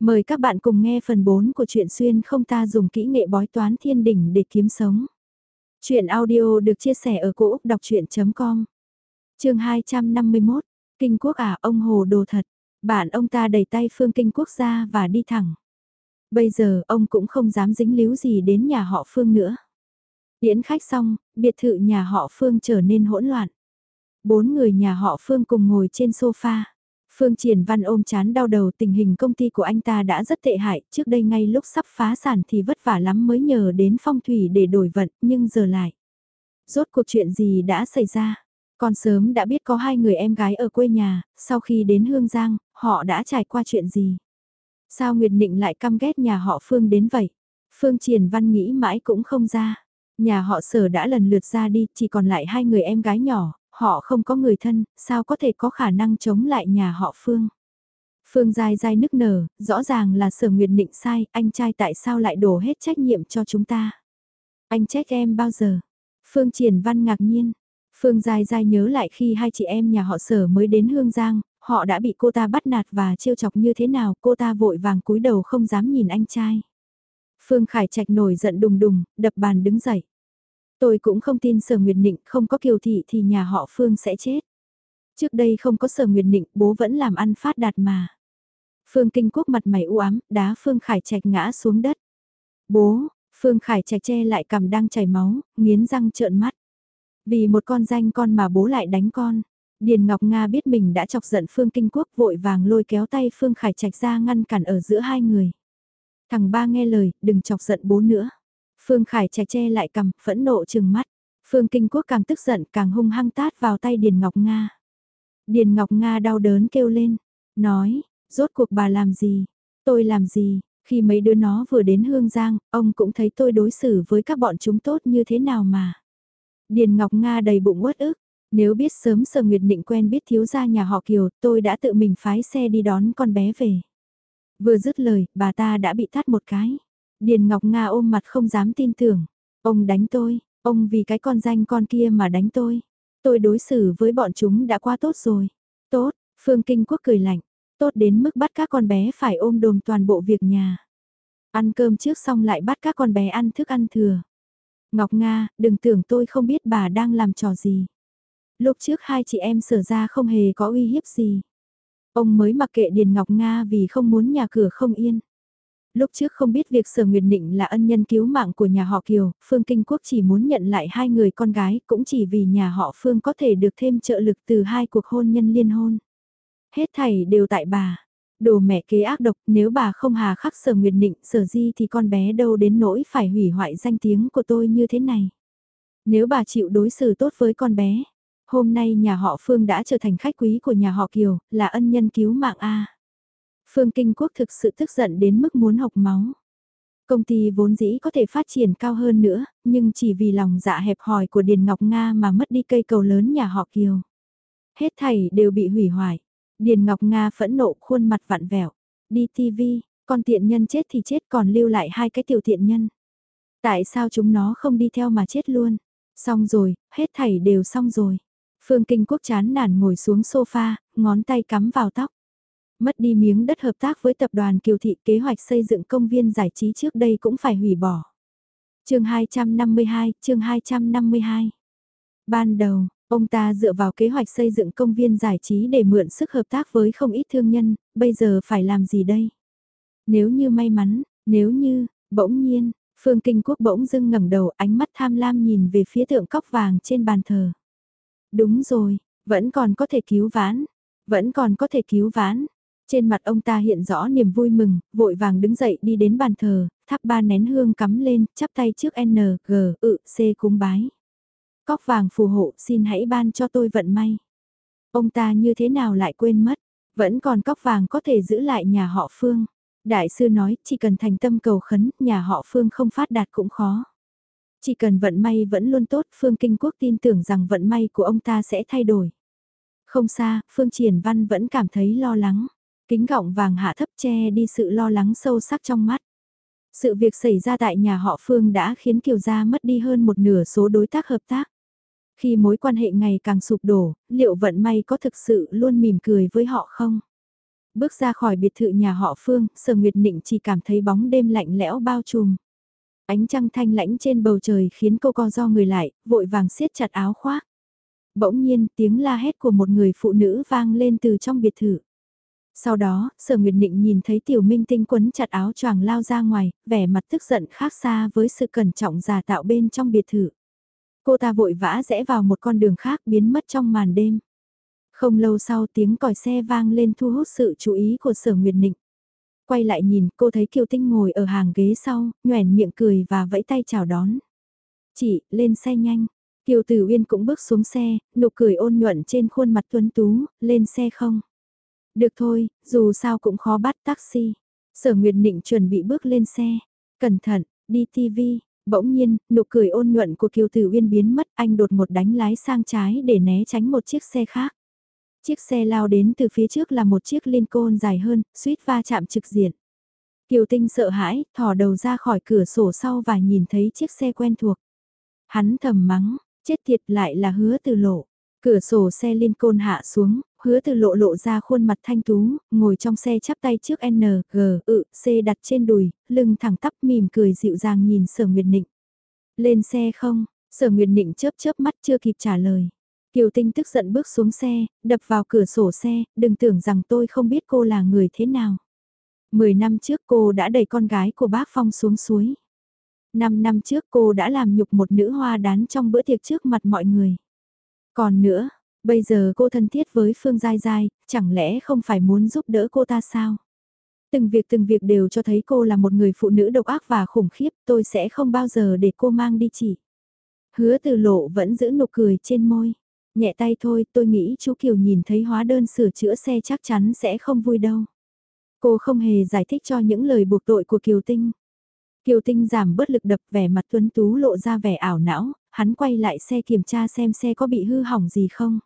Mời các bạn cùng nghe phần 4 của truyện xuyên không ta dùng kỹ nghệ bói toán thiên đỉnh để kiếm sống. Chuyện audio được chia sẻ ở cỗ đọc chuyện.com Trường 251, Kinh Quốc à ông hồ đồ thật, bạn ông ta đẩy tay phương Kinh Quốc ra và đi thẳng. Bây giờ ông cũng không dám dính líu gì đến nhà họ Phương nữa. Điễn khách xong, biệt thự nhà họ Phương trở nên hỗn loạn. Bốn người nhà họ Phương cùng ngồi trên sofa. Phương Triển Văn ôm chán đau đầu tình hình công ty của anh ta đã rất tệ hại, trước đây ngay lúc sắp phá sản thì vất vả lắm mới nhờ đến phong thủy để đổi vận, nhưng giờ lại. Rốt cuộc chuyện gì đã xảy ra? Còn sớm đã biết có hai người em gái ở quê nhà, sau khi đến Hương Giang, họ đã trải qua chuyện gì? Sao Nguyệt Nịnh lại căm ghét nhà họ Phương đến vậy? Phương Triển Văn nghĩ mãi cũng không ra. Nhà họ sở đã lần lượt ra đi, chỉ còn lại hai người em gái nhỏ, họ không có người thân, sao có thể có khả năng chống lại nhà họ Phương. Phương dài dài nức nở, rõ ràng là sở nguyệt định sai, anh trai tại sao lại đổ hết trách nhiệm cho chúng ta. Anh trách em bao giờ? Phương triển văn ngạc nhiên. Phương dài dài nhớ lại khi hai chị em nhà họ sở mới đến Hương Giang, họ đã bị cô ta bắt nạt và trêu chọc như thế nào, cô ta vội vàng cúi đầu không dám nhìn anh trai. Phương Khải Trạch nổi giận đùng đùng, đập bàn đứng dậy. Tôi cũng không tin sở Nguyệt Nịnh không có kiều thị thì nhà họ Phương sẽ chết. Trước đây không có sở Nguyệt Nịnh bố vẫn làm ăn phát đạt mà. Phương Kinh Quốc mặt mày u ám, đá Phương Khải Trạch ngã xuống đất. Bố, Phương Khải Trạch che lại cằm đang chảy máu, nghiến răng trợn mắt. Vì một con danh con mà bố lại đánh con. Điền Ngọc Nga biết mình đã chọc giận Phương Kinh Quốc vội vàng lôi kéo tay Phương Khải Trạch ra ngăn cản ở giữa hai người. Thằng ba nghe lời, đừng chọc giận bố nữa. Phương Khải chạy che lại cầm, phẫn nộ chừng mắt. Phương Kinh Quốc càng tức giận càng hung hăng tát vào tay Điền Ngọc Nga. Điền Ngọc Nga đau đớn kêu lên, nói, rốt cuộc bà làm gì, tôi làm gì, khi mấy đứa nó vừa đến Hương Giang, ông cũng thấy tôi đối xử với các bọn chúng tốt như thế nào mà. Điền Ngọc Nga đầy bụng uất ức, nếu biết sớm Sở Nguyệt Định quen biết thiếu gia nhà họ Kiều, tôi đã tự mình phái xe đi đón con bé về. Vừa dứt lời, bà ta đã bị tát một cái. Điền Ngọc Nga ôm mặt không dám tin tưởng. Ông đánh tôi, ông vì cái con danh con kia mà đánh tôi. Tôi đối xử với bọn chúng đã qua tốt rồi. Tốt, Phương Kinh Quốc cười lạnh. Tốt đến mức bắt các con bé phải ôm đồm toàn bộ việc nhà. Ăn cơm trước xong lại bắt các con bé ăn thức ăn thừa. Ngọc Nga, đừng tưởng tôi không biết bà đang làm trò gì. Lúc trước hai chị em sở ra không hề có uy hiếp gì. Ông mới mặc kệ Điền Ngọc Nga vì không muốn nhà cửa không yên. Lúc trước không biết việc Sở Nguyệt Nịnh là ân nhân cứu mạng của nhà họ Kiều, Phương Kinh Quốc chỉ muốn nhận lại hai người con gái cũng chỉ vì nhà họ Phương có thể được thêm trợ lực từ hai cuộc hôn nhân liên hôn. Hết thảy đều tại bà. Đồ mẹ kế ác độc nếu bà không hà khắc Sở Nguyệt Nịnh Sở Di thì con bé đâu đến nỗi phải hủy hoại danh tiếng của tôi như thế này. Nếu bà chịu đối xử tốt với con bé, hôm nay nhà họ Phương đã trở thành khách quý của nhà họ Kiều, là ân nhân cứu mạng A. Phương Kinh Quốc thực sự tức giận đến mức muốn học máu. Công ty vốn dĩ có thể phát triển cao hơn nữa, nhưng chỉ vì lòng dạ hẹp hòi của Điền Ngọc Nga mà mất đi cây cầu lớn nhà họ Kiều. Hết thảy đều bị hủy hoại. Điền Ngọc Nga phẫn nộ khuôn mặt vặn vẹo. Đi TV, con tiện nhân chết thì chết còn lưu lại hai cái tiểu tiện nhân. Tại sao chúng nó không đi theo mà chết luôn? Xong rồi, hết thảy đều xong rồi. Phương Kinh Quốc chán nản ngồi xuống sofa, ngón tay cắm vào tóc mất đi miếng đất hợp tác với tập đoàn Kiều Thị kế hoạch xây dựng công viên giải trí trước đây cũng phải hủy bỏ. chương 252, chương 252. Ban đầu, ông ta dựa vào kế hoạch xây dựng công viên giải trí để mượn sức hợp tác với không ít thương nhân, bây giờ phải làm gì đây? Nếu như may mắn, nếu như, bỗng nhiên, Phương Kinh Quốc bỗng dưng ngẩng đầu ánh mắt tham lam nhìn về phía tượng cóc vàng trên bàn thờ. Đúng rồi, vẫn còn có thể cứu vãn, vẫn còn có thể cứu vãn, trên mặt ông ta hiện rõ niềm vui mừng, vội vàng đứng dậy đi đến bàn thờ, thắp ba nén hương cắm lên, chắp tay trước N, G, ự, C cúng bái. Cóc vàng phù hộ xin hãy ban cho tôi vận may. Ông ta như thế nào lại quên mất, vẫn còn cóc vàng có thể giữ lại nhà họ Phương. Đại sư nói chỉ cần thành tâm cầu khấn, nhà họ Phương không phát đạt cũng khó. Chỉ cần vận may vẫn luôn tốt, Phương Kinh Quốc tin tưởng rằng vận may của ông ta sẽ thay đổi. Không xa, Phương Triển Văn vẫn cảm thấy lo lắng. Kính gọng vàng hạ thấp che đi sự lo lắng sâu sắc trong mắt. Sự việc xảy ra tại nhà họ Phương đã khiến Kiều Gia mất đi hơn một nửa số đối tác hợp tác. Khi mối quan hệ ngày càng sụp đổ, liệu vận may có thực sự luôn mỉm cười với họ không? Bước ra khỏi biệt thự nhà họ Phương, Sở Nguyệt Nịnh chỉ cảm thấy bóng đêm lạnh lẽo bao trùm. Ánh trăng thanh lãnh trên bầu trời khiến cô co do người lại, vội vàng siết chặt áo khoác. Bỗng nhiên tiếng la hét của một người phụ nữ vang lên từ trong biệt thự. Sau đó, Sở Nguyệt định nhìn thấy Tiểu Minh Tinh quấn chặt áo choàng lao ra ngoài, vẻ mặt tức giận khác xa với sự cẩn trọng giả tạo bên trong biệt thự. Cô ta vội vã rẽ vào một con đường khác biến mất trong màn đêm. Không lâu sau tiếng còi xe vang lên thu hút sự chú ý của Sở Nguyệt định. Quay lại nhìn cô thấy Kiều Tinh ngồi ở hàng ghế sau, nhoèn miệng cười và vẫy tay chào đón. Chị, lên xe nhanh. Kiều Tử Uyên cũng bước xuống xe, nụ cười ôn nhuận trên khuôn mặt tuấn tú, lên xe không? Được thôi, dù sao cũng khó bắt taxi. Sở Nguyệt Nịnh chuẩn bị bước lên xe. Cẩn thận, đi TV. Bỗng nhiên, nụ cười ôn nhuận của Kiều Tử Uyên biến mất, anh đột một đánh lái sang trái để né tránh một chiếc xe khác. Chiếc xe lao đến từ phía trước là một chiếc Lincoln dài hơn, suýt va chạm trực diện. Kiều Tinh sợ hãi, thò đầu ra khỏi cửa sổ sau và nhìn thấy chiếc xe quen thuộc. Hắn thầm mắng, chết tiệt lại là hứa từ lộ. Cửa sổ xe Lincoln hạ xuống, hứa từ lộ lộ ra khuôn mặt thanh tú, ngồi trong xe chắp tay trước N, G, ự, C đặt trên đùi, lưng thẳng tắp mỉm cười dịu dàng nhìn sở Nguyệt Nịnh. Lên xe không? Sở Nguyệt Nịnh chớp chớp mắt chưa kịp trả lời. Kiều Tinh tức giận bước xuống xe, đập vào cửa sổ xe, đừng tưởng rằng tôi không biết cô là người thế nào. Mười năm trước cô đã đẩy con gái của bác Phong xuống suối. Năm năm trước cô đã làm nhục một nữ hoa đán trong bữa tiệc trước mặt mọi người. Còn nữa, bây giờ cô thân thiết với Phương Giai Giai, chẳng lẽ không phải muốn giúp đỡ cô ta sao? Từng việc từng việc đều cho thấy cô là một người phụ nữ độc ác và khủng khiếp, tôi sẽ không bao giờ để cô mang đi chỉ. Hứa từ lộ vẫn giữ nụ cười trên môi. Nhẹ tay thôi, tôi nghĩ chú Kiều nhìn thấy hóa đơn sửa chữa xe chắc chắn sẽ không vui đâu. Cô không hề giải thích cho những lời buộc tội của Kiều Tinh. Kiều Tinh giảm bớt lực đập vẻ mặt tuấn tú lộ ra vẻ ảo não, hắn quay lại xe kiểm tra xem xe có bị hư hỏng gì không.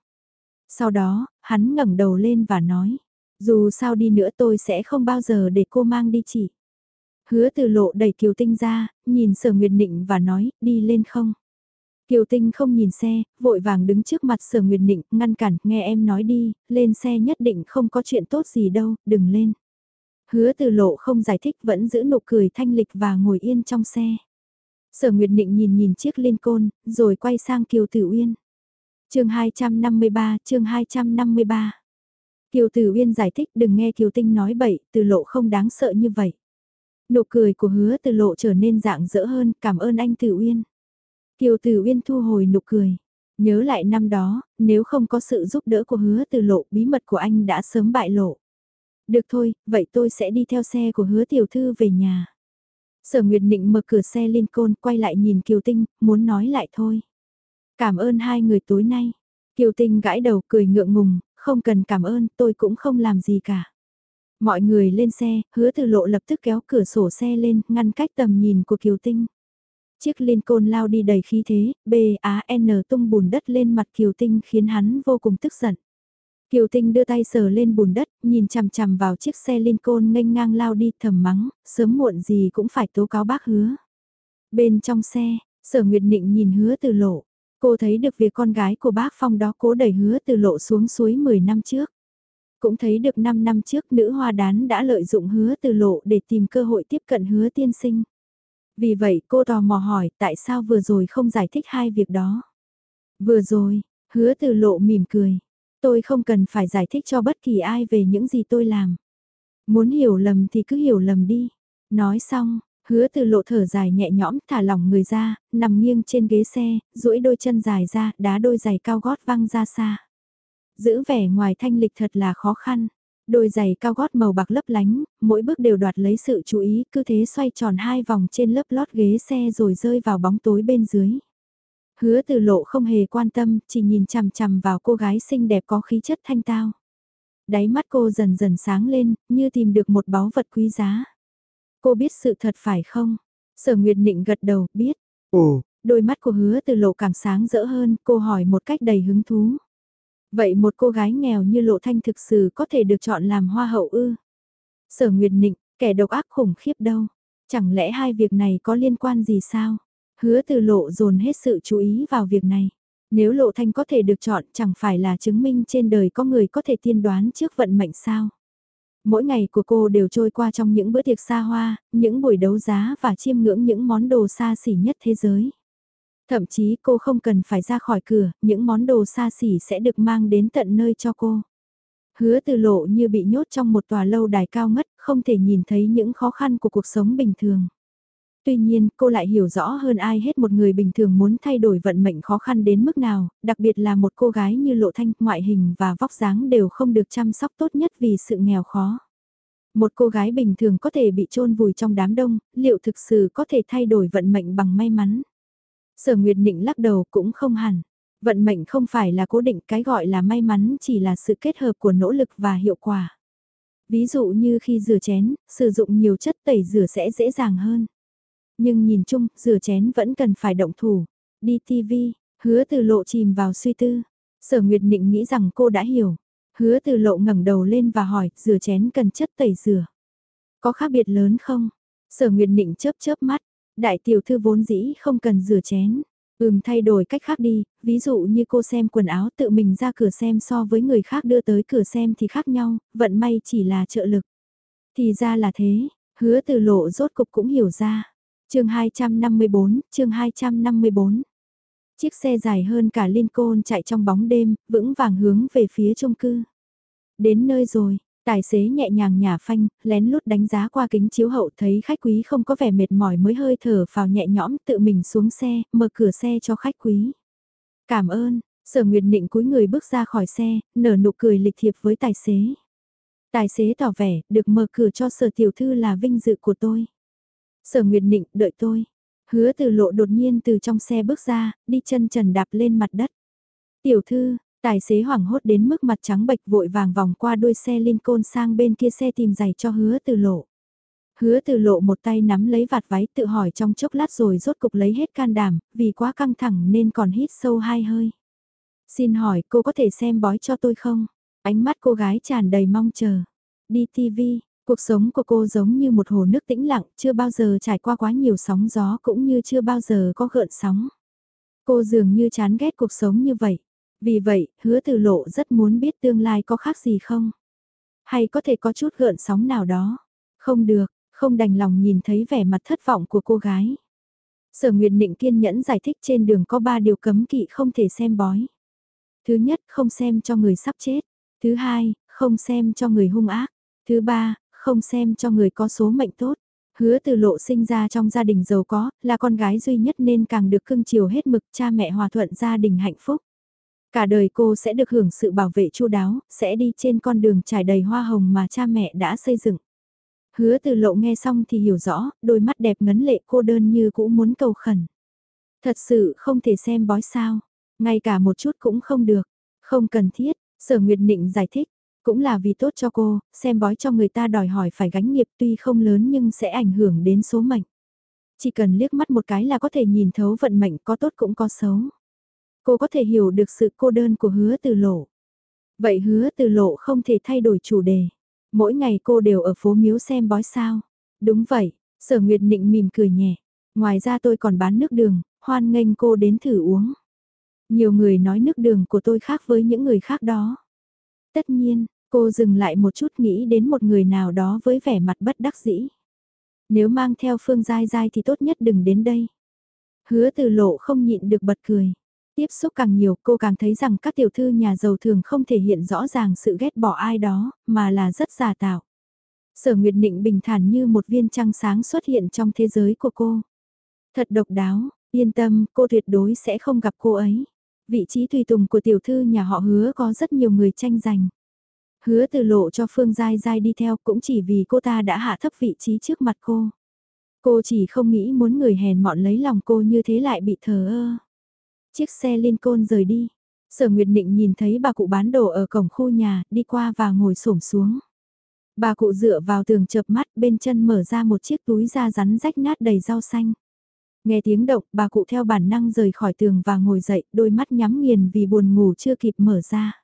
Sau đó, hắn ngẩng đầu lên và nói, dù sao đi nữa tôi sẽ không bao giờ để cô mang đi chỉ. Hứa từ lộ đẩy Kiều Tinh ra, nhìn sở Nguyệt Nịnh và nói, đi lên không. Kiều Tinh không nhìn xe, vội vàng đứng trước mặt sở Nguyệt Nịnh, ngăn cản, nghe em nói đi, lên xe nhất định không có chuyện tốt gì đâu, đừng lên. Hứa từ lộ không giải thích vẫn giữ nụ cười thanh lịch và ngồi yên trong xe. Sở Nguyệt Nịnh nhìn nhìn chiếc Lincoln, rồi quay sang Kiều Tử Uyên chương 253, chương 253. Kiều Tử Uyên giải thích đừng nghe Kiều Tinh nói bậy, từ lộ không đáng sợ như vậy. Nụ cười của hứa từ lộ trở nên dạng dỡ hơn, cảm ơn anh Tử Uyên. Kiều Tử Uyên thu hồi nụ cười. Nhớ lại năm đó, nếu không có sự giúp đỡ của hứa từ lộ, bí mật của anh đã sớm bại lộ. Được thôi, vậy tôi sẽ đi theo xe của hứa tiểu thư về nhà. Sở Nguyệt Nịnh mở cửa xe Lincoln quay lại nhìn Kiều Tinh, muốn nói lại thôi. Cảm ơn hai người tối nay. Kiều Tinh gãi đầu cười ngượng ngùng, không cần cảm ơn, tôi cũng không làm gì cả. Mọi người lên xe, hứa từ lộ lập tức kéo cửa sổ xe lên, ngăn cách tầm nhìn của Kiều Tinh. Chiếc Lincoln lao đi đầy khí thế, B-A-N tung bùn đất lên mặt Kiều Tinh khiến hắn vô cùng tức giận. Kiều Tinh đưa tay sờ lên bùn đất, nhìn chằm chằm vào chiếc xe Lincoln nghênh ngang lao đi thầm mắng, sớm muộn gì cũng phải tố cáo bác hứa. Bên trong xe, sở Nguyệt Nịnh nhìn hứa từ lộ, cô thấy được việc con gái của bác Phong đó cố đẩy hứa từ lộ xuống suối 10 năm trước. Cũng thấy được 5 năm trước nữ hoa đán đã lợi dụng hứa từ lộ để tìm cơ hội tiếp cận hứa tiên sinh. Vì vậy cô tò mò hỏi tại sao vừa rồi không giải thích hai việc đó. Vừa rồi, hứa từ lộ mỉm cười. Tôi không cần phải giải thích cho bất kỳ ai về những gì tôi làm. Muốn hiểu lầm thì cứ hiểu lầm đi. Nói xong, hứa từ lộ thở dài nhẹ nhõm thả lỏng người ra, nằm nghiêng trên ghế xe, duỗi đôi chân dài ra, đá đôi giày cao gót văng ra xa. Giữ vẻ ngoài thanh lịch thật là khó khăn. Đôi giày cao gót màu bạc lấp lánh, mỗi bước đều đoạt lấy sự chú ý, cứ thế xoay tròn hai vòng trên lớp lót ghế xe rồi rơi vào bóng tối bên dưới. Hứa từ lộ không hề quan tâm, chỉ nhìn chằm chằm vào cô gái xinh đẹp có khí chất thanh tao. Đáy mắt cô dần dần sáng lên, như tìm được một báu vật quý giá. Cô biết sự thật phải không? Sở Nguyệt Nịnh gật đầu, biết. Ồ, đôi mắt của hứa từ lộ càng sáng rỡ hơn, cô hỏi một cách đầy hứng thú. Vậy một cô gái nghèo như Lộ Thanh thực sự có thể được chọn làm hoa hậu ư? Sở Nguyệt Nịnh, kẻ độc ác khủng khiếp đâu? Chẳng lẽ hai việc này có liên quan gì sao? Hứa từ lộ dồn hết sự chú ý vào việc này. Nếu Lộ Thanh có thể được chọn chẳng phải là chứng minh trên đời có người có thể tiên đoán trước vận mệnh sao? Mỗi ngày của cô đều trôi qua trong những bữa tiệc xa hoa, những buổi đấu giá và chiêm ngưỡng những món đồ xa xỉ nhất thế giới. Thậm chí cô không cần phải ra khỏi cửa, những món đồ xa xỉ sẽ được mang đến tận nơi cho cô. Hứa từ lộ như bị nhốt trong một tòa lâu đài cao ngất, không thể nhìn thấy những khó khăn của cuộc sống bình thường. Tuy nhiên, cô lại hiểu rõ hơn ai hết một người bình thường muốn thay đổi vận mệnh khó khăn đến mức nào, đặc biệt là một cô gái như Lộ Thanh, ngoại hình và vóc dáng đều không được chăm sóc tốt nhất vì sự nghèo khó. Một cô gái bình thường có thể bị chôn vùi trong đám đông, liệu thực sự có thể thay đổi vận mệnh bằng may mắn? Sở Nguyệt Nịnh lắc đầu cũng không hẳn. Vận mệnh không phải là cố định cái gọi là may mắn chỉ là sự kết hợp của nỗ lực và hiệu quả. Ví dụ như khi rửa chén, sử dụng nhiều chất tẩy rửa sẽ dễ dàng hơn. Nhưng nhìn chung, rửa chén vẫn cần phải động thủ. Đi TV, hứa từ lộ chìm vào suy tư. Sở Nguyệt Nịnh nghĩ rằng cô đã hiểu. Hứa từ lộ ngẩng đầu lên và hỏi, rửa chén cần chất tẩy rửa. Có khác biệt lớn không? Sở Nguyệt Nịnh chớp chớp mắt. Đại tiểu thư vốn dĩ không cần rửa chén. Ừm thay đổi cách khác đi, ví dụ như cô xem quần áo tự mình ra cửa xem so với người khác đưa tới cửa xem thì khác nhau, vận may chỉ là trợ lực. Thì ra là thế, hứa từ lộ rốt cục cũng hiểu ra chương 254, chương 254. Chiếc xe dài hơn cả Lincoln chạy trong bóng đêm, vững vàng hướng về phía trung cư. Đến nơi rồi, Tài xế nhẹ nhàng nhả phanh, lén lút đánh giá qua kính chiếu hậu thấy khách quý không có vẻ mệt mỏi mới hơi thở vào nhẹ nhõm tự mình xuống xe, mở cửa xe cho khách quý. Cảm ơn, sở nguyệt định cúi người bước ra khỏi xe, nở nụ cười lịch thiệp với tài xế. Tài xế tỏ vẻ, được mở cửa cho sở tiểu thư là vinh dự của tôi. Sở nguyệt nịnh, đợi tôi. Hứa từ lộ đột nhiên từ trong xe bước ra, đi chân trần đạp lên mặt đất. Tiểu thư, Tài xế hoảng hốt đến mức mặt trắng bệch vội vàng vòng qua đuôi xe Lincoln sang bên kia xe tìm giày cho hứa từ lộ. Hứa từ lộ một tay nắm lấy vạt váy tự hỏi trong chốc lát rồi rốt cục lấy hết can đảm, vì quá căng thẳng nên còn hít sâu hai hơi. Xin hỏi cô có thể xem bói cho tôi không? Ánh mắt cô gái tràn đầy mong chờ. Đi TV, cuộc sống của cô giống như một hồ nước tĩnh lặng, chưa bao giờ trải qua quá nhiều sóng gió cũng như chưa bao giờ có gợn sóng. Cô dường như chán ghét cuộc sống như vậy. Vì vậy, hứa từ lộ rất muốn biết tương lai có khác gì không? Hay có thể có chút gợn sóng nào đó? Không được, không đành lòng nhìn thấy vẻ mặt thất vọng của cô gái. Sở Nguyệt định kiên nhẫn giải thích trên đường có ba điều cấm kỵ không thể xem bói. Thứ nhất, không xem cho người sắp chết. Thứ hai, không xem cho người hung ác. Thứ ba, không xem cho người có số mệnh tốt. Hứa từ lộ sinh ra trong gia đình giàu có, là con gái duy nhất nên càng được cưng chiều hết mực cha mẹ hòa thuận gia đình hạnh phúc. Cả đời cô sẽ được hưởng sự bảo vệ chu đáo, sẽ đi trên con đường trải đầy hoa hồng mà cha mẹ đã xây dựng. Hứa từ lộ nghe xong thì hiểu rõ, đôi mắt đẹp ngấn lệ cô đơn như cũ muốn cầu khẩn. Thật sự không thể xem bói sao, ngay cả một chút cũng không được, không cần thiết, sở nguyệt nịnh giải thích, cũng là vì tốt cho cô, xem bói cho người ta đòi hỏi phải gánh nghiệp tuy không lớn nhưng sẽ ảnh hưởng đến số mệnh. Chỉ cần liếc mắt một cái là có thể nhìn thấu vận mệnh có tốt cũng có xấu. Cô có thể hiểu được sự cô đơn của hứa từ lộ. Vậy hứa từ lộ không thể thay đổi chủ đề. Mỗi ngày cô đều ở phố miếu xem bói sao. Đúng vậy, sở nguyệt nịnh mỉm cười nhẹ. Ngoài ra tôi còn bán nước đường, hoan nghênh cô đến thử uống. Nhiều người nói nước đường của tôi khác với những người khác đó. Tất nhiên, cô dừng lại một chút nghĩ đến một người nào đó với vẻ mặt bất đắc dĩ. Nếu mang theo phương dai dai thì tốt nhất đừng đến đây. Hứa từ lộ không nhịn được bật cười. Tiếp xúc càng nhiều cô càng thấy rằng các tiểu thư nhà giàu thường không thể hiện rõ ràng sự ghét bỏ ai đó, mà là rất giả tạo. Sở Nguyệt Nịnh bình thản như một viên trăng sáng xuất hiện trong thế giới của cô. Thật độc đáo, yên tâm, cô tuyệt đối sẽ không gặp cô ấy. Vị trí tùy tùng của tiểu thư nhà họ hứa có rất nhiều người tranh giành. Hứa từ lộ cho Phương Giai Giai đi theo cũng chỉ vì cô ta đã hạ thấp vị trí trước mặt cô. Cô chỉ không nghĩ muốn người hèn mọn lấy lòng cô như thế lại bị thờ ơ. Chiếc xe Lincoln rời đi. Sở Nguyệt Định nhìn thấy bà cụ bán đồ ở cổng khu nhà, đi qua và ngồi xổm xuống. Bà cụ dựa vào tường chợp mắt, bên chân mở ra một chiếc túi da rắn rách nát đầy rau xanh. Nghe tiếng động, bà cụ theo bản năng rời khỏi tường và ngồi dậy, đôi mắt nhắm nghiền vì buồn ngủ chưa kịp mở ra.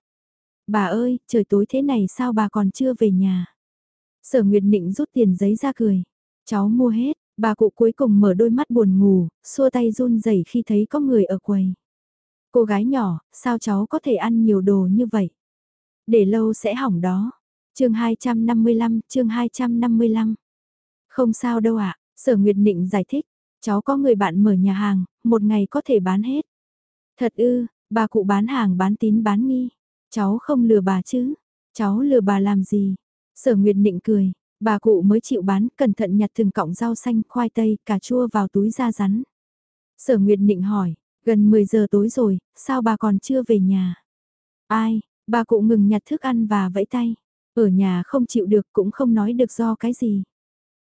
Bà ơi, trời tối thế này sao bà còn chưa về nhà? Sở Nguyệt Nịnh rút tiền giấy ra cười. Cháu mua hết, bà cụ cuối cùng mở đôi mắt buồn ngủ, xua tay run rẩy khi thấy có người ở quầy. Cô gái nhỏ, sao cháu có thể ăn nhiều đồ như vậy? Để lâu sẽ hỏng đó. chương 255, chương 255. Không sao đâu ạ, sở Nguyệt Nịnh giải thích, cháu có người bạn mở nhà hàng, một ngày có thể bán hết. Thật ư, bà cụ bán hàng bán tín bán nghi. Cháu không lừa bà chứ, cháu lừa bà làm gì? Sở Nguyệt Nịnh cười, bà cụ mới chịu bán, cẩn thận nhặt từng cọng rau xanh, khoai tây, cà chua vào túi da rắn. Sở Nguyệt Nịnh hỏi, gần 10 giờ tối rồi, sao bà còn chưa về nhà? Ai, bà cụ ngừng nhặt thức ăn và vẫy tay. Ở nhà không chịu được cũng không nói được do cái gì.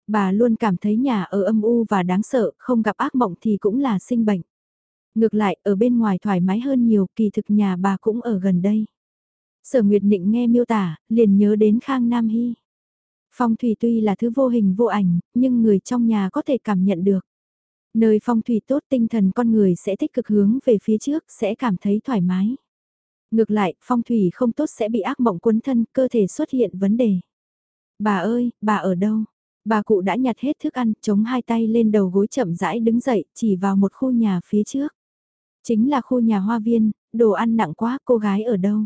Bà luôn cảm thấy nhà ở âm u và đáng sợ, không gặp ác mộng thì cũng là sinh bệnh. Ngược lại, ở bên ngoài thoải mái hơn nhiều, kỳ thực nhà bà cũng ở gần đây. Sở Nguyệt Nịnh nghe miêu tả, liền nhớ đến Khang Nam Hy. Phong thủy tuy là thứ vô hình vô ảnh, nhưng người trong nhà có thể cảm nhận được. Nơi phong thủy tốt tinh thần con người sẽ tích cực hướng về phía trước, sẽ cảm thấy thoải mái. Ngược lại, phong thủy không tốt sẽ bị ác mộng cuốn thân, cơ thể xuất hiện vấn đề. Bà ơi, bà ở đâu? Bà cụ đã nhặt hết thức ăn, chống hai tay lên đầu gối chậm rãi đứng dậy, chỉ vào một khu nhà phía trước. Chính là khu nhà hoa viên, đồ ăn nặng quá, cô gái ở đâu?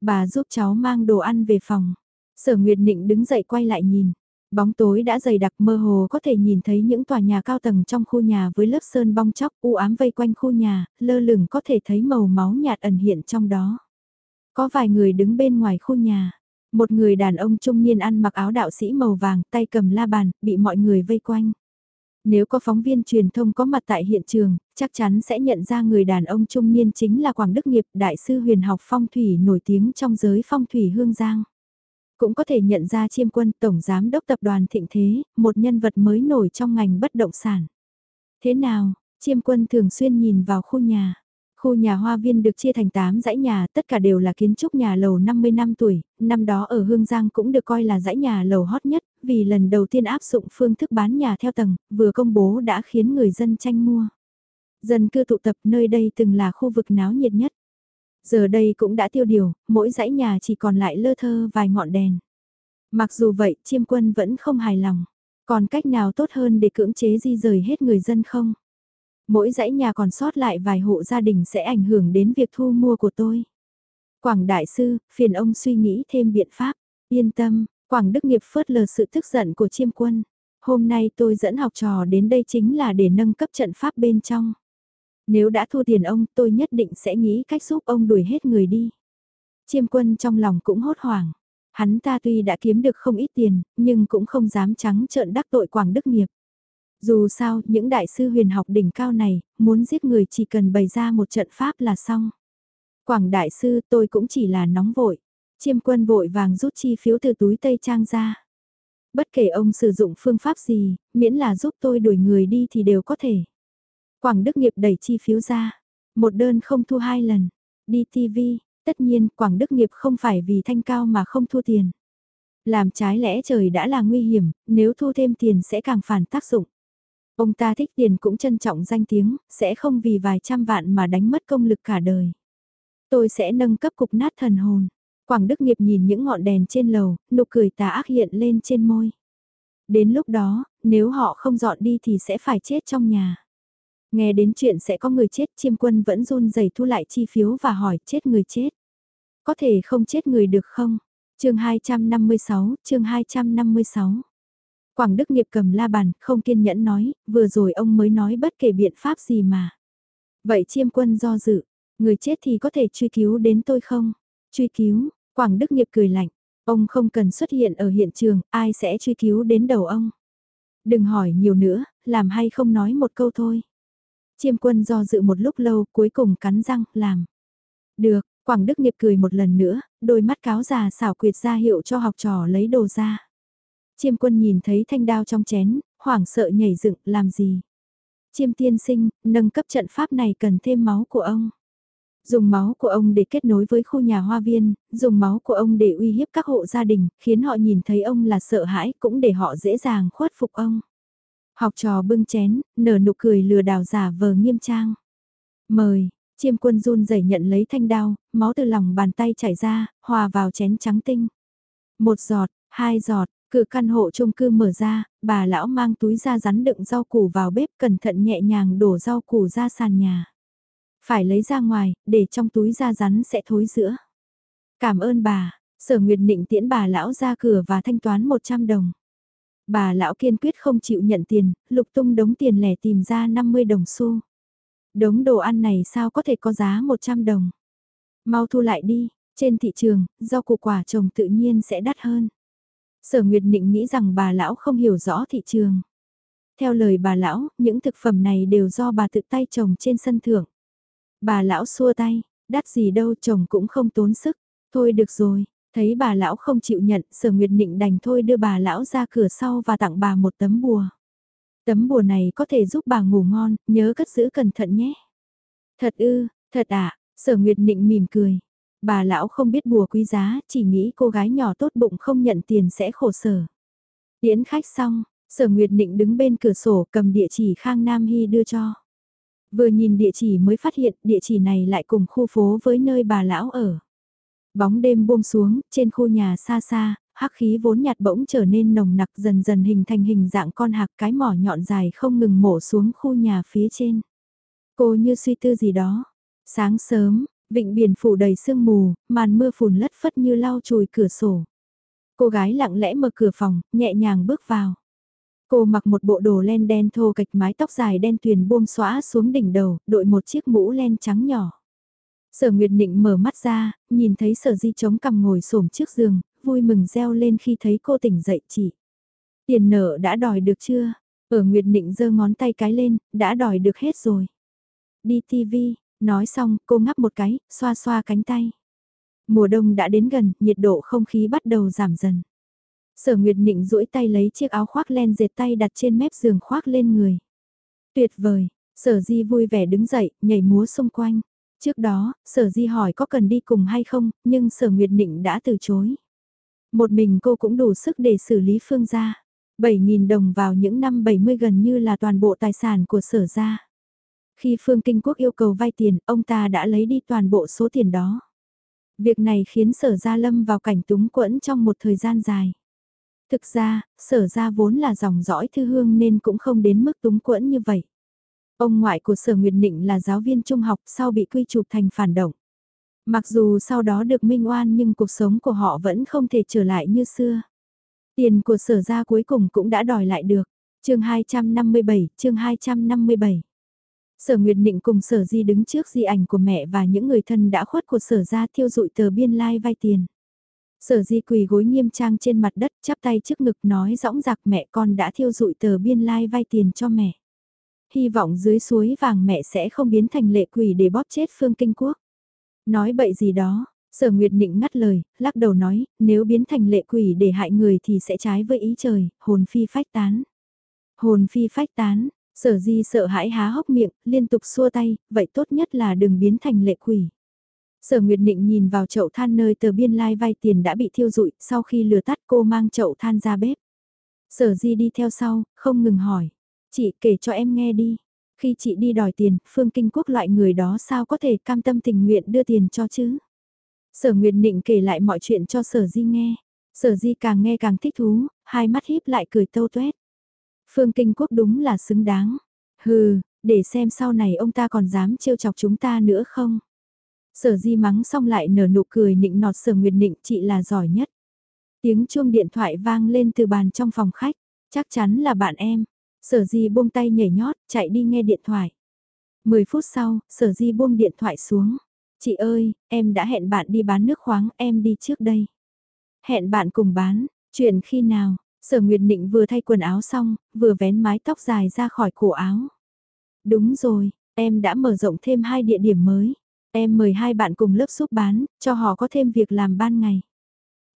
Bà giúp cháu mang đồ ăn về phòng. Sở Nguyệt Nịnh đứng dậy quay lại nhìn. Bóng tối đã dày đặc mơ hồ có thể nhìn thấy những tòa nhà cao tầng trong khu nhà với lớp sơn bong chóc u ám vây quanh khu nhà, lơ lửng có thể thấy màu máu nhạt ẩn hiện trong đó. Có vài người đứng bên ngoài khu nhà. Một người đàn ông trung niên ăn mặc áo đạo sĩ màu vàng, tay cầm la bàn, bị mọi người vây quanh. Nếu có phóng viên truyền thông có mặt tại hiện trường, chắc chắn sẽ nhận ra người đàn ông trung niên chính là Quảng Đức Nghiệp, đại sư huyền học phong thủy nổi tiếng trong giới phong thủy hương giang. Cũng có thể nhận ra chiêm quân tổng giám đốc tập đoàn thịnh thế, một nhân vật mới nổi trong ngành bất động sản. Thế nào, chiêm quân thường xuyên nhìn vào khu nhà. Khu nhà hoa viên được chia thành 8 dãy nhà, tất cả đều là kiến trúc nhà lầu 50 năm tuổi, năm đó ở Hương Giang cũng được coi là dãy nhà lầu hot nhất, vì lần đầu tiên áp dụng phương thức bán nhà theo tầng, vừa công bố đã khiến người dân tranh mua. Dân cư tụ tập nơi đây từng là khu vực náo nhiệt nhất. Giờ đây cũng đã tiêu điều, mỗi dãy nhà chỉ còn lại lơ thơ vài ngọn đèn. Mặc dù vậy, chiêm quân vẫn không hài lòng. Còn cách nào tốt hơn để cưỡng chế di rời hết người dân không? Mỗi dãy nhà còn sót lại vài hộ gia đình sẽ ảnh hưởng đến việc thu mua của tôi. Quảng Đại Sư, phiền ông suy nghĩ thêm biện pháp. Yên tâm, Quảng Đức Nghiệp phớt lờ sự tức giận của chiêm quân. Hôm nay tôi dẫn học trò đến đây chính là để nâng cấp trận pháp bên trong. Nếu đã thua tiền ông, tôi nhất định sẽ nghĩ cách giúp ông đuổi hết người đi. Chiêm quân trong lòng cũng hốt hoảng. Hắn ta tuy đã kiếm được không ít tiền, nhưng cũng không dám trắng trợn đắc tội Quảng Đức Nghiệp. Dù sao, những đại sư huyền học đỉnh cao này, muốn giết người chỉ cần bày ra một trận pháp là xong. Quảng đại sư tôi cũng chỉ là nóng vội. Chiêm quân vội vàng rút chi phiếu từ túi Tây Trang ra. Bất kể ông sử dụng phương pháp gì, miễn là giúp tôi đuổi người đi thì đều có thể. Quảng Đức Nghiệp đẩy chi phiếu ra. Một đơn không thu hai lần. Đi TV, tất nhiên Quảng Đức Nghiệp không phải vì thanh cao mà không thu tiền. Làm trái lẽ trời đã là nguy hiểm, nếu thu thêm tiền sẽ càng phản tác dụng. Ông ta thích tiền cũng trân trọng danh tiếng, sẽ không vì vài trăm vạn mà đánh mất công lực cả đời. Tôi sẽ nâng cấp cục nát thần hồn. Quảng Đức Nghiệp nhìn những ngọn đèn trên lầu, nụ cười tà ác hiện lên trên môi. Đến lúc đó, nếu họ không dọn đi thì sẽ phải chết trong nhà. Nghe đến chuyện sẽ có người chết chiêm quân vẫn run rẩy thu lại chi phiếu và hỏi chết người chết. Có thể không chết người được không? chương 256, chương 256. Quảng Đức Nghiệp cầm la bàn, không kiên nhẫn nói, vừa rồi ông mới nói bất kể biện pháp gì mà. Vậy chiêm quân do dự, người chết thì có thể truy cứu đến tôi không? Truy cứu, Quảng Đức Nghiệp cười lạnh, ông không cần xuất hiện ở hiện trường, ai sẽ truy cứu đến đầu ông? Đừng hỏi nhiều nữa, làm hay không nói một câu thôi. Chiêm quân do dự một lúc lâu, cuối cùng cắn răng, làm. Được, Quảng Đức Nghiệp cười một lần nữa, đôi mắt cáo già xảo quyệt ra hiệu cho học trò lấy đồ ra. Chiêm quân nhìn thấy thanh đao trong chén, hoảng sợ nhảy dựng, làm gì? Chiêm tiên sinh, nâng cấp trận pháp này cần thêm máu của ông. Dùng máu của ông để kết nối với khu nhà hoa viên, dùng máu của ông để uy hiếp các hộ gia đình, khiến họ nhìn thấy ông là sợ hãi, cũng để họ dễ dàng khuất phục ông. Học trò bưng chén, nở nụ cười lừa đảo giả vờ nghiêm trang. Mời, chiêm quân run rẩy nhận lấy thanh đao, máu từ lòng bàn tay chảy ra, hòa vào chén trắng tinh. Một giọt, hai giọt, cửa căn hộ chung cư mở ra, bà lão mang túi da rắn đựng rau củ vào bếp cẩn thận nhẹ nhàng đổ rau củ ra sàn nhà. Phải lấy ra ngoài, để trong túi da rắn sẽ thối giữa. Cảm ơn bà, Sở Nguyệt Nịnh tiễn bà lão ra cửa và thanh toán 100 đồng. Bà lão kiên quyết không chịu nhận tiền, lục tung đống tiền lẻ tìm ra 50 đồng xu. Đống đồ ăn này sao có thể có giá 100 đồng. Mau thu lại đi, trên thị trường, rau củ quả trồng tự nhiên sẽ đắt hơn. Sở Nguyệt Nịnh nghĩ rằng bà lão không hiểu rõ thị trường. Theo lời bà lão, những thực phẩm này đều do bà tự tay trồng trên sân thượng. Bà lão xua tay, đắt gì đâu chồng cũng không tốn sức. Thôi được rồi, thấy bà lão không chịu nhận, sở nguyệt nịnh đành thôi đưa bà lão ra cửa sau và tặng bà một tấm bùa. Tấm bùa này có thể giúp bà ngủ ngon, nhớ cất giữ cẩn thận nhé. Thật ư, thật ạ, sở nguyệt nịnh mỉm cười. Bà lão không biết bùa quý giá, chỉ nghĩ cô gái nhỏ tốt bụng không nhận tiền sẽ khổ sở. Tiễn khách xong, sở nguyệt nịnh đứng bên cửa sổ cầm địa chỉ Khang Nam Hy đưa cho. Vừa nhìn địa chỉ mới phát hiện địa chỉ này lại cùng khu phố với nơi bà lão ở. Bóng đêm buông xuống, trên khu nhà xa xa, hắc khí vốn nhạt bỗng trở nên nồng nặc dần dần hình thành hình dạng con hạc cái mỏ nhọn dài không ngừng mổ xuống khu nhà phía trên. Cô như suy tư gì đó. Sáng sớm, vịnh biển phủ đầy sương mù, màn mưa phùn lất phất như lau chùi cửa sổ. Cô gái lặng lẽ mở cửa phòng, nhẹ nhàng bước vào. Cô mặc một bộ đồ len đen thô cạch mái tóc dài đen tuyền buông xõa xuống đỉnh đầu, đội một chiếc mũ len trắng nhỏ. Sở Nguyệt Nịnh mở mắt ra, nhìn thấy sở di chống cằm ngồi xổm trước giường, vui mừng reo lên khi thấy cô tỉnh dậy chị. Tiền nợ đã đòi được chưa? Ở Nguyệt Nịnh giơ ngón tay cái lên, đã đòi được hết rồi. Đi TV, nói xong cô ngắp một cái, xoa xoa cánh tay. Mùa đông đã đến gần, nhiệt độ không khí bắt đầu giảm dần. Sở Nguyệt Nịnh duỗi tay lấy chiếc áo khoác len dệt tay đặt trên mép giường khoác lên người. Tuyệt vời, Sở Di vui vẻ đứng dậy, nhảy múa xung quanh. Trước đó, Sở Di hỏi có cần đi cùng hay không, nhưng Sở Nguyệt Nịnh đã từ chối. Một mình cô cũng đủ sức để xử lý phương gia. 7.000 đồng vào những năm 70 gần như là toàn bộ tài sản của sở gia. Khi Phương Kinh Quốc yêu cầu vay tiền, ông ta đã lấy đi toàn bộ số tiền đó. Việc này khiến sở gia lâm vào cảnh túng quẫn trong một thời gian dài. Thực ra, sở ra vốn là dòng dõi thư hương nên cũng không đến mức túng quẫn như vậy. Ông ngoại của sở Nguyệt Nịnh là giáo viên trung học sau bị quy chụp thành phản động. Mặc dù sau đó được minh oan nhưng cuộc sống của họ vẫn không thể trở lại như xưa. Tiền của sở ra cuối cùng cũng đã đòi lại được. chương 257, chương 257. Sở Nguyệt Nịnh cùng sở di đứng trước di ảnh của mẹ và những người thân đã khuất của sở ra thiêu dụi tờ biên lai like vay tiền. Sở di quỳ gối nghiêm trang trên mặt đất chắp tay trước ngực nói rõng rạc mẹ con đã thiêu dụi tờ biên lai like vay tiền cho mẹ. Hy vọng dưới suối vàng mẹ sẽ không biến thành lệ quỷ để bóp chết phương kinh quốc. Nói bậy gì đó, sở nguyệt nịnh ngắt lời, lắc đầu nói, nếu biến thành lệ quỷ để hại người thì sẽ trái với ý trời, hồn phi phách tán. Hồn phi phách tán, sở di sợ hãi há hốc miệng, liên tục xua tay, vậy tốt nhất là đừng biến thành lệ quỷ. Sở Nguyệt Nịnh nhìn vào chậu than nơi tờ biên lai vay tiền đã bị thiêu rụi, sau khi lửa tắt cô mang chậu than ra bếp. Sở Di đi theo sau, không ngừng hỏi. Chị kể cho em nghe đi. Khi chị đi đòi tiền, Phương Kinh Quốc loại người đó sao có thể cam tâm tình nguyện đưa tiền cho chứ? Sở Nguyệt Nịnh kể lại mọi chuyện cho Sở Di nghe. Sở Di càng nghe càng thích thú, hai mắt híp lại cười tâu tuét. Phương Kinh Quốc đúng là xứng đáng. Hừ, để xem sau này ông ta còn dám trêu chọc chúng ta nữa không? Sở di mắng xong lại nở nụ cười nịnh nọt sở nguyệt nịnh chị là giỏi nhất. Tiếng chuông điện thoại vang lên từ bàn trong phòng khách, chắc chắn là bạn em. Sở di buông tay nhảy nhót, chạy đi nghe điện thoại. Mười phút sau, sở di buông điện thoại xuống. Chị ơi, em đã hẹn bạn đi bán nước khoáng, em đi trước đây. Hẹn bạn cùng bán, chuyện khi nào? Sở Nguyệt Nịnh vừa thay quần áo xong, vừa vén mái tóc dài ra khỏi cổ áo. Đúng rồi, em đã mở rộng thêm hai địa điểm mới. Em mời hai bạn cùng lớp giúp bán, cho họ có thêm việc làm ban ngày.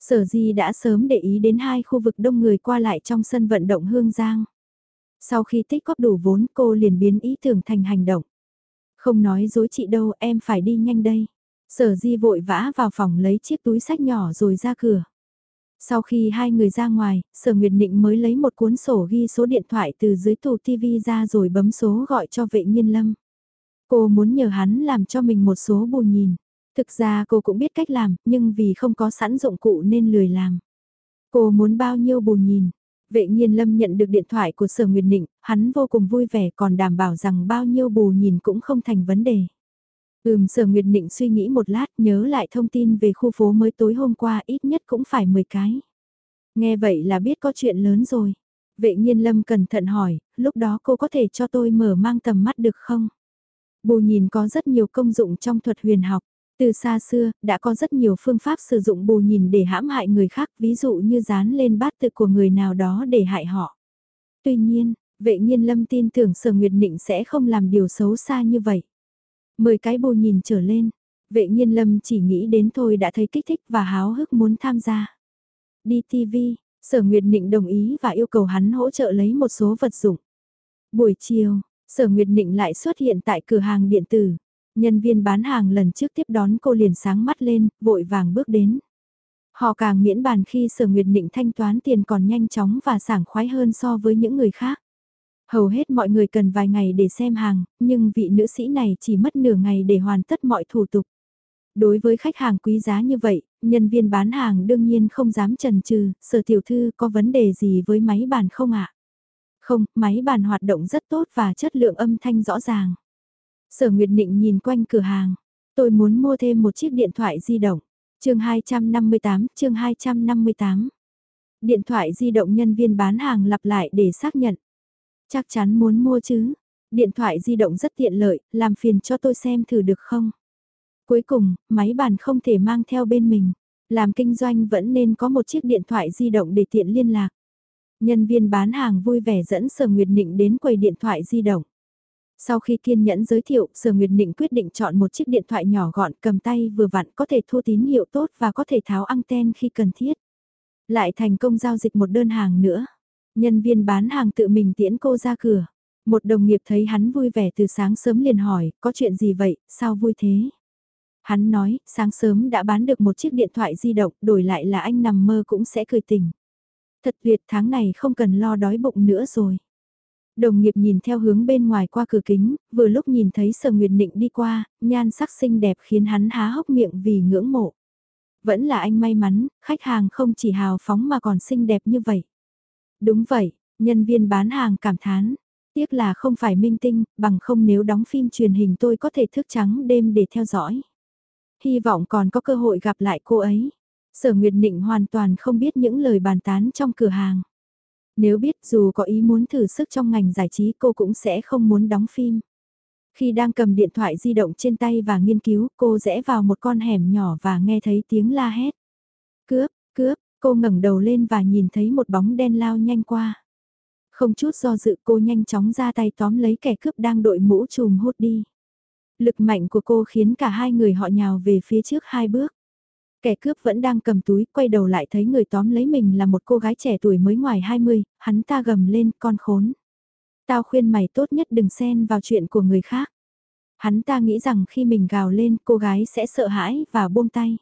Sở Di đã sớm để ý đến hai khu vực đông người qua lại trong sân vận động Hương Giang. Sau khi tích góp đủ vốn cô liền biến ý tưởng thành hành động. Không nói dối chị đâu em phải đi nhanh đây. Sở Di vội vã vào phòng lấy chiếc túi sách nhỏ rồi ra cửa. Sau khi hai người ra ngoài, Sở Nguyệt Nịnh mới lấy một cuốn sổ ghi số điện thoại từ dưới tủ TV ra rồi bấm số gọi cho vệ nhiên lâm. Cô muốn nhờ hắn làm cho mình một số bù nhìn. Thực ra cô cũng biết cách làm, nhưng vì không có sẵn dụng cụ nên lười làm. Cô muốn bao nhiêu bù nhìn. Vệ nhiên lâm nhận được điện thoại của sở Nguyệt Nịnh, hắn vô cùng vui vẻ còn đảm bảo rằng bao nhiêu bù nhìn cũng không thành vấn đề. Ừm sở Nguyệt Nịnh suy nghĩ một lát nhớ lại thông tin về khu phố mới tối hôm qua ít nhất cũng phải 10 cái. Nghe vậy là biết có chuyện lớn rồi. Vệ nhiên lâm cẩn thận hỏi, lúc đó cô có thể cho tôi mở mang tầm mắt được không? Bù nhìn có rất nhiều công dụng trong thuật huyền học. Từ xa xưa, đã có rất nhiều phương pháp sử dụng bù nhìn để hãm hại người khác, ví dụ như dán lên bát tự của người nào đó để hại họ. Tuy nhiên, vệ nhiên lâm tin tưởng sở nguyệt nịnh sẽ không làm điều xấu xa như vậy. Mười cái bù nhìn trở lên, vệ nhiên lâm chỉ nghĩ đến thôi đã thấy kích thích và háo hức muốn tham gia. Đi TV, sở nguyệt nịnh đồng ý và yêu cầu hắn hỗ trợ lấy một số vật dụng. Buổi chiều, sở nguyệt nịnh lại xuất hiện tại cửa hàng điện tử. Nhân viên bán hàng lần trước tiếp đón cô liền sáng mắt lên, vội vàng bước đến. Họ càng miễn bàn khi sở nguyệt định thanh toán tiền còn nhanh chóng và sảng khoái hơn so với những người khác. Hầu hết mọi người cần vài ngày để xem hàng, nhưng vị nữ sĩ này chỉ mất nửa ngày để hoàn tất mọi thủ tục. Đối với khách hàng quý giá như vậy, nhân viên bán hàng đương nhiên không dám trần trừ, sở tiểu thư có vấn đề gì với máy bàn không ạ? Không, máy bàn hoạt động rất tốt và chất lượng âm thanh rõ ràng. Sở Nguyệt Nịnh nhìn quanh cửa hàng. Tôi muốn mua thêm một chiếc điện thoại di động. chương 258, chương 258. Điện thoại di động nhân viên bán hàng lặp lại để xác nhận. Chắc chắn muốn mua chứ. Điện thoại di động rất tiện lợi, làm phiền cho tôi xem thử được không? Cuối cùng, máy bàn không thể mang theo bên mình. Làm kinh doanh vẫn nên có một chiếc điện thoại di động để tiện liên lạc. Nhân viên bán hàng vui vẻ dẫn Sở Nguyệt Nịnh đến quầy điện thoại di động. Sau khi kiên nhẫn giới thiệu, Sở Nguyệt Định quyết định chọn một chiếc điện thoại nhỏ gọn cầm tay vừa vặn có thể thu tín hiệu tốt và có thể tháo anten khi cần thiết. Lại thành công giao dịch một đơn hàng nữa. Nhân viên bán hàng tự mình tiễn cô ra cửa. Một đồng nghiệp thấy hắn vui vẻ từ sáng sớm liền hỏi, có chuyện gì vậy, sao vui thế? Hắn nói, sáng sớm đã bán được một chiếc điện thoại di động, đổi lại là anh nằm mơ cũng sẽ cười tỉnh. Thật tuyệt tháng này không cần lo đói bụng nữa rồi. Đồng nghiệp nhìn theo hướng bên ngoài qua cửa kính, vừa lúc nhìn thấy Sở Nguyệt Nịnh đi qua, nhan sắc xinh đẹp khiến hắn há hốc miệng vì ngưỡng mộ. Vẫn là anh may mắn, khách hàng không chỉ hào phóng mà còn xinh đẹp như vậy. Đúng vậy, nhân viên bán hàng cảm thán. Tiếc là không phải minh tinh, bằng không nếu đóng phim truyền hình tôi có thể thức trắng đêm để theo dõi. Hy vọng còn có cơ hội gặp lại cô ấy. Sở Nguyệt Nịnh hoàn toàn không biết những lời bàn tán trong cửa hàng. Nếu biết dù có ý muốn thử sức trong ngành giải trí cô cũng sẽ không muốn đóng phim. Khi đang cầm điện thoại di động trên tay và nghiên cứu, cô rẽ vào một con hẻm nhỏ và nghe thấy tiếng la hét. Cướp, cướp, cô ngẩng đầu lên và nhìn thấy một bóng đen lao nhanh qua. Không chút do dự cô nhanh chóng ra tay tóm lấy kẻ cướp đang đội mũ trùm hút đi. Lực mạnh của cô khiến cả hai người họ nhào về phía trước hai bước. Kẻ cướp vẫn đang cầm túi, quay đầu lại thấy người tóm lấy mình là một cô gái trẻ tuổi mới ngoài 20, hắn ta gầm lên con khốn. Tao khuyên mày tốt nhất đừng xen vào chuyện của người khác. Hắn ta nghĩ rằng khi mình gào lên cô gái sẽ sợ hãi và buông tay.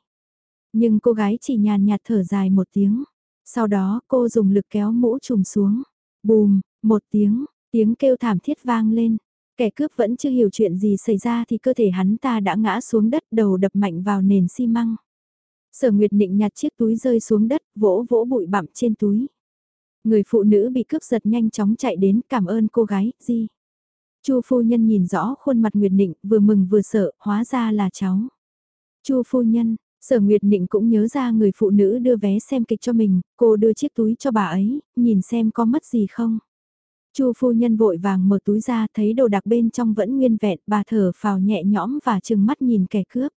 Nhưng cô gái chỉ nhàn nhạt thở dài một tiếng. Sau đó cô dùng lực kéo mũ trùm xuống. Bùm, một tiếng, tiếng kêu thảm thiết vang lên. Kẻ cướp vẫn chưa hiểu chuyện gì xảy ra thì cơ thể hắn ta đã ngã xuống đất đầu đập mạnh vào nền xi măng. Sở Nguyệt Nịnh nhặt chiếc túi rơi xuống đất, vỗ vỗ bụi bặm trên túi. Người phụ nữ bị cướp giật nhanh chóng chạy đến cảm ơn cô gái, gì? Chu phu nhân nhìn rõ khuôn mặt Nguyệt Nịnh, vừa mừng vừa sợ, hóa ra là cháu. Chu phu nhân, Sở Nguyệt Nịnh cũng nhớ ra người phụ nữ đưa vé xem kịch cho mình, cô đưa chiếc túi cho bà ấy, nhìn xem có mất gì không. Chu phu nhân vội vàng mở túi ra, thấy đồ đặc bên trong vẫn nguyên vẹn, bà thở phào nhẹ nhõm và chừng mắt nhìn kẻ cướp.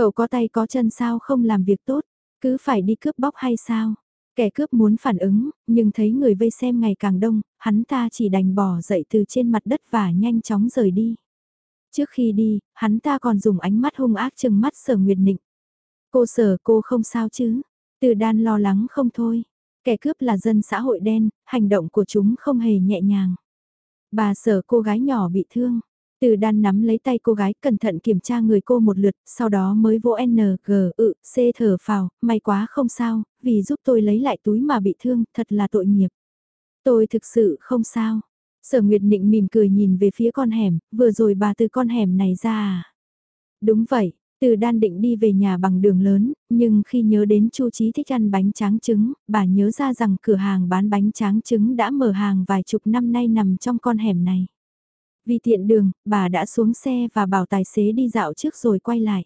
Cậu có tay có chân sao không làm việc tốt, cứ phải đi cướp bóc hay sao? Kẻ cướp muốn phản ứng, nhưng thấy người vây xem ngày càng đông, hắn ta chỉ đành bỏ dậy từ trên mặt đất và nhanh chóng rời đi. Trước khi đi, hắn ta còn dùng ánh mắt hung ác chừng mắt sở nguyệt nịnh. Cô sở cô không sao chứ? Từ đan lo lắng không thôi. Kẻ cướp là dân xã hội đen, hành động của chúng không hề nhẹ nhàng. Bà sở cô gái nhỏ bị thương. Từ đan nắm lấy tay cô gái cẩn thận kiểm tra người cô một lượt, sau đó mới vỗ N, G, ự, C thở phào, may quá không sao, vì giúp tôi lấy lại túi mà bị thương, thật là tội nghiệp. Tôi thực sự không sao. Sở Nguyệt Nịnh mỉm cười nhìn về phía con hẻm, vừa rồi bà từ con hẻm này ra à? Đúng vậy, từ đan định đi về nhà bằng đường lớn, nhưng khi nhớ đến Chu Chí thích ăn bánh tráng trứng, bà nhớ ra rằng cửa hàng bán bánh tráng trứng đã mở hàng vài chục năm nay nằm trong con hẻm này. Vì tiện đường, bà đã xuống xe và bảo tài xế đi dạo trước rồi quay lại.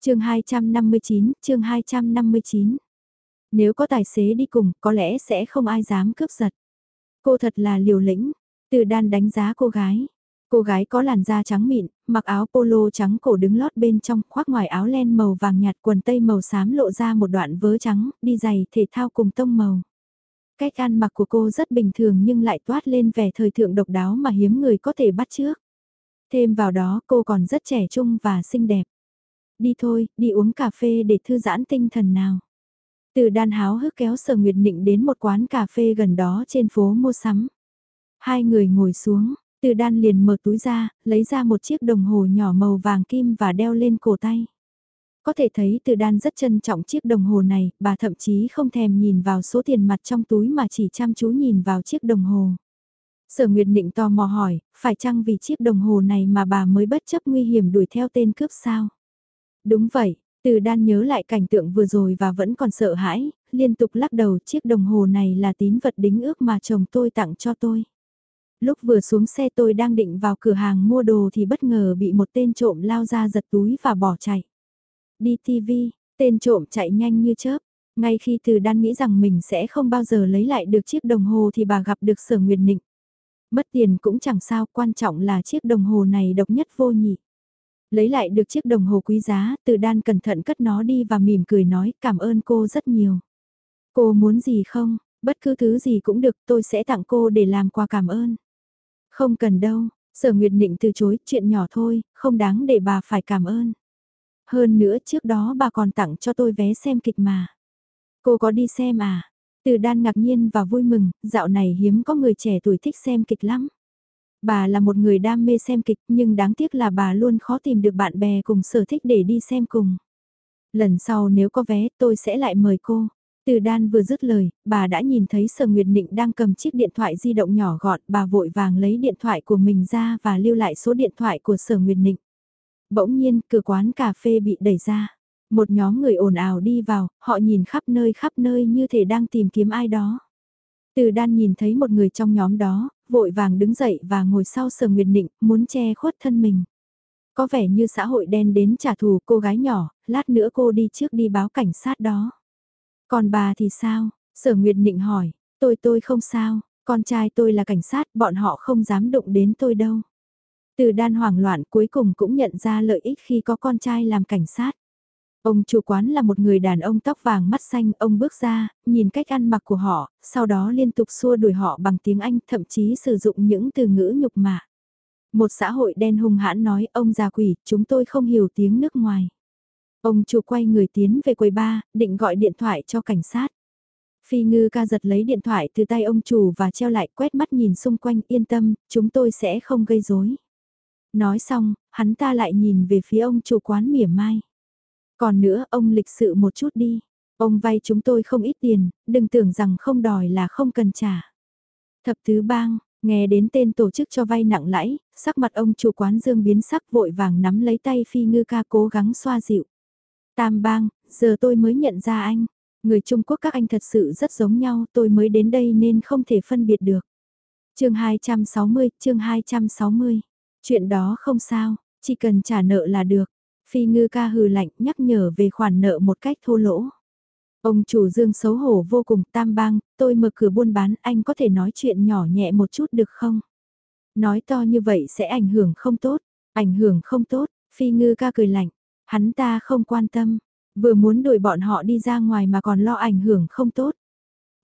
chương 259, chương 259. Nếu có tài xế đi cùng, có lẽ sẽ không ai dám cướp giật. Cô thật là liều lĩnh, từ đan đánh giá cô gái. Cô gái có làn da trắng mịn, mặc áo polo trắng cổ đứng lót bên trong, khoác ngoài áo len màu vàng nhạt quần tây màu xám lộ ra một đoạn vớ trắng, đi giày thể thao cùng tông màu. Cách ăn mặc của cô rất bình thường nhưng lại toát lên vẻ thời thượng độc đáo mà hiếm người có thể bắt trước. Thêm vào đó cô còn rất trẻ trung và xinh đẹp. Đi thôi, đi uống cà phê để thư giãn tinh thần nào. Từ đan háo hức kéo sở nguyệt nịnh đến một quán cà phê gần đó trên phố mua sắm. Hai người ngồi xuống, từ đan liền mở túi ra, lấy ra một chiếc đồng hồ nhỏ màu vàng kim và đeo lên cổ tay. Có thể thấy từ đan rất trân trọng chiếc đồng hồ này, bà thậm chí không thèm nhìn vào số tiền mặt trong túi mà chỉ chăm chú nhìn vào chiếc đồng hồ. Sở Nguyệt Định tò mò hỏi, phải chăng vì chiếc đồng hồ này mà bà mới bất chấp nguy hiểm đuổi theo tên cướp sao? Đúng vậy, từ đan nhớ lại cảnh tượng vừa rồi và vẫn còn sợ hãi, liên tục lắc đầu chiếc đồng hồ này là tín vật đính ước mà chồng tôi tặng cho tôi. Lúc vừa xuống xe tôi đang định vào cửa hàng mua đồ thì bất ngờ bị một tên trộm lao ra giật túi và bỏ chạy. Đi TV, tên trộm chạy nhanh như chớp. Ngay khi từ đan nghĩ rằng mình sẽ không bao giờ lấy lại được chiếc đồng hồ thì bà gặp được sở nguyệt nịnh. Mất tiền cũng chẳng sao, quan trọng là chiếc đồng hồ này độc nhất vô nhị. Lấy lại được chiếc đồng hồ quý giá, từ đan cẩn thận cất nó đi và mỉm cười nói cảm ơn cô rất nhiều. Cô muốn gì không, bất cứ thứ gì cũng được tôi sẽ tặng cô để làm quà cảm ơn. Không cần đâu, sở nguyệt nịnh từ chối, chuyện nhỏ thôi, không đáng để bà phải cảm ơn. Hơn nữa trước đó bà còn tặng cho tôi vé xem kịch mà. Cô có đi xem à? Từ đan ngạc nhiên và vui mừng, dạo này hiếm có người trẻ tuổi thích xem kịch lắm. Bà là một người đam mê xem kịch nhưng đáng tiếc là bà luôn khó tìm được bạn bè cùng sở thích để đi xem cùng. Lần sau nếu có vé tôi sẽ lại mời cô. Từ đan vừa dứt lời, bà đã nhìn thấy Sở Nguyệt Nịnh đang cầm chiếc điện thoại di động nhỏ gọn, bà vội vàng lấy điện thoại của mình ra và lưu lại số điện thoại của Sở Nguyệt Nịnh. Bỗng nhiên, cửa quán cà phê bị đẩy ra. Một nhóm người ồn ào đi vào, họ nhìn khắp nơi khắp nơi như thể đang tìm kiếm ai đó. Từ đan nhìn thấy một người trong nhóm đó, vội vàng đứng dậy và ngồi sau Sở Nguyệt Nịnh, muốn che khuất thân mình. Có vẻ như xã hội đen đến trả thù cô gái nhỏ, lát nữa cô đi trước đi báo cảnh sát đó. Còn bà thì sao? Sở Nguyệt Nịnh hỏi, tôi tôi không sao, con trai tôi là cảnh sát, bọn họ không dám đụng đến tôi đâu. Từ đan hoảng loạn cuối cùng cũng nhận ra lợi ích khi có con trai làm cảnh sát. Ông chủ quán là một người đàn ông tóc vàng mắt xanh, ông bước ra, nhìn cách ăn mặc của họ, sau đó liên tục xua đuổi họ bằng tiếng Anh, thậm chí sử dụng những từ ngữ nhục mạ. Một xã hội đen hung hãn nói, ông già quỷ, chúng tôi không hiểu tiếng nước ngoài. Ông chủ quay người tiến về quầy ba, định gọi điện thoại cho cảnh sát. Phi ngư ca giật lấy điện thoại từ tay ông chủ và treo lại quét mắt nhìn xung quanh yên tâm, chúng tôi sẽ không gây rối. Nói xong, hắn ta lại nhìn về phía ông chủ quán mỉa mai. Còn nữa, ông lịch sự một chút đi. Ông vay chúng tôi không ít tiền, đừng tưởng rằng không đòi là không cần trả. Thập tứ bang, nghe đến tên tổ chức cho vay nặng lãi, sắc mặt ông chủ quán dương biến sắc vội vàng nắm lấy tay phi ngư ca cố gắng xoa dịu. Tam bang, giờ tôi mới nhận ra anh. Người Trung Quốc các anh thật sự rất giống nhau, tôi mới đến đây nên không thể phân biệt được. chương 260, chương 260. Chuyện đó không sao, chỉ cần trả nợ là được. Phi ngư ca hừ lạnh nhắc nhở về khoản nợ một cách thô lỗ. Ông chủ dương xấu hổ vô cùng tam bang, tôi mở cửa buôn bán anh có thể nói chuyện nhỏ nhẹ một chút được không? Nói to như vậy sẽ ảnh hưởng không tốt, ảnh hưởng không tốt, phi ngư ca cười lạnh, hắn ta không quan tâm, vừa muốn đuổi bọn họ đi ra ngoài mà còn lo ảnh hưởng không tốt.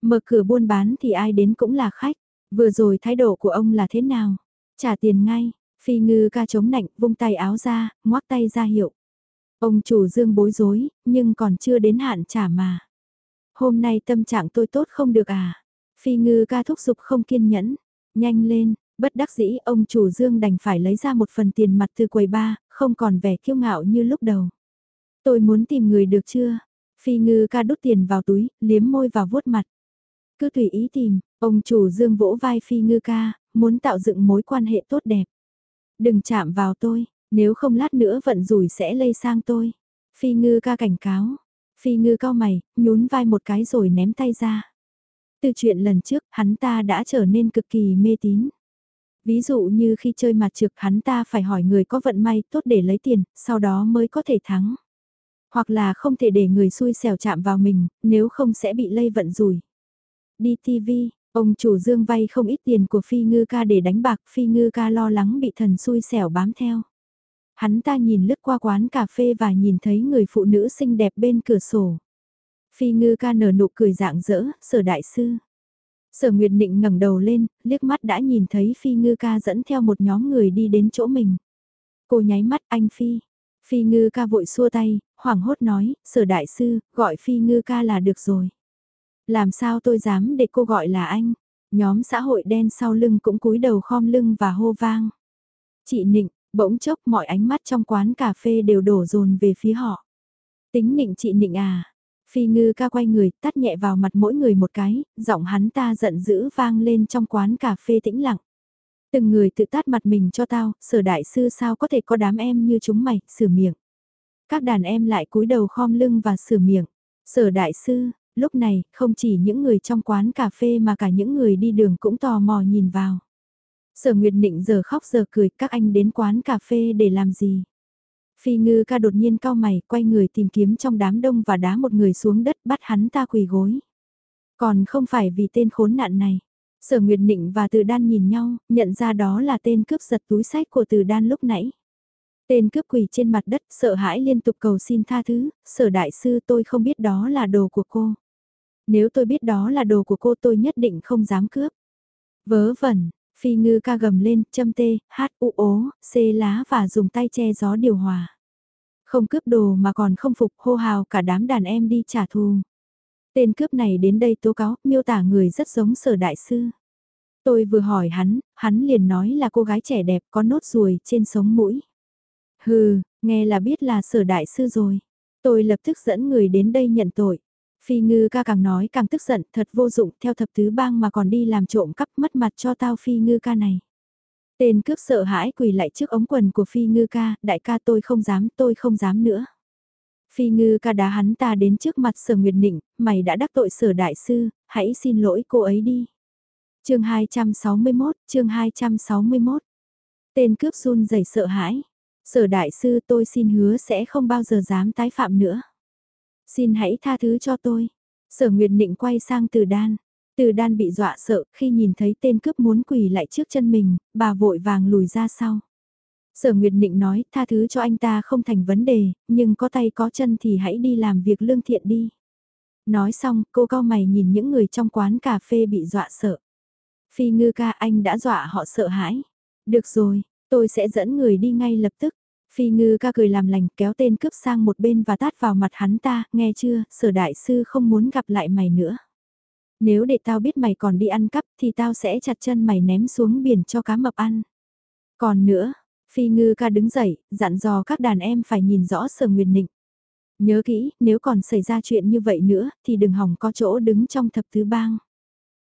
Mở cửa buôn bán thì ai đến cũng là khách, vừa rồi thái độ của ông là thế nào? Trả tiền ngay, Phi ngư ca chống nạnh, vung tay áo ra, ngoác tay ra hiệu. Ông chủ dương bối rối, nhưng còn chưa đến hạn trả mà. Hôm nay tâm trạng tôi tốt không được à? Phi ngư ca thúc giục không kiên nhẫn. Nhanh lên, bất đắc dĩ ông chủ dương đành phải lấy ra một phần tiền mặt từ quầy ba, không còn vẻ kiêu ngạo như lúc đầu. Tôi muốn tìm người được chưa? Phi ngư ca đút tiền vào túi, liếm môi và vuốt mặt. Cứ tùy ý tìm, ông chủ dương vỗ vai phi ngư ca, muốn tạo dựng mối quan hệ tốt đẹp. Đừng chạm vào tôi, nếu không lát nữa vận rủi sẽ lây sang tôi. Phi ngư ca cảnh cáo. Phi ngư cao mày, nhún vai một cái rồi ném tay ra. Từ chuyện lần trước, hắn ta đã trở nên cực kỳ mê tín. Ví dụ như khi chơi mặt trực hắn ta phải hỏi người có vận may tốt để lấy tiền, sau đó mới có thể thắng. Hoặc là không thể để người xui xẻo chạm vào mình, nếu không sẽ bị lây vận rủi. Đi TV, ông chủ dương vay không ít tiền của Phi Ngư ca để đánh bạc, Phi Ngư ca lo lắng bị thần xui xẻo bám theo. Hắn ta nhìn lướt qua quán cà phê và nhìn thấy người phụ nữ xinh đẹp bên cửa sổ. Phi Ngư ca nở nụ cười dạng dỡ, sở đại sư. Sở Nguyệt Định ngẩng đầu lên, liếc mắt đã nhìn thấy Phi Ngư ca dẫn theo một nhóm người đi đến chỗ mình. Cô nháy mắt anh Phi. Phi Ngư ca vội xua tay, hoảng hốt nói, sở đại sư, gọi Phi Ngư ca là được rồi. Làm sao tôi dám để cô gọi là anh? Nhóm xã hội đen sau lưng cũng cúi đầu khom lưng và hô vang. Chị Nịnh, bỗng chốc mọi ánh mắt trong quán cà phê đều đổ dồn về phía họ. Tính Nịnh chị Nịnh à, Phi ngư ca quay người, tắt nhẹ vào mặt mỗi người một cái, giọng hắn ta giận dữ vang lên trong quán cà phê tĩnh lặng. Từng người tự tát mặt mình cho tao, sở đại sư sao có thể có đám em như chúng mày, sửa miệng. Các đàn em lại cúi đầu khom lưng và sửa miệng. Sở đại sư, lúc này, không chỉ những người trong quán cà phê mà cả những người đi đường cũng tò mò nhìn vào. Sở Nguyệt Nịnh giờ khóc giờ cười, các anh đến quán cà phê để làm gì? Phi ngư ca đột nhiên cao mày, quay người tìm kiếm trong đám đông và đá một người xuống đất bắt hắn ta quỳ gối. Còn không phải vì tên khốn nạn này. Sở Nguyệt Nịnh và Từ Đan nhìn nhau, nhận ra đó là tên cướp giật túi sách của Từ Đan lúc nãy. Tên cướp quỳ trên mặt đất sợ hãi liên tục cầu xin tha thứ, sở đại sư tôi không biết đó là đồ của cô. Nếu tôi biết đó là đồ của cô tôi nhất định không dám cướp. Vớ vẩn, phi ngư ca gầm lên, châm tê, hát u ố, xê lá và dùng tay che gió điều hòa. Không cướp đồ mà còn không phục hô hào cả đám đàn em đi trả thù. Tên cướp này đến đây tố cáo, miêu tả người rất giống sở đại sư. Tôi vừa hỏi hắn, hắn liền nói là cô gái trẻ đẹp có nốt ruồi trên sống mũi. Hừ, nghe là biết là sở đại sư rồi. Tôi lập tức dẫn người đến đây nhận tội. Phi ngư ca càng nói càng tức giận, thật vô dụng, theo thập tứ bang mà còn đi làm trộm cắp mất mặt cho tao phi ngư ca này. Tên cướp sợ hãi quỳ lại trước ống quần của Phi Ngư ca, đại ca tôi không dám, tôi không dám nữa. Phi Ngư ca đá hắn ta đến trước mặt sở Nguyệt Nịnh, mày đã đắc tội sở đại sư, hãy xin lỗi cô ấy đi. chương 261, chương 261. Tên cướp run rẩy sợ hãi. Sở đại sư tôi xin hứa sẽ không bao giờ dám tái phạm nữa. Xin hãy tha thứ cho tôi. Sở Nguyệt Nịnh quay sang từ đan. Từ đan bị dọa sợ khi nhìn thấy tên cướp muốn quỳ lại trước chân mình, bà vội vàng lùi ra sau. Sở Nguyệt Nịnh nói tha thứ cho anh ta không thành vấn đề, nhưng có tay có chân thì hãy đi làm việc lương thiện đi. Nói xong, cô cao mày nhìn những người trong quán cà phê bị dọa sợ. Phi ngư ca anh đã dọa họ sợ hãi. Được rồi, tôi sẽ dẫn người đi ngay lập tức. Phi ngư ca cười làm lành kéo tên cướp sang một bên và tát vào mặt hắn ta, nghe chưa, sở đại sư không muốn gặp lại mày nữa. Nếu để tao biết mày còn đi ăn cắp thì tao sẽ chặt chân mày ném xuống biển cho cá mập ăn. Còn nữa, Phi Ngư ca đứng dậy, dặn dò các đàn em phải nhìn rõ sở nguyệt nịnh. Nhớ kỹ, nếu còn xảy ra chuyện như vậy nữa, thì đừng hỏng có chỗ đứng trong thập thứ bang.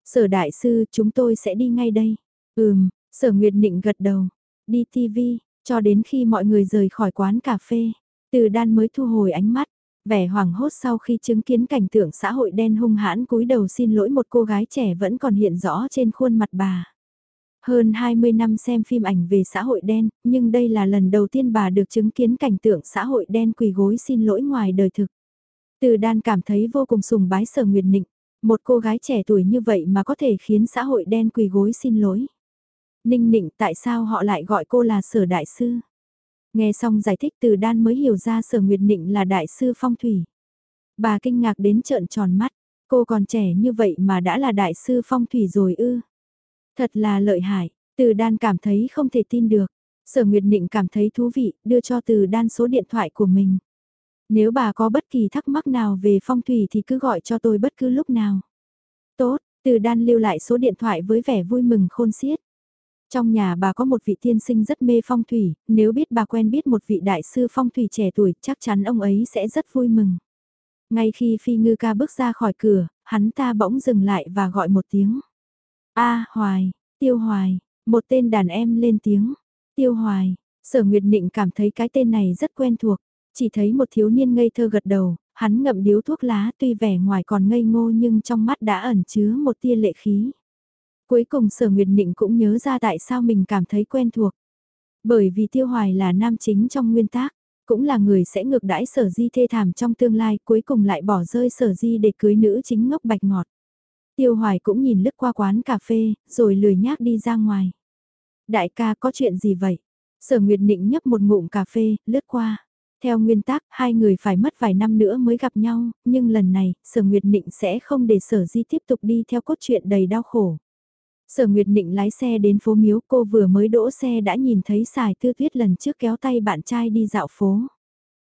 Sở đại sư, chúng tôi sẽ đi ngay đây. Ừm, sở nguyệt nịnh gật đầu. Đi TV, cho đến khi mọi người rời khỏi quán cà phê. Từ đan mới thu hồi ánh mắt. Vẻ hoảng hốt sau khi chứng kiến cảnh tượng xã hội đen hung hãn cúi đầu xin lỗi một cô gái trẻ vẫn còn hiện rõ trên khuôn mặt bà. Hơn 20 năm xem phim ảnh về xã hội đen, nhưng đây là lần đầu tiên bà được chứng kiến cảnh tượng xã hội đen quỳ gối xin lỗi ngoài đời thực. Từ đan cảm thấy vô cùng sùng bái sở nguyệt nịnh, một cô gái trẻ tuổi như vậy mà có thể khiến xã hội đen quỳ gối xin lỗi. Ninh nịnh tại sao họ lại gọi cô là sở đại sư? Nghe xong giải thích từ đan mới hiểu ra sở nguyệt nịnh là đại sư phong thủy. Bà kinh ngạc đến trợn tròn mắt, cô còn trẻ như vậy mà đã là đại sư phong thủy rồi ư. Thật là lợi hại, từ đan cảm thấy không thể tin được. Sở Nguyệt Nịnh cảm thấy thú vị, đưa cho từ đan số điện thoại của mình. Nếu bà có bất kỳ thắc mắc nào về phong thủy thì cứ gọi cho tôi bất cứ lúc nào. Tốt, từ đan lưu lại số điện thoại với vẻ vui mừng khôn xiết. Trong nhà bà có một vị tiên sinh rất mê phong thủy, nếu biết bà quen biết một vị đại sư phong thủy trẻ tuổi chắc chắn ông ấy sẽ rất vui mừng. Ngay khi Phi Ngư ca bước ra khỏi cửa, hắn ta bỗng dừng lại và gọi một tiếng. A Hoài, Tiêu Hoài, một tên đàn em lên tiếng. Tiêu Hoài, sở Nguyệt Nịnh cảm thấy cái tên này rất quen thuộc. Chỉ thấy một thiếu niên ngây thơ gật đầu, hắn ngậm điếu thuốc lá tuy vẻ ngoài còn ngây ngô nhưng trong mắt đã ẩn chứa một tia lệ khí. Cuối cùng sở Nguyệt Nịnh cũng nhớ ra tại sao mình cảm thấy quen thuộc. Bởi vì Tiêu Hoài là nam chính trong nguyên tác, cũng là người sẽ ngược đãi sở di thê thảm trong tương lai cuối cùng lại bỏ rơi sở di để cưới nữ chính ngốc bạch ngọt. Tiêu Hoài cũng nhìn lướt qua quán cà phê, rồi lười nhác đi ra ngoài. Đại ca có chuyện gì vậy? Sở Nguyệt Nịnh nhấp một ngụm cà phê, lướt qua. Theo nguyên tắc, hai người phải mất vài năm nữa mới gặp nhau, nhưng lần này, Sở Nguyệt Nịnh sẽ không để Sở Di tiếp tục đi theo cốt truyện đầy đau khổ. Sở Nguyệt Nịnh lái xe đến phố Miếu cô vừa mới đỗ xe đã nhìn thấy xài tư tuyết lần trước kéo tay bạn trai đi dạo phố.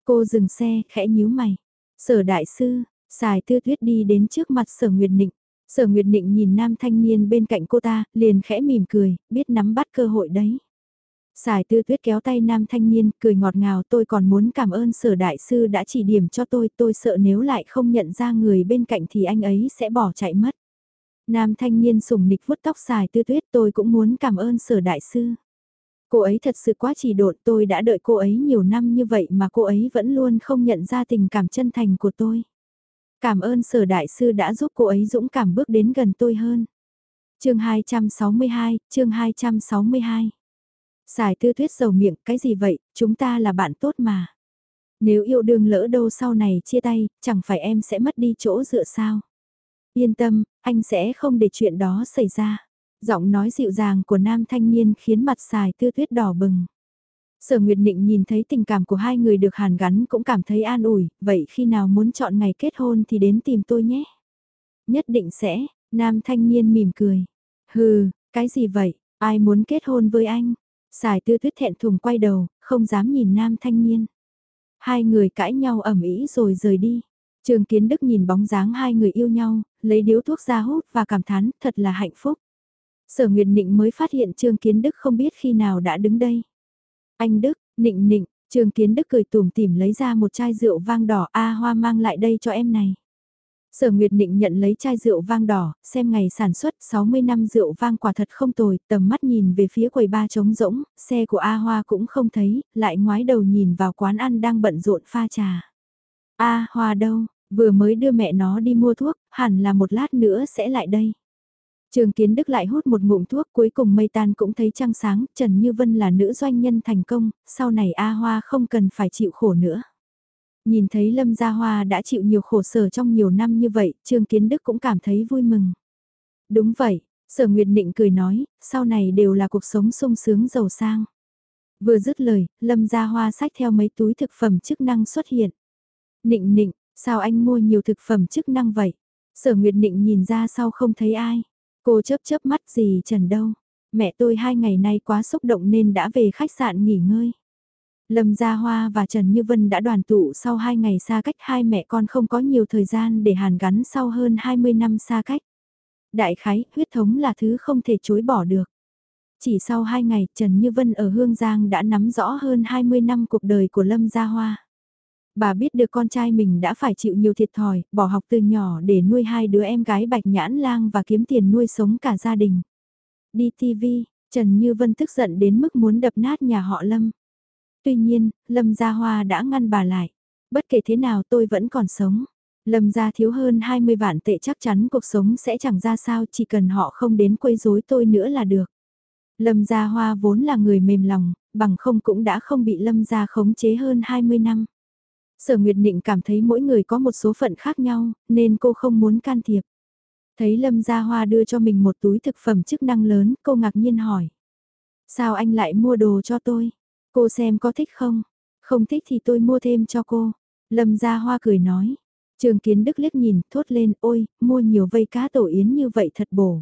Cô dừng xe, khẽ nhíu mày. Sở Đại Sư, xài tư tuyết đi đến trước mặt Sở Nguyệt Nịnh. Sở Nguyệt Nịnh nhìn nam thanh niên bên cạnh cô ta, liền khẽ mỉm cười, biết nắm bắt cơ hội đấy. Sài tư tuyết kéo tay nam thanh niên, cười ngọt ngào tôi còn muốn cảm ơn sở đại sư đã chỉ điểm cho tôi, tôi sợ nếu lại không nhận ra người bên cạnh thì anh ấy sẽ bỏ chạy mất. Nam thanh niên sùng nịch vuốt tóc xài tư tuyết tôi cũng muốn cảm ơn sở đại sư. Cô ấy thật sự quá chỉ độn tôi đã đợi cô ấy nhiều năm như vậy mà cô ấy vẫn luôn không nhận ra tình cảm chân thành của tôi. Cảm ơn sở đại sư đã giúp cô ấy dũng cảm bước đến gần tôi hơn. chương 262, chương 262. Xài tư tuyết dầu miệng, cái gì vậy, chúng ta là bạn tốt mà. Nếu yêu đương lỡ đâu sau này chia tay, chẳng phải em sẽ mất đi chỗ dựa sao. Yên tâm, anh sẽ không để chuyện đó xảy ra. Giọng nói dịu dàng của nam thanh niên khiến mặt xài tư tuyết đỏ bừng. Sở Nguyệt Nịnh nhìn thấy tình cảm của hai người được hàn gắn cũng cảm thấy an ủi, vậy khi nào muốn chọn ngày kết hôn thì đến tìm tôi nhé. Nhất định sẽ, nam thanh niên mỉm cười. Hừ, cái gì vậy, ai muốn kết hôn với anh? Sài tư tuyết thẹn thùng quay đầu, không dám nhìn nam thanh niên. Hai người cãi nhau ẩm ý rồi rời đi. Trường Kiến Đức nhìn bóng dáng hai người yêu nhau, lấy điếu thuốc ra hút và cảm thán thật là hạnh phúc. Sở Nguyệt Nịnh mới phát hiện Trương Kiến Đức không biết khi nào đã đứng đây. Anh Đức, Nịnh Nịnh, Trương Kiến Đức cười tủm tỉm lấy ra một chai rượu vang đỏ A Hoa mang lại đây cho em này. Sở Nguyệt Định nhận lấy chai rượu vang đỏ, xem ngày sản xuất 60 năm rượu vang quả thật không tồi, tầm mắt nhìn về phía quầy ba trống rỗng, xe của A Hoa cũng không thấy, lại ngoái đầu nhìn vào quán ăn đang bận rộn pha trà. A Hoa đâu, vừa mới đưa mẹ nó đi mua thuốc, hẳn là một lát nữa sẽ lại đây. Trường Kiến Đức lại hút một ngụm thuốc cuối cùng mây tan cũng thấy trăng sáng, Trần Như Vân là nữ doanh nhân thành công, sau này A Hoa không cần phải chịu khổ nữa. Nhìn thấy Lâm Gia Hoa đã chịu nhiều khổ sở trong nhiều năm như vậy, Trương Kiến Đức cũng cảm thấy vui mừng. Đúng vậy, Sở Nguyệt Nịnh cười nói, sau này đều là cuộc sống sung sướng giàu sang. Vừa dứt lời, Lâm Gia Hoa xách theo mấy túi thực phẩm chức năng xuất hiện. Nịnh nịnh, sao anh mua nhiều thực phẩm chức năng vậy? Sở Nguyệt Nịnh nhìn ra sau không thấy ai. Cô chớp chớp mắt gì trần đâu. Mẹ tôi hai ngày nay quá xúc động nên đã về khách sạn nghỉ ngơi. Lâm Gia Hoa và Trần Như Vân đã đoàn tụ sau hai ngày xa cách hai mẹ con không có nhiều thời gian để hàn gắn sau hơn 20 năm xa cách. Đại khái, huyết thống là thứ không thể chối bỏ được. Chỉ sau hai ngày, Trần Như Vân ở Hương Giang đã nắm rõ hơn 20 năm cuộc đời của Lâm Gia Hoa. Bà biết được con trai mình đã phải chịu nhiều thiệt thòi, bỏ học từ nhỏ để nuôi hai đứa em gái Bạch Nhãn Lang và kiếm tiền nuôi sống cả gia đình. Đi TV, Trần Như Vân tức giận đến mức muốn đập nát nhà họ Lâm. Tuy nhiên, Lâm Gia Hoa đã ngăn bà lại. Bất kể thế nào tôi vẫn còn sống. Lâm Gia thiếu hơn 20 vạn tệ chắc chắn cuộc sống sẽ chẳng ra sao chỉ cần họ không đến quấy rối tôi nữa là được. Lâm Gia Hoa vốn là người mềm lòng, bằng không cũng đã không bị Lâm Gia khống chế hơn 20 năm. Sở Nguyệt Nịnh cảm thấy mỗi người có một số phận khác nhau, nên cô không muốn can thiệp. Thấy Lâm Gia Hoa đưa cho mình một túi thực phẩm chức năng lớn, cô ngạc nhiên hỏi. Sao anh lại mua đồ cho tôi? Cô xem có thích không? Không thích thì tôi mua thêm cho cô. Lâm Gia Hoa cười nói. Trường Kiến Đức liếc nhìn, thốt lên, ôi, mua nhiều vây cá tổ yến như vậy thật bổ.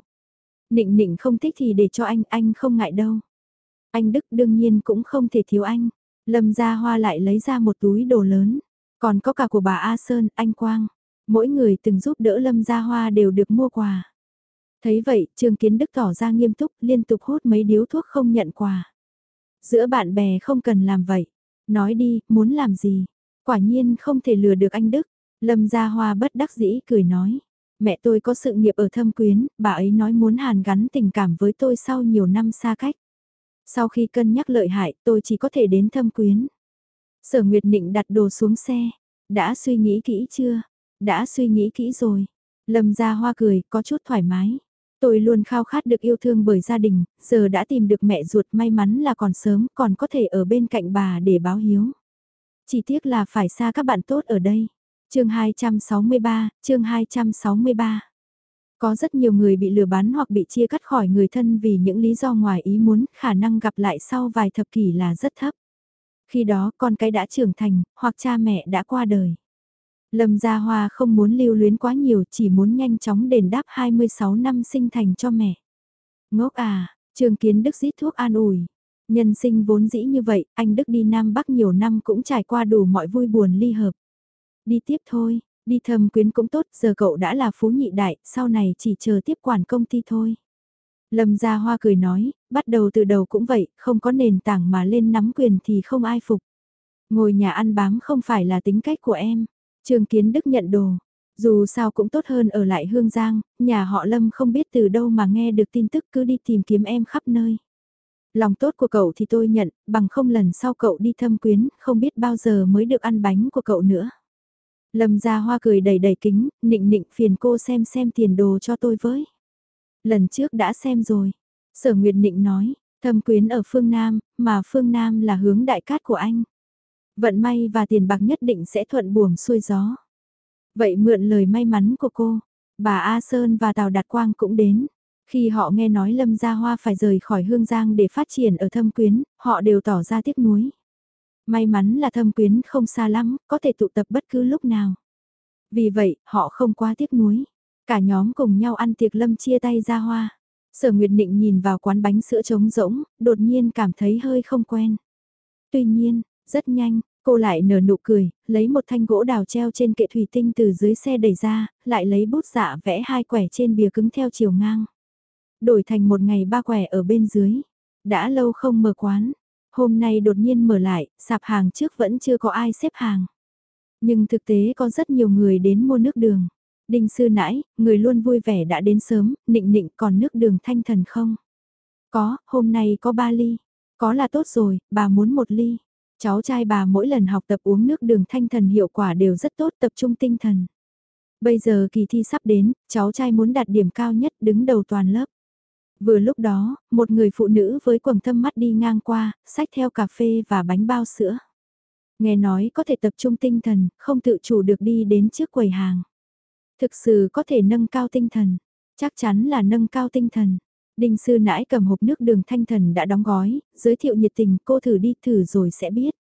Nịnh nịnh không thích thì để cho anh, anh không ngại đâu. Anh Đức đương nhiên cũng không thể thiếu anh. Lâm Gia Hoa lại lấy ra một túi đồ lớn. Còn có cả của bà A Sơn, anh Quang. Mỗi người từng giúp đỡ Lâm Gia Hoa đều được mua quà. Thấy vậy, Trương Kiến Đức tỏ ra nghiêm túc, liên tục hút mấy điếu thuốc không nhận quà. Giữa bạn bè không cần làm vậy. Nói đi, muốn làm gì? Quả nhiên không thể lừa được anh Đức. Lâm Gia Hoa bất đắc dĩ cười nói. Mẹ tôi có sự nghiệp ở thâm quyến, bà ấy nói muốn hàn gắn tình cảm với tôi sau nhiều năm xa cách. Sau khi cân nhắc lợi hại, tôi chỉ có thể đến thâm quyến. Sở Nguyệt Nịnh đặt đồ xuống xe. Đã suy nghĩ kỹ chưa? Đã suy nghĩ kỹ rồi. Lâm Gia Hoa cười, có chút thoải mái. Tôi luôn khao khát được yêu thương bởi gia đình, giờ đã tìm được mẹ ruột may mắn là còn sớm còn có thể ở bên cạnh bà để báo hiếu. Chỉ tiếc là phải xa các bạn tốt ở đây. chương 263, chương 263. Có rất nhiều người bị lừa bán hoặc bị chia cắt khỏi người thân vì những lý do ngoài ý muốn, khả năng gặp lại sau vài thập kỷ là rất thấp. Khi đó con cái đã trưởng thành, hoặc cha mẹ đã qua đời. Lâm Gia Hoa không muốn lưu luyến quá nhiều, chỉ muốn nhanh chóng đền đáp 26 năm sinh thành cho mẹ. Ngốc à, Trường Kiến Đức rít thuốc an ủi. Nhân sinh vốn dĩ như vậy, anh Đức đi Nam Bắc nhiều năm cũng trải qua đủ mọi vui buồn ly hợp. Đi tiếp thôi, đi thầm quyến cũng tốt, giờ cậu đã là phú nhị đại, sau này chỉ chờ tiếp quản công ty thôi. Lâm Gia Hoa cười nói, bắt đầu từ đầu cũng vậy, không có nền tảng mà lên nắm quyền thì không ai phục. Ngồi nhà ăn bám không phải là tính cách của em. Trương Kiến Đức nhận đồ. Dù sao cũng tốt hơn ở lại Hương Giang, nhà họ Lâm không biết từ đâu mà nghe được tin tức cứ đi tìm kiếm em khắp nơi. Lòng tốt của cậu thì tôi nhận, bằng không lần sau cậu đi thâm quyến, không biết bao giờ mới được ăn bánh của cậu nữa. Lâm ra hoa cười đầy đầy kính, nịnh nịnh phiền cô xem xem tiền đồ cho tôi với. Lần trước đã xem rồi. Sở Nguyệt Nịnh nói, thâm quyến ở phương Nam, mà phương Nam là hướng đại cát của anh. Vận may và tiền bạc nhất định sẽ thuận buồm xuôi gió. Vậy mượn lời may mắn của cô, bà A Sơn và Tào Đạt Quang cũng đến. Khi họ nghe nói Lâm Gia Hoa phải rời khỏi Hương Giang để phát triển ở thâm quyến, họ đều tỏ ra tiếc nuối. May mắn là thâm quyến không xa lắm, có thể tụ tập bất cứ lúc nào. Vì vậy, họ không quá tiếc nuối. Cả nhóm cùng nhau ăn tiệc Lâm chia tay ra Hoa. Sở Nguyệt Nịnh nhìn vào quán bánh sữa trống rỗng, đột nhiên cảm thấy hơi không quen. Tuy nhiên, rất nhanh, cô lại nở nụ cười, lấy một thanh gỗ đào treo trên kệ thủy tinh từ dưới xe đẩy ra, lại lấy bút dạ vẽ hai quẻ trên bìa cứng theo chiều ngang. Đổi thành một ngày ba quẻ ở bên dưới. Đã lâu không mở quán, hôm nay đột nhiên mở lại, sạp hàng trước vẫn chưa có ai xếp hàng. Nhưng thực tế có rất nhiều người đến mua nước đường. Đinh sư nãi, người luôn vui vẻ đã đến sớm, nịnh nịnh còn nước đường thanh thần không? Có, hôm nay có ba ly. Có là tốt rồi, bà muốn một ly. Cháu trai bà mỗi lần học tập uống nước đường thanh thần hiệu quả đều rất tốt tập trung tinh thần. Bây giờ kỳ thi sắp đến, cháu trai muốn đạt điểm cao nhất đứng đầu toàn lớp. Vừa lúc đó, một người phụ nữ với quầng thâm mắt đi ngang qua, xách theo cà phê và bánh bao sữa. Nghe nói có thể tập trung tinh thần, không tự chủ được đi đến trước quầy hàng. Thực sự có thể nâng cao tinh thần, chắc chắn là nâng cao tinh thần. Đinh sư nãi cầm hộp nước đường thanh thần đã đóng gói, giới thiệu nhiệt tình cô thử đi thử rồi sẽ biết.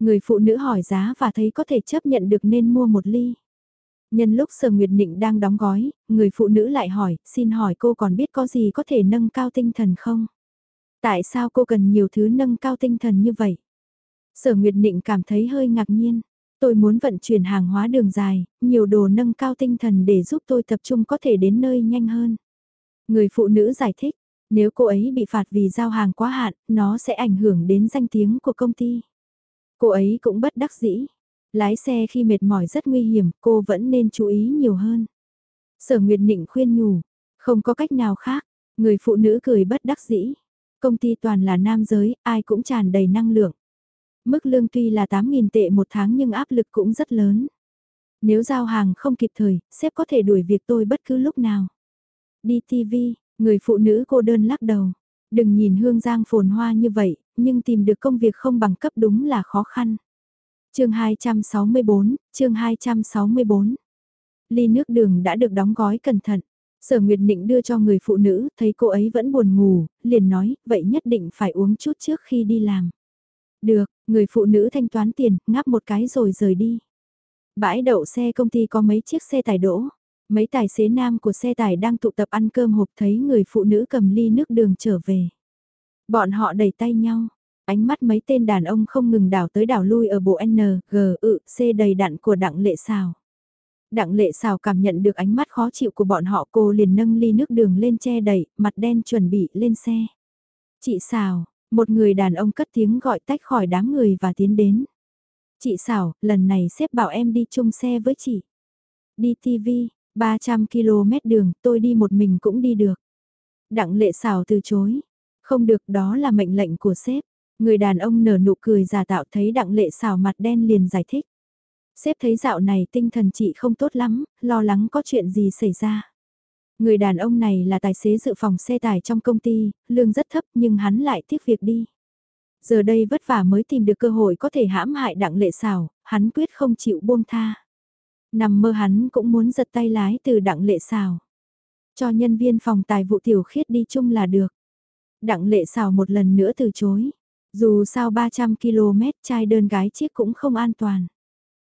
Người phụ nữ hỏi giá và thấy có thể chấp nhận được nên mua một ly. Nhân lúc Sở Nguyệt Nịnh đang đóng gói, người phụ nữ lại hỏi, xin hỏi cô còn biết có gì có thể nâng cao tinh thần không? Tại sao cô cần nhiều thứ nâng cao tinh thần như vậy? Sở Nguyệt Nịnh cảm thấy hơi ngạc nhiên. Tôi muốn vận chuyển hàng hóa đường dài, nhiều đồ nâng cao tinh thần để giúp tôi tập trung có thể đến nơi nhanh hơn. Người phụ nữ giải thích, nếu cô ấy bị phạt vì giao hàng quá hạn, nó sẽ ảnh hưởng đến danh tiếng của công ty. Cô ấy cũng bất đắc dĩ. Lái xe khi mệt mỏi rất nguy hiểm, cô vẫn nên chú ý nhiều hơn. Sở Nguyệt Nịnh khuyên nhủ, không có cách nào khác, người phụ nữ cười bất đắc dĩ. Công ty toàn là nam giới, ai cũng tràn đầy năng lượng. Mức lương tuy là 8.000 tệ một tháng nhưng áp lực cũng rất lớn. Nếu giao hàng không kịp thời, sếp có thể đuổi việc tôi bất cứ lúc nào. Đi TV, người phụ nữ cô đơn lắc đầu. Đừng nhìn hương giang phồn hoa như vậy, nhưng tìm được công việc không bằng cấp đúng là khó khăn. chương 264, chương 264. Ly nước đường đã được đóng gói cẩn thận. Sở Nguyệt Định đưa cho người phụ nữ, thấy cô ấy vẫn buồn ngủ, liền nói, vậy nhất định phải uống chút trước khi đi làm. Được, người phụ nữ thanh toán tiền, ngáp một cái rồi rời đi. Bãi đậu xe công ty có mấy chiếc xe tải đỗ. Mấy tài xế nam của xe tải đang tụ tập ăn cơm hộp thấy người phụ nữ cầm ly nước đường trở về. Bọn họ đẩy tay nhau, ánh mắt mấy tên đàn ông không ngừng đảo tới đảo lui ở bộ N, G, ự, C đầy đặn của đặng lệ xào. Đặng lệ xào cảm nhận được ánh mắt khó chịu của bọn họ cô liền nâng ly nước đường lên che đẩy, mặt đen chuẩn bị lên xe. Chị xào, một người đàn ông cất tiếng gọi tách khỏi đám người và tiến đến. Chị xào, lần này xếp bảo em đi chung xe với chị. Đi TV, 300 km đường, tôi đi một mình cũng đi được. Đặng lệ xào từ chối. Không được đó là mệnh lệnh của sếp. Người đàn ông nở nụ cười giả tạo thấy đặng lệ xào mặt đen liền giải thích. Sếp thấy dạo này tinh thần chị không tốt lắm, lo lắng có chuyện gì xảy ra. Người đàn ông này là tài xế dự phòng xe tải trong công ty, lương rất thấp nhưng hắn lại tiếc việc đi. Giờ đây vất vả mới tìm được cơ hội có thể hãm hại đặng lệ xảo, hắn quyết không chịu buông tha. Nằm mơ hắn cũng muốn giật tay lái từ đặng lệ xảo. Cho nhân viên phòng tài vụ tiểu khiết đi chung là được. Đặng lệ xảo một lần nữa từ chối. Dù sao 300 km trai đơn gái chiếc cũng không an toàn.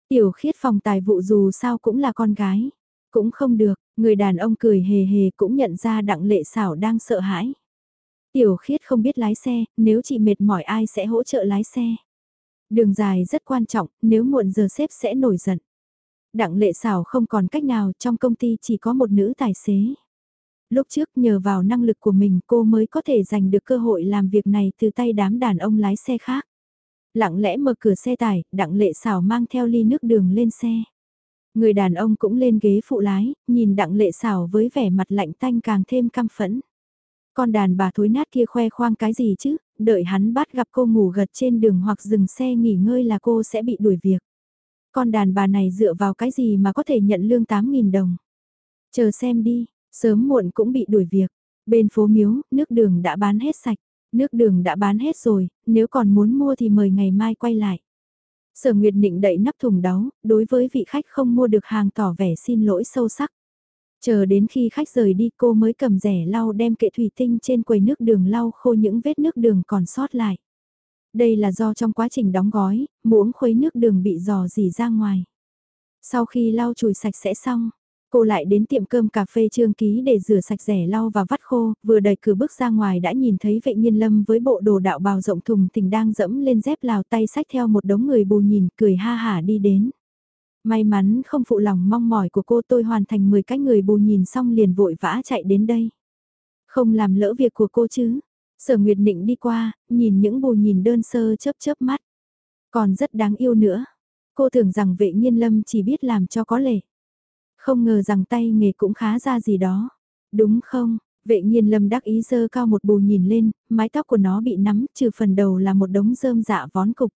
Tiểu khiết phòng tài vụ dù sao cũng là con gái. Cũng không được, người đàn ông cười hề hề cũng nhận ra đặng lệ xảo đang sợ hãi. Tiểu khiết không biết lái xe, nếu chị mệt mỏi ai sẽ hỗ trợ lái xe. Đường dài rất quan trọng, nếu muộn giờ xếp sẽ nổi giận. Đặng lệ xảo không còn cách nào trong công ty chỉ có một nữ tài xế. Lúc trước nhờ vào năng lực của mình cô mới có thể giành được cơ hội làm việc này từ tay đám đàn ông lái xe khác. Lặng lẽ mở cửa xe tải, đặng lệ xảo mang theo ly nước đường lên xe. Người đàn ông cũng lên ghế phụ lái, nhìn đặng lệ xảo với vẻ mặt lạnh tanh càng thêm căm phẫn. Con đàn bà thối nát kia khoe khoang cái gì chứ, đợi hắn bắt gặp cô ngủ gật trên đường hoặc dừng xe nghỉ ngơi là cô sẽ bị đuổi việc. Con đàn bà này dựa vào cái gì mà có thể nhận lương 8.000 đồng. Chờ xem đi, sớm muộn cũng bị đuổi việc. Bên phố miếu, nước đường đã bán hết sạch. Nước đường đã bán hết rồi, nếu còn muốn mua thì mời ngày mai quay lại. Sở Nguyệt Nịnh đậy nắp thùng đáu, đối với vị khách không mua được hàng tỏ vẻ xin lỗi sâu sắc. Chờ đến khi khách rời đi cô mới cầm rẻ lau đem kệ thủy tinh trên quầy nước đường lau khô những vết nước đường còn sót lại. Đây là do trong quá trình đóng gói, muỗng khuấy nước đường bị dò dỉ ra ngoài. Sau khi lau chùi sạch sẽ xong, cô lại đến tiệm cơm cà phê trương ký để rửa sạch rẻ lau và vắt khô, vừa đẩy cửa bước ra ngoài đã nhìn thấy vệ nhiên lâm với bộ đồ đạo bào rộng thùng thình đang dẫm lên dép lào tay sách theo một đống người bù nhìn cười ha hả đi đến. May mắn không phụ lòng mong mỏi của cô tôi hoàn thành 10 cái người bù nhìn xong liền vội vã chạy đến đây. Không làm lỡ việc của cô chứ. Sở Nguyệt Nịnh đi qua, nhìn những bù nhìn đơn sơ chớp chớp mắt. Còn rất đáng yêu nữa. Cô tưởng rằng vệ nhiên lâm chỉ biết làm cho có lệ. Không ngờ rằng tay nghề cũng khá ra gì đó. Đúng không? Vệ nhiên lâm đắc ý dơ cao một bù nhìn lên, mái tóc của nó bị nắm, trừ phần đầu là một đống rơm dạ vón cục.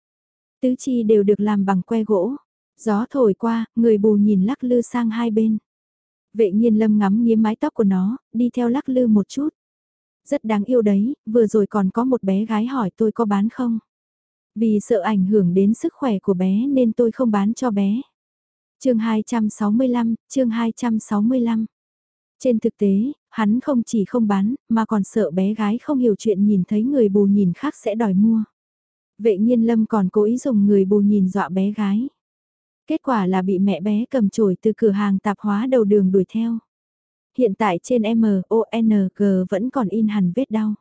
Tứ chi đều được làm bằng que gỗ. Gió thổi qua, người bù nhìn lắc lư sang hai bên. Vệ nhiên lâm ngắm nghiếm mái tóc của nó, đi theo lắc lư một chút. Rất đáng yêu đấy, vừa rồi còn có một bé gái hỏi tôi có bán không? Vì sợ ảnh hưởng đến sức khỏe của bé nên tôi không bán cho bé chương 265, chương 265. Trên thực tế, hắn không chỉ không bán, mà còn sợ bé gái không hiểu chuyện nhìn thấy người bù nhìn khác sẽ đòi mua. Vệ nhiên lâm còn cố ý dùng người bù nhìn dọa bé gái. Kết quả là bị mẹ bé cầm chổi từ cửa hàng tạp hóa đầu đường đuổi theo. Hiện tại trên MONG vẫn còn in hẳn vết đau.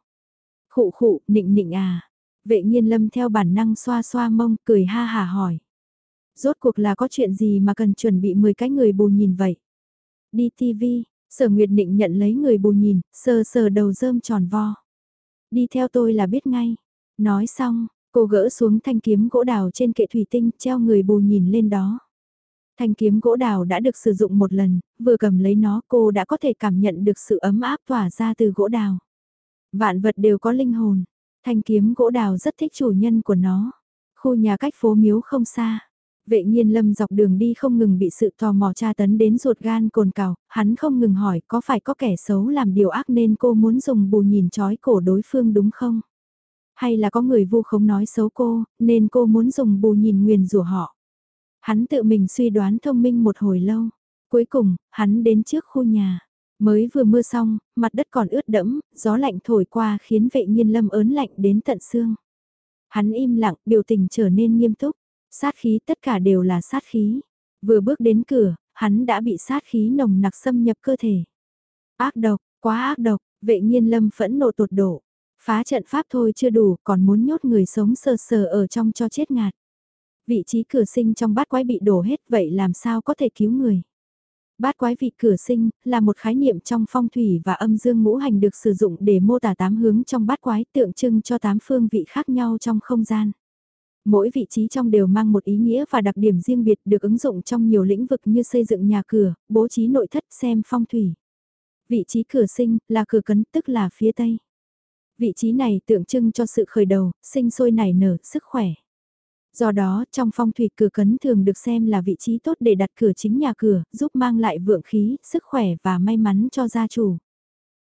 Khụ khụ, nịnh nịnh à. Vệ nhiên lâm theo bản năng xoa xoa mông, cười ha hà hỏi. Rốt cuộc là có chuyện gì mà cần chuẩn bị 10 cái người bù nhìn vậy? Đi TV, sở nguyệt định nhận lấy người bù nhìn, sờ sờ đầu rơm tròn vo. Đi theo tôi là biết ngay. Nói xong, Cô gỡ xuống thanh kiếm gỗ đào trên kệ thủy tinh treo người bù nhìn lên đó. Thanh kiếm gỗ đào đã được sử dụng một lần, vừa cầm lấy nó cô đã có thể cảm nhận được sự ấm áp tỏa ra từ gỗ đào. Vạn vật đều có linh hồn, thanh kiếm gỗ đào rất thích chủ nhân của nó. Khu nhà cách phố miếu không xa. Vệ nhiên lâm dọc đường đi không ngừng bị sự tò mò tra tấn đến ruột gan cồn cào, hắn không ngừng hỏi có phải có kẻ xấu làm điều ác nên cô muốn dùng bù nhìn chói cổ đối phương đúng không? Hay là có người vu khống nói xấu cô, nên cô muốn dùng bù nhìn nguyền rủa họ. Hắn tự mình suy đoán thông minh một hồi lâu. Cuối cùng, hắn đến trước khu nhà. Mới vừa mưa xong, mặt đất còn ướt đẫm, gió lạnh thổi qua khiến vệ nhiên lâm ớn lạnh đến tận xương. Hắn im lặng, biểu tình trở nên nghiêm túc. Sát khí tất cả đều là sát khí. Vừa bước đến cửa, hắn đã bị sát khí nồng nặc xâm nhập cơ thể. Ác độc, quá ác độc, vệ nhiên lâm phẫn nộ tột độ. Phá trận pháp thôi chưa đủ, còn muốn nhốt người sống sờ sờ ở trong cho chết ngạt. Vị trí cửa sinh trong bát quái bị đổ hết vậy làm sao có thể cứu người. Bát quái vị cửa sinh là một khái niệm trong phong thủy và âm dương ngũ hành được sử dụng để mô tả tám hướng trong bát quái tượng trưng cho tám phương vị khác nhau trong không gian. Mỗi vị trí trong đều mang một ý nghĩa và đặc điểm riêng biệt được ứng dụng trong nhiều lĩnh vực như xây dựng nhà cửa, bố trí nội thất xem phong thủy. Vị trí cửa sinh là cửa cấn tức là phía tây. Vị trí này tượng trưng cho sự khởi đầu, sinh sôi nảy nở, sức khỏe. Do đó, trong phong thủy cửa cấn thường được xem là vị trí tốt để đặt cửa chính nhà cửa, giúp mang lại vượng khí, sức khỏe và may mắn cho gia chủ.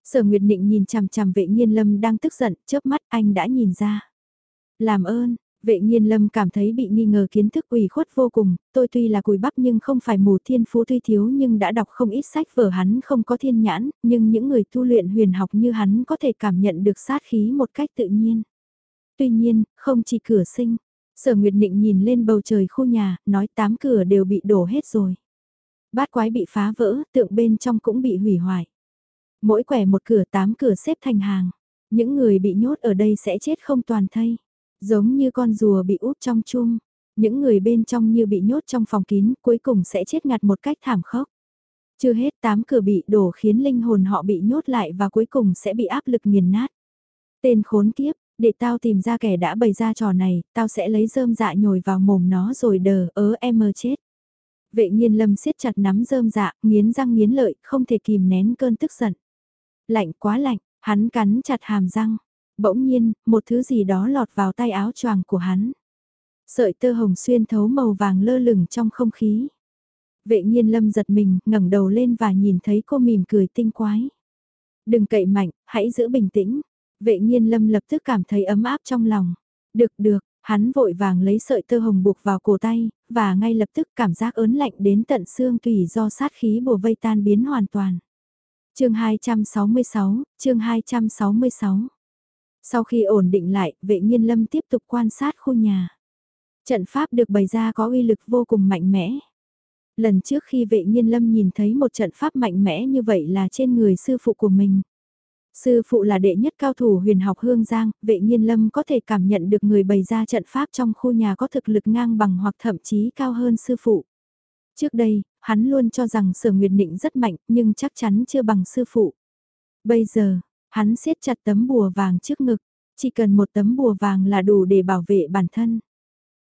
Sở Nguyệt Nịnh nhìn chằm chằm vệ nhiên lâm đang tức giận, chớp mắt anh đã nhìn ra. Làm ơn, vệ nhiên lâm cảm thấy bị nghi ngờ kiến thức ủy khuất vô cùng, tôi tuy là cùi bắp nhưng không phải mù thiên phú tuy thiếu nhưng đã đọc không ít sách vở hắn không có thiên nhãn, nhưng những người tu luyện huyền học như hắn có thể cảm nhận được sát khí một cách tự nhiên. Tuy nhiên, không chỉ cửa sinh, sở Nguyệt định nhìn lên bầu trời khu nhà, nói tám cửa đều bị đổ hết rồi. Bát quái bị phá vỡ, tượng bên trong cũng bị hủy hoại. Mỗi quẻ một cửa tám cửa xếp thành hàng. Những người bị nhốt ở đây sẽ chết không toàn thây. Giống như con rùa bị úp trong chung. Những người bên trong như bị nhốt trong phòng kín cuối cùng sẽ chết ngạt một cách thảm khốc. Chưa hết tám cửa bị đổ khiến linh hồn họ bị nhốt lại và cuối cùng sẽ bị áp lực nghiền nát. Tên khốn kiếp, để tao tìm ra kẻ đã bày ra trò này, tao sẽ lấy rơm dạ nhồi vào mồm nó rồi đờ ớ em mơ chết. Vệ nhiên lâm siết chặt nắm rơm dạ, nghiến răng nghiến lợi, không thể kìm nén cơn tức giận. Lạnh quá lạnh, hắn cắn chặt hàm răng. Bỗng nhiên, một thứ gì đó lọt vào tay áo choàng của hắn. Sợi tơ hồng xuyên thấu màu vàng lơ lửng trong không khí. Vệ nhiên lâm giật mình, ngẩng đầu lên và nhìn thấy cô mỉm cười tinh quái. Đừng cậy mạnh, hãy giữ bình tĩnh. Vệ nhiên lâm lập tức cảm thấy ấm áp trong lòng. Được được, hắn vội vàng lấy sợi tơ hồng buộc vào cổ tay, và ngay lập tức cảm giác ớn lạnh đến tận xương tùy do sát khí bùa vây tan biến hoàn toàn chương 266, chương 266. Sau khi ổn định lại, vệ nhiên lâm tiếp tục quan sát khu nhà. Trận pháp được bày ra có uy lực vô cùng mạnh mẽ. Lần trước khi vệ nhiên lâm nhìn thấy một trận pháp mạnh mẽ như vậy là trên người sư phụ của mình. Sư phụ là đệ nhất cao thủ huyền học Hương Giang, vệ nhiên lâm có thể cảm nhận được người bày ra trận pháp trong khu nhà có thực lực ngang bằng hoặc thậm chí cao hơn sư phụ. Trước đây, hắn luôn cho rằng sở nguyệt nịnh rất mạnh nhưng chắc chắn chưa bằng sư phụ. Bây giờ, hắn siết chặt tấm bùa vàng trước ngực, chỉ cần một tấm bùa vàng là đủ để bảo vệ bản thân.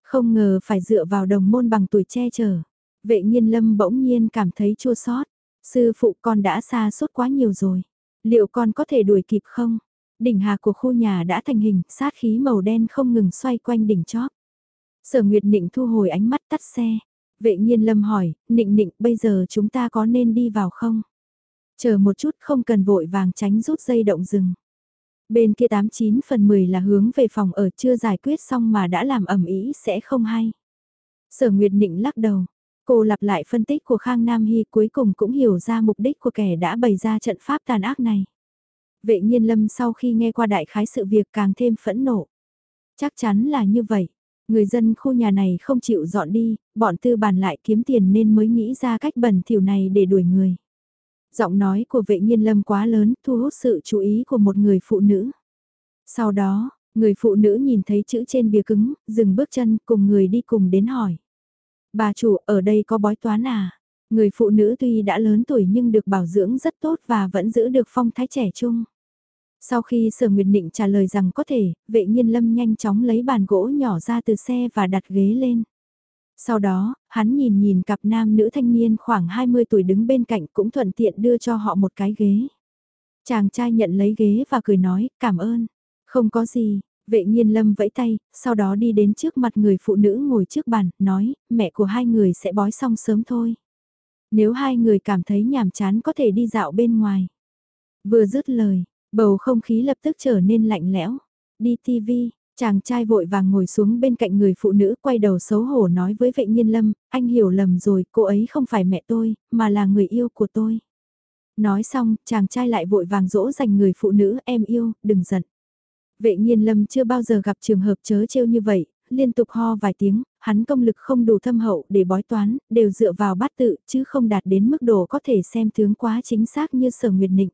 Không ngờ phải dựa vào đồng môn bằng tuổi che chở. Vệ nhiên lâm bỗng nhiên cảm thấy chua xót Sư phụ con đã xa suốt quá nhiều rồi. Liệu con có thể đuổi kịp không? Đỉnh hà của khu nhà đã thành hình, sát khí màu đen không ngừng xoay quanh đỉnh chóp. Sở Nguyệt Nịnh thu hồi ánh mắt tắt xe, Vệ nhiên lâm hỏi, nịnh nịnh bây giờ chúng ta có nên đi vào không? Chờ một chút không cần vội vàng tránh rút dây động rừng. Bên kia 89 phần 10 là hướng về phòng ở chưa giải quyết xong mà đã làm ẩm ý sẽ không hay. Sở Nguyệt Nịnh lắc đầu. Cô lặp lại phân tích của Khang Nam Hy cuối cùng cũng hiểu ra mục đích của kẻ đã bày ra trận pháp tàn ác này. Vệ nhiên lâm sau khi nghe qua đại khái sự việc càng thêm phẫn nộ. Chắc chắn là như vậy. Người dân khu nhà này không chịu dọn đi, bọn tư bàn lại kiếm tiền nên mới nghĩ ra cách bẩn thỉu này để đuổi người. Giọng nói của vệ nhiên lâm quá lớn thu hút sự chú ý của một người phụ nữ. Sau đó, người phụ nữ nhìn thấy chữ trên bìa cứng, dừng bước chân cùng người đi cùng đến hỏi. Bà chủ ở đây có bói toán à? Người phụ nữ tuy đã lớn tuổi nhưng được bảo dưỡng rất tốt và vẫn giữ được phong thái trẻ trung. Sau khi Sở Nguyệt Nịnh trả lời rằng có thể, vệ nhiên lâm nhanh chóng lấy bàn gỗ nhỏ ra từ xe và đặt ghế lên. Sau đó, hắn nhìn nhìn cặp nam nữ thanh niên khoảng 20 tuổi đứng bên cạnh cũng thuận tiện đưa cho họ một cái ghế. Chàng trai nhận lấy ghế và cười nói, cảm ơn. Không có gì, vệ nghiên lâm vẫy tay, sau đó đi đến trước mặt người phụ nữ ngồi trước bàn, nói, mẹ của hai người sẽ bói xong sớm thôi. Nếu hai người cảm thấy nhàm chán có thể đi dạo bên ngoài. Vừa dứt lời, Bầu không khí lập tức trở nên lạnh lẽo. Đi TV, chàng trai vội vàng ngồi xuống bên cạnh người phụ nữ quay đầu xấu hổ nói với vệ nhiên lâm, anh hiểu lầm rồi, cô ấy không phải mẹ tôi, mà là người yêu của tôi. Nói xong, chàng trai lại vội vàng dỗ dành người phụ nữ em yêu, đừng giận. Vệ nhiên lâm chưa bao giờ gặp trường hợp chớ trêu như vậy, liên tục ho vài tiếng, hắn công lực không đủ thâm hậu để bói toán, đều dựa vào bát tự chứ không đạt đến mức độ có thể xem tướng quá chính xác như sở nguyệt nịnh.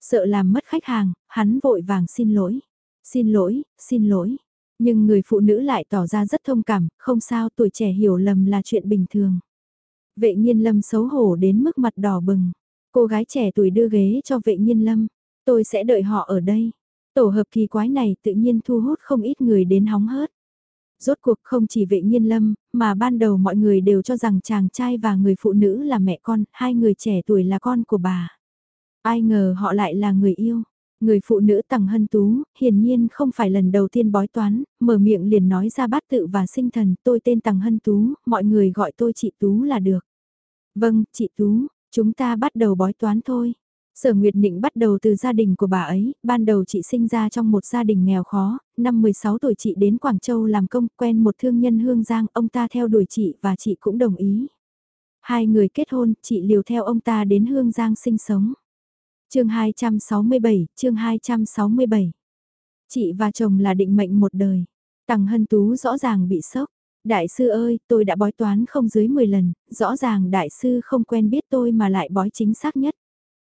Sợ làm mất khách hàng, hắn vội vàng xin lỗi. Xin lỗi, xin lỗi. Nhưng người phụ nữ lại tỏ ra rất thông cảm, không sao tuổi trẻ hiểu lầm là chuyện bình thường. Vệ nhiên lâm xấu hổ đến mức mặt đỏ bừng. Cô gái trẻ tuổi đưa ghế cho vệ nhiên lâm. Tôi sẽ đợi họ ở đây. Tổ hợp kỳ quái này tự nhiên thu hút không ít người đến hóng hớt. Rốt cuộc không chỉ vệ nhiên lâm, mà ban đầu mọi người đều cho rằng chàng trai và người phụ nữ là mẹ con, hai người trẻ tuổi là con của bà. Ai ngờ họ lại là người yêu. Người phụ nữ Tằng Hân Tú, hiển nhiên không phải lần đầu tiên bói toán, mở miệng liền nói ra bát tự và sinh thần, tôi tên Tằng Hân Tú, mọi người gọi tôi chị Tú là được. Vâng, chị Tú, chúng ta bắt đầu bói toán thôi. Sở Nguyệt Nịnh bắt đầu từ gia đình của bà ấy, ban đầu chị sinh ra trong một gia đình nghèo khó, năm 16 tuổi chị đến Quảng Châu làm công quen một thương nhân hương giang, ông ta theo đuổi chị và chị cũng đồng ý. Hai người kết hôn, chị liều theo ông ta đến hương giang sinh sống chương 267, chương 267. Chị và chồng là định mệnh một đời. Tằng Hân Tú rõ ràng bị sốc. Đại sư ơi, tôi đã bói toán không dưới 10 lần, rõ ràng đại sư không quen biết tôi mà lại bói chính xác nhất.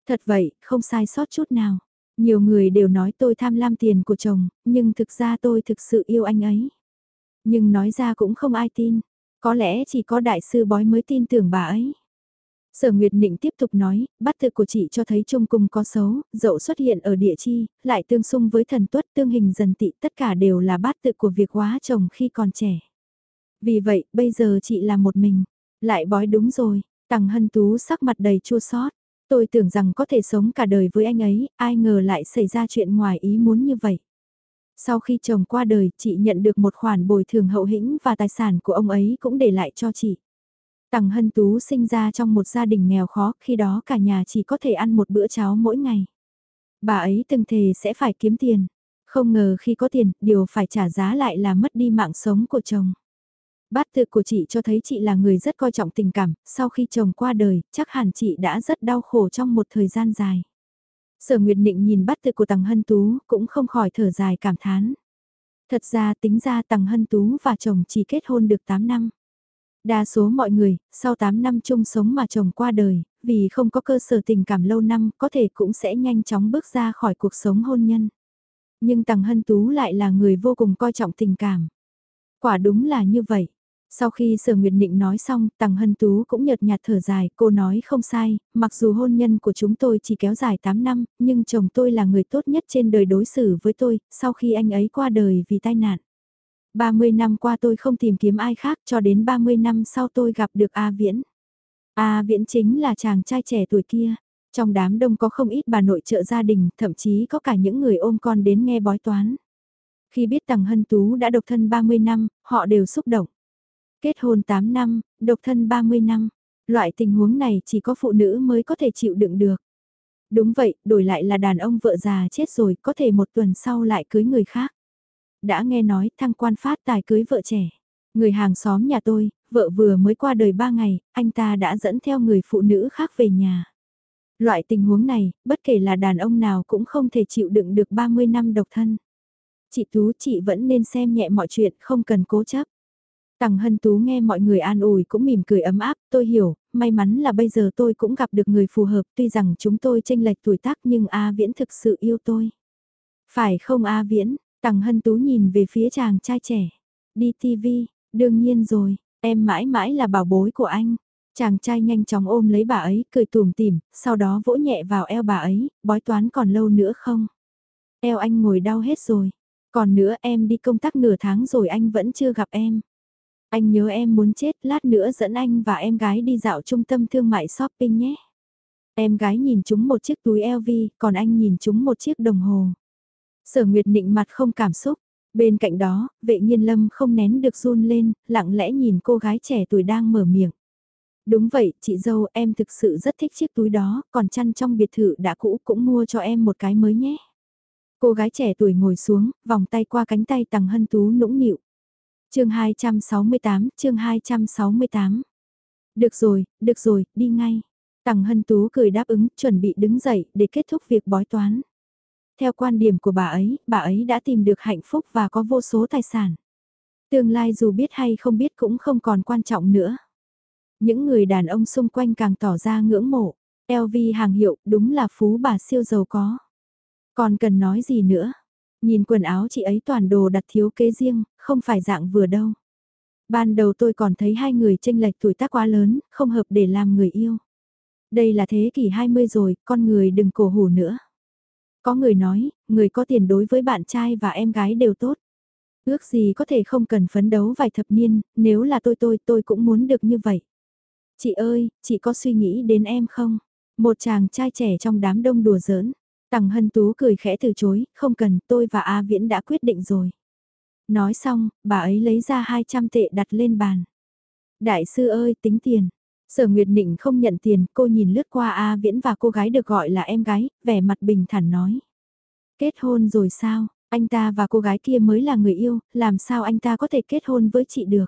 Thật vậy, không sai sót chút nào. Nhiều người đều nói tôi tham lam tiền của chồng, nhưng thực ra tôi thực sự yêu anh ấy. Nhưng nói ra cũng không ai tin. Có lẽ chỉ có đại sư bói mới tin tưởng bà ấy. Sở Nguyệt Nịnh tiếp tục nói, bát tự của chị cho thấy trung cung có xấu, dậu xuất hiện ở địa chi, lại tương xung với thần tuất tương hình dần tị tất cả đều là bát tự của việc hóa chồng khi còn trẻ. Vì vậy, bây giờ chị là một mình, lại bói đúng rồi, Tằng Hân Tú sắc mặt đầy chua xót Tôi tưởng rằng có thể sống cả đời với anh ấy, ai ngờ lại xảy ra chuyện ngoài ý muốn như vậy. Sau khi chồng qua đời, chị nhận được một khoản bồi thường hậu hĩnh và tài sản của ông ấy cũng để lại cho chị. Tằng Hân Tú sinh ra trong một gia đình nghèo khó, khi đó cả nhà chỉ có thể ăn một bữa cháo mỗi ngày. Bà ấy từng thề sẽ phải kiếm tiền. Không ngờ khi có tiền, điều phải trả giá lại là mất đi mạng sống của chồng. Bát tự của chị cho thấy chị là người rất coi trọng tình cảm, sau khi chồng qua đời, chắc hẳn chị đã rất đau khổ trong một thời gian dài. Sở Nguyệt Nịnh nhìn bát tự của Tằng Hân Tú, cũng không khỏi thở dài cảm thán. Thật ra tính ra Tằng Hân Tú và chồng chỉ kết hôn được 8 năm. Đa số mọi người, sau 8 năm chung sống mà chồng qua đời, vì không có cơ sở tình cảm lâu năm có thể cũng sẽ nhanh chóng bước ra khỏi cuộc sống hôn nhân. Nhưng Tằng Hân Tú lại là người vô cùng coi trọng tình cảm. Quả đúng là như vậy. Sau khi Sở Nguyệt Nịnh nói xong, Tằng Hân Tú cũng nhợt nhạt thở dài, cô nói không sai, mặc dù hôn nhân của chúng tôi chỉ kéo dài 8 năm, nhưng chồng tôi là người tốt nhất trên đời đối xử với tôi, sau khi anh ấy qua đời vì tai nạn. 30 năm qua tôi không tìm kiếm ai khác cho đến 30 năm sau tôi gặp được A Viễn. A Viễn chính là chàng trai trẻ tuổi kia. Trong đám đông có không ít bà nội trợ gia đình, thậm chí có cả những người ôm con đến nghe bói toán. Khi biết Tằng Hân Tú đã độc thân 30 năm, họ đều xúc động. Kết hôn 8 năm, độc thân 30 năm. Loại tình huống này chỉ có phụ nữ mới có thể chịu đựng được. Đúng vậy, đổi lại là đàn ông vợ già chết rồi, có thể một tuần sau lại cưới người khác. Đã nghe nói thăng quan phát tài cưới vợ trẻ. Người hàng xóm nhà tôi, vợ vừa mới qua đời 3 ngày, anh ta đã dẫn theo người phụ nữ khác về nhà. Loại tình huống này, bất kể là đàn ông nào cũng không thể chịu đựng được 30 năm độc thân. Chị Tú chị vẫn nên xem nhẹ mọi chuyện, không cần cố chấp. Tằng Hân Tú nghe mọi người an ủi cũng mỉm cười ấm áp, tôi hiểu, may mắn là bây giờ tôi cũng gặp được người phù hợp, tuy rằng chúng tôi tranh lệch tuổi tác nhưng A Viễn thực sự yêu tôi. Phải không A Viễn, Tằng Hân Tú nhìn về phía chàng trai trẻ. Đi TV, đương nhiên rồi, em mãi mãi là bảo bối của anh. Chàng trai nhanh chóng ôm lấy bà ấy, cười tùm tìm, sau đó vỗ nhẹ vào eo bà ấy, bói toán còn lâu nữa không? Eo anh ngồi đau hết rồi. Còn nữa em đi công tác nửa tháng rồi anh vẫn chưa gặp em. Anh nhớ em muốn chết, lát nữa dẫn anh và em gái đi dạo trung tâm thương mại shopping nhé. Em gái nhìn chúng một chiếc túi LV, còn anh nhìn chúng một chiếc đồng hồ. Sở Nguyệt nịnh mặt không cảm xúc. Bên cạnh đó, vệ nhiên lâm không nén được run lên, lặng lẽ nhìn cô gái trẻ tuổi đang mở miệng. Đúng vậy, chị dâu em thực sự rất thích chiếc túi đó, còn chăn trong biệt thự đã cũ cũng mua cho em một cái mới nhé. Cô gái trẻ tuổi ngồi xuống, vòng tay qua cánh tay tằng hân tú nũng nịu chương 268, chương 268. Được rồi, được rồi, đi ngay. Tằng Hân Tú cười đáp ứng, chuẩn bị đứng dậy để kết thúc việc bói toán. Theo quan điểm của bà ấy, bà ấy đã tìm được hạnh phúc và có vô số tài sản. Tương lai dù biết hay không biết cũng không còn quan trọng nữa. Những người đàn ông xung quanh càng tỏ ra ngưỡng mộ. LV hàng hiệu đúng là phú bà siêu giàu có. Còn cần nói gì nữa? Nhìn quần áo chị ấy toàn đồ đặt thiếu kế riêng, không phải dạng vừa đâu. Ban đầu tôi còn thấy hai người tranh lệch tuổi tác quá lớn, không hợp để làm người yêu. Đây là thế kỷ 20 rồi, con người đừng cổ hủ nữa. Có người nói, người có tiền đối với bạn trai và em gái đều tốt. Ước gì có thể không cần phấn đấu vài thập niên, nếu là tôi tôi tôi cũng muốn được như vậy. Chị ơi, chị có suy nghĩ đến em không? Một chàng trai trẻ trong đám đông đùa giỡn. Tằng Hân Tú cười khẽ từ chối, không cần, tôi và A Viễn đã quyết định rồi. Nói xong, bà ấy lấy ra 200 tệ đặt lên bàn. Đại sư ơi, tính tiền. Sở Nguyệt Nịnh không nhận tiền, cô nhìn lướt qua A Viễn và cô gái được gọi là em gái, vẻ mặt bình thản nói. Kết hôn rồi sao, anh ta và cô gái kia mới là người yêu, làm sao anh ta có thể kết hôn với chị được?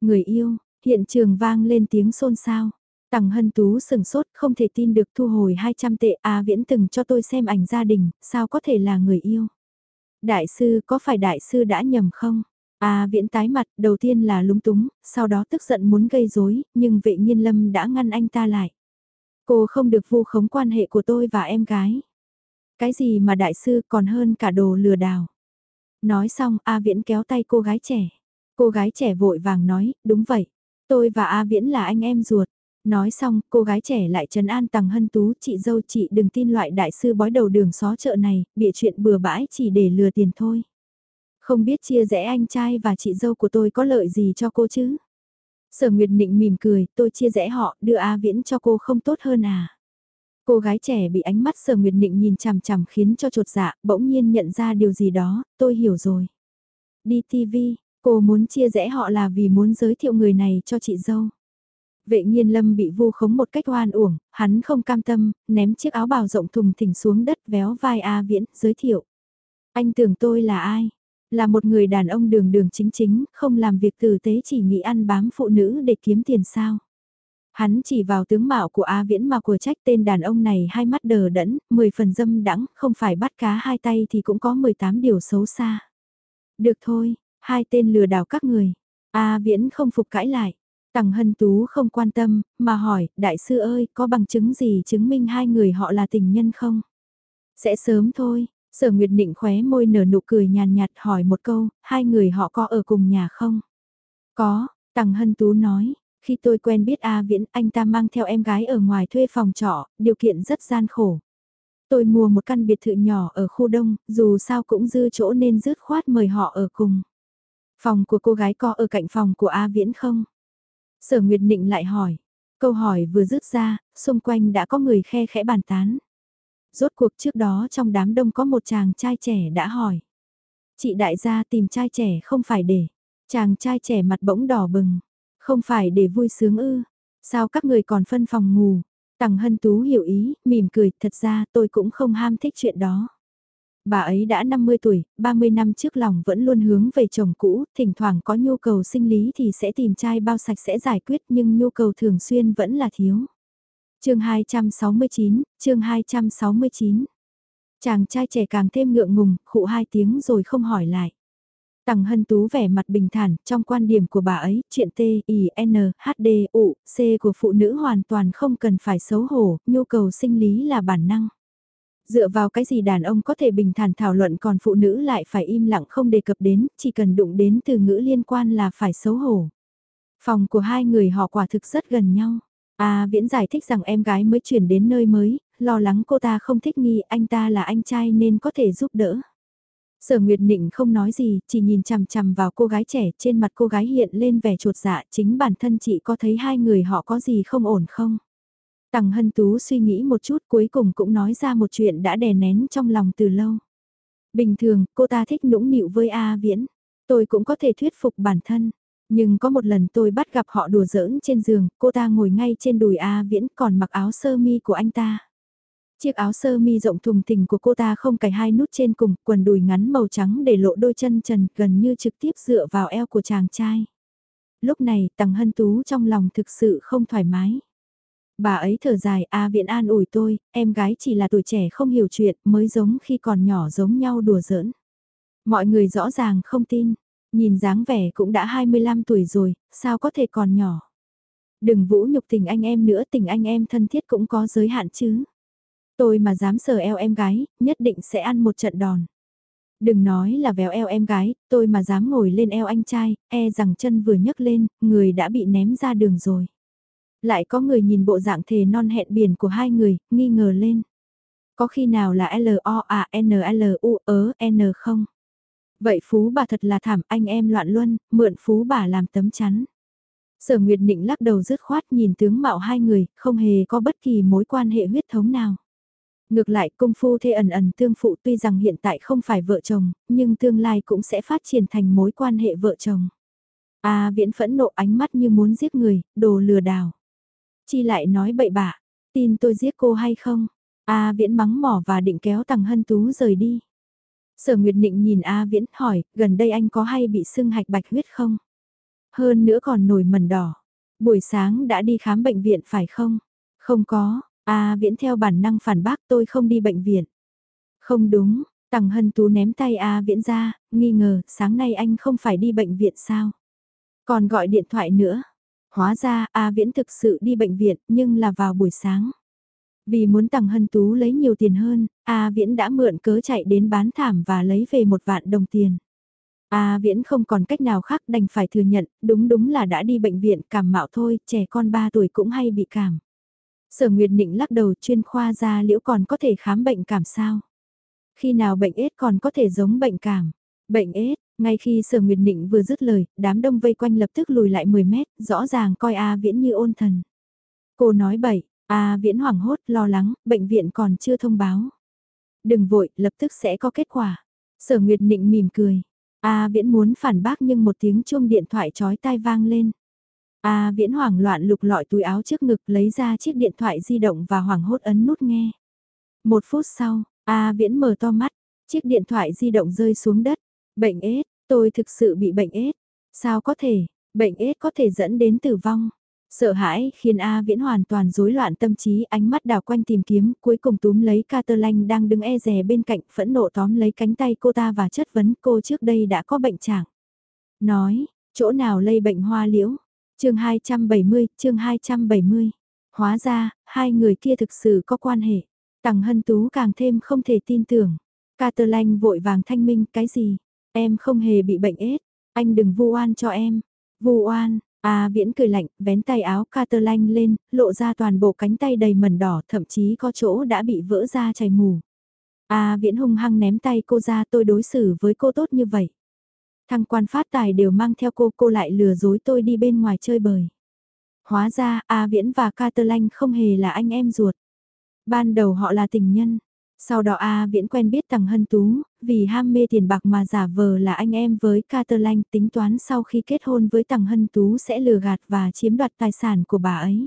Người yêu, hiện trường vang lên tiếng xôn xao. Tằng Hân Tú sừng sốt không thể tin được thu hồi 200 tệ A Viễn từng cho tôi xem ảnh gia đình, sao có thể là người yêu? Đại sư có phải đại sư đã nhầm không? A Viễn tái mặt đầu tiên là lúng túng, sau đó tức giận muốn gây rối, nhưng vệ nhiên lâm đã ngăn anh ta lại. Cô không được vu khống quan hệ của tôi và em gái. Cái gì mà đại sư còn hơn cả đồ lừa đảo. Nói xong A Viễn kéo tay cô gái trẻ. Cô gái trẻ vội vàng nói, đúng vậy. Tôi và A Viễn là anh em ruột. Nói xong, cô gái trẻ lại trấn an Tằng Hân Tú, chị dâu chị đừng tin loại đại sư bói đầu đường xó chợ này, bịa chuyện bừa bãi chỉ để lừa tiền thôi. Không biết chia rẽ anh trai và chị dâu của tôi có lợi gì cho cô chứ? Sở Nguyệt Nịnh mỉm cười, tôi chia rẽ họ, đưa A Viễn cho cô không tốt hơn à? Cô gái trẻ bị ánh mắt Sở Nguyệt Nịnh nhìn chằm chằm khiến cho trột dạ, bỗng nhiên nhận ra điều gì đó, tôi hiểu rồi. Đi TV, cô muốn chia rẽ họ là vì muốn giới thiệu người này cho chị dâu. Vệ nhiên lâm bị vu khống một cách oan uổng, hắn không cam tâm, ném chiếc áo bào rộng thùng thình xuống đất véo vai A Viễn, giới thiệu. Anh tưởng tôi là ai? Là một người đàn ông đường đường chính chính, không làm việc tử tế chỉ nghĩ ăn bám phụ nữ để kiếm tiền sao. Hắn chỉ vào tướng mạo của A Viễn mà của trách tên đàn ông này hai mắt đờ đẫn, 10 phần dâm đắng, không phải bắt cá hai tay thì cũng có 18 điều xấu xa. Được thôi, hai tên lừa đảo các người. A Viễn không phục cãi lại. Tằng Hân Tú không quan tâm, mà hỏi, đại sư ơi, có bằng chứng gì chứng minh hai người họ là tình nhân không? Sẽ sớm thôi, sở Nguyệt Định khóe môi nở nụ cười nhàn nhạt hỏi một câu, hai người họ có ở cùng nhà không? Có, Tằng Hân Tú nói, khi tôi quen biết A Viễn anh ta mang theo em gái ở ngoài thuê phòng trọ, điều kiện rất gian khổ. Tôi mua một căn biệt thự nhỏ ở khu đông, dù sao cũng dư chỗ nên dứt khoát mời họ ở cùng. Phòng của cô gái có ở cạnh phòng của A Viễn không? Sở Nguyệt Nịnh lại hỏi. Câu hỏi vừa dứt ra, xung quanh đã có người khe khẽ bàn tán. Rốt cuộc trước đó trong đám đông có một chàng trai trẻ đã hỏi. Chị đại gia tìm trai trẻ không phải để. Chàng trai trẻ mặt bỗng đỏ bừng. Không phải để vui sướng ư. Sao các người còn phân phòng ngủ. Tằng Hân Tú hiểu ý, mỉm cười, thật ra tôi cũng không ham thích chuyện đó. Bà ấy đã 50 tuổi, 30 năm trước lòng vẫn luôn hướng về chồng cũ, thỉnh thoảng có nhu cầu sinh lý thì sẽ tìm trai bao sạch sẽ giải quyết nhưng nhu cầu thường xuyên vẫn là thiếu chương 269, chương 269. Chàng trai trẻ càng thêm ngượng ngùng, khụ hai tiếng rồi không hỏi lại. Tằng Hân Tú vẻ mặt bình thản, trong quan điểm của bà ấy, chuyện T, I, N, H, D, U, C của phụ nữ hoàn toàn không cần phải xấu hổ, nhu cầu sinh lý là bản năng. Dựa vào cái gì đàn ông có thể bình thản thảo luận còn phụ nữ lại phải im lặng không đề cập đến, chỉ cần đụng đến từ ngữ liên quan là phải xấu hổ. Phòng của hai người họ quả thực rất gần nhau. À Viễn giải thích rằng em gái mới chuyển đến nơi mới, lo lắng cô ta không thích nghi anh ta là anh trai nên có thể giúp đỡ. Sở Nguyệt Nịnh không nói gì, chỉ nhìn chằm chằm vào cô gái trẻ, trên mặt cô gái hiện lên vẻ chuột dạ, chính bản thân chị có thấy hai người họ có gì không ổn không? Tằng Hân Tú suy nghĩ một chút cuối cùng cũng nói ra một chuyện đã đè nén trong lòng từ lâu. Bình thường, cô ta thích nũng nịu với A Viễn. Tôi cũng có thể thuyết phục bản thân. Nhưng có một lần tôi bắt gặp họ đùa giỡn trên giường, cô ta ngồi ngay trên đùi A Viễn còn mặc áo sơ mi của anh ta. Chiếc áo sơ mi rộng thùng thình của cô ta không cài hai nút trên cùng, quần đùi ngắn màu trắng để lộ đôi chân trần gần như trực tiếp dựa vào eo của chàng trai. Lúc này, Tằng Hân Tú trong lòng thực sự không thoải mái. Bà ấy thở dài, A viễn an ủi tôi, em gái chỉ là tuổi trẻ không hiểu chuyện, mới giống khi còn nhỏ giống nhau đùa giỡn. Mọi người rõ ràng không tin, nhìn dáng vẻ cũng đã 25 tuổi rồi, sao có thể còn nhỏ. Đừng vũ nhục tình anh em nữa, tình anh em thân thiết cũng có giới hạn chứ. Tôi mà dám sờ eo em gái, nhất định sẽ ăn một trận đòn. Đừng nói là véo eo em gái, tôi mà dám ngồi lên eo anh trai, e rằng chân vừa nhấc lên, người đã bị ném ra đường rồi. Lại có người nhìn bộ dạng thề non hẹn biển của hai người, nghi ngờ lên. Có khi nào là L-O-A-N-L-U ớ N không? Vậy phú bà thật là thảm anh em loạn luân, mượn phú bà làm tấm chắn. Sở Nguyệt Nịnh lắc đầu dứt khoát nhìn tướng mạo hai người, không hề có bất kỳ mối quan hệ huyết thống nào. Ngược lại công phu thê ẩn ẩn tương phụ tuy rằng hiện tại không phải vợ chồng, nhưng tương lai cũng sẽ phát triển thành mối quan hệ vợ chồng. A viễn phẫn nộ ánh mắt như muốn giết người, đồ lừa đảo. Chi lại nói bậy bạ, tin tôi giết cô hay không? A viễn mắng mỏ và định kéo tằng hân tú rời đi. Sở Nguyệt Nịnh nhìn A Viễn hỏi, gần đây anh có hay bị sưng hạch bạch huyết không? Hơn nữa còn nổi mẩn đỏ. Buổi sáng đã đi khám bệnh viện phải không? Không có, A Viễn theo bản năng phản bác tôi không đi bệnh viện. Không đúng, Tằng Hân Tú ném tay A Viễn ra, nghi ngờ, sáng nay anh không phải đi bệnh viện sao? Còn gọi điện thoại nữa. Hóa ra A Viễn thực sự đi bệnh viện nhưng là vào buổi sáng. Vì muốn tặng Hân Tú lấy nhiều tiền hơn, A Viễn đã mượn cớ chạy đến bán thảm và lấy về một vạn đồng tiền. A Viễn không còn cách nào khác đành phải thừa nhận, đúng đúng là đã đi bệnh viện cảm mạo thôi, trẻ con 3 tuổi cũng hay bị cảm. Sở Nguyệt Nịnh lắc đầu chuyên khoa ra liễu còn có thể khám bệnh cảm sao. Khi nào bệnh ết còn có thể giống bệnh cảm. Bệnh ết, ngay khi Sở Nguyệt Nịnh vừa dứt lời, đám đông vây quanh lập tức lùi lại 10 mét, rõ ràng coi A Viễn như ôn thần. Cô nói bậy, A Viễn hoảng hốt, lo lắng, bệnh viện còn chưa thông báo. Đừng vội, lập tức sẽ có kết quả. Sở Nguyệt Nịnh mỉm cười. A Viễn muốn phản bác nhưng một tiếng chuông điện thoại chói tai vang lên. A Viễn hoảng loạn lục lọi túi áo trước ngực lấy ra chiếc điện thoại di động và hoảng hốt ấn nút nghe. Một phút sau, A Viễn mở to mắt, chiếc điện thoại di động rơi xuống đất. Bệnh ết, tôi thực sự bị bệnh ết. Sao có thể, bệnh ết có thể dẫn đến tử vong. Sợ hãi khiến A Viễn hoàn toàn rối loạn tâm trí ánh mắt đào quanh tìm kiếm cuối cùng túm lấy caterline đang đứng e rè bên cạnh phẫn nộ tóm lấy cánh tay cô ta và chất vấn cô trước đây đã có bệnh trạng. Nói, chỗ nào lây bệnh hoa liễu? chương 270, chương 270. Hóa ra, hai người kia thực sự có quan hệ. Tằng Hân Tú càng thêm không thể tin tưởng. caterline vội vàng thanh minh cái gì? Em không hề bị bệnh ết. Anh đừng vu oan cho em. Vu oan, A Viễn cười lạnh, vén tay áo Caterline lên, lộ ra toàn bộ cánh tay đầy mẩn đỏ, thậm chí có chỗ đã bị vỡ ra chảy mù. A Viễn hung hăng ném tay cô ra tôi đối xử với cô tốt như vậy. Thăng quan phát tài đều mang theo cô, cô lại lừa dối tôi đi bên ngoài chơi bời. Hóa ra, A Viễn và Caterline không hề là anh em ruột. Ban đầu họ là tình nhân, sau đó A Viễn quen biết Tằng Hân Tú, vì ham mê tiền bạc mà giả vờ là anh em với Caterlanh tính toán sau khi kết hôn với Tằng Hân Tú sẽ lừa gạt và chiếm đoạt tài sản của bà ấy.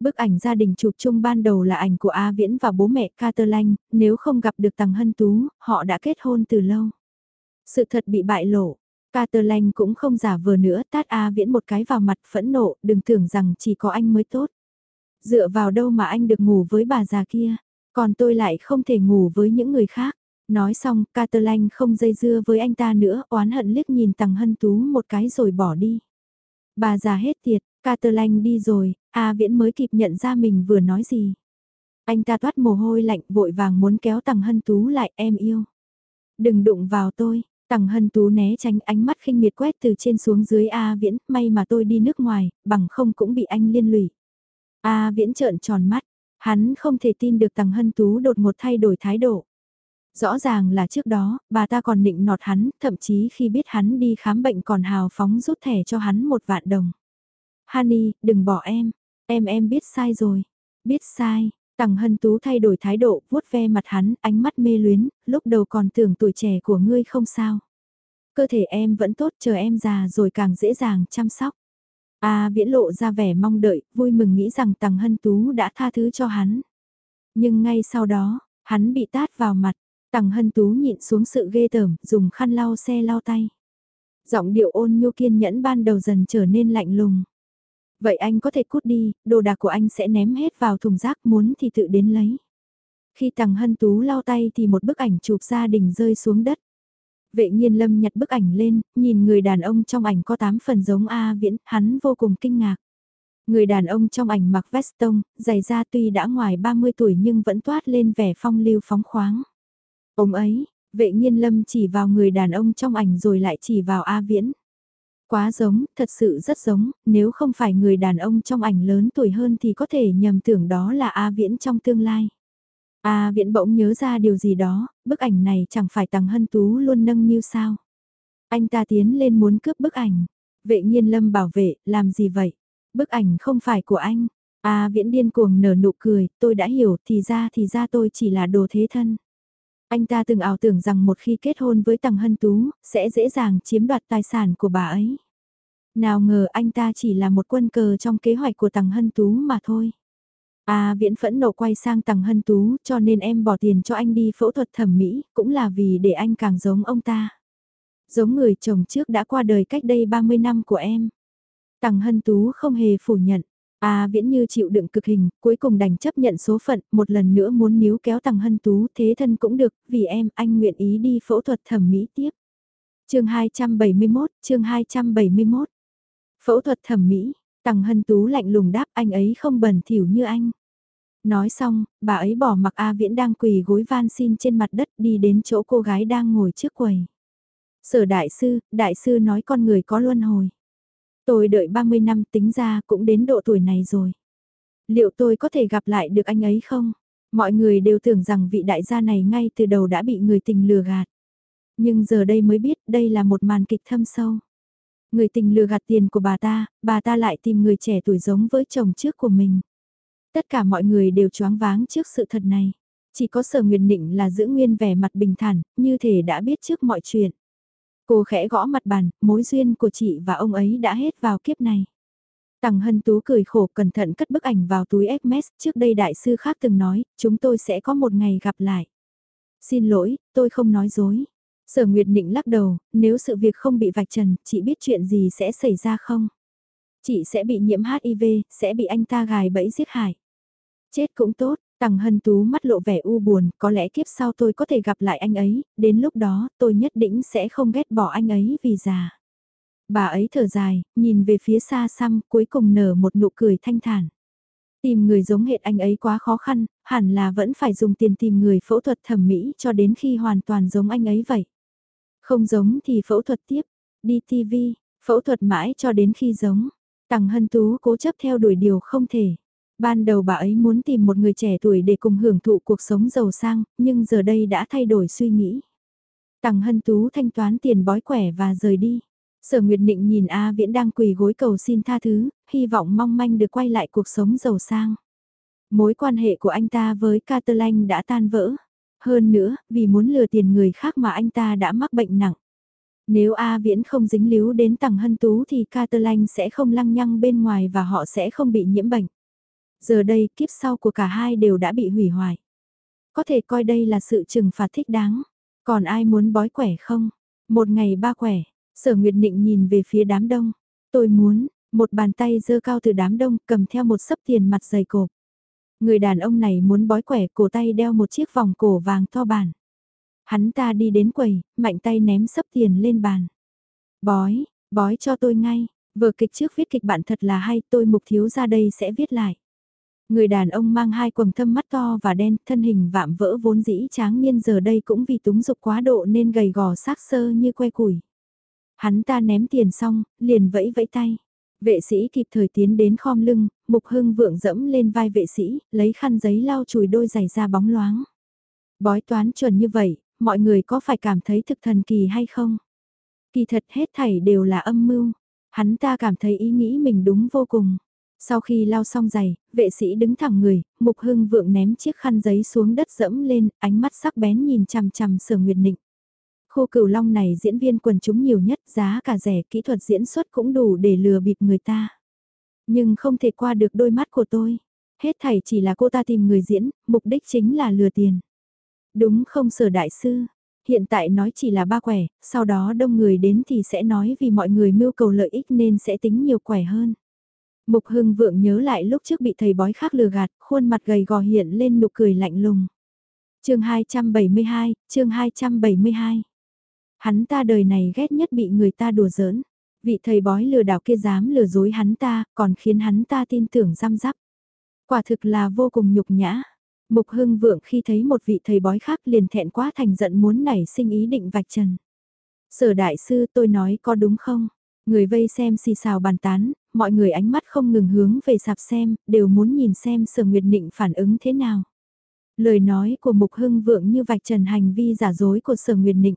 Bức ảnh gia đình chụp chung ban đầu là ảnh của A Viễn và bố mẹ Caterlanh, nếu không gặp được Tằng Hân Tú, họ đã kết hôn từ lâu. Sự thật bị bại lộ, Caterlanh cũng không giả vờ nữa tát A Viễn một cái vào mặt phẫn nộ, đừng tưởng rằng chỉ có anh mới tốt. Dựa vào đâu mà anh được ngủ với bà già kia? Còn tôi lại không thể ngủ với những người khác. Nói xong, Catalan không dây dưa với anh ta nữa, oán hận liếc nhìn Tằng Hân Tú một cái rồi bỏ đi. Bà già hết tiệt, Catalan đi rồi, A Viễn mới kịp nhận ra mình vừa nói gì. Anh ta toát mồ hôi lạnh vội vàng muốn kéo Tằng Hân Tú lại em yêu. Đừng đụng vào tôi, Tằng Hân Tú né tránh ánh mắt khinh miệt quét từ trên xuống dưới A Viễn, may mà tôi đi nước ngoài, bằng không cũng bị anh liên lụy. A Viễn trợn tròn mắt, Hắn không thể tin được Tằng Hân Tú đột ngột thay đổi thái độ. Rõ ràng là trước đó, bà ta còn định nọt hắn, thậm chí khi biết hắn đi khám bệnh còn hào phóng rút thẻ cho hắn một vạn đồng. Honey, đừng bỏ em, em em biết sai rồi, biết sai. Tằng Hân Tú thay đổi thái độ, vuốt ve mặt hắn, ánh mắt mê luyến, lúc đầu còn tưởng tuổi trẻ của ngươi không sao. Cơ thể em vẫn tốt, chờ em già rồi càng dễ dàng chăm sóc. A viễn lộ ra vẻ mong đợi, vui mừng nghĩ rằng Tằng Hân Tú đã tha thứ cho hắn. Nhưng ngay sau đó, hắn bị tát vào mặt, Tằng Hân Tú nhịn xuống sự ghê tởm, dùng khăn lau xe lau tay. Giọng điệu ôn nhu kiên nhẫn ban đầu dần trở nên lạnh lùng. Vậy anh có thể cút đi, đồ đạc của anh sẽ ném hết vào thùng rác muốn thì tự đến lấy. Khi Tằng Hân Tú lau tay thì một bức ảnh chụp gia đình rơi xuống đất. Vệ nhiên lâm nhặt bức ảnh lên, nhìn người đàn ông trong ảnh có 8 phần giống A Viễn, hắn vô cùng kinh ngạc. Người đàn ông trong ảnh mặc vest tông, giày da tuy đã ngoài 30 tuổi nhưng vẫn toát lên vẻ phong lưu phóng khoáng. Ông ấy, vệ nhiên lâm chỉ vào người đàn ông trong ảnh rồi lại chỉ vào A Viễn. Quá giống, thật sự rất giống, nếu không phải người đàn ông trong ảnh lớn tuổi hơn thì có thể nhầm tưởng đó là A Viễn trong tương lai. A viễn bỗng nhớ ra điều gì đó, bức ảnh này chẳng phải tằng hân tú luôn nâng như sao. Anh ta tiến lên muốn cướp bức ảnh. Vệ nhiên lâm bảo vệ, làm gì vậy? Bức ảnh không phải của anh. A viễn điên cuồng nở nụ cười, tôi đã hiểu, thì ra thì ra tôi chỉ là đồ thế thân. Anh ta từng ảo tưởng rằng một khi kết hôn với Tằng Hân Tú, sẽ dễ dàng chiếm đoạt tài sản của bà ấy. Nào ngờ anh ta chỉ là một quân cờ trong kế hoạch của Tằng Hân Tú mà thôi. A viễn phẫn nộ quay sang Tằng Hân Tú cho nên em bỏ tiền cho anh đi phẫu thuật thẩm mỹ, cũng là vì để anh càng giống ông ta. Giống người chồng trước đã qua đời cách đây 30 năm của em. Tằng Hân Tú không hề phủ nhận. A viễn như chịu đựng cực hình, cuối cùng đành chấp nhận số phận, một lần nữa muốn níu kéo Tằng Hân Tú thế thân cũng được, vì em, anh nguyện ý đi phẫu thuật thẩm mỹ tiếp. chương 271, chương 271. Phẫu thuật thẩm mỹ, Tằng Hân Tú lạnh lùng đáp anh ấy không bẩn thỉu như anh. Nói xong, bà ấy bỏ mặc A Viễn đang quỳ gối van xin trên mặt đất đi đến chỗ cô gái đang ngồi trước quầy. Sở đại sư, đại sư nói con người có luân hồi. Tôi đợi 30 năm tính ra cũng đến độ tuổi này rồi. Liệu tôi có thể gặp lại được anh ấy không? Mọi người đều tưởng rằng vị đại gia này ngay từ đầu đã bị người tình lừa gạt. Nhưng giờ đây mới biết đây là một màn kịch thâm sâu. Người tình lừa gạt tiền của bà ta, bà ta lại tìm người trẻ tuổi giống với chồng trước của mình. Tất cả mọi người đều choáng váng trước sự thật này. Chỉ có sở nguyệt định là giữ nguyên vẻ mặt bình thản, như thể đã biết trước mọi chuyện. Cô khẽ gõ mặt bàn, mối duyên của chị và ông ấy đã hết vào kiếp này. Tằng Hân Tú cười khổ cẩn thận cất bức ảnh vào túi Hermes, trước đây đại sư khác từng nói, chúng tôi sẽ có một ngày gặp lại. Xin lỗi, tôi không nói dối. Sở Nguyệt định lắc đầu, nếu sự việc không bị vạch trần, chị biết chuyện gì sẽ xảy ra không? Chị sẽ bị nhiễm HIV, sẽ bị anh ta gài bẫy giết hại. Chết cũng tốt, Tằng Hân Tú mắt lộ vẻ u buồn, có lẽ kiếp sau tôi có thể gặp lại anh ấy, đến lúc đó tôi nhất định sẽ không ghét bỏ anh ấy vì già. Bà ấy thở dài, nhìn về phía xa xăm, cuối cùng nở một nụ cười thanh thản. Tìm người giống hệt anh ấy quá khó khăn, hẳn là vẫn phải dùng tiền tìm người phẫu thuật thẩm mỹ cho đến khi hoàn toàn giống anh ấy vậy. Không giống thì phẫu thuật tiếp, đi TV, phẫu thuật mãi cho đến khi giống. Tằng Hân Tú cố chấp theo đuổi điều không thể. Ban đầu bà ấy muốn tìm một người trẻ tuổi để cùng hưởng thụ cuộc sống giàu sang, nhưng giờ đây đã thay đổi suy nghĩ. Tằng Hân Tú thanh toán tiền bói quẻ và rời đi. Sở Nguyệt Nịnh nhìn A Viễn đang quỳ gối cầu xin tha thứ, hy vọng mong manh được quay lại cuộc sống giàu sang. Mối quan hệ của anh ta với Catalan đã tan vỡ. Hơn nữa, vì muốn lừa tiền người khác mà anh ta đã mắc bệnh nặng. Nếu A Viễn không dính líu đến tầng hân tú thì Catalan sẽ không lăng nhăng bên ngoài và họ sẽ không bị nhiễm bệnh. Giờ đây kiếp sau của cả hai đều đã bị hủy hoại. Có thể coi đây là sự trừng phạt thích đáng. Còn ai muốn bói quẻ không? Một ngày ba quẻ, sở nguyệt định nhìn về phía đám đông. Tôi muốn, một bàn tay dơ cao từ đám đông cầm theo một sấp tiền mặt dày cộp. Người đàn ông này muốn bói quẻ cổ tay đeo một chiếc vòng cổ vàng to bản. Hắn ta đi đến quầy, mạnh tay ném sấp tiền lên bàn. Bói, bói cho tôi ngay, vở kịch trước viết kịch bản thật là hay tôi mục thiếu ra đây sẽ viết lại. Người đàn ông mang hai quầng thâm mắt to và đen, thân hình vạm vỡ vốn dĩ tráng niên giờ đây cũng vì túng dục quá độ nên gầy gò xác sơ như que củi. Hắn ta ném tiền xong, liền vẫy vẫy tay. Vệ sĩ kịp thời tiến đến khom lưng, mục hưng vượng dẫm lên vai vệ sĩ, lấy khăn giấy lau chùi đôi giày da bóng loáng. Bói toán chuẩn như vậy, mọi người có phải cảm thấy thực thần kỳ hay không? Kỳ thật hết thảy đều là âm mưu. Hắn ta cảm thấy ý nghĩ mình đúng vô cùng. Sau khi lau xong giày, vệ sĩ đứng thẳng người, mục hưng vượng ném chiếc khăn giấy xuống đất dẫm lên, ánh mắt sắc bén nhìn chằm chằm sở nguyệt nịnh. Khu cửu long này diễn viên quần chúng nhiều nhất, giá cả rẻ, kỹ thuật diễn xuất cũng đủ để lừa bịp người ta. Nhưng không thể qua được đôi mắt của tôi. Hết thảy chỉ là cô ta tìm người diễn, mục đích chính là lừa tiền. Đúng không sở đại sư? Hiện tại nói chỉ là ba quẻ, sau đó đông người đến thì sẽ nói vì mọi người mưu cầu lợi ích nên sẽ tính nhiều quẻ hơn. Mục Hưng Vượng nhớ lại lúc trước bị thầy bói khác lừa gạt, khuôn mặt gầy gò hiện lên nụ cười lạnh lùng. chương 272, chương 272. Hắn ta đời này ghét nhất bị người ta đùa giỡn. Vị thầy bói lừa đảo kia dám lừa dối hắn ta, còn khiến hắn ta tin tưởng răm rắp. Quả thực là vô cùng nhục nhã. Mục Hưng Vượng khi thấy một vị thầy bói khác liền thẹn quá thành giận muốn nảy sinh ý định vạch trần. Sở đại sư tôi nói có đúng không? Người vây xem xì xào bàn tán, mọi người ánh mắt không ngừng hướng về sạp xem, đều muốn nhìn xem sở nguyệt định phản ứng thế nào. Lời nói của Mục Hưng Vượng như vạch trần hành vi giả dối của sở nguyệt định.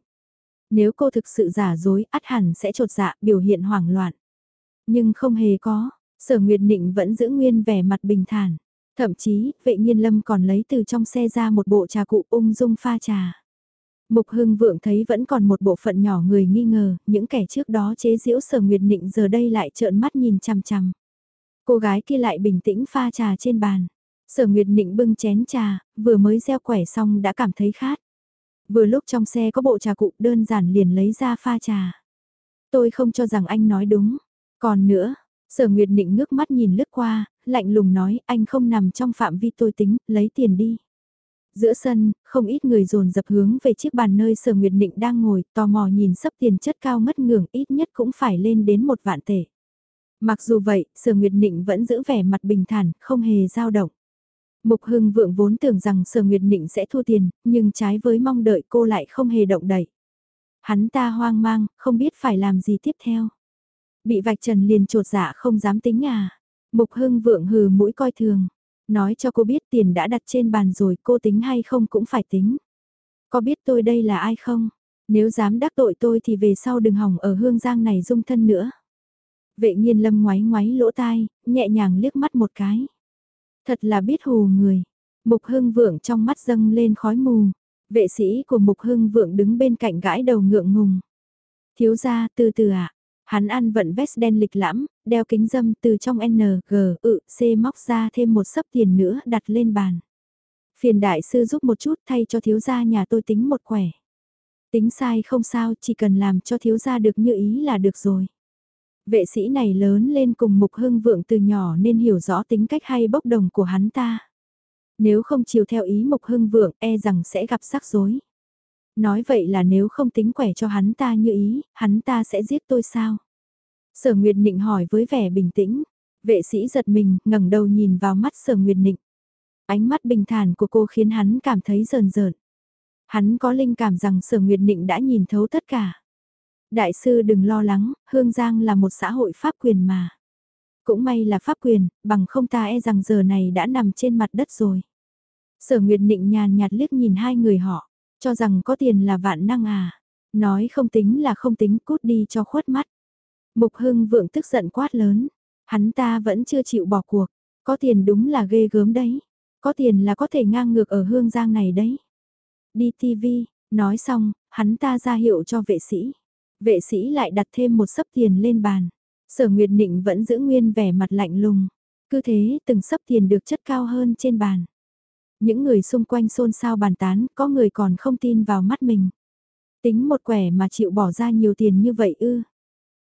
Nếu cô thực sự giả dối, át hẳn sẽ trột dạ, biểu hiện hoảng loạn. Nhưng không hề có, Sở Nguyệt Nịnh vẫn giữ nguyên vẻ mặt bình thản. Thậm chí, vệ nhiên lâm còn lấy từ trong xe ra một bộ trà cụ ung dung pha trà. Mục Hưng Vượng thấy vẫn còn một bộ phận nhỏ người nghi ngờ, những kẻ trước đó chế giễu Sở Nguyệt Nịnh giờ đây lại trợn mắt nhìn chằm chằm. Cô gái kia lại bình tĩnh pha trà trên bàn. Sở Nguyệt Nịnh bưng chén trà, vừa mới gieo quẻ xong đã cảm thấy khát. Vừa lúc trong xe có bộ trà cụ đơn giản liền lấy ra pha trà. Tôi không cho rằng anh nói đúng. Còn nữa, Sở Nguyệt Nịnh ngước mắt nhìn lướt qua, lạnh lùng nói anh không nằm trong phạm vi tôi tính, lấy tiền đi. Giữa sân, không ít người dồn dập hướng về chiếc bàn nơi Sở Nguyệt Nịnh đang ngồi, tò mò nhìn sắp tiền chất cao ngất ngưỡng ít nhất cũng phải lên đến một vạn tệ. Mặc dù vậy, Sở Nguyệt Nịnh vẫn giữ vẻ mặt bình thản, không hề dao động. Mục Hưng Vượng vốn tưởng rằng Sở Nguyệt Nịnh sẽ thua tiền, nhưng trái với mong đợi cô lại không hề động đậy. Hắn ta hoang mang, không biết phải làm gì tiếp theo. Bị vạch trần liền trột dạ không dám tính à. Mục Hưng Vượng hừ mũi coi thường. Nói cho cô biết tiền đã đặt trên bàn rồi cô tính hay không cũng phải tính. Có biết tôi đây là ai không? Nếu dám đắc tội tôi thì về sau đừng hỏng ở hương giang này dung thân nữa. Vệ nhiên lâm ngoáy ngoáy lỗ tai, nhẹ nhàng liếc mắt một cái. Thật là biết hù người. Mục hưng vượng trong mắt dâng lên khói mù. Vệ sĩ của mục hưng vượng đứng bên cạnh gãi đầu ngượng ngùng. Thiếu gia từ từ ạ. Hắn ăn vận vest đen lịch lãm, đeo kính dâm từ trong N, G, ự, C móc ra thêm một sấp tiền nữa đặt lên bàn. Phiền đại sư giúp một chút thay cho thiếu gia nhà tôi tính một quẻ. Tính sai không sao, chỉ cần làm cho thiếu gia được như ý là được rồi. Vệ sĩ này lớn lên cùng mục hưng vượng từ nhỏ nên hiểu rõ tính cách hay bốc đồng của hắn ta. Nếu không chiều theo ý mục hưng vượng e rằng sẽ gặp rắc rối. Nói vậy là nếu không tính quẻ cho hắn ta như ý, hắn ta sẽ giết tôi sao? Sở Nguyệt Nịnh hỏi với vẻ bình tĩnh. Vệ sĩ giật mình, ngẩng đầu nhìn vào mắt Sở Nguyệt Nịnh. Ánh mắt bình thản của cô khiến hắn cảm thấy rờn rợn. Hắn có linh cảm rằng Sở Nguyệt Nịnh đã nhìn thấu tất cả. Đại sư đừng lo lắng, Hương Giang là một xã hội pháp quyền mà. Cũng may là pháp quyền, bằng không ta e rằng giờ này đã nằm trên mặt đất rồi. Sở Nguyệt Nịnh nhàn nhạt liếc nhìn hai người họ, cho rằng có tiền là vạn năng à. Nói không tính là không tính cút đi cho khuất mắt. Mục Hưng vượng tức giận quát lớn. Hắn ta vẫn chưa chịu bỏ cuộc. Có tiền đúng là ghê gớm đấy. Có tiền là có thể ngang ngược ở hương giang này đấy. Đi TV, nói xong, hắn ta ra hiệu cho vệ sĩ. Vệ sĩ lại đặt thêm một sấp tiền lên bàn. Sở Nguyệt Nịnh vẫn giữ nguyên vẻ mặt lạnh lùng. Cứ thế từng sấp tiền được chất cao hơn trên bàn. Những người xung quanh xôn xao bàn tán, có người còn không tin vào mắt mình. Tính một quẻ mà chịu bỏ ra nhiều tiền như vậy ư.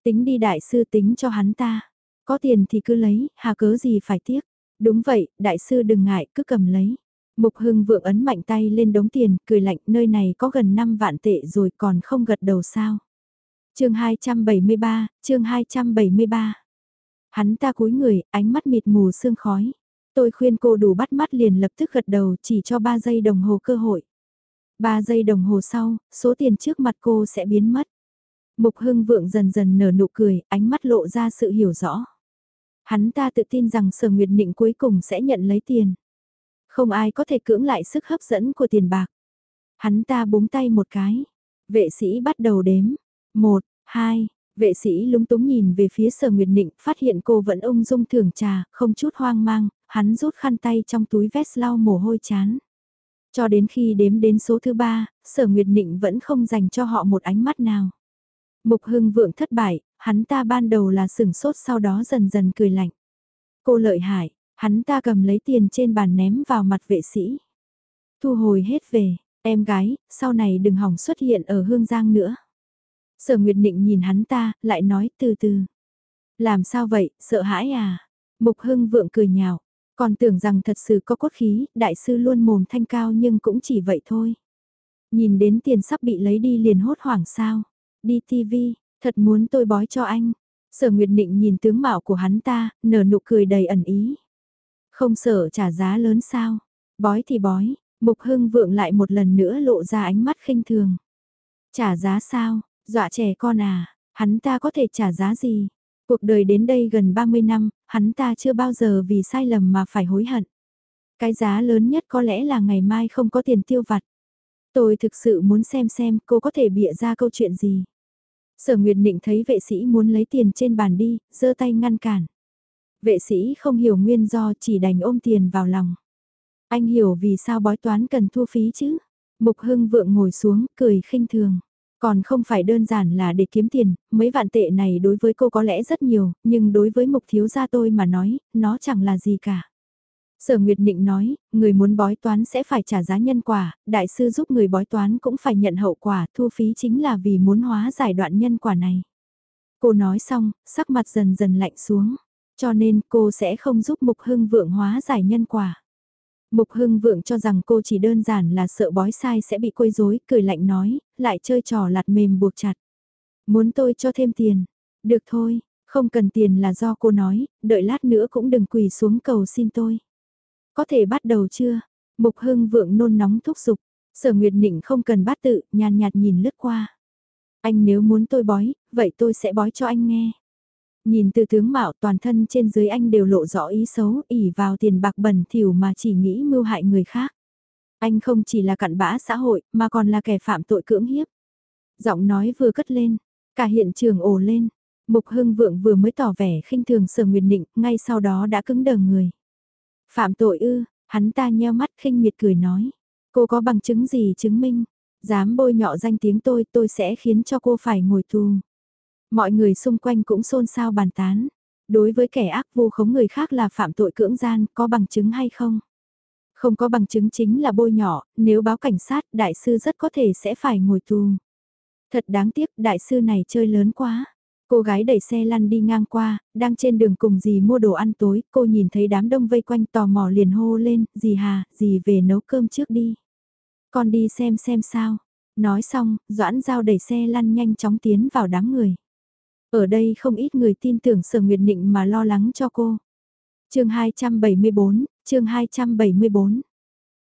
Tính đi đại sư tính cho hắn ta. Có tiền thì cứ lấy, hà cớ gì phải tiếc. Đúng vậy, đại sư đừng ngại, cứ cầm lấy. Mục Hưng vượng ấn mạnh tay lên đống tiền, cười lạnh, nơi này có gần 5 vạn tệ rồi còn không gật đầu sao chương 273, chương 273. Hắn ta cúi người, ánh mắt mịt mù sương khói. Tôi khuyên cô đủ bắt mắt liền lập tức gật đầu chỉ cho 3 giây đồng hồ cơ hội. 3 giây đồng hồ sau, số tiền trước mặt cô sẽ biến mất. Mục hưng vượng dần dần nở nụ cười, ánh mắt lộ ra sự hiểu rõ. Hắn ta tự tin rằng sở nguyệt nịnh cuối cùng sẽ nhận lấy tiền. Không ai có thể cưỡng lại sức hấp dẫn của tiền bạc. Hắn ta búng tay một cái. Vệ sĩ bắt đầu đếm. Một, hai, vệ sĩ lúng túng nhìn về phía sở nguyệt nịnh, phát hiện cô vẫn ung dung thưởng trà, không chút hoang mang, hắn rút khăn tay trong túi vest lau mồ hôi chán. Cho đến khi đếm đến số thứ ba, sở nguyệt nịnh vẫn không dành cho họ một ánh mắt nào. Mục hưng vượng thất bại, hắn ta ban đầu là sửng sốt sau đó dần dần cười lạnh. Cô lợi hại, hắn ta cầm lấy tiền trên bàn ném vào mặt vệ sĩ. Thu hồi hết về, em gái, sau này đừng hỏng xuất hiện ở Hương Giang nữa. Sở Nguyệt Nịnh nhìn hắn ta, lại nói từ từ. Làm sao vậy, sợ hãi à? Mục Hưng vượng cười nhạo, còn tưởng rằng thật sự có cốt khí, đại sư luôn mồm thanh cao nhưng cũng chỉ vậy thôi. Nhìn đến tiền sắp bị lấy đi liền hốt hoảng sao. Đi TV, thật muốn tôi bói cho anh. Sở Nguyệt Nịnh nhìn tướng mạo của hắn ta, nở nụ cười đầy ẩn ý. Không sợ trả giá lớn sao? Bói thì bói, Mục Hưng vượng lại một lần nữa lộ ra ánh mắt khinh thường. Trả giá sao? Dọa trẻ con à, hắn ta có thể trả giá gì? Cuộc đời đến đây gần 30 năm, hắn ta chưa bao giờ vì sai lầm mà phải hối hận. Cái giá lớn nhất có lẽ là ngày mai không có tiền tiêu vặt. Tôi thực sự muốn xem xem cô có thể bịa ra câu chuyện gì. Sở Nguyệt định thấy vệ sĩ muốn lấy tiền trên bàn đi, giơ tay ngăn cản. Vệ sĩ không hiểu nguyên do chỉ đành ôm tiền vào lòng. Anh hiểu vì sao bói toán cần thu phí chứ? Mục Hưng vượng ngồi xuống, cười khinh thường. Còn không phải đơn giản là để kiếm tiền, mấy vạn tệ này đối với cô có lẽ rất nhiều, nhưng đối với mục thiếu gia tôi mà nói, nó chẳng là gì cả. Sở Nguyệt Nịnh nói, người muốn bói toán sẽ phải trả giá nhân quả, đại sư giúp người bói toán cũng phải nhận hậu quả, thu phí chính là vì muốn hóa giải đoạn nhân quả này. Cô nói xong, sắc mặt dần dần lạnh xuống, cho nên cô sẽ không giúp Mục Hưng Vượng hóa giải nhân quả. Mục Hưng Vượng cho rằng cô chỉ đơn giản là sợ bói sai sẽ bị quấy rối, cười lạnh nói, lại chơi trò lạt mềm buộc chặt. Muốn tôi cho thêm tiền? Được thôi, không cần tiền là do cô nói, đợi lát nữa cũng đừng quỳ xuống cầu xin tôi. Có thể bắt đầu chưa? Mục Hưng Vượng nôn nóng thúc giục, sở Nguyệt Nịnh không cần bắt tự, nhàn nhạt nhìn lướt qua. Anh nếu muốn tôi bói, vậy tôi sẽ bói cho anh nghe. Nhìn từ tướng mạo toàn thân trên dưới anh đều lộ rõ ý xấu, ỉ vào tiền bạc bẩn thỉu mà chỉ nghĩ mưu hại người khác. Anh không chỉ là cặn bã xã hội, mà còn là kẻ phạm tội cưỡng hiếp. Giọng nói vừa cất lên, cả hiện trường ồ lên. Mục Hưng Vượng vừa mới tỏ vẻ khinh thường Sở Nguyệt Định, ngay sau đó đã cứng đờ người. Phạm tội ư, hắn ta nheo mắt khinh miệt cười nói. Cô có bằng chứng gì chứng minh? Dám bôi nhọ danh tiếng tôi, tôi sẽ khiến cho cô phải ngồi tù. Mọi người xung quanh cũng xôn xao bàn tán. Đối với kẻ ác vu khống người khác là phạm tội cưỡng gian, có bằng chứng hay không? Không có bằng chứng chính là bôi nhỏ, nếu báo cảnh sát, đại sư rất có thể sẽ phải ngồi tù. Thật đáng tiếc, đại sư này chơi lớn quá. Cô gái đẩy xe lăn đi ngang qua, đang trên đường cùng dì mua đồ ăn tối, cô nhìn thấy đám đông vây quanh tò mò liền hô lên, dì Hà, dì về nấu cơm trước đi. Con đi xem xem sao. Nói xong, Doãn Giao đẩy xe lăn nhanh chóng tiến vào đám người. Ở đây không ít người tin tưởng Sở Nguyệt Nịnh mà lo lắng cho cô. chương 274, chương 274.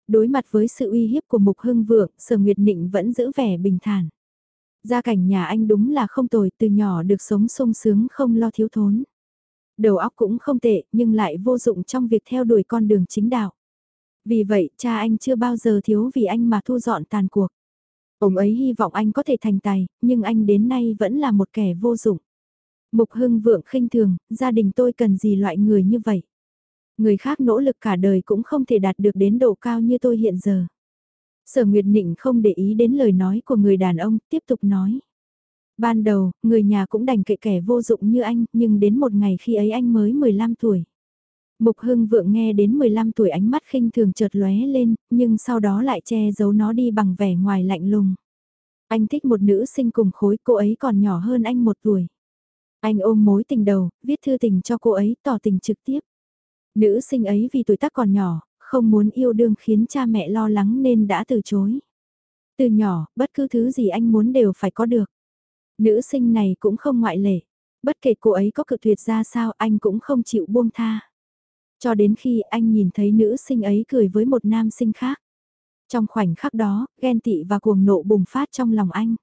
Đối mặt với sự uy hiếp của Mục Hưng Vượng, Sở Nguyệt Nịnh vẫn giữ vẻ bình thản. Gia cảnh nhà anh đúng là không tồi, từ nhỏ được sống sung sướng không lo thiếu thốn. Đầu óc cũng không tệ, nhưng lại vô dụng trong việc theo đuổi con đường chính đạo. Vì vậy, cha anh chưa bao giờ thiếu vì anh mà thu dọn tàn cuộc. Ông ấy hy vọng anh có thể thành tài, nhưng anh đến nay vẫn là một kẻ vô dụng. Mục Hưng vượng khinh thường, gia đình tôi cần gì loại người như vậy. Người khác nỗ lực cả đời cũng không thể đạt được đến độ cao như tôi hiện giờ. Sở Nguyệt Nịnh không để ý đến lời nói của người đàn ông, tiếp tục nói. Ban đầu, người nhà cũng đành kệ kẻ vô dụng như anh, nhưng đến một ngày khi ấy anh mới 15 tuổi. Mục Hưng vượng nghe đến 15 tuổi ánh mắt khinh thường chợt lóe lên, nhưng sau đó lại che giấu nó đi bằng vẻ ngoài lạnh lùng. Anh thích một nữ sinh cùng khối cô ấy còn nhỏ hơn anh một tuổi. Anh ôm mối tình đầu, viết thư tình cho cô ấy, tỏ tình trực tiếp. Nữ sinh ấy vì tuổi tác còn nhỏ, không muốn yêu đương khiến cha mẹ lo lắng nên đã từ chối. Từ nhỏ, bất cứ thứ gì anh muốn đều phải có được. Nữ sinh này cũng không ngoại lệ. Bất kể cô ấy có cự tuyệt ra sao anh cũng không chịu buông tha. Cho đến khi anh nhìn thấy nữ sinh ấy cười với một nam sinh khác. Trong khoảnh khắc đó, ghen tị và cuồng nộ bùng phát trong lòng anh.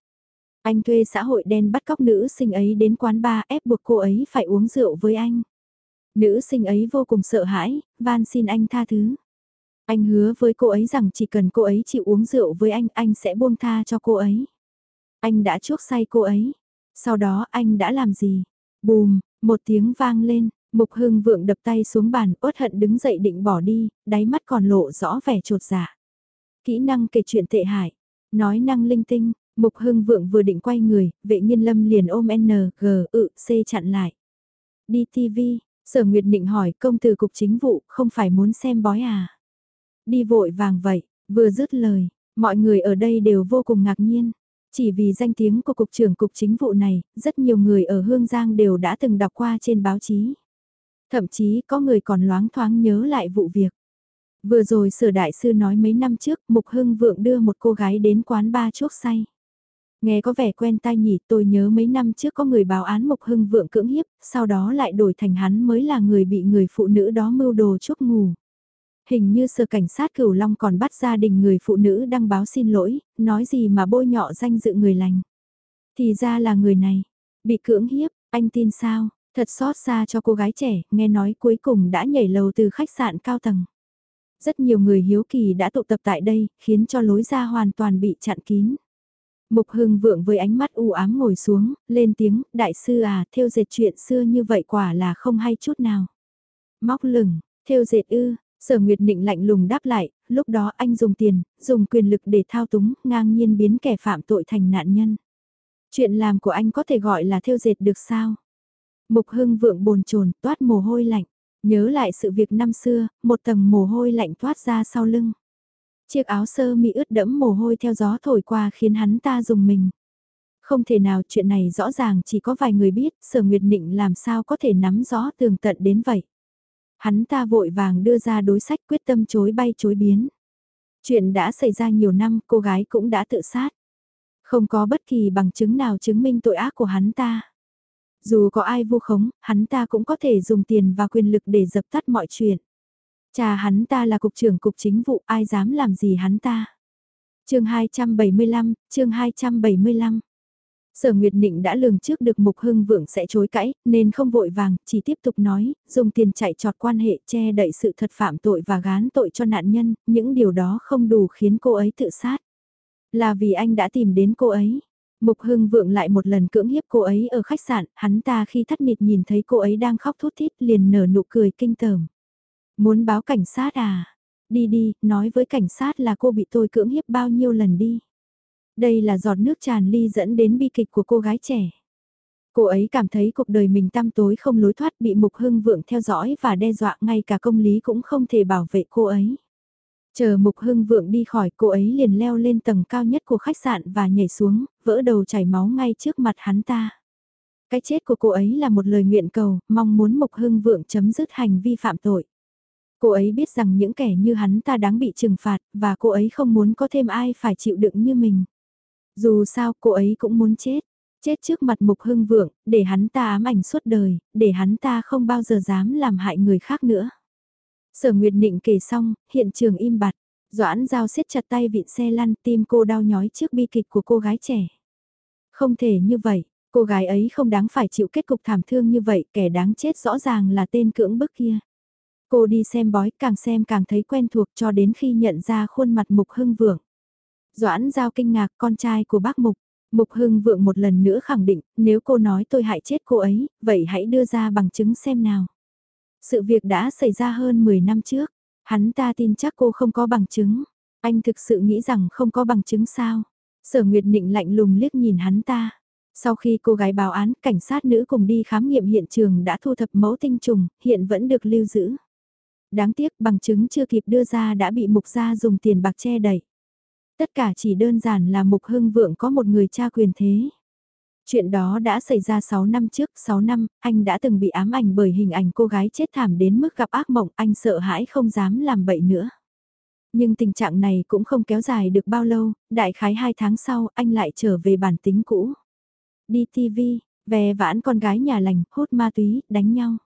Anh thuê xã hội đen bắt cóc nữ sinh ấy đến quán bar ép buộc cô ấy phải uống rượu với anh. Nữ sinh ấy vô cùng sợ hãi, van xin anh tha thứ. Anh hứa với cô ấy rằng chỉ cần cô ấy chịu uống rượu với anh, anh sẽ buông tha cho cô ấy. Anh đã chuốc say cô ấy. Sau đó anh đã làm gì? Bùm, một tiếng vang lên, Mục Hưng vượng đập tay xuống bàn, uất hận đứng dậy định bỏ đi, đáy mắt còn lộ rõ vẻ trột dạ. Kỹ năng kể chuyện tệ hại, nói năng linh tinh, Mục Hưng vượng vừa định quay người, vệ nhiên lâm liền ôm N, G, ự, C chặn lại. Đi TV, sở nguyệt định hỏi công từ cục chính vụ, không phải muốn xem bói à? Đi vội vàng vậy, vừa dứt lời, mọi người ở đây đều vô cùng ngạc nhiên. Chỉ vì danh tiếng của cục trưởng cục chính vụ này, rất nhiều người ở Hương Giang đều đã từng đọc qua trên báo chí. Thậm chí có người còn loáng thoáng nhớ lại vụ việc. Vừa rồi sở đại sư nói mấy năm trước Mục Hưng Vượng đưa một cô gái đến quán ba chuốc say. Nghe có vẻ quen tai nhỉ tôi nhớ mấy năm trước có người báo án Mục Hưng Vượng cưỡng hiếp, sau đó lại đổi thành hắn mới là người bị người phụ nữ đó mưu đồ chuốc ngủ. Hình như sở cảnh sát cửu long còn bắt gia đình người phụ nữ đăng báo xin lỗi, nói gì mà bôi nhọ danh dự người lành. Thì ra là người này, bị cưỡng hiếp, anh tin sao, Thật xót xa cho cô gái trẻ, nghe nói cuối cùng đã nhảy lầu từ khách sạn cao tầng. Rất nhiều người hiếu kỳ đã tụ tập tại đây, khiến cho lối ra hoàn toàn bị chặn kín. Mục hưng vượng với ánh mắt u ám ngồi xuống, lên tiếng, đại sư à, theo dệt chuyện xưa như vậy quả là không hay chút nào. Móc lửng, theo dệt ư, sở nguyệt định lạnh lùng đáp lại, lúc đó anh dùng tiền, dùng quyền lực để thao túng, ngang nhiên biến kẻ phạm tội thành nạn nhân. Chuyện làm của anh có thể gọi là theo dệt được sao? Mục hưng vượng bồn chồn toát mồ hôi lạnh. Nhớ lại sự việc năm xưa, một tầng mồ hôi lạnh toát ra sau lưng. Chiếc áo sơ mi ướt đẫm mồ hôi theo gió thổi qua khiến hắn ta dùng mình. Không thể nào chuyện này rõ ràng chỉ có vài người biết, sở nguyệt nịnh làm sao có thể nắm rõ tường tận đến vậy. Hắn ta vội vàng đưa ra đối sách quyết tâm chối bay chối biến. Chuyện đã xảy ra nhiều năm, cô gái cũng đã tự sát. Không có bất kỳ bằng chứng nào chứng minh tội ác của hắn ta. Dù có ai vu khống, hắn ta cũng có thể dùng tiền và quyền lực để dập tắt mọi chuyện. Cha hắn ta là cục trưởng cục chính vụ, ai dám làm gì hắn ta. chương 275, chương 275. Sở Nguyệt Nịnh đã lường trước được Mục Hưng Vượng sẽ chối cãi, nên không vội vàng, chỉ tiếp tục nói, dùng tiền chạy trọt quan hệ che đậy sự thật phạm tội và gán tội cho nạn nhân, những điều đó không đủ khiến cô ấy tự sát. Là vì anh đã tìm đến cô ấy. Mục Hưng Vượng lại một lần cưỡng hiếp cô ấy ở khách sạn, hắn ta khi thắt nịt nhìn thấy cô ấy đang khóc thút thít liền nở nụ cười kinh tởm. Muốn báo cảnh sát à? Đi đi, nói với cảnh sát là cô bị tôi cưỡng hiếp bao nhiêu lần đi. Đây là giọt nước tràn ly dẫn đến bi kịch của cô gái trẻ. Cô ấy cảm thấy cuộc đời mình tăm tối không lối thoát bị Mục Hưng Vượng theo dõi và đe dọa ngay cả công lý cũng không thể bảo vệ cô ấy. Chờ Mục Hưng Vượng đi khỏi cô ấy liền leo lên tầng cao nhất của khách sạn và nhảy xuống, vỡ đầu chảy máu ngay trước mặt hắn ta. Cái chết của cô ấy là một lời nguyện cầu, mong muốn Mục Hưng Vượng chấm dứt hành vi phạm tội. Cô ấy biết rằng những kẻ như hắn ta đáng bị trừng phạt và cô ấy không muốn có thêm ai phải chịu đựng như mình. Dù sao cô ấy cũng muốn chết, chết trước mặt Mục Hưng Vượng, để hắn ta ám ảnh suốt đời, để hắn ta không bao giờ dám làm hại người khác nữa. Sở Nguyệt Nịnh kể xong, hiện trường im bặt. Doãn Giao siết chặt tay vịn xe lăn tim cô đau nhói trước bi kịch của cô gái trẻ. Không thể như vậy, cô gái ấy không đáng phải chịu kết cục thảm thương như vậy, kẻ đáng chết rõ ràng là tên cưỡng bức kia. Cô đi xem bói, càng xem càng thấy quen thuộc cho đến khi nhận ra khuôn mặt Mục Hưng Vượng. Doãn Giao kinh ngạc con trai của bác Mục. Mục Hưng Vượng một lần nữa khẳng định, nếu cô nói tôi hại chết cô ấy, vậy hãy đưa ra bằng chứng xem nào. Sự việc đã xảy ra hơn 10 năm trước, hắn ta tin chắc cô không có bằng chứng. Anh thực sự nghĩ rằng không có bằng chứng sao? Sở Nguyệt Nịnh lạnh lùng liếc nhìn hắn ta. Sau khi cô gái báo án, cảnh sát nữ cùng đi khám nghiệm hiện trường đã thu thập mẫu tinh trùng, hiện vẫn được lưu giữ. Đáng tiếc bằng chứng chưa kịp đưa ra đã bị mục gia dùng tiền bạc che đẩy. Tất cả chỉ đơn giản là mục hưng vượng có một người cha quyền thế. Chuyện đó đã xảy ra 6 năm trước, 6 năm, anh đã từng bị ám ảnh bởi hình ảnh cô gái chết thảm đến mức gặp ác mộng, anh sợ hãi không dám làm bậy nữa. Nhưng tình trạng này cũng không kéo dài được bao lâu, đại khái 2 tháng sau anh lại trở về bản tính cũ. Đi TV, về vãn con gái nhà lành, hút ma túy, đánh nhau.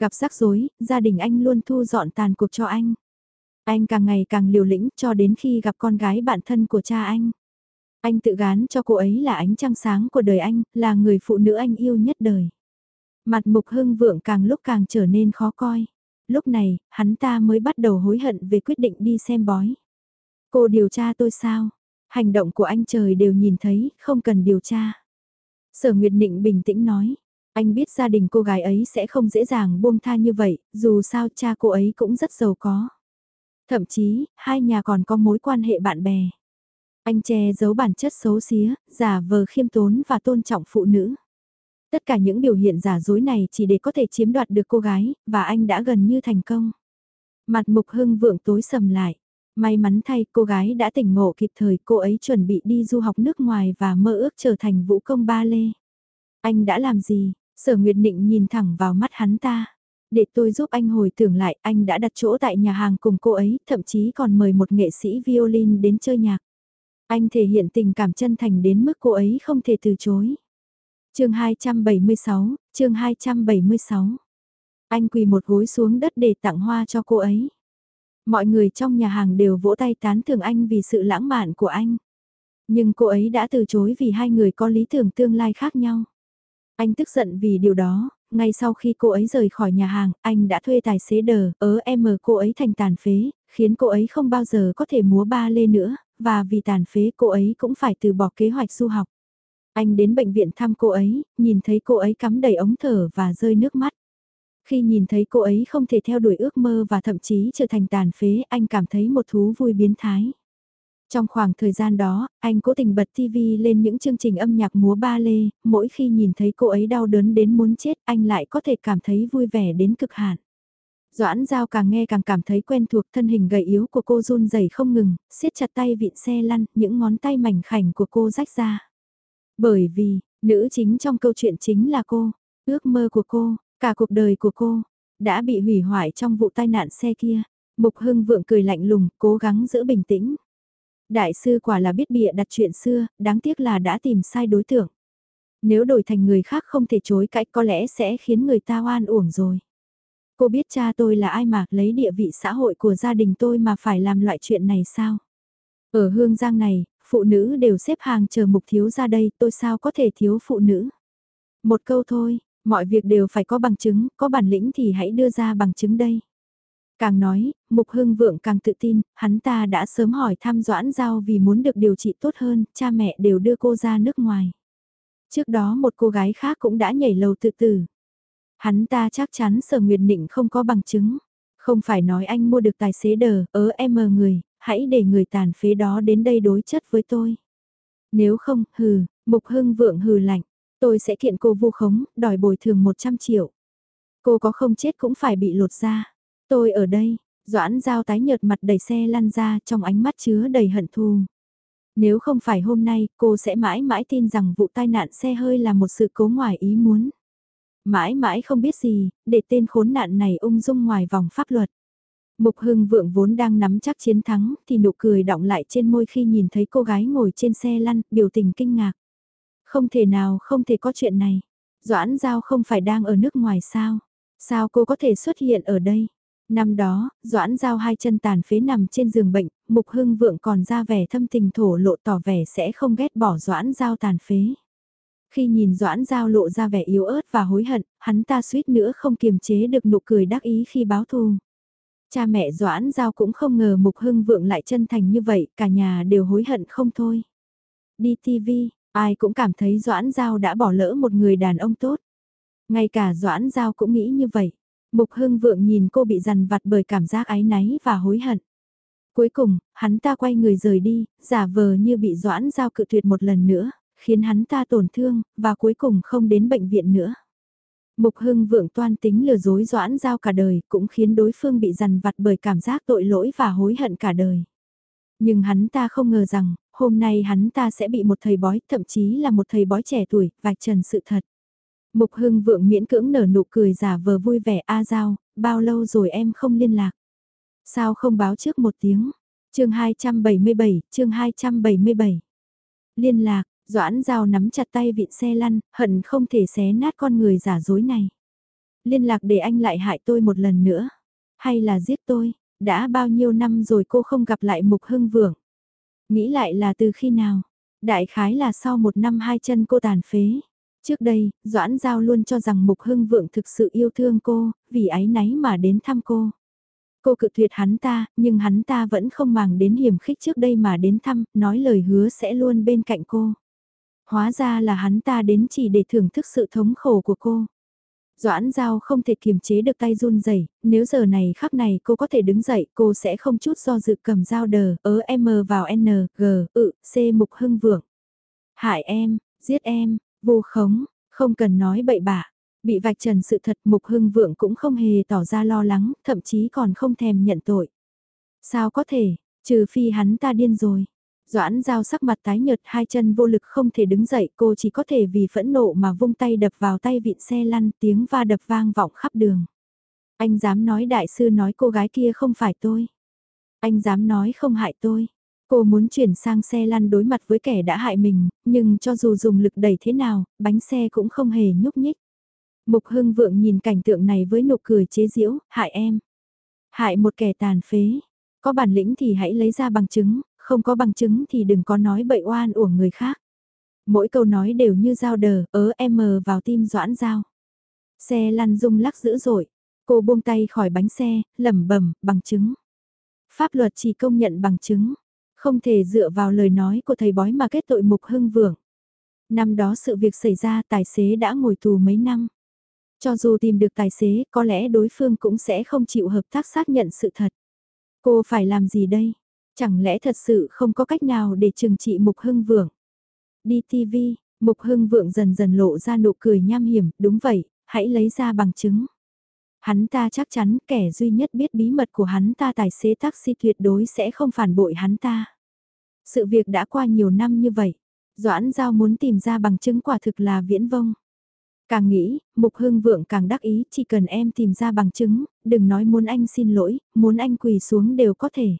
Gặp rắc rối, gia đình anh luôn thu dọn tàn cuộc cho anh. Anh càng ngày càng liều lĩnh cho đến khi gặp con gái bạn thân của cha anh. Anh tự gán cho cô ấy là ánh trăng sáng của đời anh, là người phụ nữ anh yêu nhất đời. Mặt mục hưng vượng càng lúc càng trở nên khó coi. Lúc này, hắn ta mới bắt đầu hối hận về quyết định đi xem bói. Cô điều tra tôi sao? Hành động của anh trời đều nhìn thấy, không cần điều tra. Sở Nguyệt Nịnh bình tĩnh nói, anh biết gia đình cô gái ấy sẽ không dễ dàng buông tha như vậy, dù sao cha cô ấy cũng rất giàu có. Thậm chí, hai nhà còn có mối quan hệ bạn bè. Anh che giấu bản chất xấu xía, giả vờ khiêm tốn và tôn trọng phụ nữ. Tất cả những biểu hiện giả dối này chỉ để có thể chiếm đoạt được cô gái, và anh đã gần như thành công. Mặt mục hưng vượng tối sầm lại. May mắn thay cô gái đã tỉnh ngộ kịp thời cô ấy chuẩn bị đi du học nước ngoài và mơ ước trở thành vũ công ba lê. Anh đã làm gì? Sở Nguyệt Nịnh nhìn thẳng vào mắt hắn ta. Để tôi giúp anh hồi tưởng lại anh đã đặt chỗ tại nhà hàng cùng cô ấy, thậm chí còn mời một nghệ sĩ violin đến chơi nhạc. Anh thể hiện tình cảm chân thành đến mức cô ấy không thể từ chối. chương 276, chương 276. Anh quỳ một gối xuống đất để tặng hoa cho cô ấy. Mọi người trong nhà hàng đều vỗ tay tán thưởng anh vì sự lãng mạn của anh. Nhưng cô ấy đã từ chối vì hai người có lý tưởng tương lai khác nhau. Anh tức giận vì điều đó, ngay sau khi cô ấy rời khỏi nhà hàng, anh đã thuê tài xế đờ, ớ em cô ấy thành tàn phế, khiến cô ấy không bao giờ có thể múa ba lê nữa, và vì tàn phế cô ấy cũng phải từ bỏ kế hoạch du học. Anh đến bệnh viện thăm cô ấy, nhìn thấy cô ấy cắm đầy ống thở và rơi nước mắt. Khi nhìn thấy cô ấy không thể theo đuổi ước mơ và thậm chí trở thành tàn phế, anh cảm thấy một thú vui biến thái. Trong khoảng thời gian đó, anh cố tình bật TV lên những chương trình âm nhạc múa ba lê, mỗi khi nhìn thấy cô ấy đau đớn đến muốn chết anh lại có thể cảm thấy vui vẻ đến cực hạn. Doãn Giao càng nghe càng cảm thấy quen thuộc thân hình gầy yếu của cô run rẩy không ngừng, siết chặt tay vịn xe lăn, những ngón tay mảnh khảnh của cô rách ra. Bởi vì, nữ chính trong câu chuyện chính là cô, ước mơ của cô, cả cuộc đời của cô, đã bị hủy hoại trong vụ tai nạn xe kia. Mục Hưng vượng cười lạnh lùng, cố gắng giữ bình tĩnh. Đại sư quả là biết bịa đặt chuyện xưa, đáng tiếc là đã tìm sai đối tượng. Nếu đổi thành người khác không thể chối cãi có lẽ sẽ khiến người ta oan uổng rồi. Cô biết cha tôi là ai mà lấy địa vị xã hội của gia đình tôi mà phải làm loại chuyện này sao? Ở hương giang này, phụ nữ đều xếp hàng chờ mục thiếu ra đây, tôi sao có thể thiếu phụ nữ? Một câu thôi, mọi việc đều phải có bằng chứng, có bản lĩnh thì hãy đưa ra bằng chứng đây. Càng nói, Mục Hưng Vượng càng tự tin, hắn ta đã sớm hỏi thăm Doãn Giao vì muốn được điều trị tốt hơn, cha mẹ đều đưa cô ra nước ngoài. Trước đó một cô gái khác cũng đã nhảy lầu tự tử. Hắn ta chắc chắn Sở Nguyệt Nịnh không có bằng chứng. Không phải nói anh mua được tài xế đờ, ớ em mờ người, hãy để người tàn phế đó đến đây đối chất với tôi. Nếu không, hừ, Mục Hưng Vượng hừ lạnh, tôi sẽ kiện cô vu khống, đòi bồi thường 100 triệu. Cô có không chết cũng phải bị lột ra. Tôi ở đây, Doãn Giao tái nhợt mặt đầy xe lăn ra trong ánh mắt chứa đầy hận thù. Nếu không phải hôm nay, cô sẽ mãi mãi tin rằng vụ tai nạn xe hơi là một sự cố ngoài ý muốn. Mãi mãi không biết gì, để tên khốn nạn này ung dung ngoài vòng pháp luật. Mục Hưng Vượng vốn đang nắm chắc chiến thắng, thì nụ cười đọng lại trên môi khi nhìn thấy cô gái ngồi trên xe lăn, biểu tình kinh ngạc. Không thể nào không thể có chuyện này. Doãn Giao không phải đang ở nước ngoài sao? Sao cô có thể xuất hiện ở đây? Năm đó, Doãn Giao hai chân tàn phế nằm trên giường bệnh, Mục Hưng Vượng còn ra vẻ thâm tình thổ lộ tỏ vẻ sẽ không ghét bỏ Doãn Giao tàn phế. Khi nhìn Doãn Giao lộ ra vẻ yếu ớt và hối hận, hắn ta suýt nữa không kiềm chế được nụ cười đắc ý khi báo thù. Cha mẹ Doãn Giao cũng không ngờ Mục Hưng Vượng lại chân thành như vậy, cả nhà đều hối hận không thôi. Đi TV, ai cũng cảm thấy Doãn Giao đã bỏ lỡ một người đàn ông tốt. Ngay cả Doãn Giao cũng nghĩ như vậy. Mục Hưng Vượng nhìn cô bị dằn vặt bởi cảm giác áy náy và hối hận. Cuối cùng, hắn ta quay người rời đi, giả vờ như bị Doãn Giao cự tuyệt một lần nữa, khiến hắn ta tổn thương, và cuối cùng không đến bệnh viện nữa. Mục Hưng Vượng toan tính lừa dối Doãn Giao cả đời, cũng khiến đối phương bị dằn vặt bởi cảm giác tội lỗi và hối hận cả đời. Nhưng hắn ta không ngờ rằng, hôm nay hắn ta sẽ bị một thầy bói, thậm chí là một thầy bói trẻ tuổi, vạch trần sự thật. Mục Hưng Vượng miễn cưỡng nở nụ cười giả vờ vui vẻ A Giao, bao lâu rồi em không liên lạc. Sao không báo trước một tiếng? chương 277, chương 277. Liên lạc, Doãn Giao nắm chặt tay vịn xe lăn, hận không thể xé nát con người giả dối này. Liên lạc để anh lại hại tôi một lần nữa. Hay là giết tôi, đã bao nhiêu năm rồi cô không gặp lại Mục Hưng Vượng. Nghĩ lại là từ khi nào? Đại khái là sau một năm hai chân cô tàn phế. Trước đây, Doãn Giao luôn cho rằng Mục Hưng Vượng thực sự yêu thương cô, vì ái náy mà đến thăm cô. Cô cự tuyệt hắn ta, nhưng hắn ta vẫn không màng đến hiểm khích trước đây mà đến thăm, nói lời hứa sẽ luôn bên cạnh cô. Hóa ra là hắn ta đến chỉ để thưởng thức sự thống khổ của cô. Doãn Giao không thể kiềm chế được tay run rẩy nếu giờ này khắc này cô có thể đứng dậy cô sẽ không chút do dự cầm dao đờ, ớ M vào N, G, ự, C Mục Hưng Vượng. Hại em, giết em, Vô khống, không cần nói bậy bạ. Bị vạch trần sự thật Mục Hưng Vượng cũng không hề tỏ ra lo lắng, thậm chí còn không thèm nhận tội. Sao có thể, trừ phi hắn ta điên rồi. Doãn giao sắc mặt tái nhợt hai chân vô lực không thể đứng dậy cô chỉ có thể vì phẫn nộ mà vung tay đập vào tay vịn xe lăn tiếng va đập vang vọng khắp đường. Anh dám nói đại sư nói cô gái kia không phải tôi. Anh dám nói không hại tôi. Cô muốn chuyển sang xe lăn đối mặt với kẻ đã hại mình, nhưng cho dù dùng lực đẩy thế nào, bánh xe cũng không hề nhúc nhích. Mục Hưng Vượng nhìn cảnh tượng này với nụ cười chế giễu, hại em. Hại một kẻ tàn phế. Có bản lĩnh thì hãy lấy ra bằng chứng, không có bằng chứng thì đừng có nói bậy oan uổng người khác. Mỗi câu nói đều như dao đờ, ớ em mờ vào tim doãn dao. Xe lăn rung lắc dữ dội. Cô buông tay khỏi bánh xe, lẩm bẩm bằng chứng. Pháp luật chỉ công nhận bằng chứng. Không thể dựa vào lời nói của thầy bói mà kết tội Mục Hưng Vượng. Năm đó sự việc xảy ra tài xế đã ngồi tù mấy năm. Cho dù tìm được tài xế, có lẽ đối phương cũng sẽ không chịu hợp tác xác nhận sự thật. Cô phải làm gì đây? Chẳng lẽ thật sự không có cách nào để trừng trị Mục Hưng Vượng? Đi TV, Mục Hưng Vượng dần dần lộ ra nụ cười nham hiểm, đúng vậy, hãy lấy ra bằng chứng. Hắn ta chắc chắn kẻ duy nhất biết bí mật của hắn ta tài xế taxi tuyệt đối sẽ không phản bội hắn ta. Sự việc đã qua nhiều năm như vậy, Doãn Giao muốn tìm ra bằng chứng quả thực là viễn vông. Càng nghĩ, Mục Hưng Vượng càng đắc ý, chỉ cần em tìm ra bằng chứng, đừng nói muốn anh xin lỗi, muốn anh quỳ xuống đều có thể.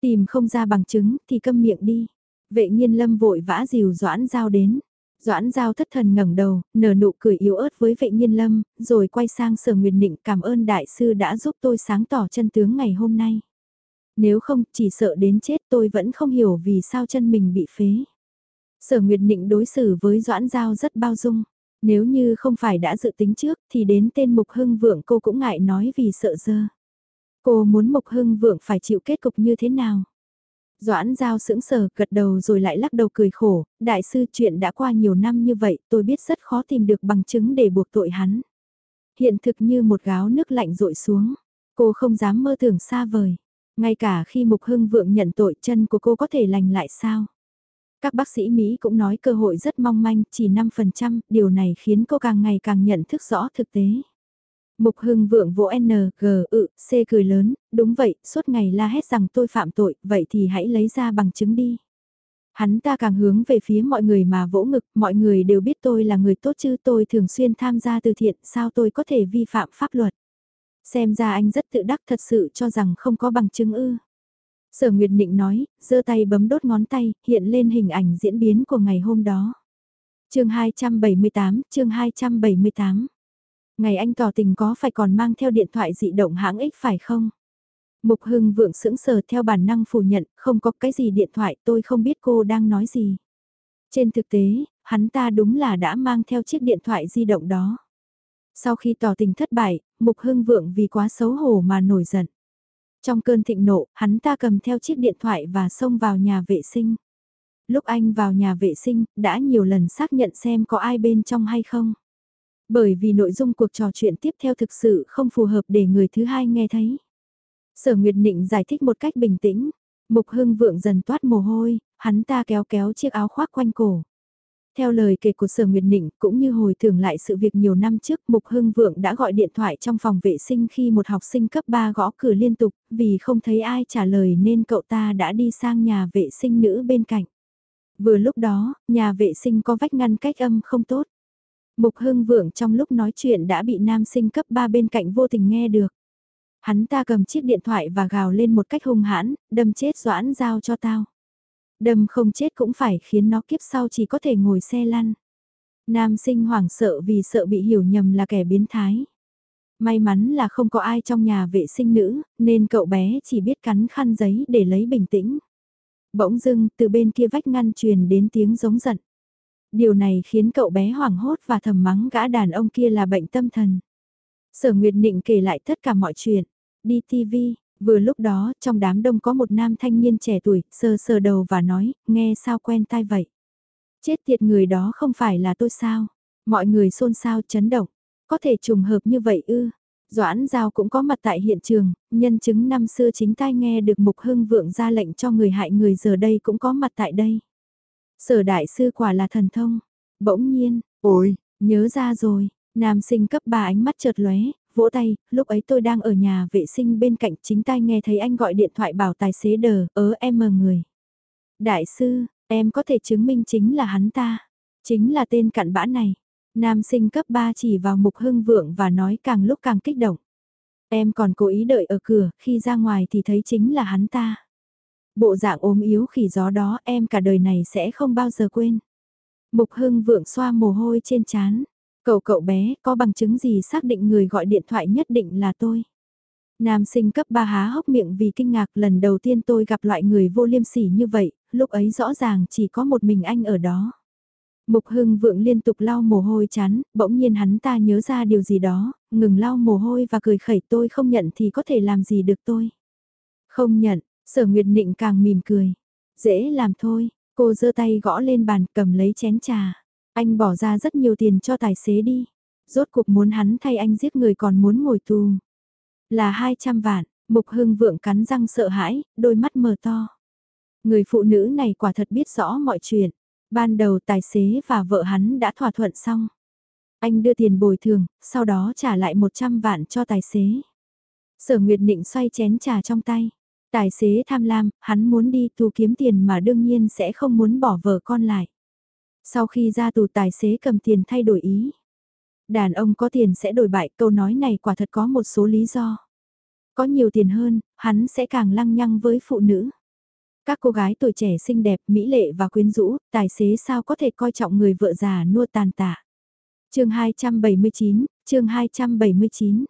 Tìm không ra bằng chứng thì câm miệng đi. Vệ nhiên lâm vội vã dìu Doãn Giao đến. Doãn Giao thất thần ngẩng đầu, nở nụ cười yếu ớt với vệ nhiên lâm, rồi quay sang sở nguyệt định cảm ơn đại sư đã giúp tôi sáng tỏ chân tướng ngày hôm nay. Nếu không, chỉ sợ đến chết tôi vẫn không hiểu vì sao chân mình bị phế. Sở Nguyệt định đối xử với Doãn Giao rất bao dung. Nếu như không phải đã dự tính trước thì đến tên Mục Hưng Vượng cô cũng ngại nói vì sợ dơ. Cô muốn Mục Hưng Vượng phải chịu kết cục như thế nào? Doãn Giao sững sờ gật đầu rồi lại lắc đầu cười khổ, đại sư chuyện đã qua nhiều năm như vậy tôi biết rất khó tìm được bằng chứng để buộc tội hắn. Hiện thực như một gáo nước lạnh rội xuống, cô không dám mơ tưởng xa vời. Ngay cả khi Mục Hưng Vượng nhận tội chân của cô có thể lành lại sao? Các bác sĩ Mỹ cũng nói cơ hội rất mong manh, chỉ 5%, điều này khiến cô càng ngày càng nhận thức rõ thực tế. Mục Hưng vượng vỗ N, G, ự, C cười lớn, đúng vậy, suốt ngày la hét rằng tôi phạm tội, vậy thì hãy lấy ra bằng chứng đi. Hắn ta càng hướng về phía mọi người mà vỗ ngực, mọi người đều biết tôi là người tốt chứ tôi thường xuyên tham gia từ thiện, sao tôi có thể vi phạm pháp luật. Xem ra anh rất tự đắc thật sự cho rằng không có bằng chứng ư. Sở Nguyệt Nịnh nói, giơ tay bấm đốt ngón tay, hiện lên hình ảnh diễn biến của ngày hôm đó. chương 278, chương 278. Ngày anh tỏ tình có phải còn mang theo điện thoại dị động hãng X phải không? Mục Hưng vượng sững sờ theo bản năng phủ nhận, không có cái gì điện thoại tôi không biết cô đang nói gì. Trên thực tế, hắn ta đúng là đã mang theo chiếc điện thoại di động đó. Sau khi tỏ tình thất bại, Mục Hưng vượng vì quá xấu hổ mà nổi giận. Trong cơn thịnh nộ, hắn ta cầm theo chiếc điện thoại và xông vào nhà vệ sinh. Lúc anh vào nhà vệ sinh, đã nhiều lần xác nhận xem có ai bên trong hay không. Bởi vì nội dung cuộc trò chuyện tiếp theo thực sự không phù hợp để người thứ hai nghe thấy. Sở Nguyệt Nịnh giải thích một cách bình tĩnh. Mục Hưng vượng dần toát mồ hôi, hắn ta kéo kéo chiếc áo khoác quanh cổ. Theo lời kể của Sở Nguyệt Nịnh, cũng như hồi tưởng lại sự việc nhiều năm trước, Mục Hưng Vượng đã gọi điện thoại trong phòng vệ sinh khi một học sinh cấp 3 gõ cửa liên tục, vì không thấy ai trả lời nên cậu ta đã đi sang nhà vệ sinh nữ bên cạnh. Vừa lúc đó, nhà vệ sinh có vách ngăn cách âm không tốt. Mục Hưng Vượng trong lúc nói chuyện đã bị nam sinh cấp 3 bên cạnh vô tình nghe được. Hắn ta cầm chiếc điện thoại và gào lên một cách hung hãn, đâm chết Doãn giao cho tao. Đâm không chết cũng phải khiến nó kiếp sau chỉ có thể ngồi xe lăn. Nam sinh hoảng sợ vì sợ bị hiểu nhầm là kẻ biến thái. May mắn là không có ai trong nhà vệ sinh nữ, nên cậu bé chỉ biết cắn khăn giấy để lấy bình tĩnh. Bỗng dưng, từ bên kia vách ngăn truyền đến tiếng giống giận. Điều này khiến cậu bé hoảng hốt và thầm mắng gã đàn ông kia là bệnh tâm thần. Sở Nguyệt Nịnh kể lại tất cả mọi chuyện. Đi TV, Vừa lúc đó, trong đám đông có một nam thanh niên trẻ tuổi, sờ sờ đầu và nói, nghe sao quen tai vậy. Chết tiệt người đó không phải là tôi sao? Mọi người xôn xao chấn động. Có thể trùng hợp như vậy ư? Doãn Giao cũng có mặt tại hiện trường, nhân chứng năm xưa chính tai nghe được Mục Hưng Vượng ra lệnh cho người hại người giờ đây cũng có mặt tại đây. Sở đại sư quả là thần thông. Bỗng nhiên, ôi, nhớ ra rồi, nam sinh cấp 3 ánh mắt chợt lóe, vỗ tay, lúc ấy tôi đang ở nhà vệ sinh bên cạnh chính tay nghe thấy anh gọi điện thoại bảo tài xế đờ, ớ em mờ người. Đại sư, em có thể chứng minh chính là hắn ta, chính là tên cặn bã này. Nam sinh cấp 3 chỉ vào mục hưng vượng và nói càng lúc càng kích động. Em còn cố ý đợi ở cửa, khi ra ngoài thì thấy chính là hắn ta. Bộ dạng ốm yếu khỉ gió đó em cả đời này sẽ không bao giờ quên. Mục hưng vượng xoa mồ hôi trên chán. Cậu cậu bé, có bằng chứng gì xác định người gọi điện thoại nhất định là tôi? Nam sinh cấp 3 há hốc miệng vì kinh ngạc lần đầu tiên tôi gặp loại người vô liêm sỉ như vậy, lúc ấy rõ ràng chỉ có một mình anh ở đó. Mục hưng vượng liên tục lau mồ hôi chán, bỗng nhiên hắn ta nhớ ra điều gì đó, ngừng lau mồ hôi và cười khẩy tôi không nhận thì có thể làm gì được tôi. Không nhận, sở nguyệt nịnh càng mỉm cười. Dễ làm thôi, cô giơ tay gõ lên bàn cầm lấy chén trà. Anh bỏ ra rất nhiều tiền cho tài xế đi. Rốt cuộc muốn hắn thay anh giết người còn muốn ngồi tù. Là 200 vạn, Mục Hưng vượng cắn răng sợ hãi, đôi mắt mờ to. Người phụ nữ này quả thật biết rõ mọi chuyện. Ban đầu tài xế và vợ hắn đã thỏa thuận xong. Anh đưa tiền bồi thường, sau đó trả lại 100 vạn cho tài xế. Sở Nguyệt Nịnh xoay chén trà trong tay. Tài xế tham lam, hắn muốn đi tù kiếm tiền mà đương nhiên sẽ không muốn bỏ vợ con lại. Sau khi ra tù tài xế cầm tiền thay đổi ý. Đàn ông có tiền sẽ đổi bại, câu nói này quả thật có một số lý do. Có nhiều tiền hơn, hắn sẽ càng lăng nhăng với phụ nữ. Các cô gái tuổi trẻ xinh đẹp, mỹ lệ và quyến rũ, tài xế sao có thể coi trọng người vợ già nua tàn tạ. chương 279, chương 279.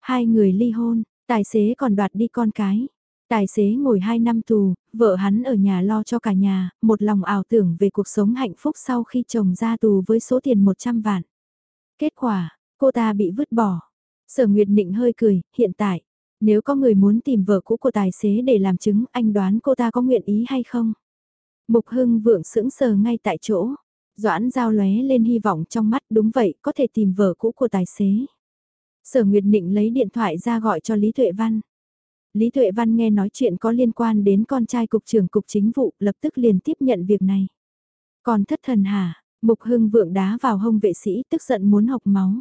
Hai người ly hôn, tài xế còn đoạt đi con cái. Tài xế ngồi 2 năm tù, vợ hắn ở nhà lo cho cả nhà, một lòng ảo tưởng về cuộc sống hạnh phúc sau khi chồng ra tù với số tiền 100 vạn. Kết quả, cô ta bị vứt bỏ. Sở Nguyệt Nịnh hơi cười, hiện tại, nếu có người muốn tìm vợ cũ của tài xế để làm chứng, anh đoán cô ta có nguyện ý hay không? Mục Hưng vượng sững sờ ngay tại chỗ. Doãn giao lóe lên hy vọng trong mắt đúng vậy, có thể tìm vợ cũ của tài xế. Sở Nguyệt Nịnh lấy điện thoại ra gọi cho Lý Tuệ Văn. Lý Tuệ Văn nghe nói chuyện có liên quan đến con trai cục trưởng cục chính vụ, lập tức liền tiếp nhận việc này. Còn thất thần hả, Mục Hưng vượng đá vào hông vệ sĩ tức giận muốn học máu.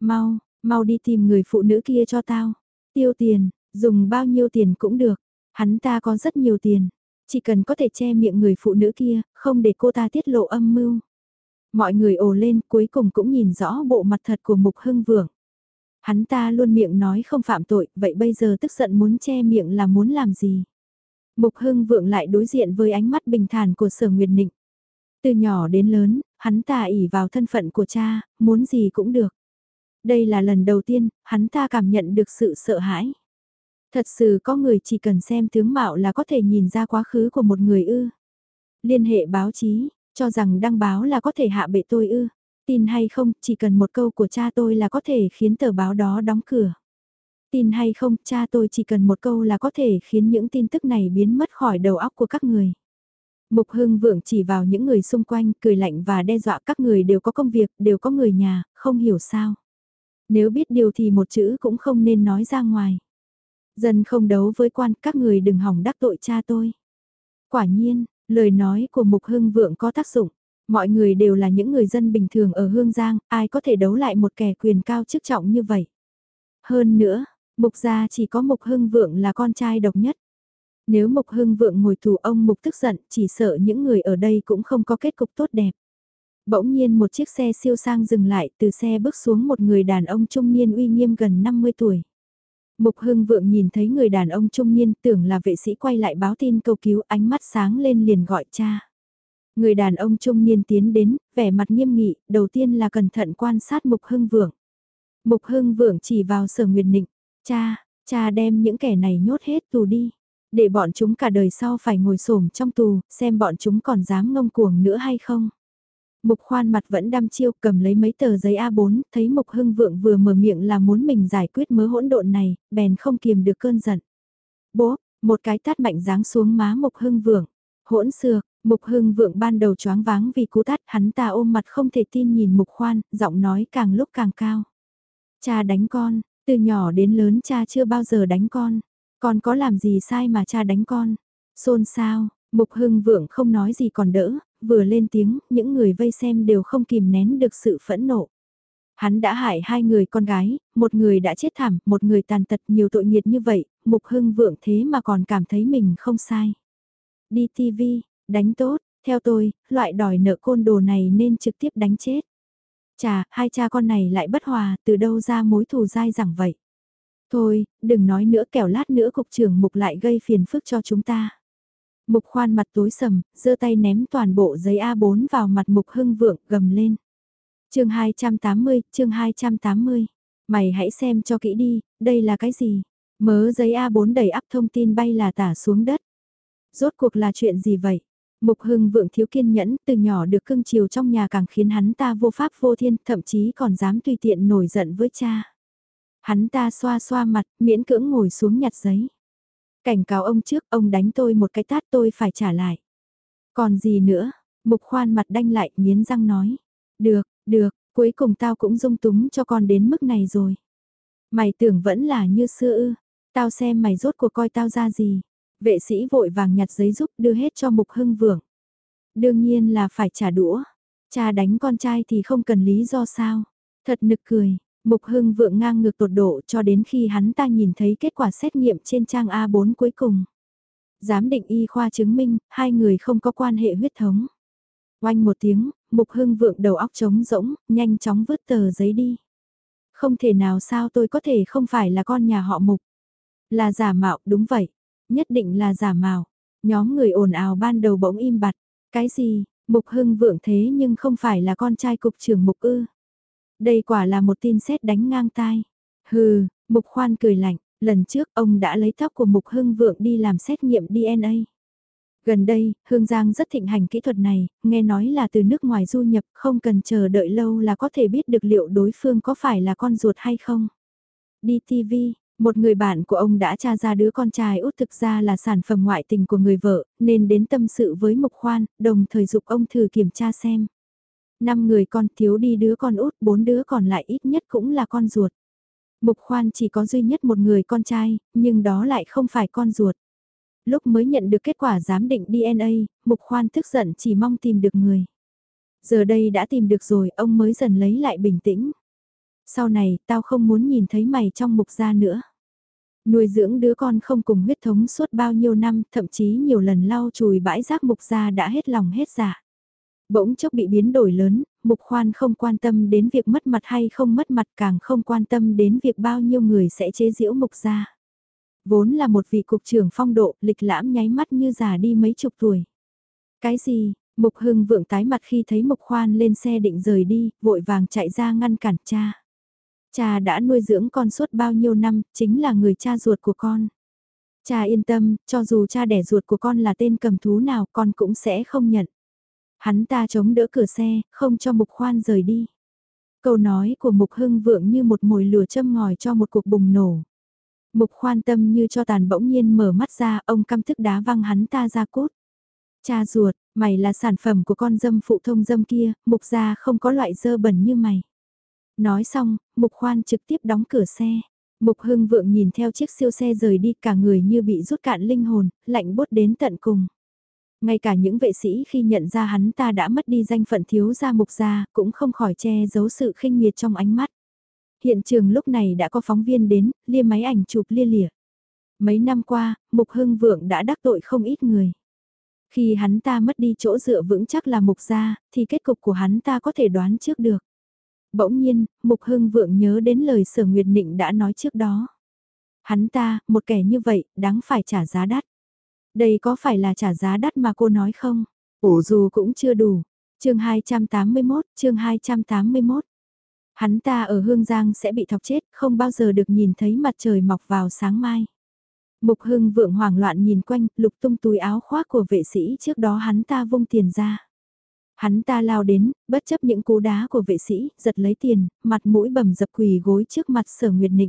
Mau, mau đi tìm người phụ nữ kia cho tao. Tiêu tiền, dùng bao nhiêu tiền cũng được. Hắn ta có rất nhiều tiền. Chỉ cần có thể che miệng người phụ nữ kia, không để cô ta tiết lộ âm mưu. Mọi người ồ lên cuối cùng cũng nhìn rõ bộ mặt thật của Mục Hưng Vượng. Hắn ta luôn miệng nói không phạm tội, vậy bây giờ tức giận muốn che miệng là muốn làm gì? Mục Hưng Vượng lại đối diện với ánh mắt bình thản của Sở Nguyệt Nịnh. Từ nhỏ đến lớn, hắn ta ỉ vào thân phận của cha, muốn gì cũng được. Đây là lần đầu tiên, hắn ta cảm nhận được sự sợ hãi. Thật sự có người chỉ cần xem tướng mạo là có thể nhìn ra quá khứ của một người ư. Liên hệ báo chí, cho rằng đăng báo là có thể hạ bệ tôi ư. Tin hay không, chỉ cần một câu của cha tôi là có thể khiến tờ báo đó đóng cửa. Tin hay không, cha tôi chỉ cần một câu là có thể khiến những tin tức này biến mất khỏi đầu óc của các người. Mục Hưng Vượng chỉ vào những người xung quanh, cười lạnh và đe dọa các người đều có công việc, đều có người nhà, không hiểu sao. Nếu biết điều thì một chữ cũng không nên nói ra ngoài. Dân không đấu với quan, các người đừng hỏng đắc tội cha tôi. Quả nhiên, lời nói của Mục Hưng Vượng có tác dụng. Mọi người đều là những người dân bình thường ở Hương Giang, ai có thể đấu lại một kẻ quyền cao chức trọng như vậy. Hơn nữa, Mục gia chỉ có Mục Hưng Vượng là con trai độc nhất. Nếu Mục Hưng Vượng ngồi tù ông Mục tức giận, chỉ sợ những người ở đây cũng không có kết cục tốt đẹp. Bỗng nhiên một chiếc xe siêu sang dừng lại, từ xe bước xuống một người đàn ông trung niên uy nghiêm gần 50 tuổi. Mục Hưng Vượng nhìn thấy người đàn ông trung niên tưởng là vệ sĩ quay lại báo tin cầu cứu ánh mắt sáng lên liền gọi cha. Người đàn ông trung niên tiến đến, vẻ mặt nghiêm nghị, đầu tiên là cẩn thận quan sát Mục Hưng Vượng. Mục Hưng Vượng chỉ vào sở nguyệt nịnh, cha, cha đem những kẻ này nhốt hết tù đi, để bọn chúng cả đời sau phải ngồi xổm trong tù, xem bọn chúng còn dám ngông cuồng nữa hay không. Mục khoan mặt vẫn đăm chiêu cầm lấy mấy tờ giấy A4, thấy Mục Hưng Vượng vừa mở miệng là muốn mình giải quyết mớ hỗn độn này, bèn không kiềm được cơn giận. Bố, một cái tát mạnh giáng xuống má Mục Hưng Vượng. Hỗn xược, Mục Hưng Vượng ban đầu choáng váng vì cú tát hắn ta ôm mặt không thể tin nhìn Mục khoan, giọng nói càng lúc càng cao. Cha đánh con, từ nhỏ đến lớn cha chưa bao giờ đánh con. Con có làm gì sai mà cha đánh con? Xôn xao, Mục Hưng Vượng không nói gì còn đỡ, vừa lên tiếng, những người vây xem đều không kìm nén được sự phẫn nộ. Hắn đã hại hai người con gái, một người đã chết thảm, một người tàn tật nhiều tội nghiệt như vậy, Mục Hưng Vượng thế mà còn cảm thấy mình không sai. Đi TV, đánh tốt, theo tôi, loại đòi nợ côn đồ này nên trực tiếp đánh chết. Chà, hai cha con này lại bất hòa, từ đâu ra mối thù dai dẳng vậy. Thôi, đừng nói nữa kẻo lát nữa cục trưởng mục lại gây phiền phức cho chúng ta. Mục khoan mặt tối sầm, giơ tay ném toàn bộ giấy A4 vào mặt mục hưng vượng gầm lên. chương 280, chương 280. Mày hãy xem cho kỹ đi, đây là cái gì? Mớ giấy A4 đầy ắp thông tin bay là tả xuống đất. Rốt cuộc là chuyện gì vậy? Mục hưng vượng thiếu kiên nhẫn từ nhỏ được cưng chiều trong nhà càng khiến hắn ta vô pháp vô thiên thậm chí còn dám tùy tiện nổi giận với cha. Hắn ta xoa xoa mặt, miễn cưỡng ngồi xuống nhặt giấy. Cảnh cáo ông trước, ông đánh tôi một cái tát tôi phải trả lại. Còn gì nữa? Mục khoan mặt đanh lại, miến răng nói. Được, được, Cuối cùng tao cũng dung túng cho con đến mức này rồi. Mày tưởng vẫn là như xưa ư, tao xem mày rốt cuộc coi tao ra gì. Vệ sĩ vội vàng nhặt giấy giúp đưa hết cho Mục Hưng Vượng. Đương nhiên là phải trả đũa. Cha đánh con trai thì không cần lý do sao. Thật nực cười, Mục Hưng Vượng ngang ngược tột độ cho đến khi hắn ta nhìn thấy kết quả xét nghiệm trên trang A4 cuối cùng. Giám định y khoa chứng minh, hai người không có quan hệ huyết thống. Oanh một tiếng, Mục Hưng Vượng đầu óc trống rỗng, nhanh chóng vứt tờ giấy đi. Không thể nào sao tôi có thể không phải là con nhà họ Mục. Là giả mạo, đúng vậy. Nhất định là giả mạo. Nhóm người ồn ào ban đầu bỗng im bặt. Cái gì, Mục Hưng Vượng thế nhưng không phải là con trai cục trưởng Mục ư. Đây quả là một tin xét đánh ngang tai. Hừ, Mục Khoan cười lạnh, lần trước ông đã lấy tóc của Mục Hưng Vượng đi làm xét nghiệm DNA. Gần đây, Hương Giang rất thịnh hành kỹ thuật này, nghe nói là từ nước ngoài du nhập, không cần chờ đợi lâu là có thể biết được liệu đối phương có phải là con ruột hay không. Đi TV, một người bạn của ông đã tra ra đứa con trai út thực ra là sản phẩm ngoại tình của người vợ, nên đến tâm sự với Mục Khoan, đồng thời dục ông thử kiểm tra xem. Năm người con thiếu đi đứa con út, bốn đứa còn lại ít nhất cũng là con ruột. Mục Khoan chỉ có duy nhất một người con trai, nhưng đó lại không phải con ruột. Lúc mới nhận được kết quả giám định DNA, Mục Khoan tức giận chỉ mong tìm được người. Giờ đây đã tìm được rồi, ông mới dần lấy lại bình tĩnh. Sau này, tao không muốn nhìn thấy mày trong mục gia nữa. Nuôi dưỡng đứa con không cùng huyết thống suốt bao nhiêu năm, thậm chí nhiều lần lau chùi bãi rác mục gia đã hết lòng hết dạ. Bỗng chốc bị biến đổi lớn, mục khoan không quan tâm đến việc mất mặt hay không mất mặt càng không quan tâm đến việc bao nhiêu người sẽ chế giễu mục gia. Vốn là một vị cục trưởng phong độ, lịch lãm nháy mắt như già đi mấy chục tuổi. Cái gì, mục hưng vượng tái mặt khi thấy mục khoan lên xe định rời đi, vội vàng chạy ra ngăn cản cha. Cha đã nuôi dưỡng con suốt bao nhiêu năm, chính là người cha ruột của con. Cha yên tâm, cho dù cha đẻ ruột của con là tên cầm thú nào con cũng sẽ không nhận. Hắn ta chống đỡ cửa xe, không cho Mục Khoan rời đi. Câu nói của Mục Hưng vượng như một mồi lửa châm ngòi cho một cuộc bùng nổ. Mục khoan tâm như cho tàn bỗng nhiên mở mắt ra, ông căm thức đá văng hắn ta ra cốt. Cha ruột, mày là sản phẩm của con dâm phụ thông dâm kia, mục gia không có loại dơ bẩn như mày. Nói xong, mục khoan trực tiếp đóng cửa xe. Mục hưng vượng nhìn theo chiếc siêu xe rời đi cả người như bị rút cạn linh hồn, lạnh bốt đến tận cùng. Ngay cả những vệ sĩ khi nhận ra hắn ta đã mất đi danh phận thiếu gia mục gia cũng không khỏi che giấu sự khinh miệt trong ánh mắt. Hiện trường lúc này đã có phóng viên đến, lia máy ảnh chụp lia lịa. Mấy năm qua, Mục Hưng Vượng đã đắc tội không ít người. Khi hắn ta mất đi chỗ dựa vững chắc là Mục gia, thì kết cục của hắn ta có thể đoán trước được. Bỗng nhiên, Mục Hưng Vượng nhớ đến lời Sở Nguyệt Nịnh đã nói trước đó. Hắn ta, một kẻ như vậy, đáng phải trả giá đắt. Đây có phải là trả giá đắt mà cô nói không? Ủa dù cũng chưa đủ. chương 281, chương 281. Hắn ta ở Hương Giang sẽ bị thọc chết, không bao giờ được nhìn thấy mặt trời mọc vào sáng mai. Mục Hưng vượng hoảng loạn nhìn quanh, lục tung túi áo khoác của vệ sĩ trước đó hắn ta vung tiền ra. Hắn ta lao đến, bất chấp những cú đá của vệ sĩ, giật lấy tiền, mặt mũi bầm dập quỳ gối trước mặt sở nguyệt nịnh.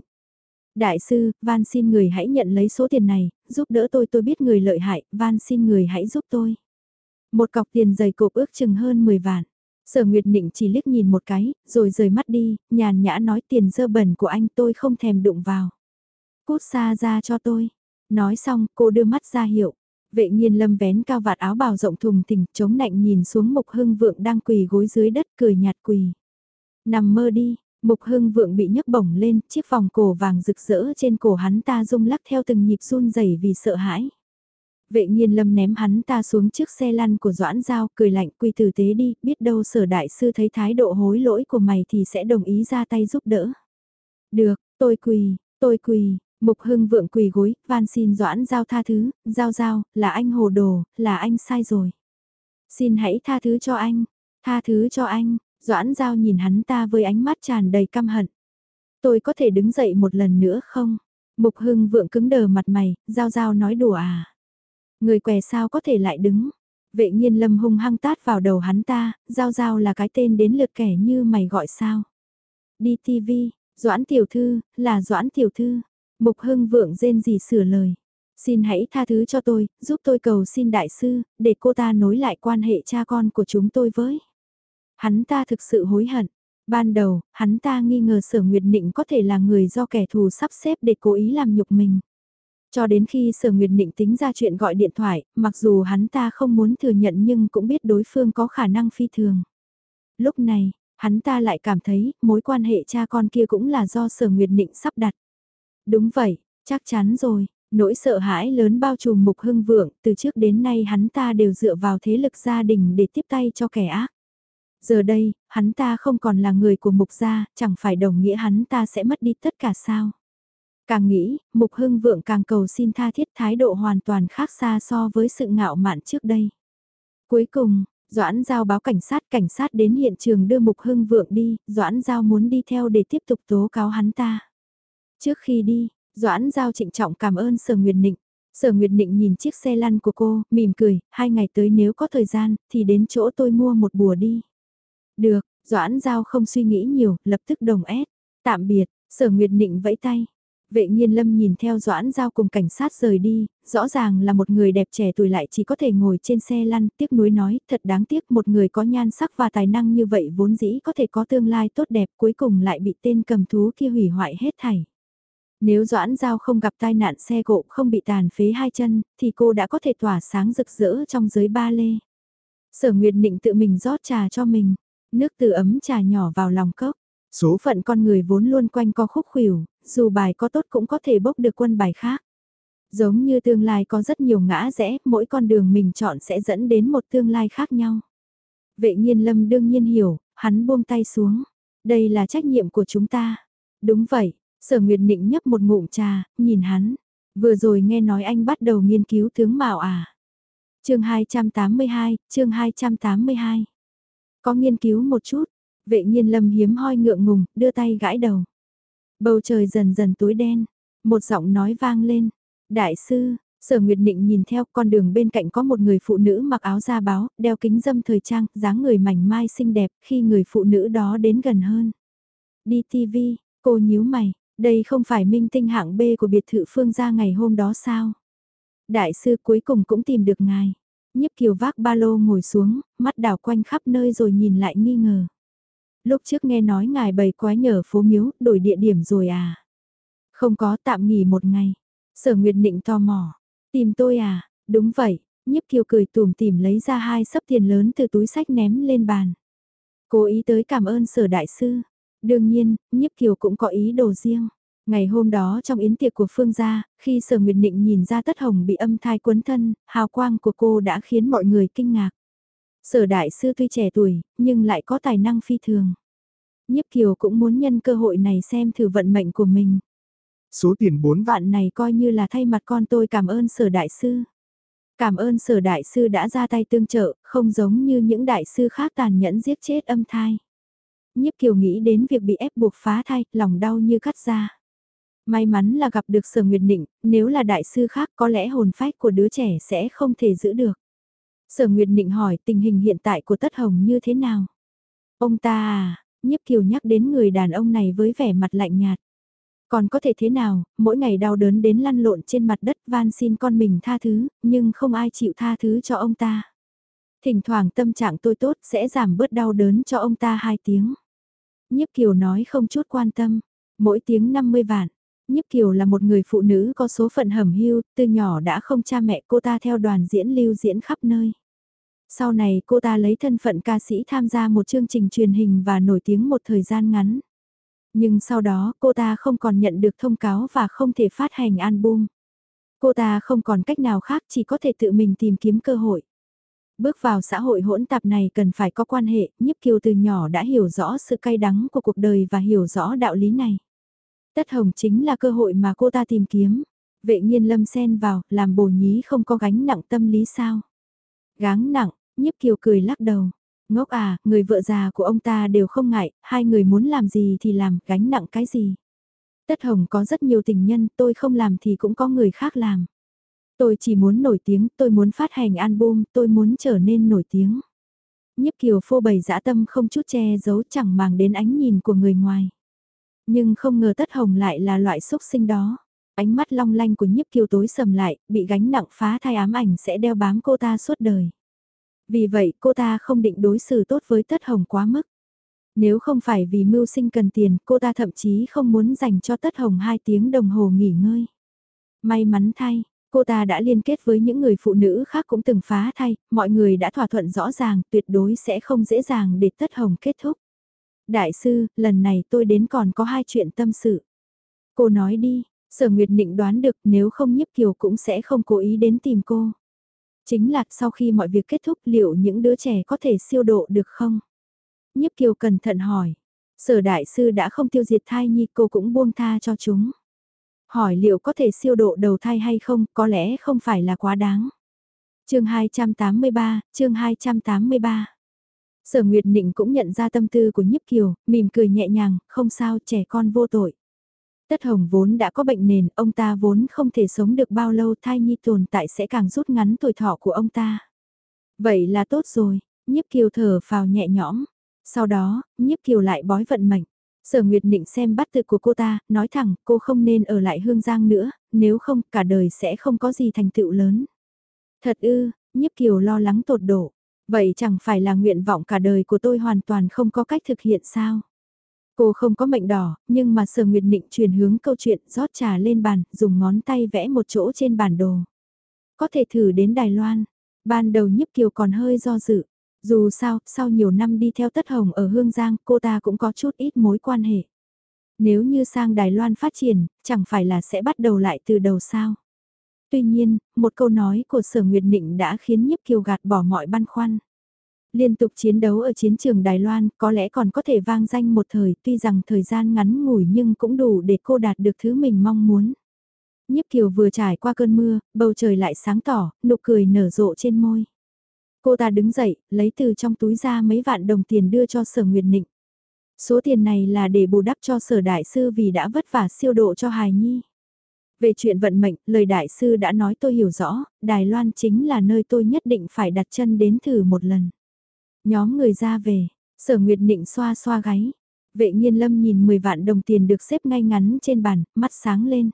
Đại sư, van xin người hãy nhận lấy số tiền này, giúp đỡ tôi tôi biết người lợi hại, van xin người hãy giúp tôi. Một cọc tiền dày cộp ước chừng hơn 10 vạn. Sở Nguyệt Nịnh chỉ liếc nhìn một cái, rồi rời mắt đi, nhàn nhã nói tiền dơ bẩn của anh tôi không thèm đụng vào. Cút xa ra cho tôi. Nói xong, cô đưa mắt ra hiệu. Vệ nhiên lâm vén cao vạt áo bào rộng thùng thình, chống nạnh nhìn xuống Mục Hưng Vượng đang quỳ gối dưới đất cười nhạt quỳ. Nằm mơ đi, Mục Hưng Vượng bị nhấc bổng lên, chiếc vòng cổ vàng rực rỡ trên cổ hắn ta rung lắc theo từng nhịp run rẩy vì sợ hãi. Vệ nhiên lâm ném hắn ta xuống trước xe lăn của Doãn Giao, cười lạnh quỳ tử tế đi, biết đâu sở đại sư thấy thái độ hối lỗi của mày thì sẽ đồng ý ra tay giúp đỡ. Được, tôi quỳ, tôi quỳ, Mục Hưng vượng quỳ gối, van xin Doãn Giao tha thứ, Giao Giao, là anh hồ đồ, là anh sai rồi. Xin hãy tha thứ cho anh, tha thứ cho anh, Doãn Giao nhìn hắn ta với ánh mắt tràn đầy căm hận. Tôi có thể đứng dậy một lần nữa không? Mục Hưng vượng cứng đờ mặt mày, Giao Giao nói đùa à? Người què sao có thể lại đứng. Vệ nhiên lâm hung hăng tát vào đầu hắn ta, giao giao là cái tên đến lượt kẻ như mày gọi sao. Đi TV, Doãn tiểu thư, là Doãn tiểu thư. Mục hưng vượng rên gì sửa lời. Xin hãy tha thứ cho tôi, giúp tôi cầu xin đại sư, để cô ta nối lại quan hệ cha con của chúng tôi với. Hắn ta thực sự hối hận. Ban đầu, hắn ta nghi ngờ sở Nguyệt Nịnh có thể là người do kẻ thù sắp xếp để cố ý làm nhục mình. Cho đến khi sở Nguyệt Nịnh tính ra chuyện gọi điện thoại, mặc dù hắn ta không muốn thừa nhận nhưng cũng biết đối phương có khả năng phi thường. Lúc này, hắn ta lại cảm thấy mối quan hệ cha con kia cũng là do sở Nguyệt Nịnh sắp đặt. Đúng vậy, chắc chắn rồi, nỗi sợ hãi lớn bao trùm mục hưng vượng, từ trước đến nay hắn ta đều dựa vào thế lực gia đình để tiếp tay cho kẻ ác. Giờ đây, hắn ta không còn là người của mục gia, chẳng phải đồng nghĩa hắn ta sẽ mất đi tất cả sao. Càng nghĩ, mục hưng vượng càng cầu xin tha thiết thái độ hoàn toàn khác xa so với sự ngạo mạn trước đây. Cuối cùng, Doãn Giao báo cảnh sát, cảnh sát đến hiện trường đưa Mục Hưng Vượng đi, Doãn Giao muốn đi theo để tiếp tục tố cáo hắn ta. Trước khi đi, Doãn Giao trịnh trọng cảm ơn Sở Nguyệt Nịnh. Sở Nguyệt Nịnh nhìn chiếc xe lăn của cô, mỉm cười, hai ngày tới nếu có thời gian, thì đến chỗ tôi mua một bùa đi. Được, Doãn Giao không suy nghĩ nhiều, lập tức đồng ép. Tạm biệt, Sở Nguyệt Nịnh vẫy tay. Vệ nhiên lâm nhìn theo Doãn Giao cùng cảnh sát rời đi, rõ ràng là một người đẹp trẻ tuổi lại chỉ có thể ngồi trên xe lăn, tiếc nuối nói, thật đáng tiếc một người có nhan sắc và tài năng như vậy vốn dĩ có thể có tương lai tốt đẹp cuối cùng lại bị tên cầm thú kia hủy hoại hết thảy. Nếu Doãn Giao không gặp tai nạn xe cộ không bị tàn phế hai chân, thì cô đã có thể tỏa sáng rực rỡ trong giới ba lê. Sở Nguyệt định tự mình rót trà cho mình, nước từ ấm trà nhỏ vào lòng cốc. Số phận con người vốn luôn quanh co khúc khuỷu, dù bài có tốt cũng có thể bốc được quân bài khác. Giống như tương lai có rất nhiều ngã rẽ, mỗi con đường mình chọn sẽ dẫn đến một tương lai khác nhau. Vệ nhiên lâm đương nhiên hiểu, hắn buông tay xuống. Đây là trách nhiệm của chúng ta. Đúng vậy, sở nguyệt nịnh nhấp một ngụm trà, nhìn hắn. Vừa rồi nghe nói anh bắt đầu nghiên cứu tướng mạo à. chương 282, chương 282. Có nghiên cứu một chút, vệ nhiên lâm hiếm hoi ngượng ngùng, đưa tay gãi đầu. Bầu trời dần dần tối đen, một giọng nói vang lên. Đại sư, sở nguyệt định nhìn theo con đường bên cạnh có một người phụ nữ mặc áo da báo, đeo kính dâm thời trang, dáng người mảnh mai xinh đẹp khi người phụ nữ đó đến gần hơn. Đi TV, cô nhíu mày, đây không phải minh tinh hạng B của biệt thự phương gia ngày hôm đó sao? Đại sư cuối cùng cũng tìm được ngài. Nhiếp kiều vác ba lô ngồi xuống, mắt đảo quanh khắp nơi rồi nhìn lại nghi ngờ lúc trước nghe nói ngài bày quái nhờ phố miếu, đổi địa điểm rồi à? Không có tạm nghỉ một ngày. Sở Nguyệt Nịnh tò mò. Tìm tôi à? Đúng vậy, nhiếp kiều cười tùm tìm lấy ra hai sấp tiền lớn từ túi sách ném lên bàn. Cố ý tới cảm ơn sở đại sư. Đương nhiên, nhiếp kiều cũng có ý đồ riêng. Ngày hôm đó trong yến tiệc của Phương gia, khi Sở Nguyệt Nịnh nhìn ra Tất Hồng bị âm thai quấn thân, hào quang của cô đã khiến mọi người kinh ngạc. Sở đại sư tuy trẻ tuổi, nhưng lại có tài năng phi thường. Nhiếp Kiều cũng muốn nhân cơ hội này xem thử vận mệnh của mình. Số tiền 4 vạn này coi như là thay mặt con tôi cảm ơn sở đại sư. Cảm ơn sở đại sư đã ra tay tương trợ, không giống như những đại sư khác tàn nhẫn giết chết âm thai. Nhiếp Kiều nghĩ đến việc bị ép buộc phá thai, lòng đau như cắt ra. May mắn là gặp được sở nguyệt định, nếu là đại sư khác có lẽ hồn phách của đứa trẻ sẽ không thể giữ được. Sở Nguyệt Nịnh hỏi tình hình hiện tại của Tất Hồng như thế nào? Ông ta à, nhiếp kiều nhắc đến người đàn ông này với vẻ mặt lạnh nhạt. Còn có thể thế nào, mỗi ngày đau đớn đến lăn lộn trên mặt đất van xin con mình tha thứ, nhưng không ai chịu tha thứ cho ông ta. Thỉnh thoảng tâm trạng tôi tốt sẽ giảm bớt đau đớn cho ông ta hai tiếng. Nhiếp kiều nói không chút quan tâm, mỗi tiếng 50 vạn. Nhiếp Kiều là một người phụ nữ có số phận hẩm hưu, từ nhỏ đã không cha mẹ cô ta theo đoàn diễn lưu diễn khắp nơi. Sau này cô ta lấy thân phận ca sĩ tham gia một chương trình truyền hình và nổi tiếng một thời gian ngắn. Nhưng sau đó cô ta không còn nhận được thông cáo và không thể phát hành album. Cô ta không còn cách nào khác chỉ có thể tự mình tìm kiếm cơ hội. Bước vào xã hội hỗn tạp này cần phải có quan hệ, nhiếp kiều từ nhỏ đã hiểu rõ sự cay đắng của cuộc đời và hiểu rõ đạo lý này. Tất hồng chính là cơ hội mà cô ta tìm kiếm. Vệ nhiên lâm xen vào, làm bổ nhí không có gánh nặng tâm lý sao. Gáng nặng, nhiếp kiều cười lắc đầu. Ngốc à, người vợ già của ông ta đều không ngại, hai người muốn làm gì thì làm, gánh nặng cái gì. Tất Hồng có rất nhiều tình nhân, tôi không làm thì cũng có người khác làm. Tôi chỉ muốn nổi tiếng, tôi muốn phát hành album, tôi muốn trở nên nổi tiếng. Nhiếp kiều phô bày dã tâm không chút che giấu chẳng màng đến ánh nhìn của người ngoài. Nhưng không ngờ Tất Hồng lại là loại xúc sinh đó. Ánh mắt long lanh của nhiếp kiều tối sầm lại, bị gánh nặng phá thai ám ảnh sẽ đeo bám cô ta suốt đời. Vì vậy cô ta không định đối xử tốt với Tất Hồng quá mức. Nếu không phải vì mưu sinh cần tiền, cô ta thậm chí không muốn dành cho Tất Hồng 2 tiếng đồng hồ nghỉ ngơi. May mắn thay, cô ta đã liên kết với những người phụ nữ khác cũng từng phá thay, mọi người đã thỏa thuận rõ ràng, tuyệt đối sẽ không dễ dàng để Tất Hồng kết thúc. Đại sư, lần này tôi đến còn có hai chuyện tâm sự. Cô nói đi, sở Nguyệt định đoán được nếu không nhiếp kiều cũng sẽ không cố ý đến tìm cô. Chính là sau khi mọi việc kết thúc liệu những đứa trẻ có thể siêu độ được không? Nhiếp kiều cẩn thận hỏi. Sở đại sư đã không tiêu diệt thai nhi cô cũng buông tha cho chúng. Hỏi liệu có thể siêu độ đầu thai hay không có lẽ không phải là quá đáng. chương 283, chương 283. Sở Nguyệt Nịnh cũng nhận ra tâm tư của nhiếp kiều, mỉm cười nhẹ nhàng, không sao trẻ con vô tội. Tất Hồng vốn đã có bệnh nền, ông ta vốn không thể sống được bao lâu thai nhi tồn tại sẽ càng rút ngắn tuổi thọ của ông ta. Vậy là tốt rồi, nhiếp kiều thở phào nhẹ nhõm. Sau đó, nhiếp kiều lại bói vận mệnh. Sở Nguyệt Nịnh xem bắt tự của cô ta, nói thẳng cô không nên ở lại Hương Giang nữa, nếu không cả đời sẽ không có gì thành tựu lớn. Thật ư, nhiếp kiều lo lắng tột độ. Vậy chẳng phải là nguyện vọng cả đời của tôi hoàn toàn không có cách thực hiện sao? Cô không có mệnh đỏ, nhưng mà Sở Nguyệt Nịnh chuyển hướng câu chuyện rót trà lên bàn, dùng ngón tay vẽ một chỗ trên bản đồ. Có thể thử đến Đài Loan. Ban đầu nhiếp kiều còn hơi do dự. Dù sao, sau nhiều năm đi theo Tất Hồng ở Hương Giang, cô ta cũng có chút ít mối quan hệ. Nếu như sang Đài Loan phát triển, chẳng phải là sẽ bắt đầu lại từ đầu sao? Tuy nhiên, một câu nói của Sở Nguyệt Nịnh đã khiến nhiếp kiều gạt bỏ mọi băn khoăn. Liên tục chiến đấu ở chiến trường Đài Loan có lẽ còn có thể vang danh một thời tuy rằng thời gian ngắn ngủi nhưng cũng đủ để cô đạt được thứ mình mong muốn. Nhiếp Kiều vừa trải qua cơn mưa, bầu trời lại sáng tỏ, nụ cười nở rộ trên môi. Cô ta đứng dậy, lấy từ trong túi ra mấy vạn đồng tiền đưa cho sở Nguyệt Nịnh. Số tiền này là để bù đắp cho sở đại sư vì đã vất vả siêu độ cho hài nhi. Về chuyện vận mệnh, lời đại sư đã nói tôi hiểu rõ, Đài Loan chính là nơi tôi nhất định phải đặt chân đến thử một lần. Nhóm người ra về, sở Nguyệt Nịnh xoa xoa gáy. Vệ nhiên lâm nhìn 10 vạn đồng tiền được xếp ngay ngắn trên bàn, mắt sáng lên.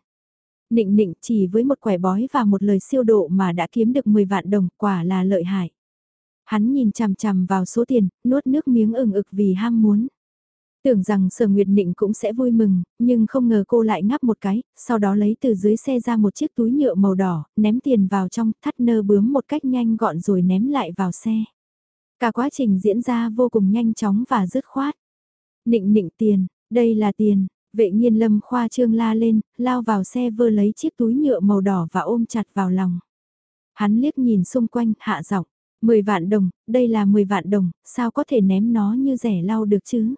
Nịnh nịnh chỉ với một quẻ bói và một lời siêu độ mà đã kiếm được 10 vạn đồng, quả là lợi hại. Hắn nhìn chằm chằm vào số tiền, nuốt nước miếng ừng ực vì ham muốn. Tưởng rằng sở Nguyệt Nịnh cũng sẽ vui mừng, nhưng không ngờ cô lại ngáp một cái, sau đó lấy từ dưới xe ra một chiếc túi nhựa màu đỏ, ném tiền vào trong, thắt nơ bướm một cách nhanh gọn rồi ném lại vào xe. Cả quá trình diễn ra vô cùng nhanh chóng và dứt khoát. Nịnh nịnh tiền, đây là tiền, vệ nhiên lâm khoa trương la lên, lao vào xe vơ lấy chiếc túi nhựa màu đỏ và ôm chặt vào lòng. Hắn liếc nhìn xung quanh, hạ giọng 10 vạn đồng, đây là 10 vạn đồng, sao có thể ném nó như rẻ lau được chứ?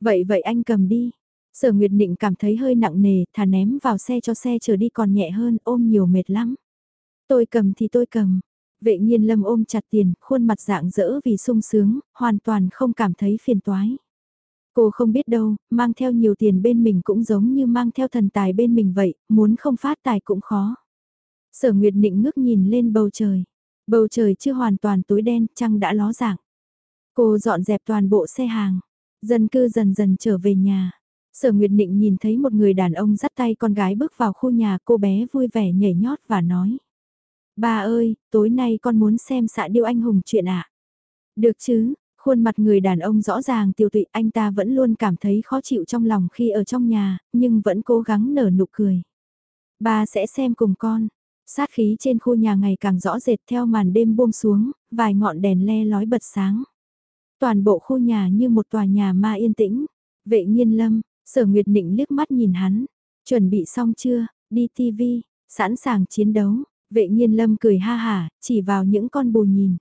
Vậy vậy anh cầm đi. Sở Nguyệt Nịnh cảm thấy hơi nặng nề, thà ném vào xe cho xe chờ đi còn nhẹ hơn, ôm nhiều mệt lắm. Tôi cầm thì tôi cầm. Vệ nhiên lâm ôm chặt tiền, khuôn mặt dạng dỡ vì sung sướng, hoàn toàn không cảm thấy phiền toái. Cô không biết đâu, mang theo nhiều tiền bên mình cũng giống như mang theo thần tài bên mình vậy, muốn không phát tài cũng khó. Sở Nguyệt Nịnh ngước nhìn lên bầu trời. Bầu trời chưa hoàn toàn tối đen, trăng đã ló dạng. Cô dọn dẹp toàn bộ xe hàng. Dân cư dần dần trở về nhà. Sở Nguyệt Định nhìn thấy một người đàn ông dắt tay con gái bước vào khu nhà cô bé vui vẻ nhảy nhót và nói. Ba ơi, tối nay con muốn xem xạ điêu anh hùng chuyện ạ. À? Được chứ, khuôn mặt người đàn ông rõ ràng tiêu tụy anh ta vẫn luôn cảm thấy khó chịu trong lòng khi ở trong nhà, nhưng vẫn cố gắng nở nụ cười. Ba sẽ xem cùng con. Sát khí trên khu nhà ngày càng rõ rệt theo màn đêm buông xuống, vài ngọn đèn le lói bật sáng. Toàn bộ khu nhà như một tòa nhà ma yên tĩnh. Vệ nghiên lâm, sở nguyệt nịnh liếc mắt nhìn hắn. Chuẩn bị xong chưa, đi TV, sẵn sàng chiến đấu. Vệ nghiên lâm cười ha hả, chỉ vào những con bù nhìn.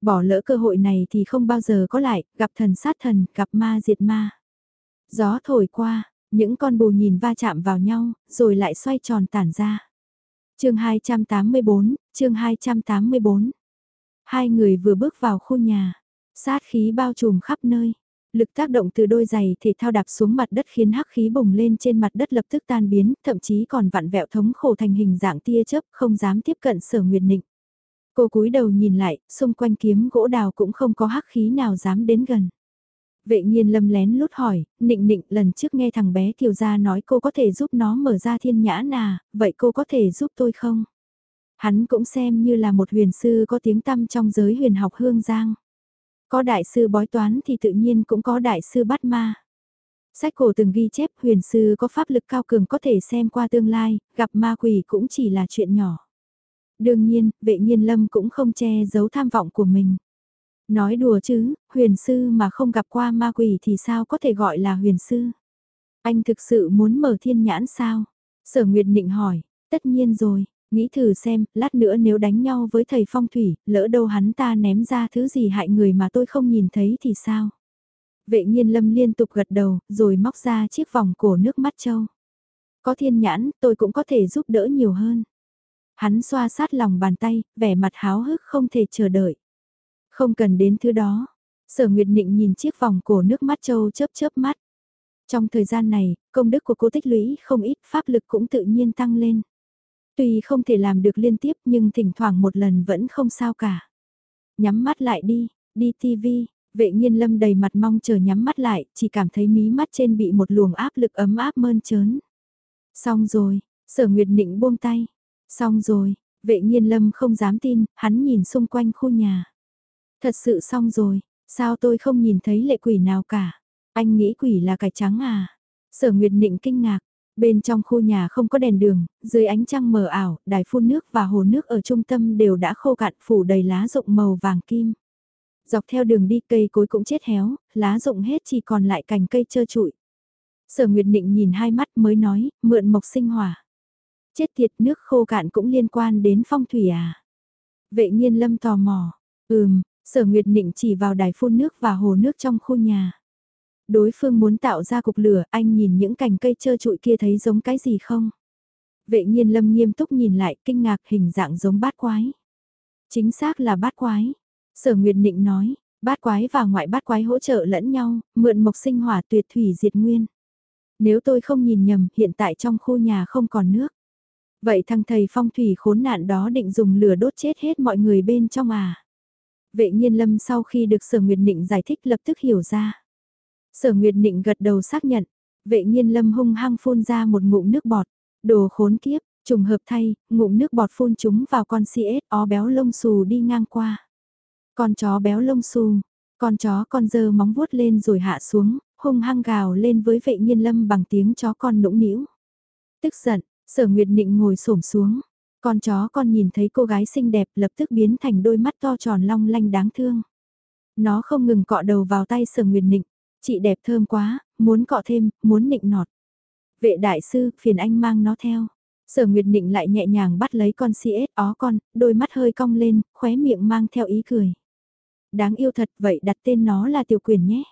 Bỏ lỡ cơ hội này thì không bao giờ có lại, gặp thần sát thần, gặp ma diệt ma. Gió thổi qua, những con bù nhìn va chạm vào nhau, rồi lại xoay tròn tản ra chương 284, chương 284. Hai người vừa bước vào khu nhà, sát khí bao trùm khắp nơi. Lực tác động từ đôi giày thể thao đạp xuống mặt đất khiến hắc khí bùng lên trên mặt đất lập tức tan biến, thậm chí còn vặn vẹo thống khổ thành hình dạng tia chớp không dám tiếp cận sở nguyệt nịnh. Cô cúi đầu nhìn lại, xung quanh kiếm gỗ đào cũng không có hắc khí nào dám đến gần. Vệ nhiên lâm lén lút hỏi, nịnh nịnh lần trước nghe thằng bé kiều gia nói cô có thể giúp nó mở ra thiên nhã nà, vậy cô có thể giúp tôi không? Hắn cũng xem như là một huyền sư có tiếng tăm trong giới huyền học hương giang. Có đại sư bói toán thì tự nhiên cũng có đại sư bắt ma. Sách cổ từng ghi chép huyền sư có pháp lực cao cường có thể xem qua tương lai, gặp ma quỷ cũng chỉ là chuyện nhỏ. Đương nhiên, vệ nhiên lâm cũng không che giấu tham vọng của mình. Nói đùa chứ, huyền sư mà không gặp qua ma quỷ thì sao có thể gọi là huyền sư? Anh thực sự muốn mở thiên nhãn sao? Sở Nguyệt định hỏi, tất nhiên rồi, nghĩ thử xem, lát nữa nếu đánh nhau với thầy phong thủy, lỡ đâu hắn ta ném ra thứ gì hại người mà tôi không nhìn thấy thì sao? Vệ nhiên lâm liên tục gật đầu, rồi móc ra chiếc vòng cổ nước mắt châu. Có thiên nhãn, tôi cũng có thể giúp đỡ nhiều hơn. Hắn xoa sát lòng bàn tay, vẻ mặt háo hức không thể chờ đợi. Không cần đến thứ đó. Sở Nguyệt Nịnh nhìn chiếc vòng cổ nước mắt châu chớp chớp mắt. Trong thời gian này, công đức của cô tích lũy không ít, pháp lực cũng tự nhiên tăng lên. Tuy không thể làm được liên tiếp nhưng thỉnh thoảng một lần vẫn không sao cả. Nhắm mắt lại đi, đi TV, vệ nhiên lâm đầy mặt mong chờ nhắm mắt lại, chỉ cảm thấy mí mắt trên bị một luồng áp lực ấm áp mơn trớn. Xong rồi, sở nguyệt nịnh buông tay. Xong rồi, vệ nhiên lâm không dám tin, hắn nhìn xung quanh khu nhà. Thật sự xong rồi, sao tôi không nhìn thấy lệ quỷ nào cả? Anh nghĩ quỷ là cải trắng à? Sở Nguyệt Nịnh kinh ngạc, bên trong khu nhà không có đèn đường, dưới ánh trăng mờ ảo, đài phun nước và hồ nước ở trung tâm đều đã khô cạn phủ đầy lá rụng màu vàng kim. Dọc theo đường đi cây cối cũng chết héo, lá rụng hết chỉ còn lại cành cây trơ trụi. Sở Nguyệt Nịnh nhìn hai mắt mới nói, mượn mộc sinh hỏa. Chết tiệt nước khô cạn cũng liên quan đến phong thủy à? Vệ nhiên lâm tò mò, ừm, sở Nguyệt Nịnh chỉ vào đài phun nước và hồ nước trong khu nhà. Đối phương muốn tạo ra cục lửa, anh nhìn những cành cây trơ trụi kia thấy giống cái gì không? Vệ nhiên lâm nghiêm túc nhìn lại, kinh ngạc hình dạng giống bát quái. Chính xác là bát quái. Sở Nguyệt Nịnh nói, bát quái và ngoại bát quái hỗ trợ lẫn nhau, mượn mộc sinh hỏa tuyệt thủy diệt nguyên. Nếu tôi không nhìn nhầm, hiện tại trong khu nhà không còn nước. Vậy thằng thầy phong thủy khốn nạn đó định dùng lửa đốt chết hết mọi người bên trong à? Vệ nhiên lâm sau khi được sở Nguyệt Nịnh giải thích lập tức hiểu ra. Sở Nguyệt Nịnh gật đầu xác nhận, vệ nhiên lâm hung hăng phun ra một ngụm nước bọt, đồ khốn kiếp, trùng hợp thay, ngụm nước bọt phun chúng vào con CS ó béo lông xù đi ngang qua. Con chó béo lông xù, con chó con dơ móng vuốt lên rồi hạ xuống, hung hăng gào lên với vệ nhiên lâm bằng tiếng chó con nũng nĩu. Tức giận, sở Nguyệt Nịnh ngồi xổm xuống, con chó con nhìn thấy cô gái xinh đẹp lập tức biến thành đôi mắt to tròn long lanh đáng thương. Nó không ngừng cọ đầu vào tay sở Nguyệt Nịnh, Chị đẹp thơm quá, muốn cọ thêm, muốn nịnh nọt. Vệ đại sư, phiền anh mang nó theo. Sở Nguyệt Nịnh lại nhẹ nhàng bắt lấy con CS ó con, đôi mắt hơi cong lên, khóe miệng mang theo ý cười. Đáng yêu thật vậy đặt tên nó là tiểu quyền nhé.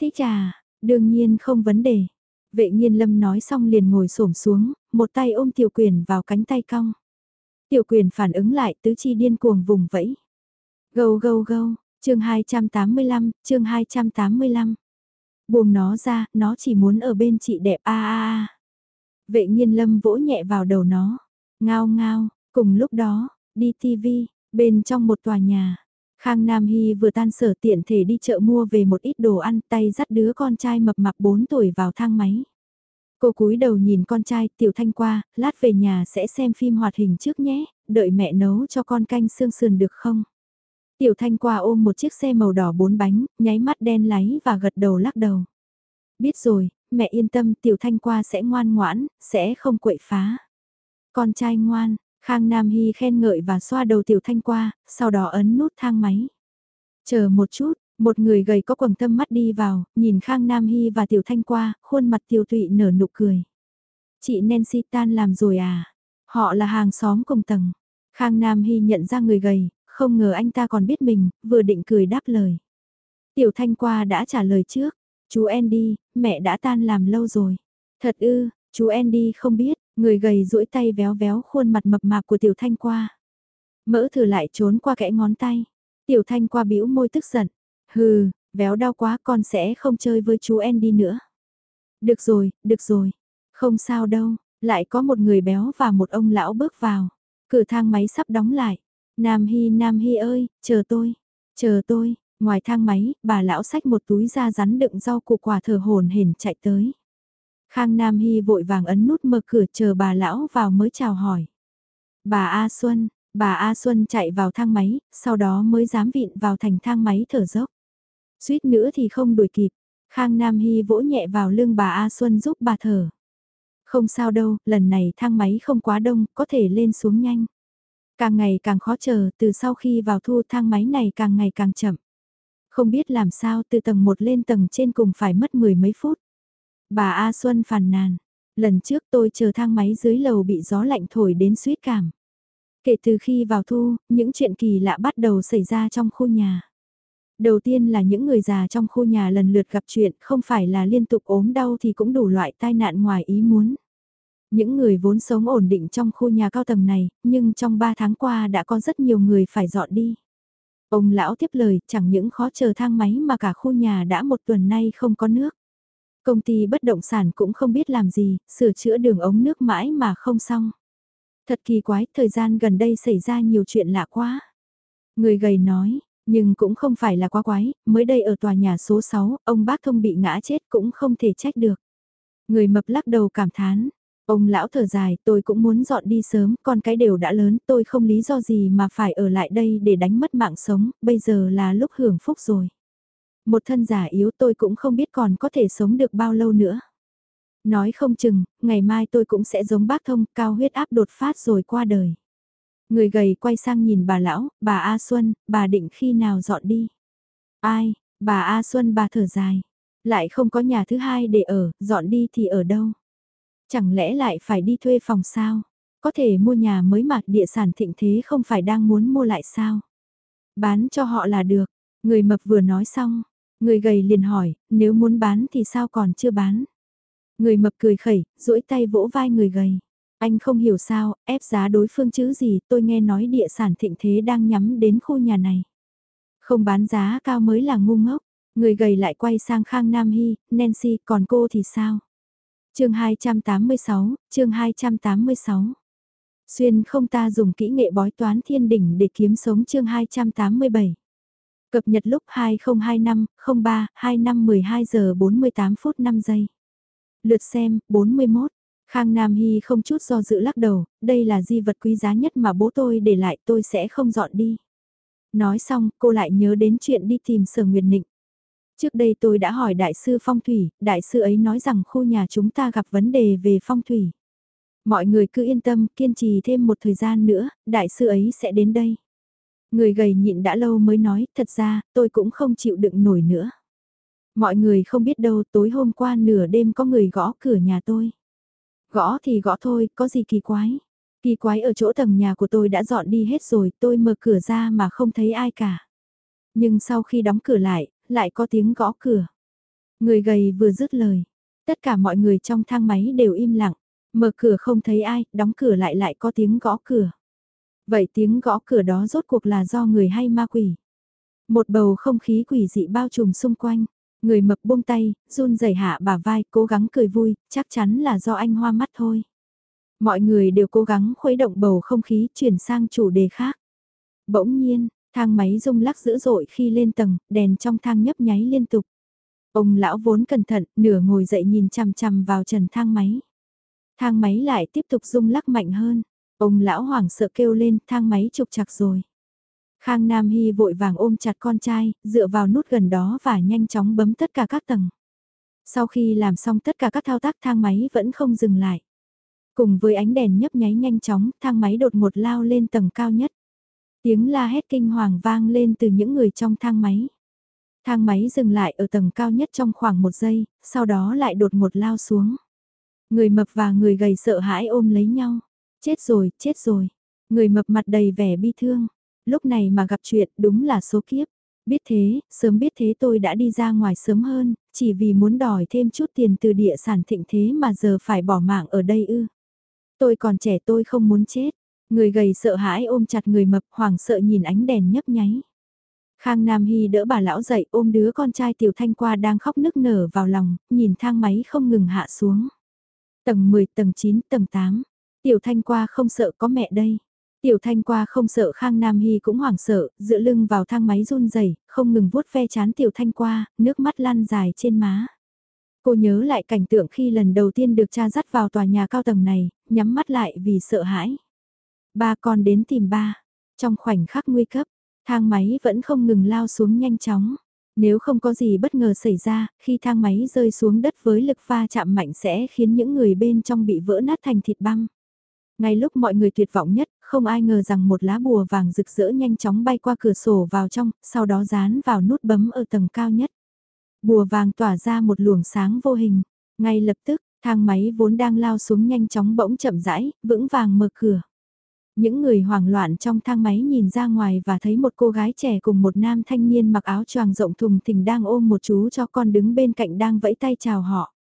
Thích trà, đương nhiên không vấn đề. Vệ nhiên lâm nói xong liền ngồi xổm xuống, một tay ôm tiểu quyền vào cánh tay cong. Tiểu quyền phản ứng lại tứ chi điên cuồng vùng vẫy. Gâu gâu gâu, chương 285, chương 285. Buông nó ra, nó chỉ muốn ở bên chị đẹp a a a. Vệ nhiên lâm vỗ nhẹ vào đầu nó. Ngao ngao, cùng lúc đó, đi TV, bên trong một tòa nhà. Khang Nam Hy vừa tan sở tiện thể đi chợ mua về một ít đồ ăn tay dắt đứa con trai mập mạp 4 tuổi vào thang máy. Cô cúi đầu nhìn con trai tiểu thanh qua, lát về nhà sẽ xem phim hoạt hình trước nhé, đợi mẹ nấu cho con canh xương sườn được không? Tiểu Thanh qua ôm một chiếc xe màu đỏ bốn bánh, nháy mắt đen láy và gật đầu lắc đầu. Biết rồi, mẹ yên tâm Tiểu Thanh qua sẽ ngoan ngoãn, sẽ không quậy phá. Con trai ngoan, Khang Nam Hy khen ngợi và xoa đầu Tiểu Thanh qua, sau đó ấn nút thang máy. Chờ một chút, một người gầy có quầng tâm mắt đi vào, nhìn Khang Nam Hy và Tiểu Thanh qua, khuôn mặt Tiểu Thụy nở nụ cười. Chị Nancy tan làm rồi à? Họ là hàng xóm cùng tầng. Khang Nam Hy nhận ra người gầy, không ngờ anh ta còn biết mình, vừa định cười đáp lời. Tiểu Thanh qua đã trả lời trước, chú Andy, mẹ đã tan làm lâu rồi. Thật ư, chú Andy không biết, người gầy duỗi tay véo véo khuôn mặt mập mạp của Tiểu Thanh qua. Mỡ thử lại trốn qua kẽ ngón tay. Tiểu Thanh qua bĩu môi tức giận. Hừ, véo đau quá con sẽ không chơi với chú Andy nữa. Được rồi, được rồi. Không sao đâu, lại có một người béo và một ông lão bước vào. Cửa thang máy sắp đóng lại. Nam Hy Nam Hy ơi, chờ tôi, chờ tôi, ngoài thang máy, bà lão xách một túi da rắn đựng rau củ quả thở hồn hển chạy tới. Khang Nam Hy vội vàng ấn nút mở cửa chờ bà lão vào mới chào hỏi. Bà A Xuân, bà A Xuân chạy vào thang máy, sau đó mới dám vịn vào thành thang máy thở dốc. Suýt nữa thì không đuổi kịp, Khang Nam Hy vỗ nhẹ vào lưng bà A Xuân giúp bà thở. Không sao đâu, lần này thang máy không quá đông, có thể lên xuống nhanh. Càng ngày càng khó chờ, từ sau khi vào thu thang máy này càng ngày càng chậm. Không biết làm sao từ tầng 1 lên tầng trên cùng phải mất mười mấy phút. Bà A Xuân phàn nàn, lần trước tôi chờ thang máy dưới lầu bị gió lạnh thổi đến suýt cảm. Kể từ khi vào thu, những chuyện kỳ lạ bắt đầu xảy ra trong khu nhà. Đầu tiên là những người già trong khu nhà lần lượt gặp chuyện, không phải là liên tục ốm đau thì cũng đủ loại tai nạn ngoài ý muốn. Những người vốn sống ổn định trong khu nhà cao tầng này, nhưng trong 3 tháng qua đã có rất nhiều người phải dọn đi. Ông lão tiếp lời, chẳng những khó chờ thang máy mà cả khu nhà đã một tuần nay không có nước. Công ty bất động sản cũng không biết làm gì, sửa chữa đường ống nước mãi mà không xong. Thật kỳ quái, thời gian gần đây xảy ra nhiều chuyện lạ quá. Người gầy nói, nhưng cũng không phải là quá quái, mới đây ở tòa nhà số 6, ông bác thông bị ngã chết cũng không thể trách được. Người mập lắc đầu cảm thán, ông lão thở dài, tôi cũng muốn dọn đi sớm, con cái đều đã lớn, tôi không lý do gì mà phải ở lại đây để đánh mất mạng sống, bây giờ là lúc hưởng phúc rồi. Một thân giả yếu tôi cũng không biết còn có thể sống được bao lâu nữa. Nói không chừng, ngày mai tôi cũng sẽ giống bác thông, cao huyết áp đột phát rồi qua đời. Người gầy quay sang nhìn bà lão, bà A Xuân, bà định khi nào dọn đi. Ai, bà A Xuân bà thở dài. Lại không có nhà thứ hai để ở, dọn đi thì ở đâu? Chẳng lẽ lại phải đi thuê phòng sao? Có thể mua nhà mới mà địa sản thịnh thế không phải đang muốn mua lại sao? Bán cho họ là được. Người mập vừa nói xong, người gầy liền hỏi, nếu muốn bán thì sao còn chưa bán? Người mập cười khẩy, duỗi tay vỗ vai người gầy. Anh không hiểu sao, ép giá đối phương chữ gì, tôi nghe nói địa sản thịnh thế đang nhắm đến khu nhà này. Không bán giá cao mới là ngu ngốc, người gầy lại quay sang Khang Nam Hy, Nancy, còn cô thì sao? chương 286, chương 286. Xuyên không ta dùng kỹ nghệ bói toán thiên đỉnh để kiếm sống chương 287. Cập nhật lúc 2025, 03, 25 12 giờ 48 phút 5 giây. Lượt xem, 41. Khang Nam Hy không chút do dự lắc đầu, đây là di vật quý giá nhất mà bố tôi để lại tôi sẽ không dọn đi. Nói xong, cô lại nhớ đến chuyện đi tìm Sở Nguyệt Nịnh. Trước đây tôi đã hỏi đại sư phong thủy, đại sư ấy nói rằng khu nhà chúng ta gặp vấn đề về phong thủy. Mọi người cứ yên tâm, kiên trì thêm một thời gian nữa, đại sư ấy sẽ đến đây. Người gầy nhịn đã lâu mới nói, thật ra, tôi cũng không chịu đựng nổi nữa. Mọi người không biết đâu, tối hôm qua nửa đêm có người gõ cửa nhà tôi. Gõ thì gõ thôi, có gì kỳ quái. Kỳ quái ở chỗ tầng nhà của tôi đã dọn đi hết rồi, tôi mở cửa ra mà không thấy ai cả. Nhưng sau khi đóng cửa lại, lại có tiếng gõ cửa. Người gầy vừa dứt lời. Tất cả mọi người trong thang máy đều im lặng. Mở cửa không thấy ai, đóng cửa lại lại có tiếng gõ cửa. Vậy tiếng gõ cửa đó rốt cuộc là do người hay ma quỷ? Một bầu không khí quỷ dị bao trùm xung quanh. Người mập buông tay, run rẩy hạ bà vai, cố gắng cười vui, chắc chắn là do anh hoa mắt thôi. Mọi người đều cố gắng khuấy động bầu không khí chuyển sang chủ đề khác. Bỗng nhiên, thang máy rung lắc dữ dội khi lên tầng, đèn trong thang nhấp nháy liên tục. Ông lão vốn cẩn thận, nửa ngồi dậy nhìn chằm chằm vào trần thang máy. Thang máy lại tiếp tục rung lắc mạnh hơn. Ông lão hoảng sợ kêu lên, thang máy trục chặt rồi. Khang Nam Hy vội vàng ôm chặt con trai, dựa vào nút gần đó và nhanh chóng bấm tất cả các tầng. Sau khi làm xong tất cả các thao tác thang máy vẫn không dừng lại. Cùng với ánh đèn nhấp nháy nhanh chóng, thang máy đột ngột lao lên tầng cao nhất. Tiếng la hét kinh hoàng vang lên từ những người trong thang máy. Thang máy dừng lại ở tầng cao nhất trong khoảng một giây, sau đó lại đột ngột lao xuống. Người mập và người gầy sợ hãi ôm lấy nhau. Chết rồi, chết rồi. Người mập mặt đầy vẻ bi thương lúc này mà gặp chuyện đúng là số kiếp. Biết thế, sớm biết thế tôi đã đi ra ngoài sớm hơn, chỉ vì muốn đòi thêm chút tiền từ địa sản thịnh thế mà giờ phải bỏ mạng ở đây ư. Tôi còn trẻ tôi không muốn chết. Người gầy sợ hãi ôm chặt người mập hoảng sợ nhìn ánh đèn nhấp nháy. Khang Nam Hy đỡ bà lão dậy ôm đứa con trai Tiểu Thanh qua đang khóc nức nở vào lòng, nhìn thang máy không ngừng hạ xuống. Tầng 10, tầng 9, tầng 8. Tiểu Thanh qua không sợ có mẹ đây. Tiểu Thanh qua không sợ Khang Nam Hy cũng hoảng sợ, dựa lưng vào thang máy run rẩy, không ngừng vuốt ve chán Tiểu Thanh qua, nước mắt lăn dài trên má. Cô nhớ lại cảnh tượng khi lần đầu tiên được cha dắt vào tòa nhà cao tầng này, nhắm mắt lại vì sợ hãi. Ba con đến tìm ba. Trong khoảnh khắc nguy cấp, thang máy vẫn không ngừng lao xuống nhanh chóng. Nếu không có gì bất ngờ xảy ra, khi thang máy rơi xuống đất với lực pha chạm mạnh sẽ khiến những người bên trong bị vỡ nát thành thịt băm. Ngay lúc mọi người tuyệt vọng nhất, không ai ngờ rằng một lá bùa vàng rực rỡ nhanh chóng bay qua cửa sổ vào trong, sau đó dán vào nút bấm ở tầng cao nhất. Bùa vàng tỏa ra một luồng sáng vô hình. Ngay lập tức, thang máy vốn đang lao xuống nhanh chóng bỗng chậm rãi, vững vàng mở cửa. Những người hoảng loạn trong thang máy nhìn ra ngoài và thấy một cô gái trẻ cùng một nam thanh niên mặc áo choàng rộng thùng thình đang ôm một chú cho con đứng bên cạnh đang vẫy tay chào họ.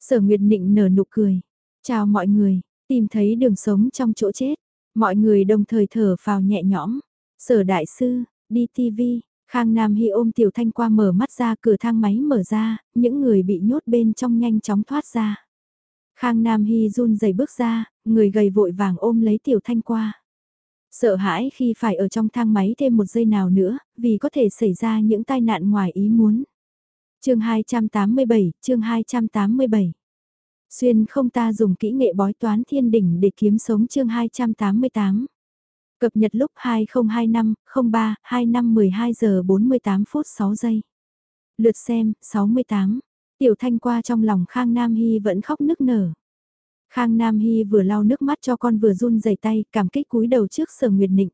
Sở Nguyệt Nịnh nở nụ cười. Chào mọi người, tìm thấy đường sống trong chỗ chết. Mọi người đồng thời thở phào nhẹ nhõm. Sở Đại Sư, đi TV, Khang Nam Hy ôm Tiểu Thanh qua mở mắt ra cửa thang máy mở ra, những người bị nhốt bên trong nhanh chóng thoát ra. Khang Nam Hy run rẩy bước ra, người gầy vội vàng ôm lấy Tiểu Thanh qua. Sợ hãi khi phải ở trong thang máy thêm một giây nào nữa, vì có thể xảy ra những tai nạn ngoài ý muốn. chương 287, chương 287. Xuyên không ta dùng kỹ nghệ bói toán thiên đỉnh để kiếm sống chương 288. Cập nhật lúc 2025, 03, 25 12 giờ 48 phút 6 giây. Lượt xem, 68. Tiểu Thanh qua trong lòng Khang Nam Hy vẫn khóc nức nở. Khang Nam Hy vừa lau nước mắt cho con vừa run rẩy tay cảm kích cúi đầu trước sở Nguyệt Nịnh.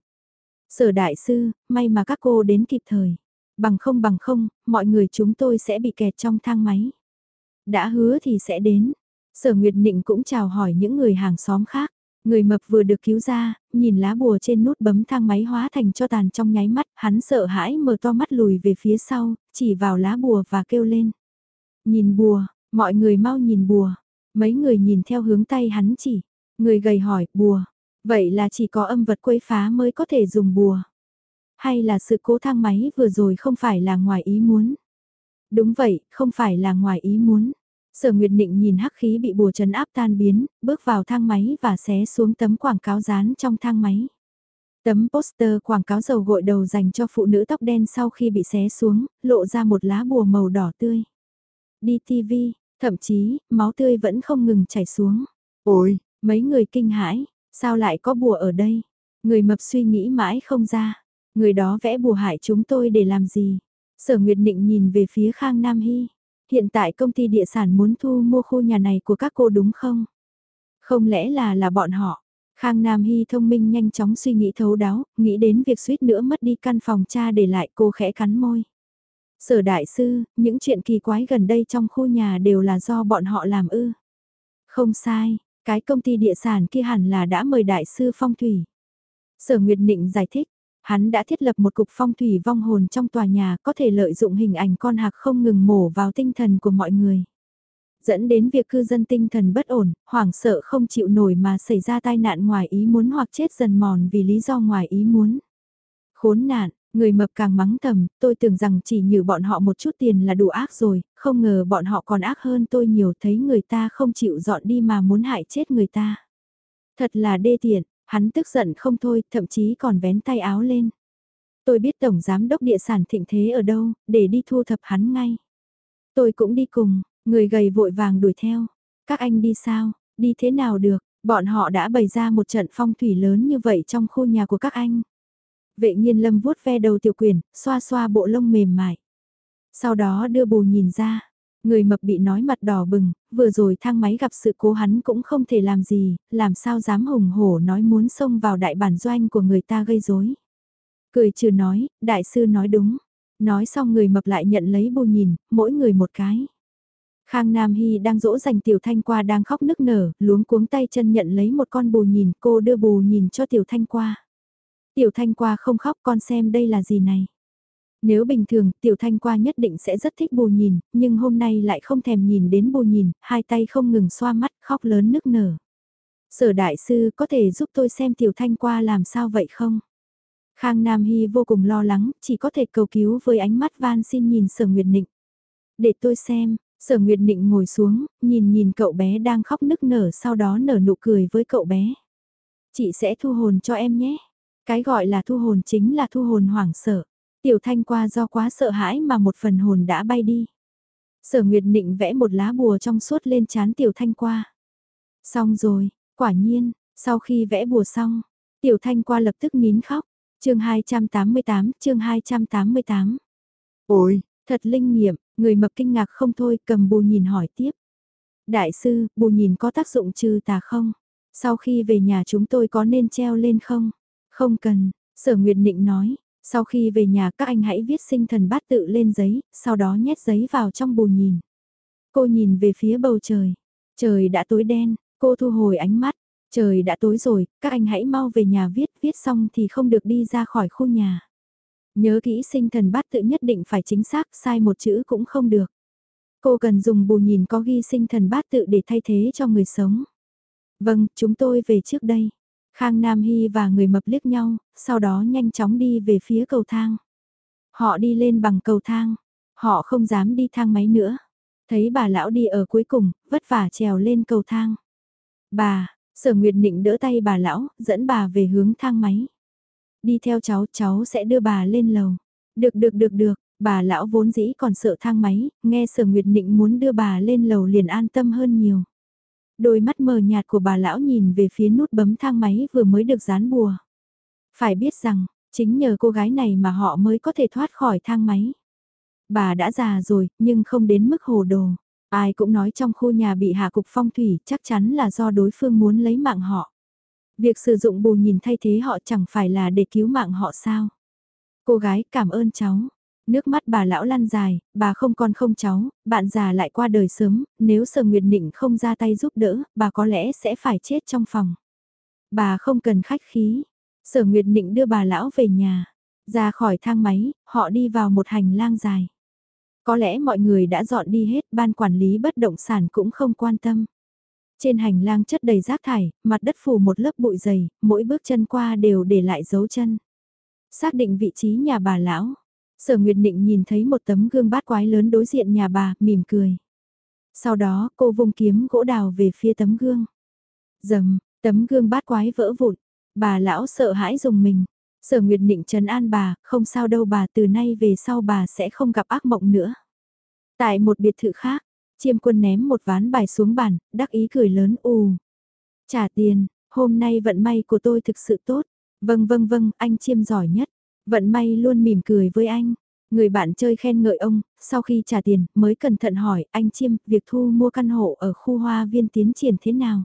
Sở đại sư, may mà các cô đến kịp thời. Bằng không bằng không, mọi người chúng tôi sẽ bị kẹt trong thang máy. Đã hứa thì sẽ đến. Sở Nguyệt Nịnh cũng chào hỏi những người hàng xóm khác. Người mập vừa được cứu ra, nhìn lá bùa trên nút bấm thang máy hóa thành cho tàn trong nháy mắt, hắn sợ hãi mở to mắt lùi về phía sau, chỉ vào lá bùa và kêu lên. Nhìn bùa, mọi người mau nhìn bùa. Mấy người nhìn theo hướng tay hắn chỉ. Người gầy hỏi, bùa. Vậy là chỉ có âm vật quấy phá mới có thể dùng bùa. Hay là sự cố thang máy vừa rồi không phải là ngoài ý muốn. Đúng vậy, không phải là ngoài ý muốn. Sở Nguyệt Nịnh nhìn hắc khí bị bùa chấn áp tan biến, bước vào thang máy và xé xuống tấm quảng cáo dán trong thang máy. Tấm poster quảng cáo dầu gội đầu dành cho phụ nữ tóc đen sau khi bị xé xuống, lộ ra một lá bùa màu đỏ tươi. Đi TV, thậm chí, máu tươi vẫn không ngừng chảy xuống. Ôi, mấy người kinh hãi, sao lại có bùa ở đây? Người mập suy nghĩ mãi không ra. Người đó vẽ bùa hại chúng tôi để làm gì? Sở Nguyệt Nịnh nhìn về phía Khang Nam Hy. Hiện tại công ty địa sản muốn thu mua khu nhà này của các cô đúng không? Không lẽ là là bọn họ? Khang Nam Hy thông minh nhanh chóng suy nghĩ thấu đáo, nghĩ đến việc suýt nữa mất đi căn phòng cha để lại cô khẽ cắn môi. Sở đại sư, những chuyện kỳ quái gần đây trong khu nhà đều là do bọn họ làm ư. Không sai, cái công ty địa sản kia hẳn là đã mời đại sư phong thủy. Sở Nguyệt Nịnh giải thích, hắn đã thiết lập một cục phong thủy vong hồn trong tòa nhà có thể lợi dụng hình ảnh con hạc không ngừng mổ vào tinh thần của mọi người. Dẫn đến việc cư dân tinh thần bất ổn, hoảng sợ không chịu nổi mà xảy ra tai nạn ngoài ý muốn hoặc chết dần mòn vì lý do ngoài ý muốn. Khốn nạn, người mập càng mắng thầm, tôi tưởng rằng chỉ nhử bọn họ một chút tiền là đủ ác rồi, không ngờ bọn họ còn ác hơn tôi nhiều thấy người ta không chịu dọn đi mà muốn hại chết người ta. Thật là đê tiện, Hắn tức giận không thôi, thậm chí còn vén tay áo lên. Tôi biết Tổng Giám đốc địa sản thịnh thế ở đâu, để đi thu thập hắn ngay. Tôi cũng đi cùng, người gầy vội vàng đuổi theo. Các anh đi sao, đi thế nào được, bọn họ đã bày ra một trận phong thủy lớn như vậy trong khu nhà của các anh. Vệ nhiên lâm vuốt ve đầu tiểu quyền, xoa xoa bộ lông mềm mại. Sau đó đưa bù nhìn ra, Người mập bị nói mặt đỏ bừng, vừa rồi thang máy gặp sự cố hắn cũng không thể làm gì, làm sao dám hùng hổ nói muốn xông vào đại bản doanh của người ta gây rối. Cười trừ nói, đại sư nói đúng. Nói xong người mập lại nhận lấy bù nhìn, mỗi người một cái. Khang Nam Hy đang dỗ dành Tiểu Thanh qua đang khóc nức nở, luống cuống tay chân nhận lấy một con bù nhìn, cô đưa bù nhìn cho Tiểu Thanh qua. Tiểu Thanh qua không khóc con xem đây là gì này. Nếu bình thường, Tiểu Thanh qua nhất định sẽ rất thích bù nhìn, nhưng hôm nay lại không thèm nhìn đến bù nhìn, hai tay không ngừng xoa mắt, khóc lớn nức nở. Sở đại sư có thể giúp tôi xem Tiểu Thanh qua làm sao vậy không? Khang Nam Hy vô cùng lo lắng, chỉ có thể cầu cứu với ánh mắt van xin nhìn Sở Nguyệt Nịnh. Để tôi xem, Sở Nguyệt Nịnh ngồi xuống, nhìn nhìn cậu bé đang khóc nức nở sau đó nở nụ cười với cậu bé. Chị sẽ thu hồn cho em nhé. Cái gọi là thu hồn chính là thu hồn hoảng sợ. Tiểu Thanh qua do quá sợ hãi mà một phần hồn đã bay đi. Sở Nguyệt Nịnh vẽ một lá bùa trong suốt lên chán Tiểu Thanh qua. Xong rồi, quả nhiên, sau khi vẽ bùa xong, Tiểu Thanh qua lập tức nín khóc. chương 288, chương 288. Ôi, Thật linh nghiệm, người mập kinh ngạc không thôi cầm bù nhìn hỏi tiếp. Đại sư, bù nhìn có tác dụng trừ tà không? Sau khi về nhà chúng tôi có nên treo lên không? Không cần, sở Nguyệt Nịnh nói, sau khi về nhà các anh hãy viết sinh thần bát tự lên giấy, sau đó nhét giấy vào trong bù nhìn. Cô nhìn về phía bầu trời, trời đã tối đen, cô thu hồi ánh mắt, trời đã tối rồi, các anh hãy mau về nhà viết, viết xong thì không được đi ra khỏi khu nhà. Nhớ kỹ sinh thần bát tự nhất định phải chính xác, sai một chữ cũng không được. Cô cần dùng bù nhìn có ghi sinh thần bát tự để thay thế cho người sống. Vâng, chúng tôi về trước đây. Khang Nam Hy và người mập liếc nhau, sau đó nhanh chóng đi về phía cầu thang. Họ đi lên bằng cầu thang, họ không dám đi thang máy nữa. Thấy bà lão đi ở cuối cùng, vất vả trèo lên cầu thang. Bà, sở Nguyệt Nịnh đỡ tay bà lão, dẫn bà về hướng thang máy. Đi theo cháu, cháu sẽ đưa bà lên lầu. Được được được được, bà lão vốn dĩ còn sợ thang máy, nghe sở Nguyệt Nịnh muốn đưa bà lên lầu liền an tâm hơn nhiều. Đôi mắt mờ nhạt của bà lão nhìn về phía nút bấm thang máy vừa mới được dán bùa. Phải biết rằng, chính nhờ cô gái này mà họ mới có thể thoát khỏi thang máy. Bà đã già rồi, nhưng không đến mức hồ đồ. Ai cũng nói trong khu nhà bị hạ cục phong thủy chắc chắn là do đối phương muốn lấy mạng họ. Việc sử dụng bù nhìn thay thế họ chẳng phải là để cứu mạng họ sao. Cô gái cảm ơn cháu. Nước mắt bà lão lăn dài, bà không con không cháu, bạn già lại qua đời sớm, nếu sở nguyệt nịnh không ra tay giúp đỡ, bà có lẽ sẽ phải chết trong phòng. Bà không cần khách khí. Sở nguyệt nịnh đưa bà lão về nhà. Ra khỏi thang máy, họ đi vào một hành lang dài. Có lẽ mọi người đã dọn đi hết, ban quản lý bất động sản cũng không quan tâm. Trên hành lang chất đầy rác thải, mặt đất phủ một lớp bụi dày, mỗi bước chân qua đều để lại dấu chân. Xác định vị trí nhà bà lão, Sở Nguyệt Định nhìn thấy một tấm gương bát quái lớn đối diện nhà bà, mỉm cười. Sau đó cô vung kiếm gỗ đào về phía tấm gương. Dầm, tấm gương bát quái vỡ vụn. Bà lão sợ hãi dùng mình. Sở Nguyệt Định trấn an bà, không sao đâu bà từ nay về sau bà sẽ không gặp ác mộng nữa. Tại một biệt thự khác, chiêm quân ném một ván bài xuống bàn, đắc ý cười lớn ù. Trả tiền, hôm nay vận may của tôi thực sự tốt. Vâng vâng vâng, anh chiêm giỏi nhất. Vận may luôn mỉm cười với anh. Người bạn chơi khen ngợi ông, sau khi trả tiền, mới cẩn thận hỏi, anh Chiêm, việc thu mua căn hộ ở khu hoa viên tiến triển thế nào?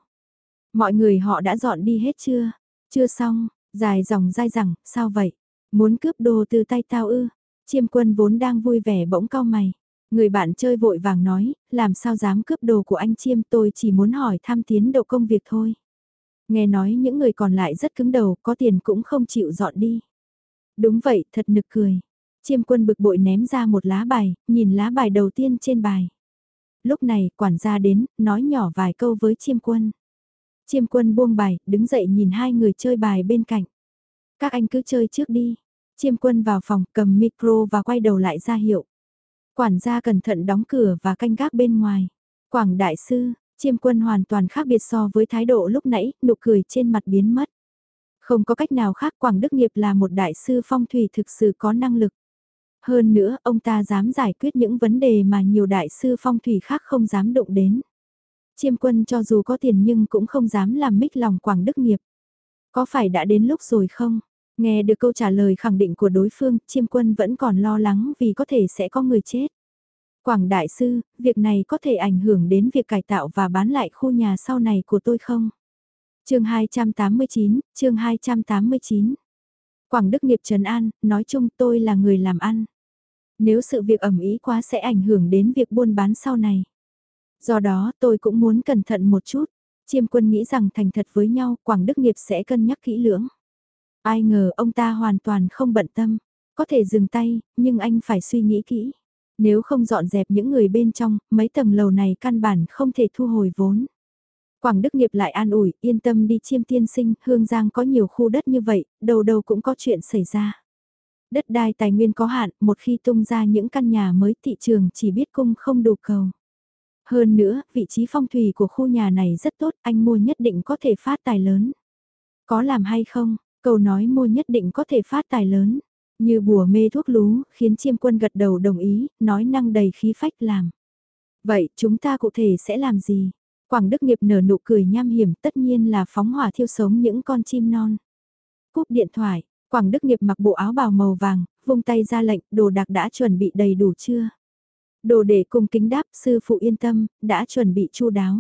Mọi người họ đã dọn đi hết chưa? Chưa xong, dài dòng dai rằng, sao vậy? Muốn cướp đồ từ tay tao ư? Chiêm quân vốn đang vui vẻ bỗng cau mày. Người bạn chơi vội vàng nói, làm sao dám cướp đồ của anh Chiêm tôi chỉ muốn hỏi thăm tiến độ công việc thôi. Nghe nói những người còn lại rất cứng đầu, có tiền cũng không chịu dọn đi. Đúng vậy, thật nực cười. Chiêm quân bực bội ném ra một lá bài, nhìn lá bài đầu tiên trên bài. Lúc này, quản gia đến, nói nhỏ vài câu với chiêm quân. Chiêm quân buông bài, đứng dậy nhìn hai người chơi bài bên cạnh. Các anh cứ chơi trước đi. Chiêm quân vào phòng, cầm micro và quay đầu lại ra hiệu. Quản gia cẩn thận đóng cửa và canh gác bên ngoài. Quảng đại sư, chiêm quân hoàn toàn khác biệt so với thái độ lúc nãy, nụ cười trên mặt biến mất. Không có cách nào khác Quảng Đức Nghiệp là một đại sư phong thủy thực sự có năng lực. Hơn nữa, ông ta dám giải quyết những vấn đề mà nhiều đại sư phong thủy khác không dám động đến. Chiêm quân cho dù có tiền nhưng cũng không dám làm mích lòng Quảng Đức Nghiệp. Có phải đã đến lúc rồi không? Nghe được câu trả lời khẳng định của đối phương, chiêm quân vẫn còn lo lắng vì có thể sẽ có người chết. Quảng Đại Sư, việc này có thể ảnh hưởng đến việc cải tạo và bán lại khu nhà sau này của tôi không? Chương 289, chương 289. Quảng Đức Nghiệp Trần An, nói chung tôi là người làm ăn. Nếu sự việc ẩm ý quá sẽ ảnh hưởng đến việc buôn bán sau này. Do đó tôi cũng muốn cẩn thận một chút. Chiêm quân nghĩ rằng thành thật với nhau Quảng Đức Nghiệp sẽ cân nhắc kỹ lưỡng. Ai ngờ ông ta hoàn toàn không bận tâm. Có thể dừng tay, nhưng anh phải suy nghĩ kỹ. Nếu không dọn dẹp những người bên trong, mấy tầng lầu này căn bản không thể thu hồi vốn. Quảng Đức Nghiệp lại an ủi, yên tâm đi chiêm tiên sinh, Hương Giang có nhiều khu đất như vậy, đầu đầu cũng có chuyện xảy ra. Đất đai tài nguyên có hạn, một khi tung ra những căn nhà mới thị trường chỉ biết cung không đủ cầu. Hơn nữa, vị trí phong thủy của khu nhà này rất tốt, anh mua nhất định có thể phát tài lớn. Có làm hay không, câu nói mua nhất định có thể phát tài lớn. Như bùa mê thuốc lú, khiến chiêm quân gật đầu đồng ý, nói năng đầy khí phách làm. Vậy chúng ta cụ thể sẽ làm gì? Quảng Đức Nghiệp nở nụ cười nham hiểm tất nhiên là phóng hỏa thiêu sống những con chim non. Cúp điện thoại, Quảng Đức Nghiệp mặc bộ áo bào màu vàng, vung tay ra lệnh, đồ đạc đã chuẩn bị đầy đủ chưa? Đồ đệ cùng kính đáp, sư phụ yên tâm, đã chuẩn bị chu đáo.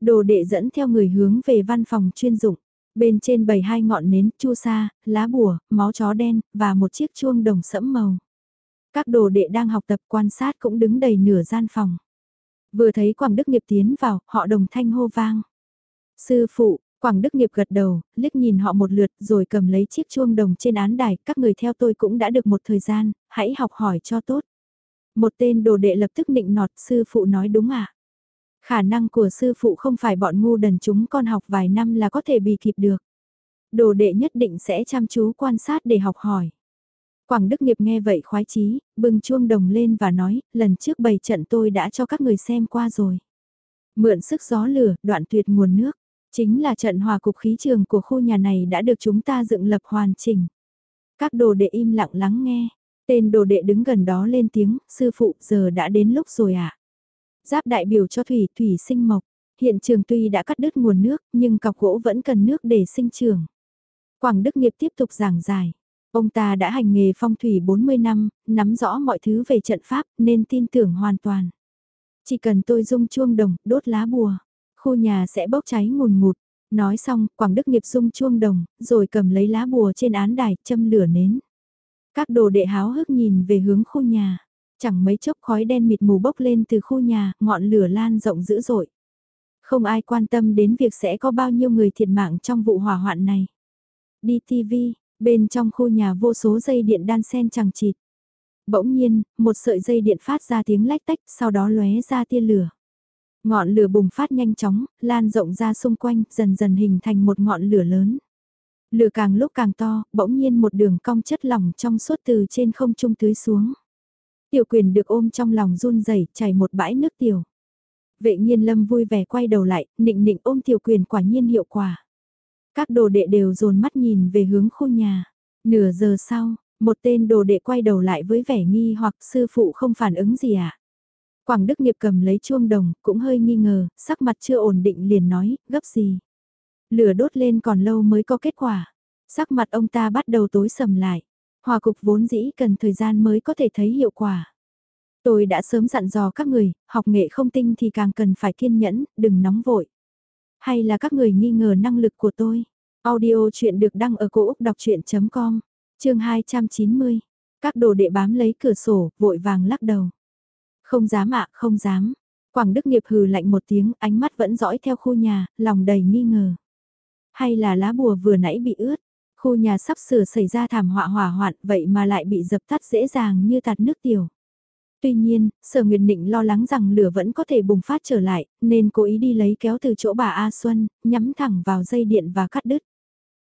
Đồ đệ dẫn theo người hướng về văn phòng chuyên dụng. Bên trên bầy hai ngọn nến, chu sa, lá bùa, máu chó đen, và một chiếc chuông đồng sẫm màu. Các đồ đệ đang học tập quan sát cũng đứng đầy nửa gian phòng. Vừa thấy Quảng Đức Nghiệp tiến vào, họ đồng thanh hô vang. Sư phụ, Quảng Đức Nghiệp gật đầu, liếc nhìn họ một lượt rồi cầm lấy chiếc chuông đồng trên án đài, các người theo tôi cũng đã được một thời gian, hãy học hỏi cho tốt. Một tên đồ đệ lập tức nịnh nọt, sư phụ nói đúng. À? Khả năng của sư phụ không phải bọn ngu đần chúng con học vài năm là có thể bì kịp được. Đồ đệ nhất định sẽ chăm chú quan sát để học hỏi. Quảng Đức Nghiệp nghe vậy khoái chí, bừng chuông đồng lên và nói, lần trước bày trận tôi đã cho các người xem qua rồi. Mượn sức gió lửa, đoạn tuyệt nguồn nước, chính là trận hòa cục khí trường của khu nhà này đã được chúng ta dựng lập hoàn chỉnh. Các đồ đệ im lặng lắng nghe, tên đồ đệ đứng gần đó lên tiếng, sư phụ giờ đã đến lúc rồi ạ. À? Giáp đại biểu cho thủy, thủy sinh mộc, hiện trường tuy đã cắt đứt nguồn nước, nhưng cọc gỗ vẫn cần nước để sinh trưởng. Quảng Đức Nghiệp tiếp tục giảng giải. Ông ta đã hành nghề phong thủy 40 năm, nắm rõ mọi thứ về trận pháp nên tin tưởng hoàn toàn. Chỉ cần tôi dung chuông đồng, đốt lá bùa, khu nhà sẽ bốc cháy ngùn ngụt. Nói xong, Quảng Đức Nghiệp dung chuông đồng, rồi cầm lấy lá bùa trên án đài, châm lửa nến. Các đồ đệ háo hức nhìn về hướng khu nhà. Chẳng mấy chốc khói đen mịt mù bốc lên từ khu nhà, ngọn lửa lan rộng dữ dội. Không ai quan tâm đến việc sẽ có bao nhiêu người thiệt mạng trong vụ hỏa hoạn này. Đi TV, Bên trong khu nhà vô số dây điện đan sen chẳng chịt. Bỗng nhiên, một sợi dây điện phát ra tiếng lách tách, sau đó lóe ra tia lửa. Ngọn lửa bùng phát nhanh chóng, lan rộng ra xung quanh, dần dần hình thành một ngọn lửa lớn. Lửa càng lúc càng to, bỗng nhiên một đường cong chất lỏng trong suốt từ trên không trung tưới xuống. Tiểu quyền được ôm trong lòng run rẩy chảy một bãi nước tiểu. Vệ nhiên lâm vui vẻ quay đầu lại, nịnh nịnh ôm tiểu quyền quả nhiên hiệu quả. Các đồ đệ đều dồn mắt nhìn về hướng khu nhà. Nửa giờ sau, một tên đồ đệ quay đầu lại với vẻ nghi hoặc sư phụ không phản ứng gì ạ. À? Quảng Đức Nghiệp cầm lấy chuông đồng, cũng hơi nghi ngờ, sắc mặt chưa ổn định liền nói, gấp gì. Lửa đốt lên còn lâu mới có kết quả. Sắc mặt ông ta bắt đầu tối sầm lại. Hòa cục vốn dĩ cần thời gian mới có thể thấy hiệu quả. Tôi đã sớm dặn dò các người, học nghệ không tinh thì càng cần phải kiên nhẫn, đừng nóng vội. Hay là các người nghi ngờ năng lực của tôi? Audio chuyện được đăng ở cổ Úc đọc chuyện.com, chương 290. Các đồ đệ bám lấy cửa sổ, vội vàng lắc đầu. Không dám ạ, không dám. Quảng Đức Nghiệp hừ lạnh một tiếng, ánh mắt vẫn dõi theo khu nhà, lòng đầy nghi ngờ. Hay là lá bùa vừa nãy bị ướt, khu nhà sắp sửa xảy ra thảm họa hỏa hoạn, vậy mà lại bị dập tắt dễ dàng như tạt nước tiểu. Tuy nhiên, Sở Nguyệt Nịnh lo lắng rằng lửa vẫn có thể bùng phát trở lại, nên cố ý đi lấy kéo từ chỗ bà A Xuân, nhắm thẳng vào dây điện và cắt đứt.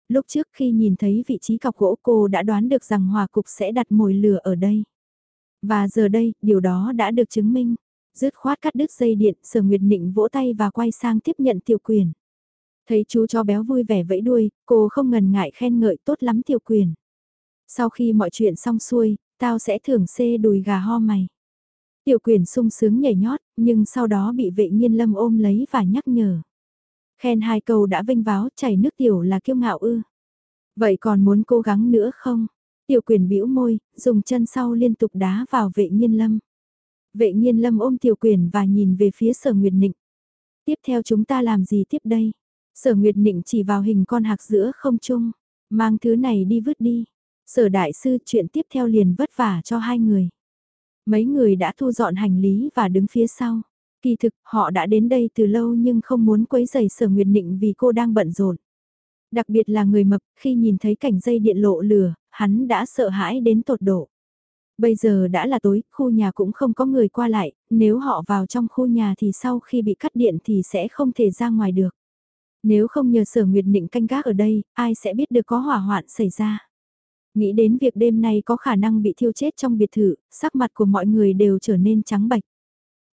Lúc trước khi nhìn thấy vị trí cọc gỗ cô đã đoán được rằng hòa cục sẽ đặt mồi lửa ở đây. Và giờ đây, điều đó đã được chứng minh. Dứt khoát cắt đứt dây điện, Sở Nguyệt Nịnh vỗ tay và quay sang tiếp nhận tiểu quyền. Thấy chú cho béo vui vẻ vẫy đuôi, cô không ngần ngại khen ngợi tốt lắm tiểu quyền. Sau khi mọi chuyện xong xuôi, tao sẽ thưởng xê đùi gà ho mày. Tiểu quyền sung sướng nhảy nhót, nhưng sau đó bị vệ nhiên lâm ôm lấy và nhắc nhở. Khen hai câu đã vinh váo chảy nước tiểu là kiêu ngạo ư. Vậy còn muốn cố gắng nữa không? Tiểu quyền bĩu môi, dùng chân sau liên tục đá vào vệ nhiên lâm. Vệ nhiên lâm ôm tiểu quyền và nhìn về phía sở nguyệt nịnh. Tiếp theo chúng ta làm gì tiếp đây? Sở nguyệt nịnh chỉ vào hình con hạc giữa không trung. Mang thứ này đi vứt đi. Sở đại sư chuyện tiếp theo liền vất vả cho hai người. Mấy người đã thu dọn hành lý và đứng phía sau. Kỳ thực, họ đã đến đây từ lâu nhưng không muốn quấy rầy sở nguyệt nịnh vì cô đang bận rộn. Đặc biệt là người mập, khi nhìn thấy cảnh dây điện lộ lửa, hắn đã sợ hãi đến tột độ. Bây giờ đã là tối, khu nhà cũng không có người qua lại, nếu họ vào trong khu nhà thì sau khi bị cắt điện thì sẽ không thể ra ngoài được. Nếu không nhờ sở nguyệt nịnh canh gác ở đây, ai sẽ biết được có hỏa hoạn xảy ra. Nghĩ đến việc đêm nay có khả năng bị thiêu chết trong biệt thự, sắc mặt của mọi người đều trở nên trắng bạch.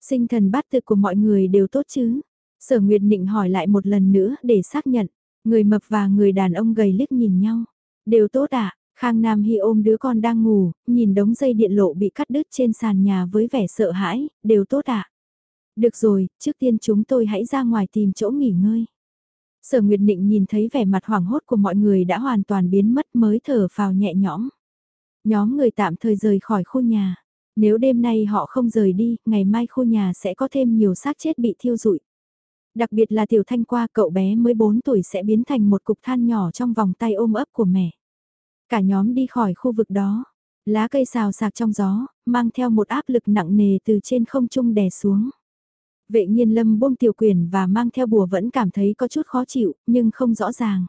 Sinh thần bát tự của mọi người đều tốt chứ? Sở Nguyệt Nịnh hỏi lại một lần nữa để xác nhận. Người mập và người đàn ông gầy liếc nhìn nhau. Đều tốt ạ, à? Khang Nam Hy ôm đứa con đang ngủ, nhìn đống dây điện lộ bị cắt đứt trên sàn nhà với vẻ sợ hãi, đều tốt ạ. À? Được rồi, trước tiên chúng tôi hãy ra ngoài tìm chỗ nghỉ ngơi. Sở Nguyệt Nịnh nhìn thấy vẻ mặt hoảng hốt của mọi người đã hoàn toàn biến mất mới thở phào nhẹ nhõm. Nhóm người tạm thời rời khỏi khu nhà. Nếu đêm nay họ không rời đi, ngày mai khu nhà sẽ có thêm nhiều xác chết bị thiêu rụi. Đặc biệt là Tiểu Thanh qua cậu bé mới 4 tuổi sẽ biến thành một cục than nhỏ trong vòng tay ôm ấp của mẹ. Cả nhóm đi khỏi khu vực đó. Lá cây xào sạc trong gió, mang theo một áp lực nặng nề từ trên không trung đè xuống. Vệ nhiên lâm buông tiểu quyền và mang theo bùa vẫn cảm thấy có chút khó chịu, nhưng không rõ ràng.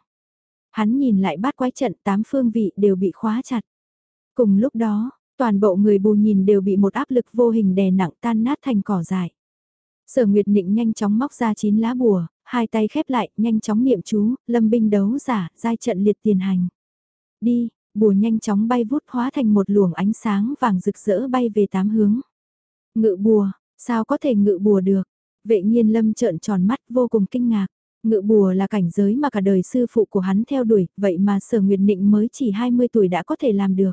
Hắn nhìn lại bát quái trận tám phương vị đều bị khóa chặt. Cùng lúc đó, toàn bộ người bù nhìn đều bị một áp lực vô hình đè nặng tan nát thành cỏ dại. Sở Nguyệt Nịnh nhanh chóng móc ra chín lá bùa, hai tay khép lại, nhanh chóng niệm chú, lâm binh đấu giả, giai trận liệt tiền hành. Đi, bùa nhanh chóng bay vút hóa thành một luồng ánh sáng vàng rực rỡ bay về tám hướng. Ngự bùa, sao có thể ngự bùa được? Vệ nhiên lâm trợn tròn mắt vô cùng kinh ngạc. Ngự bùa là cảnh giới mà cả đời sư phụ của hắn theo đuổi, vậy mà sở nguyệt nịnh mới chỉ 20 tuổi đã có thể làm được.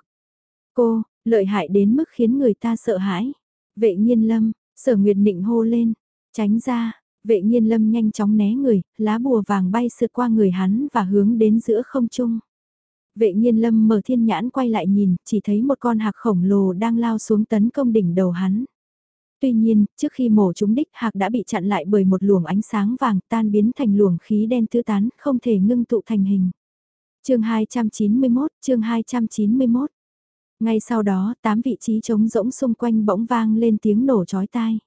Cô, lợi hại đến mức khiến người ta sợ hãi. Vệ nhiên lâm, sở nguyệt nịnh hô lên, tránh ra, vệ nhiên lâm nhanh chóng né người, lá bùa vàng bay sượt qua người hắn và hướng đến giữa không trung. Vệ nhiên lâm mở thiên nhãn quay lại nhìn, chỉ thấy một con hạc khổng lồ đang lao xuống tấn công đỉnh đầu hắn. Tuy nhiên, trước khi mổ chúng đích hạc đã bị chặn lại bởi một luồng ánh sáng vàng tan biến thành luồng khí đen tứ tán, không thể ngưng tụ thành hình. chương 291, chương 291. Ngay sau đó, tám vị trí trống rỗng xung quanh bỗng vang lên tiếng nổ chói tai.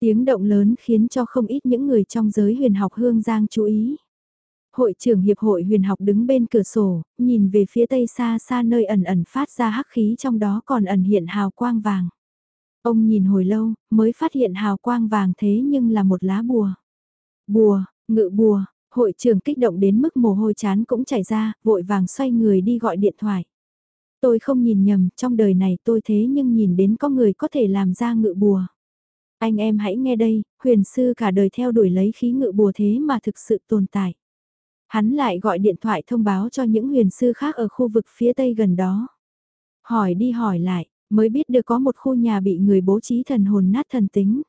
Tiếng động lớn khiến cho không ít những người trong giới huyền học hương giang chú ý. Hội trưởng Hiệp hội huyền học đứng bên cửa sổ, nhìn về phía tây xa xa nơi ẩn ẩn phát ra hắc khí trong đó còn ẩn hiện hào quang vàng. Ông nhìn hồi lâu, mới phát hiện hào quang vàng thế nhưng là một lá bùa. Bùa, ngự bùa, hội trưởng kích động đến mức mồ hôi chán cũng chảy ra, vội vàng xoay người đi gọi điện thoại. Tôi không nhìn nhầm, trong đời này tôi thế nhưng nhìn đến có người có thể làm ra ngự bùa. Anh em hãy nghe đây, huyền sư cả đời theo đuổi lấy khí ngự bùa thế mà thực sự tồn tại. Hắn lại gọi điện thoại thông báo cho những huyền sư khác ở khu vực phía tây gần đó. Hỏi đi hỏi lại, mới biết được có một khu nhà bị người bố trí thần hồn nát thần tính.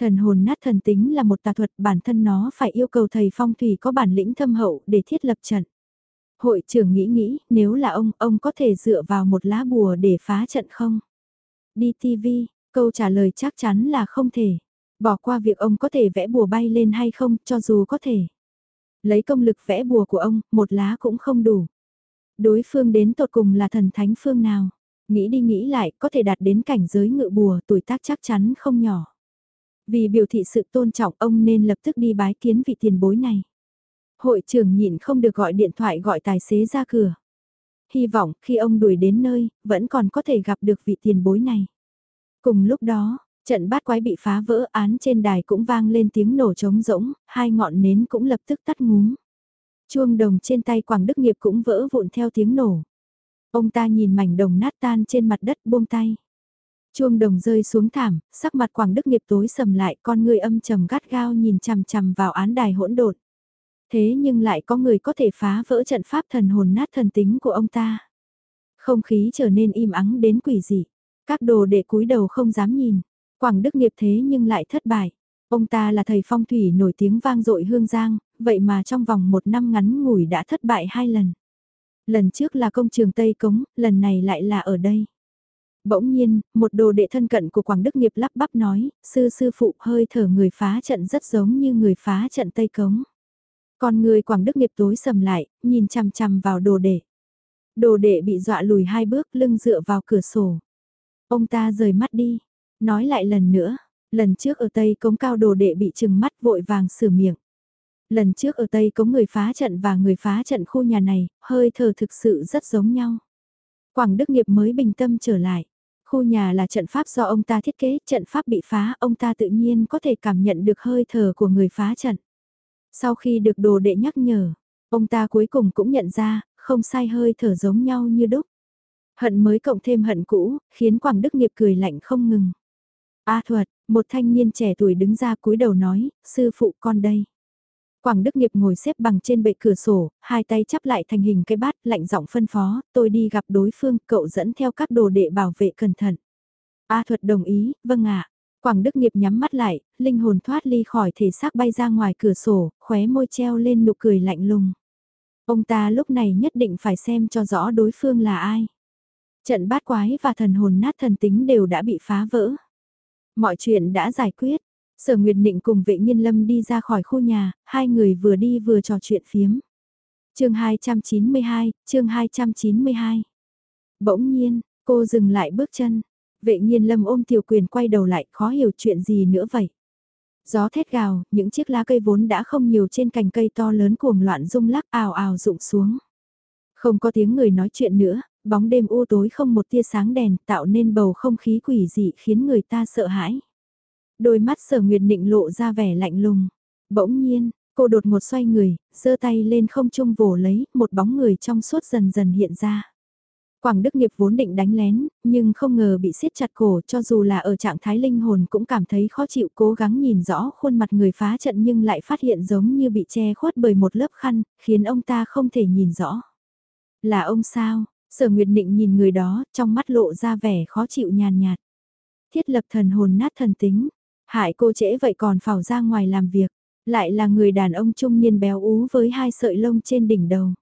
Thần hồn nát thần tính là một tà thuật bản thân nó phải yêu cầu thầy phong thủy có bản lĩnh thâm hậu để thiết lập trận. Hội trưởng nghĩ nghĩ, nếu là ông, ông có thể dựa vào một lá bùa để phá trận không? Đi TV, câu trả lời chắc chắn là không thể. Bỏ qua việc ông có thể vẽ bùa bay lên hay không, cho dù có thể. Lấy công lực vẽ bùa của ông, một lá cũng không đủ. Đối phương đến tột cùng là thần thánh phương nào? Nghĩ đi nghĩ lại, có thể đạt đến cảnh giới ngự bùa, tuổi tác chắc chắn không nhỏ. Vì biểu thị sự tôn trọng ông nên lập tức đi bái kiến vị tiền bối này. Hội trưởng nhịn không được gọi điện thoại gọi tài xế ra cửa. Hy vọng khi ông đuổi đến nơi, vẫn còn có thể gặp được vị tiền bối này. Cùng lúc đó, trận bát quái bị phá vỡ án trên đài cũng vang lên tiếng nổ trống rỗng, hai ngọn nến cũng lập tức tắt ngúm. Chuông đồng trên tay Quảng Đức Nghiệp cũng vỡ vụn theo tiếng nổ. Ông ta nhìn mảnh đồng nát tan trên mặt đất buông tay. Chuông đồng rơi xuống thảm, sắc mặt Quảng Đức Nghiệp tối sầm lại con người âm trầm gắt gao nhìn chằm chằm vào án đài hỗn độn. Thế nhưng lại có người có thể phá vỡ trận pháp thần hồn nát thần tính của ông ta. Không khí trở nên im ắng đến quỷ dị. Các đồ đệ cúi đầu không dám nhìn. Quảng Đức Nghiệp thế nhưng lại thất bại. Ông ta là thầy phong thủy nổi tiếng vang dội hương giang, vậy mà trong vòng một năm ngắn ngủi đã thất bại hai lần. Lần trước là công trường Tây Cống, lần này lại là ở đây. Bỗng nhiên, một đồ đệ thân cận của Quảng Đức Nghiệp lắp bắp nói, sư sư phụ hơi thở người phá trận rất giống như người phá trận Tây Cống. Còn người Quảng Đức Nghiệp tối sầm lại, nhìn chằm chằm vào đồ đệ. Đồ đệ bị dọa lùi hai bước lưng dựa vào cửa sổ. Ông ta rời mắt đi, nói lại lần nữa, lần trước ở Tây Cống cao đồ đệ bị trừng mắt vội vàng sửa miệng. Lần trước ở Tây có người phá trận và người phá trận khu nhà này, hơi thở thực sự rất giống nhau. Quảng Đức Nghiệp mới bình tâm trở lại. Khu nhà là trận pháp do ông ta thiết kế, trận pháp bị phá, ông ta tự nhiên có thể cảm nhận được hơi thở của người phá trận. Sau khi được đồ đệ nhắc nhở, ông ta cuối cùng cũng nhận ra, không sai hơi thở giống nhau như đúc. Hận mới cộng thêm hận cũ, khiến Quảng Đức Nghiệp cười lạnh không ngừng. A thuật, một thanh niên trẻ tuổi đứng ra cúi đầu nói, sư phụ con đây. Quảng Đức Nghiệp ngồi xếp bằng trên bệ cửa sổ, hai tay chắp lại thành hình cái bát, lạnh giọng phân phó, tôi đi gặp đối phương, cậu dẫn theo các đồ đệ bảo vệ cẩn thận. A thuật đồng ý, vâng ạ. Quảng Đức Nghiệp nhắm mắt lại, linh hồn thoát ly khỏi thể xác bay ra ngoài cửa sổ, khóe môi treo lên nụ cười lạnh lùng. Ông ta lúc này nhất định phải xem cho rõ đối phương là ai. Trận bát quái và thần hồn nát thần tính đều đã bị phá vỡ. Mọi chuyện đã giải quyết. Sở Nguyệt Nịnh cùng vệ nhiên lâm đi ra khỏi khu nhà, hai người vừa đi vừa trò chuyện phiếm. chương 292, chương 292. Bỗng nhiên, cô dừng lại bước chân. Vệ nhiên lâm ôm tiểu quyền quay đầu lại, khó hiểu chuyện gì nữa vậy. Gió thét gào, những chiếc lá cây vốn đã không nhiều trên cành cây to lớn cuồng loạn rung lắc ào ào rụng xuống. Không có tiếng người nói chuyện nữa, bóng đêm u tối không một tia sáng đèn tạo nên bầu không khí quỷ dị khiến người ta sợ hãi. Đôi mắt sở nguyệt định lộ ra vẻ lạnh lùng. Bỗng nhiên, cô đột một xoay người, giơ tay lên không trung vồ lấy, một bóng người trong suốt dần dần hiện ra. Quảng Đức Nghiệp vốn định đánh lén, nhưng không ngờ bị siết chặt cổ cho dù là ở trạng thái linh hồn cũng cảm thấy khó chịu cố gắng nhìn rõ khuôn mặt người phá trận nhưng lại phát hiện giống như bị che khuất bởi một lớp khăn, khiến ông ta không thể nhìn rõ. Là ông sao? Sở Nguyệt Định nhìn người đó, trong mắt lộ ra vẻ khó chịu nhàn nhạt. Thiết lập thần hồn nát thần tính, hại cô trễ vậy còn phào ra ngoài làm việc, lại là người đàn ông trung niên béo ú với hai sợi lông trên đỉnh đầu.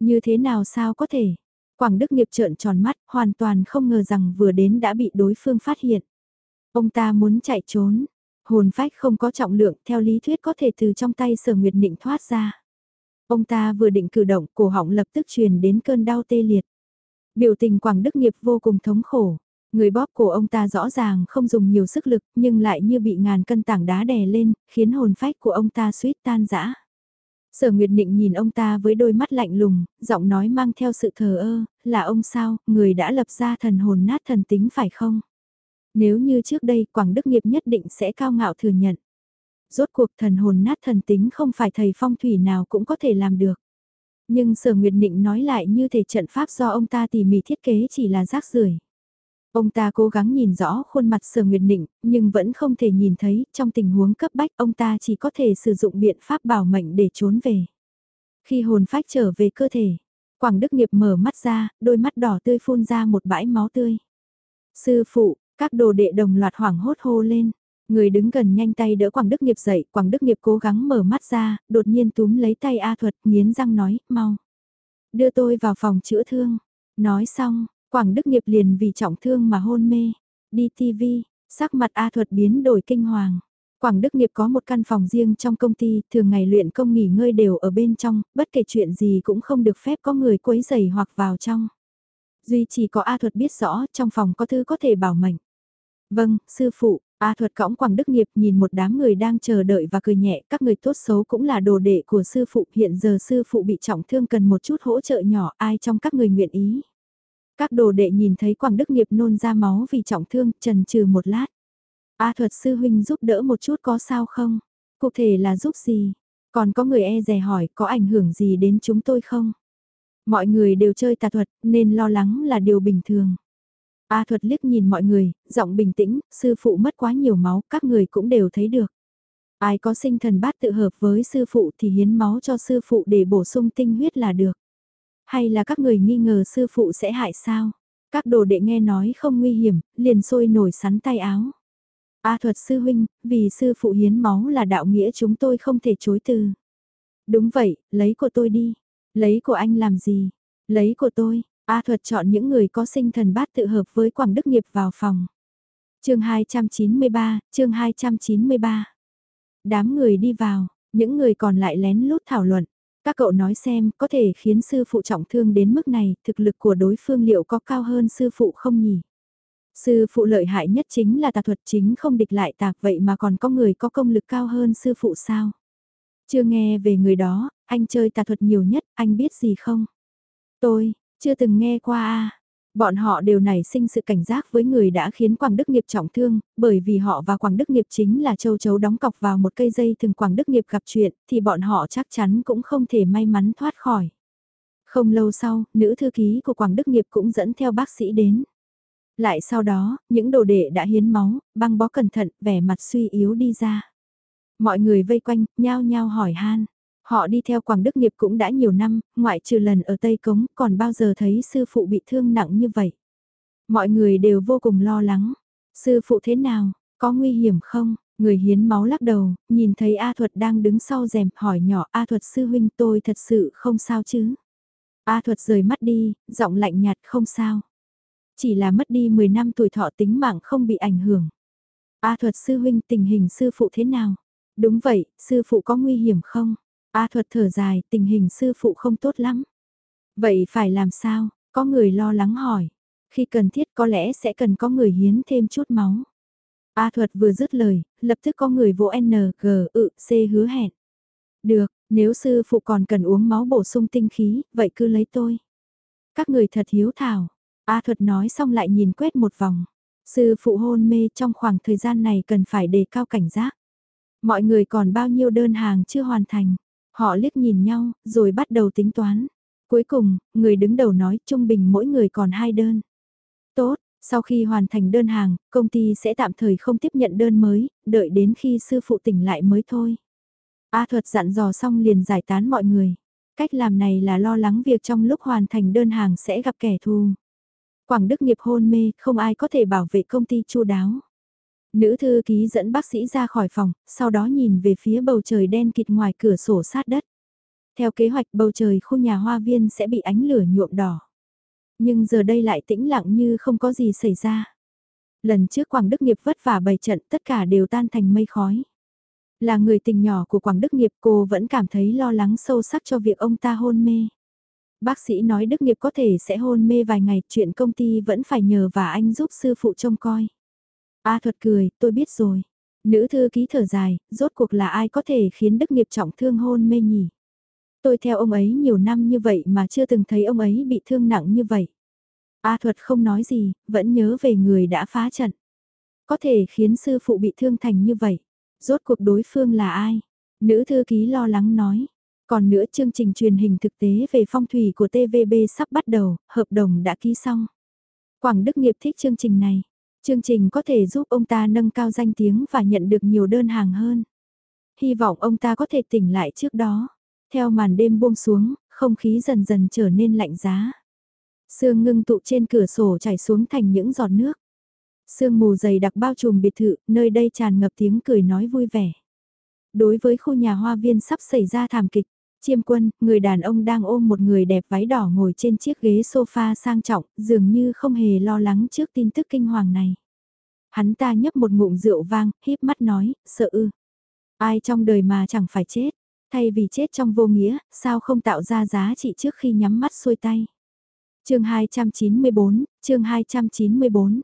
Như thế nào sao có thể? Quảng Đức Nghiệp trợn tròn mắt, hoàn toàn không ngờ rằng vừa đến đã bị đối phương phát hiện. Ông ta muốn chạy trốn, hồn phách không có trọng lượng theo lý thuyết có thể từ trong tay sở nguyệt định thoát ra. Ông ta vừa định cử động, cổ họng lập tức truyền đến cơn đau tê liệt. Biểu tình Quảng Đức Nghiệp vô cùng thống khổ. Người bóp cổ ông ta rõ ràng không dùng nhiều sức lực nhưng lại như bị ngàn cân tảng đá đè lên, khiến hồn phách của ông ta suýt tan rã. Sở Nguyệt Định nhìn ông ta với đôi mắt lạnh lùng, giọng nói mang theo sự thờ ơ, là ông sao, người đã lập ra thần hồn nát thần tính phải không? Nếu như trước đây Quảng Đức Nghiệp nhất định sẽ cao ngạo thừa nhận. Rốt cuộc thần hồn nát thần tính không phải thầy phong thủy nào cũng có thể làm được. Nhưng Sở Nguyệt Định nói lại như thể trận pháp do ông ta tỉ mỉ thiết kế chỉ là rác rưởi. Ông ta cố gắng nhìn rõ khuôn mặt Sở Nguyệt Định, nhưng vẫn không thể nhìn thấy, trong tình huống cấp bách ông ta chỉ có thể sử dụng biện pháp bảo mệnh để trốn về. Khi hồn phách trở về cơ thể, Quảng Đức Nghiệp mở mắt ra, đôi mắt đỏ tươi phun ra một bãi máu tươi. Sư phụ, các đồ đệ đồng loạt hoảng hốt hô lên. Người đứng gần nhanh tay đỡ Quảng Đức Nghiệp dậy, Quảng Đức Nghiệp cố gắng mở mắt ra, đột nhiên túm lấy tay A Thuật, nghiến răng nói, mau. Đưa tôi vào phòng chữa thương. Nói xong, Quảng Đức Nghiệp liền vì trọng thương mà hôn mê. Đi TV, sắc mặt A Thuật biến đổi kinh hoàng. Quảng Đức Nghiệp có một căn phòng riêng trong công ty, thường ngày luyện công nghỉ ngơi đều ở bên trong, bất kể chuyện gì cũng không được phép có người quấy rầy hoặc vào trong. Duy chỉ có A Thuật biết rõ trong phòng có thứ có thể bảo mệnh. Vâng, sư phụ, A thuật cõng Quảng Đức Nghiệp nhìn một đám người đang chờ đợi và cười nhẹ, các người tốt xấu cũng là đồ đệ của sư phụ, hiện giờ sư phụ bị trọng thương cần một chút hỗ trợ nhỏ, ai trong các người nguyện ý. Các đồ đệ nhìn thấy Quảng Đức Nghiệp nôn ra máu vì trọng thương, trần trừ một lát. A thuật sư huynh giúp đỡ một chút có sao không? Cụ thể là giúp gì? Còn có người e dè hỏi có ảnh hưởng gì đến chúng tôi không? Mọi người đều chơi tà thuật nên lo lắng là điều bình thường. A thuật liếc nhìn mọi người, giọng bình tĩnh, sư phụ mất quá nhiều máu, các người cũng đều thấy được. Ai có sinh thần bát tự hợp với sư phụ thì hiến máu cho sư phụ để bổ sung tinh huyết là được. Hay là các người nghi ngờ sư phụ sẽ hại sao? Các đồ đệ nghe nói không nguy hiểm, liền sôi nổi sắn tay áo. A thuật sư huynh, vì sư phụ hiến máu là đạo nghĩa chúng tôi không thể chối từ. Đúng vậy, lấy của tôi đi. Lấy của anh làm gì? Lấy của tôi, A thuật chọn những người có sinh thần bát tự hợp với Quảng Đức Nghiệp vào phòng. chương 293, chương 293. Đám người đi vào, những người còn lại lén lút thảo luận. Các cậu nói xem có thể khiến sư phụ trọng thương đến mức này, thực lực của đối phương liệu có cao hơn sư phụ không nhỉ? Sư phụ lợi hại nhất chính là tà thuật chính không địch lại tạc vậy mà còn có người có công lực cao hơn sư phụ sao? Chưa nghe về người đó, anh chơi tà thuật nhiều nhất, anh biết gì không? Tôi, chưa từng nghe qua à Bọn họ đều nảy sinh sự cảnh giác với người đã khiến Quảng Đức Nghiệp trọng thương, bởi vì họ và Quảng Đức Nghiệp chính là châu chấu đóng cọc vào một cây dây thường Quảng Đức Nghiệp gặp chuyện, thì bọn họ chắc chắn cũng không thể may mắn thoát khỏi. Không lâu sau, nữ thư ký của Quảng Đức Nghiệp cũng dẫn theo bác sĩ đến. Lại sau đó, những đồ đệ đã hiến máu, băng bó cẩn thận, vẻ mặt suy yếu đi ra. Mọi người vây quanh, nhao nhao hỏi han. Họ đi theo Quảng Đức Nghiệp cũng đã nhiều năm, ngoại trừ lần ở Tây Cống, còn bao giờ thấy sư phụ bị thương nặng như vậy. Mọi người đều vô cùng lo lắng. Sư phụ thế nào? Có nguy hiểm không? Người hiến máu lắc đầu, nhìn thấy A Thuật đang đứng sau rèm hỏi nhỏ A Thuật sư huynh tôi thật sự không sao chứ? A Thuật rời mắt đi, giọng lạnh nhạt không sao. Chỉ là mất đi 10 năm tuổi thọ tính mạng không bị ảnh hưởng. A Thuật sư huynh tình hình sư phụ thế nào? Đúng vậy, sư phụ có nguy hiểm không? A Thuật thở dài, tình hình sư phụ không tốt lắm. Vậy phải làm sao? Có người lo lắng hỏi. Khi cần thiết có lẽ sẽ cần có người hiến thêm chút máu. A thuật vừa dứt lời, lập tức có người vỗ N, G, ự, C hứa hẹn. Được, nếu sư phụ còn cần uống máu bổ sung tinh khí, vậy cứ lấy tôi. Các người thật hiếu thảo. A thuật nói xong lại nhìn quét một vòng. Sư phụ hôn mê trong khoảng thời gian này cần phải đề cao cảnh giác. Mọi người còn bao nhiêu đơn hàng chưa hoàn thành. Họ liếc nhìn nhau, rồi bắt đầu tính toán. Cuối cùng, người đứng đầu nói trung bình mỗi người còn hai đơn. Tốt, sau khi hoàn thành đơn hàng, công ty sẽ tạm thời không tiếp nhận đơn mới, đợi đến khi sư phụ tỉnh lại mới thôi. A thuật dặn dò xong liền giải tán mọi người. Cách làm này là lo lắng việc trong lúc hoàn thành đơn hàng sẽ gặp kẻ thù. Quảng Đức nghiệp hôn mê, không ai có thể bảo vệ công ty chu đáo. Nữ thư ký dẫn bác sĩ ra khỏi phòng, sau đó nhìn về phía bầu trời đen kịt ngoài cửa sổ sát đất. Theo kế hoạch bầu trời khu nhà hoa viên sẽ bị ánh lửa nhuộm đỏ. Nhưng giờ đây lại tĩnh lặng như không có gì xảy ra. Lần trước Quảng Đức Nghiệp vất vả bày trận tất cả đều tan thành mây khói. Là người tình nhỏ của Quảng Đức Nghiệp cô vẫn cảm thấy lo lắng sâu sắc cho việc ông ta hôn mê. Bác sĩ nói Đức Nghiệp có thể sẽ hôn mê vài ngày chuyện công ty vẫn phải nhờ và anh giúp sư phụ trông coi. A thuật cười, tôi biết rồi. Nữ thư ký thở dài, rốt cuộc là ai có thể khiến Đức Nghiệp trọng thương hôn mê nhỉ? Tôi theo ông ấy nhiều năm như vậy mà chưa từng thấy ông ấy bị thương nặng như vậy. A thuật không nói gì, vẫn nhớ về người đã phá trận. Có thể khiến sư phụ bị thương thành như vậy. Rốt cuộc đối phương là ai? Nữ thư ký lo lắng nói. Còn nữa chương trình truyền hình thực tế về phong thủy của TVB sắp bắt đầu, hợp đồng đã ký xong. Quảng Đức Nghiệp thích chương trình này. Chương trình có thể giúp ông ta nâng cao danh tiếng và nhận được nhiều đơn hàng hơn. Hy vọng ông ta có thể tỉnh lại trước đó. Theo màn đêm buông xuống, không khí dần dần trở nên lạnh giá. Sương ngưng tụ trên cửa sổ chảy xuống thành những giọt nước. Sương mù dày đặc bao trùm biệt thự, nơi đây tràn ngập tiếng cười nói vui vẻ. Đối với khu nhà hoa viên sắp xảy ra thảm kịch, chiêm quân, người đàn ông đang ôm một người đẹp váy đỏ ngồi trên chiếc ghế sofa sang trọng, dường như không hề lo lắng trước tin tức kinh hoàng này. Hắn ta nhấp một ngụm rượu vang, híp mắt nói, sợ ư. Ai trong đời mà chẳng phải chết. Thay vì chết trong vô nghĩa, sao không tạo ra giá trị trước khi nhắm mắt xuôi tay. chương 294, chương 294.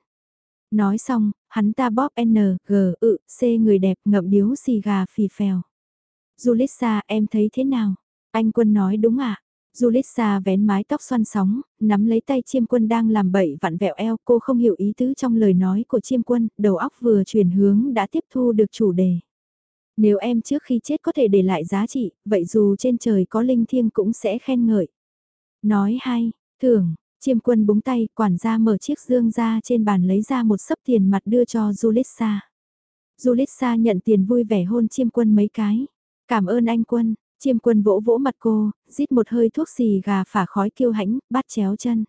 Nói xong, hắn ta bóp N, G, ự, C người đẹp ngậm điếu xì gà phì phèo. Julissa em thấy thế nào? Anh quân nói đúng ạ. À? Julissa vén mái tóc xoăn sóng, nắm lấy tay chiêm quân đang làm bậy vặn vẹo eo cô không hiểu ý tứ trong lời nói của chiêm quân, đầu óc vừa chuyển hướng đã tiếp thu được chủ đề. Nếu em trước khi chết có thể để lại giá trị, vậy dù trên trời có linh thiêng cũng sẽ khen ngợi. Nói hay, thưởng, chiêm quân búng tay, quản gia mở chiếc dương ra trên bàn lấy ra một sấp tiền mặt đưa cho Julissa. Julissa nhận tiền vui vẻ hôn chiêm quân mấy cái. Cảm ơn anh quân, chiêm quân vỗ vỗ mặt cô, rít một hơi thuốc xì gà phả khói kiêu hãnh, bắt chéo chân.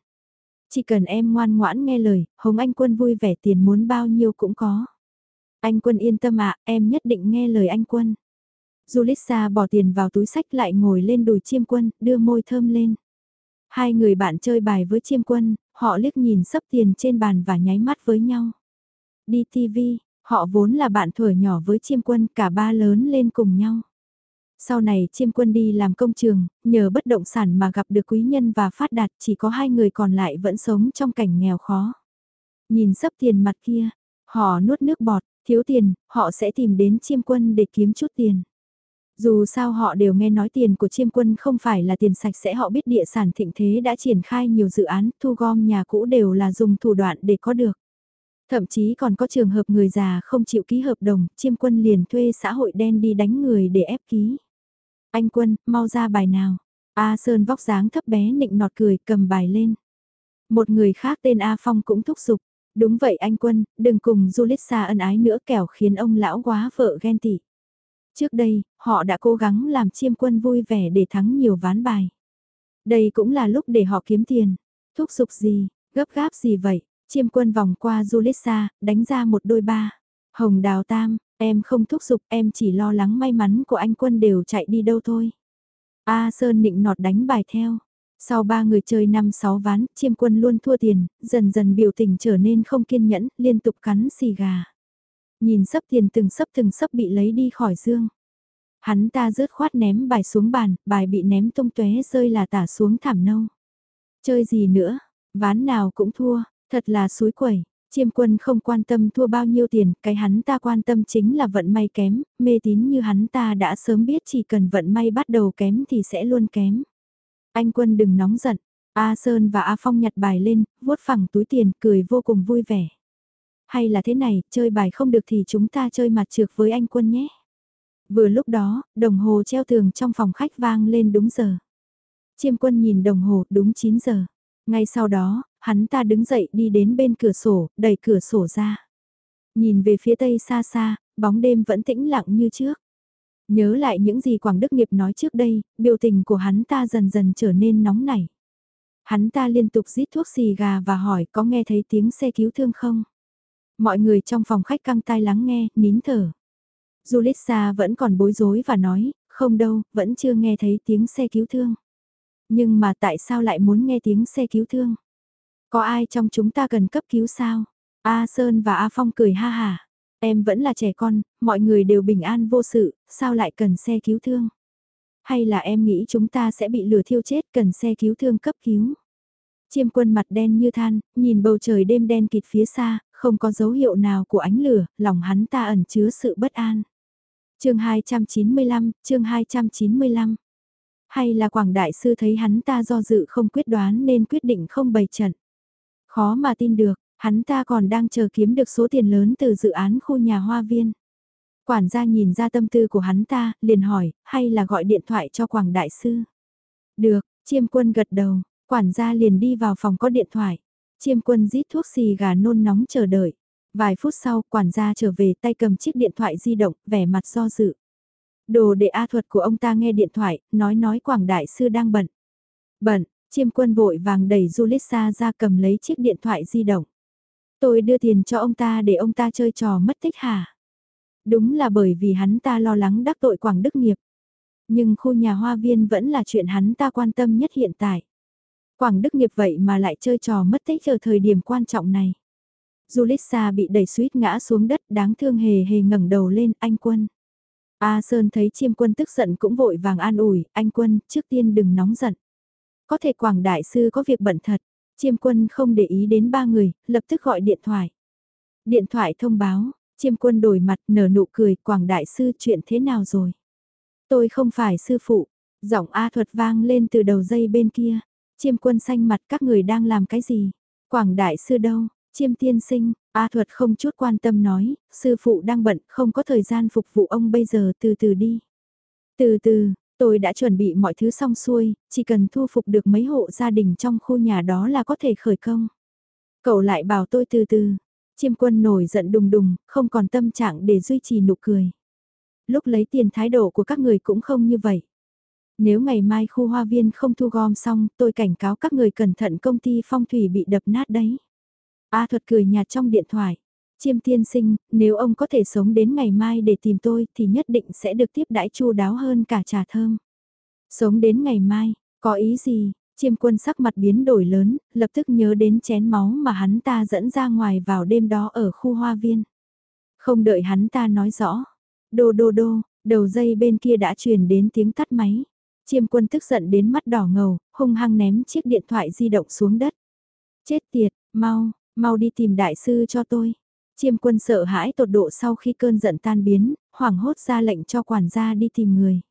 Chỉ cần em ngoan ngoãn nghe lời, Hồng anh quân vui vẻ tiền muốn bao nhiêu cũng có. Anh quân yên tâm ạ, em nhất định nghe lời anh quân. Julissa bỏ tiền vào túi sách lại ngồi lên đùi chiêm quân, đưa môi thơm lên. Hai người bạn chơi bài với chiêm quân, họ liếc nhìn sấp tiền trên bàn và nháy mắt với nhau. Đi TV, họ vốn là bạn thuở nhỏ với chiêm quân, cả ba lớn lên cùng nhau. Sau này chiêm quân đi làm công trường, nhờ bất động sản mà gặp được quý nhân và phát đạt chỉ có hai người còn lại vẫn sống trong cảnh nghèo khó. Nhìn sấp tiền mặt kia, họ nuốt nước bọt, Thiếu tiền, họ sẽ tìm đến chiêm quân để kiếm chút tiền. Dù sao họ đều nghe nói tiền của chiêm quân không phải là tiền sạch sẽ họ biết địa sản thịnh thế đã triển khai nhiều dự án thu gom nhà cũ đều là dùng thủ đoạn để có được. Thậm chí còn có trường hợp người già không chịu ký hợp đồng, chiêm quân liền thuê xã hội đen đi đánh người để ép ký. Anh quân, mau ra bài nào. A Sơn vóc dáng thấp bé nịnh nọt cười cầm bài lên. Một người khác tên A Phong cũng thúc giục. Đúng vậy anh Quân, đừng cùng Julissa ân ái nữa kẻo khiến ông lão quá vợ ghen tị. Trước đây, họ đã cố gắng làm chiêm quân vui vẻ để thắng nhiều ván bài. Đây cũng là lúc để họ kiếm tiền. Thúc giục gì, gấp gáp gì vậy? Chiêm quân vòng qua Julissa, đánh ra một đôi ba. Hồng Đào Tam, em không thúc giục em chỉ lo lắng may mắn của anh quân đều chạy đi đâu thôi. A Sơn nịnh nọt đánh bài theo. Sau ba người chơi năm sáu ván, chiêm quân luôn thua tiền, dần dần biểu tình trở nên không kiên nhẫn, liên tục cắn xì gà. Nhìn sấp tiền từng sấp từng sấp bị lấy đi khỏi dương. Hắn ta rớt khoát ném bài xuống bàn, bài bị ném tung tóe rơi là tả xuống thảm nâu. Chơi gì nữa, ván nào cũng thua, thật là suối quẩy. Chiêm quân không quan tâm thua bao nhiêu tiền, cái hắn ta quan tâm chính là vận may kém, mê tín như hắn ta đã sớm biết chỉ cần vận may bắt đầu kém thì sẽ luôn kém. Anh quân đừng nóng giận, A Sơn và A Phong nhặt bài lên, vuốt phẳng túi tiền, cười vô cùng vui vẻ. Hay là thế này, chơi bài không được thì chúng ta chơi mặt trược với anh quân nhé. Vừa lúc đó, đồng hồ treo tường trong phòng khách vang lên đúng giờ. Chiêm quân nhìn đồng hồ đúng 9 giờ. Ngay sau đó, hắn ta đứng dậy đi đến bên cửa sổ, đẩy cửa sổ ra. Nhìn về phía tây xa xa, bóng đêm vẫn tĩnh lặng như trước. Nhớ lại những gì Quảng Đức Nghiệp nói trước đây, biểu tình của hắn ta dần dần trở nên nóng nảy. Hắn ta liên tục rít thuốc xì gà và hỏi có nghe thấy tiếng xe cứu thương không? Mọi người trong phòng khách căng tai lắng nghe, nín thở. Julissa vẫn còn bối rối và nói, không đâu, vẫn chưa nghe thấy tiếng xe cứu thương. Nhưng mà tại sao lại muốn nghe tiếng xe cứu thương? Có ai trong chúng ta cần cấp cứu sao? A Sơn và A Phong cười ha hà. Em vẫn là trẻ con, mọi người đều bình an vô sự, sao lại cần xe cứu thương? Hay là em nghĩ chúng ta sẽ bị lửa thiêu chết cần xe cứu thương cấp cứu? Chiêm quân mặt đen như than, nhìn bầu trời đêm đen kịt phía xa, không có dấu hiệu nào của ánh lửa, lòng hắn ta ẩn chứa sự bất an. chương 295, chương 295. Hay là Quảng Đại Sư thấy hắn ta do dự không quyết đoán nên quyết định không bày trận. Khó mà tin được, hắn ta còn đang chờ kiếm được số tiền lớn từ dự án khu nhà hoa viên. Quản gia nhìn ra tâm tư của hắn ta, liền hỏi, hay là gọi điện thoại cho Quảng Đại Sư? Được, chiêm quân gật đầu, quản gia liền đi vào phòng có điện thoại. Chiêm quân rít thuốc xì gà nôn nóng chờ đợi. Vài phút sau, quản gia trở về tay cầm chiếc điện thoại di động, vẻ mặt do dự. Đồ đệ A thuật của ông ta nghe điện thoại, nói nói Quảng Đại Sư đang bận. Bận, chiêm quân vội vàng đẩy Julissa ra cầm lấy chiếc điện thoại di động. Tôi đưa tiền cho ông ta để ông ta chơi trò mất tích hả? Đúng là bởi vì hắn ta lo lắng đắc tội Quảng Đức Nghiệp. Nhưng khu nhà hoa viên vẫn là chuyện hắn ta quan tâm nhất hiện tại. Quảng Đức Nghiệp vậy mà lại chơi trò mất tích ở thời điểm quan trọng này. Julissa bị đẩy suýt ngã xuống đất đáng thương hề hề ngẩng đầu lên anh quân. A Sơn thấy chiêm quân tức giận cũng vội vàng an ủi, anh quân, trước tiên đừng nóng giận. Có thể Quảng Đại Sư có việc bận thật, chiêm quân không để ý đến ba người, lập tức gọi điện thoại. Điện thoại thông báo, chiêm quân đổi mặt nở nụ cười, Quảng Đại Sư chuyện thế nào rồi? Tôi không phải sư phụ, giọng A thuật vang lên từ đầu dây bên kia. Chiêm quân xanh mặt các người đang làm cái gì? Quảng Đại Sư đâu? Chiêm tiên sinh, A thuật không chút quan tâm nói, sư phụ đang bận, không có thời gian phục vụ ông bây giờ từ từ đi. Từ từ, tôi đã chuẩn bị mọi thứ xong xuôi, chỉ cần thu phục được mấy hộ gia đình trong khu nhà đó là có thể khởi công. Cậu lại bảo tôi từ từ, chiêm quân nổi giận đùng đùng, không còn tâm trạng để duy trì nụ cười. Lúc lấy tiền thái độ của các người cũng không như vậy. Nếu ngày mai khu hoa viên không thu gom xong, tôi cảnh cáo các người cẩn thận công ty phong thủy bị đập nát đấy. A thuật cười nhạt trong điện thoại. Chiêm tiên sinh, nếu ông có thể sống đến ngày mai để tìm tôi thì nhất định sẽ được tiếp đãi chu đáo hơn cả trà thơm. Sống đến ngày mai, có ý gì? Chiêm quân sắc mặt biến đổi lớn, lập tức nhớ đến chén máu mà hắn ta dẫn ra ngoài vào đêm đó ở khu hoa viên. Không đợi hắn ta nói rõ. Đô đô đô, đầu dây bên kia đã truyền đến tiếng tắt máy. Chiêm quân tức giận đến mắt đỏ ngầu, hung hăng ném chiếc điện thoại di động xuống đất. Chết tiệt, mau, mau đi tìm đại sư cho tôi. Chiêm quân sợ hãi tột độ sau khi cơn giận tan biến, hoảng hốt ra lệnh cho quản gia đi tìm người.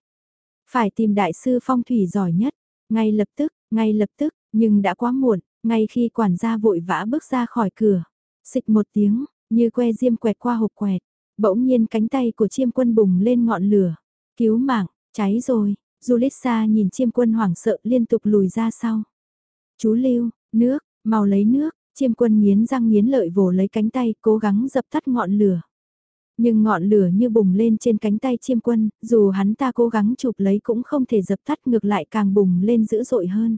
Phải tìm đại sư phong thủy giỏi nhất, ngay lập tức, ngay lập tức, nhưng đã quá muộn, ngay khi quản gia vội vã bước ra khỏi cửa. Xịch một tiếng, như que diêm quẹt qua hộp quẹt, bỗng nhiên cánh tay của chiêm quân bùng lên ngọn lửa. Cứu mạng, cháy rồi, Julissa nhìn chiêm quân hoảng sợ liên tục lùi ra sau. Chú Lưu, nước, mau lấy nước, chiêm quân nghiến răng nghiến lợi vồ lấy cánh tay cố gắng dập tắt ngọn lửa. Nhưng ngọn lửa như bùng lên trên cánh tay chiêm quân, dù hắn ta cố gắng chụp lấy cũng không thể dập tắt ngược lại càng bùng lên dữ dội hơn.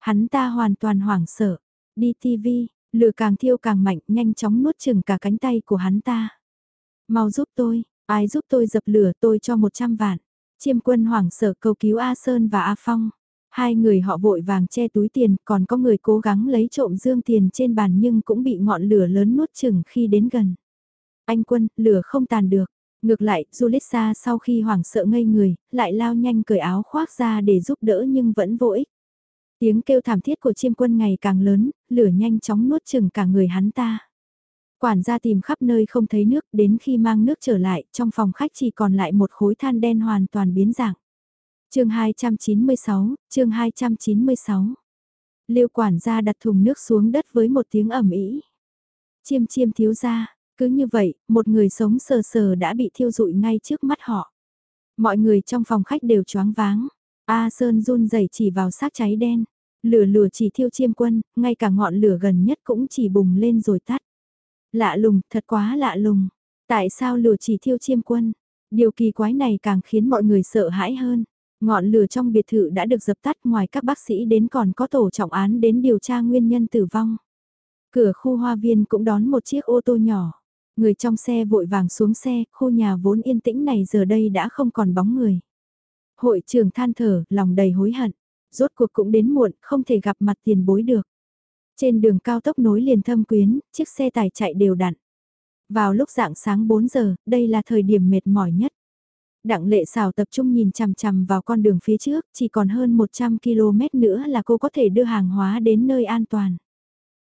Hắn ta hoàn toàn hoảng sợ. Đi TV, lửa càng thiêu càng mạnh nhanh chóng nuốt chừng cả cánh tay của hắn ta. Mau giúp tôi, ai giúp tôi dập lửa tôi cho 100 vạn. Chiêm quân hoảng sợ cầu cứu A Sơn và A Phong. Hai người họ vội vàng che túi tiền, còn có người cố gắng lấy trộm dương tiền trên bàn nhưng cũng bị ngọn lửa lớn nuốt chừng khi đến gần. Anh quân, lửa không tàn được. Ngược lại, Julissa sau khi hoảng sợ ngây người, lại lao nhanh cởi áo khoác ra để giúp đỡ nhưng vẫn vô ích. Tiếng kêu thảm thiết của chiêm quân ngày càng lớn, lửa nhanh chóng nuốt chừng cả người hắn ta. Quản gia tìm khắp nơi không thấy nước, đến khi mang nước trở lại, trong phòng khách chỉ còn lại một khối than đen hoàn toàn biến dạng chương 296, chương 296. Liêu quản gia đặt thùng nước xuống đất với một tiếng ẩm ý. Chiêm chiêm thiếu ra, cứ như vậy, một người sống sờ sờ đã bị thiêu rụi ngay trước mắt họ. Mọi người trong phòng khách đều choáng váng. A Sơn run rẩy chỉ vào xác cháy đen. Lửa lửa chỉ thiêu chiêm quân, ngay cả ngọn lửa gần nhất cũng chỉ bùng lên rồi tắt. Lạ lùng, thật quá lạ lùng. Tại sao lửa chỉ thiêu chiêm quân? Điều kỳ quái này càng khiến mọi người sợ hãi hơn. Ngọn lửa trong biệt thự đã được dập tắt ngoài các bác sĩ đến còn có tổ trọng án đến điều tra nguyên nhân tử vong. Cửa khu hoa viên cũng đón một chiếc ô tô nhỏ. Người trong xe vội vàng xuống xe, khu nhà vốn yên tĩnh này giờ đây đã không còn bóng người. Hội trưởng than thở, lòng đầy hối hận. Rốt cuộc cũng đến muộn, không thể gặp mặt tiền bối được. Trên đường cao tốc nối liền thâm quyến, chiếc xe tải chạy đều đặn. Vào lúc dạng sáng 4 giờ, đây là thời điểm mệt mỏi nhất. Đặng lệ xào tập trung nhìn chằm chằm vào con đường phía trước, chỉ còn hơn 100 km nữa là cô có thể đưa hàng hóa đến nơi an toàn.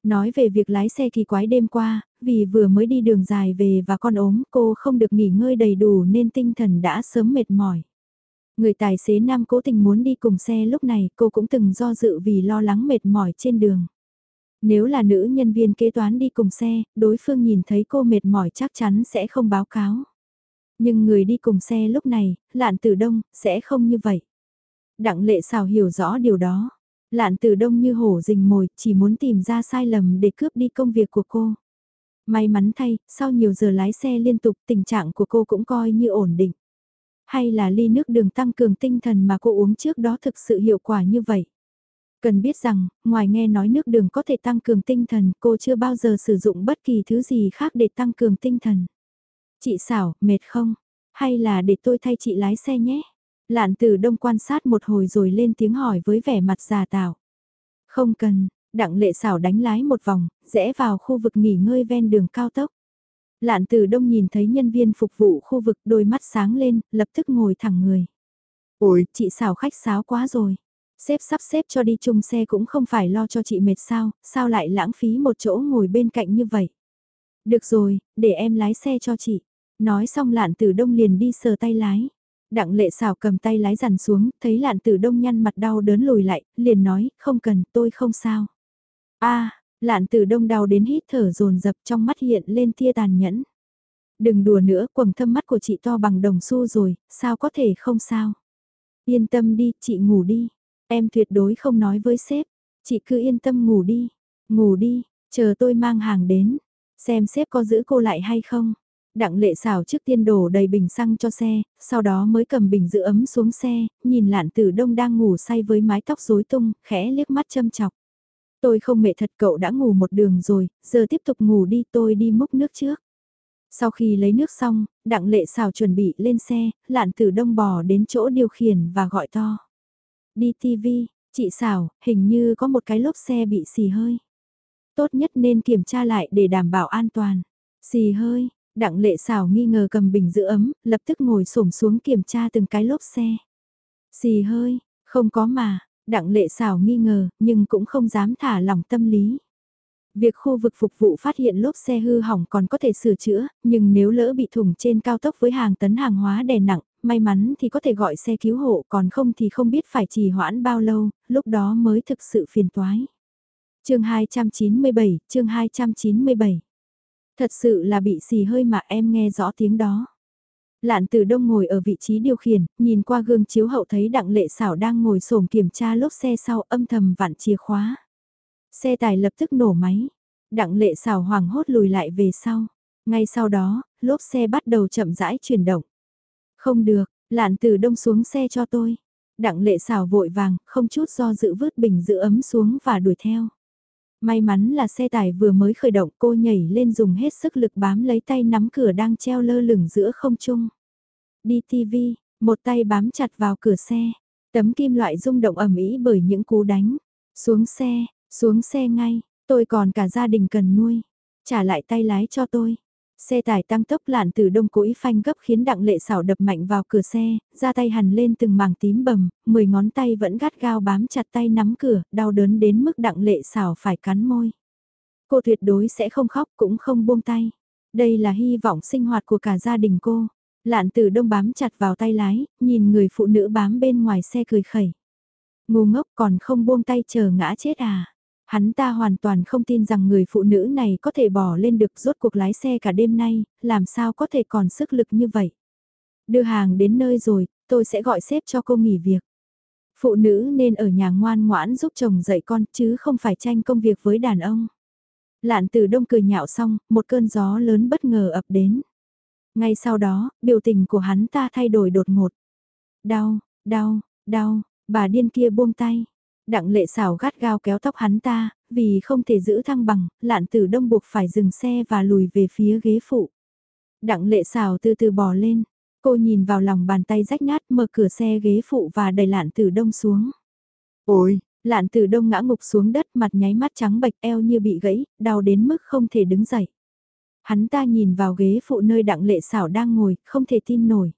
Nói về việc lái xe kỳ quái đêm qua, vì vừa mới đi đường dài về và con ốm cô không được nghỉ ngơi đầy đủ nên tinh thần đã sớm mệt mỏi. Người tài xế nam cố tình muốn đi cùng xe lúc này cô cũng từng do dự vì lo lắng mệt mỏi trên đường. Nếu là nữ nhân viên kế toán đi cùng xe, đối phương nhìn thấy cô mệt mỏi chắc chắn sẽ không báo cáo. Nhưng người đi cùng xe lúc này, lạn tử đông, sẽ không như vậy. Đặng lệ xào hiểu rõ điều đó. Lạn tử đông như hổ rình mồi, chỉ muốn tìm ra sai lầm để cướp đi công việc của cô. May mắn thay, sau nhiều giờ lái xe liên tục tình trạng của cô cũng coi như ổn định. Hay là ly nước đường tăng cường tinh thần mà cô uống trước đó thực sự hiệu quả như vậy? Cần biết rằng, ngoài nghe nói nước đường có thể tăng cường tinh thần, cô chưa bao giờ sử dụng bất kỳ thứ gì khác để tăng cường tinh thần. Chị xảo, mệt không? Hay là để tôi thay chị lái xe nhé? Lạn tử đông quan sát một hồi rồi lên tiếng hỏi với vẻ mặt già tạo. Không cần, đặng lệ xảo đánh lái một vòng, rẽ vào khu vực nghỉ ngơi ven đường cao tốc. Lạn tử đông nhìn thấy nhân viên phục vụ khu vực đôi mắt sáng lên, lập tức ngồi thẳng người. Ôi, chị xảo khách sáo quá rồi. Xếp sắp xếp cho đi chung xe cũng không phải lo cho chị mệt sao, sao lại lãng phí một chỗ ngồi bên cạnh như vậy. Được rồi, để em lái xe cho chị. Nói xong lạn tử đông liền đi sờ tay lái. Đặng lệ xảo cầm tay lái dằn xuống, thấy lạn tử đông nhăn mặt đau đớn lùi lại, liền nói, không cần, tôi không sao. a lạn tử đông đau đến hít thở dồn dập trong mắt hiện lên tia tàn nhẫn. Đừng đùa nữa, quầng thâm mắt của chị to bằng đồng xu rồi, sao có thể không sao. Yên tâm đi, chị ngủ đi. Em tuyệt đối không nói với sếp, chị cứ yên tâm ngủ đi, ngủ đi, chờ tôi mang hàng đến, xem sếp có giữ cô lại hay không. Đặng lệ xào trước tiên đổ đầy bình xăng cho xe, sau đó mới cầm bình giữ ấm xuống xe, nhìn lạn tử đông đang ngủ say với mái tóc rối tung, khẽ liếc mắt châm chọc. Tôi không mẹ thật cậu đã ngủ một đường rồi, giờ tiếp tục ngủ đi tôi đi múc nước trước. Sau khi lấy nước xong, đặng lệ xào chuẩn bị lên xe, lạn tử đông bò đến chỗ điều khiển và gọi to. Đi TV, chị xào hình như có một cái lốp xe bị xì hơi. Tốt nhất nên kiểm tra lại để đảm bảo an toàn. Xì hơi, đặng lệ xảo nghi ngờ cầm bình giữ ấm, lập tức ngồi xổm xuống kiểm tra từng cái lốp xe. Xì hơi, không có mà, đặng lệ xảo nghi ngờ, nhưng cũng không dám thả lỏng tâm lý. Việc khu vực phục vụ phát hiện lốp xe hư hỏng còn có thể sửa chữa, nhưng nếu lỡ bị thủng trên cao tốc với hàng tấn hàng hóa đè nặng, may mắn thì có thể gọi xe cứu hộ còn không thì không biết phải trì hoãn bao lâu, lúc đó mới thực sự phiền toái. chương 297, chương 297. Thật sự là bị xì hơi mà em nghe rõ tiếng đó. Lạn từ đông ngồi ở vị trí điều khiển, nhìn qua gương chiếu hậu thấy đặng lệ xảo đang ngồi sổm kiểm tra lốp xe sau âm thầm vặn chìa khóa. Xe tải lập tức nổ máy. Đặng lệ xảo hoảng hốt lùi lại về sau. Ngay sau đó, lốp xe bắt đầu chậm rãi chuyển động. Không được, lạn từ đông xuống xe cho tôi. Đặng lệ xảo vội vàng, không chút do dự vứt bình giữ ấm xuống và đuổi theo. May mắn là xe tải vừa mới khởi động cô nhảy lên dùng hết sức lực bám lấy tay nắm cửa đang treo lơ lửng giữa không trung. Đi TV, một tay bám chặt vào cửa xe, tấm kim loại rung động ẩm ý bởi những cú đánh. Xuống xe, xuống xe ngay, tôi còn cả gia đình cần nuôi. Trả lại tay lái cho tôi. Xe tải tăng tốc lạn từ đông cối phanh gấp khiến đặng lệ xảo đập mạnh vào cửa xe, ra tay hằn lên từng mảng tím bầm, mười ngón tay vẫn gắt gao bám chặt tay nắm cửa, đau đớn đến mức đặng lệ xảo phải cắn môi. Cô tuyệt đối sẽ không khóc cũng không buông tay. Đây là hy vọng sinh hoạt của cả gia đình cô. Lạn từ đông bám chặt vào tay lái, nhìn người phụ nữ bám bên ngoài xe cười khẩy. Ngu ngốc còn không buông tay chờ ngã chết à. Hắn ta hoàn toàn không tin rằng người phụ nữ này có thể bỏ lên được rốt cuộc lái xe cả đêm nay, làm sao có thể còn sức lực như vậy. Đưa hàng đến nơi rồi, tôi sẽ gọi sếp cho cô nghỉ việc. Phụ nữ nên ở nhà ngoan ngoãn giúp chồng dạy con chứ không phải tranh công việc với đàn ông. Lạn từ đông cười nhạo xong, một cơn gió lớn bất ngờ ập đến. Ngay sau đó, biểu tình của hắn ta thay đổi đột ngột. Đau, đau, đau, bà điên kia buông tay. Đặng lệ xảo gắt gao kéo tóc hắn ta, vì không thể giữ thăng bằng, lạn tử đông buộc phải dừng xe và lùi về phía ghế phụ. Đặng lệ xảo từ từ bò lên, cô nhìn vào lòng bàn tay rách nát mở cửa xe ghế phụ và đẩy lạn tử đông xuống. Ôi, lạn tử đông ngã ngục xuống đất mặt nháy mắt trắng bệch eo như bị gãy, đau đến mức không thể đứng dậy. Hắn ta nhìn vào ghế phụ nơi đặng lệ xảo đang ngồi, không thể tin nổi.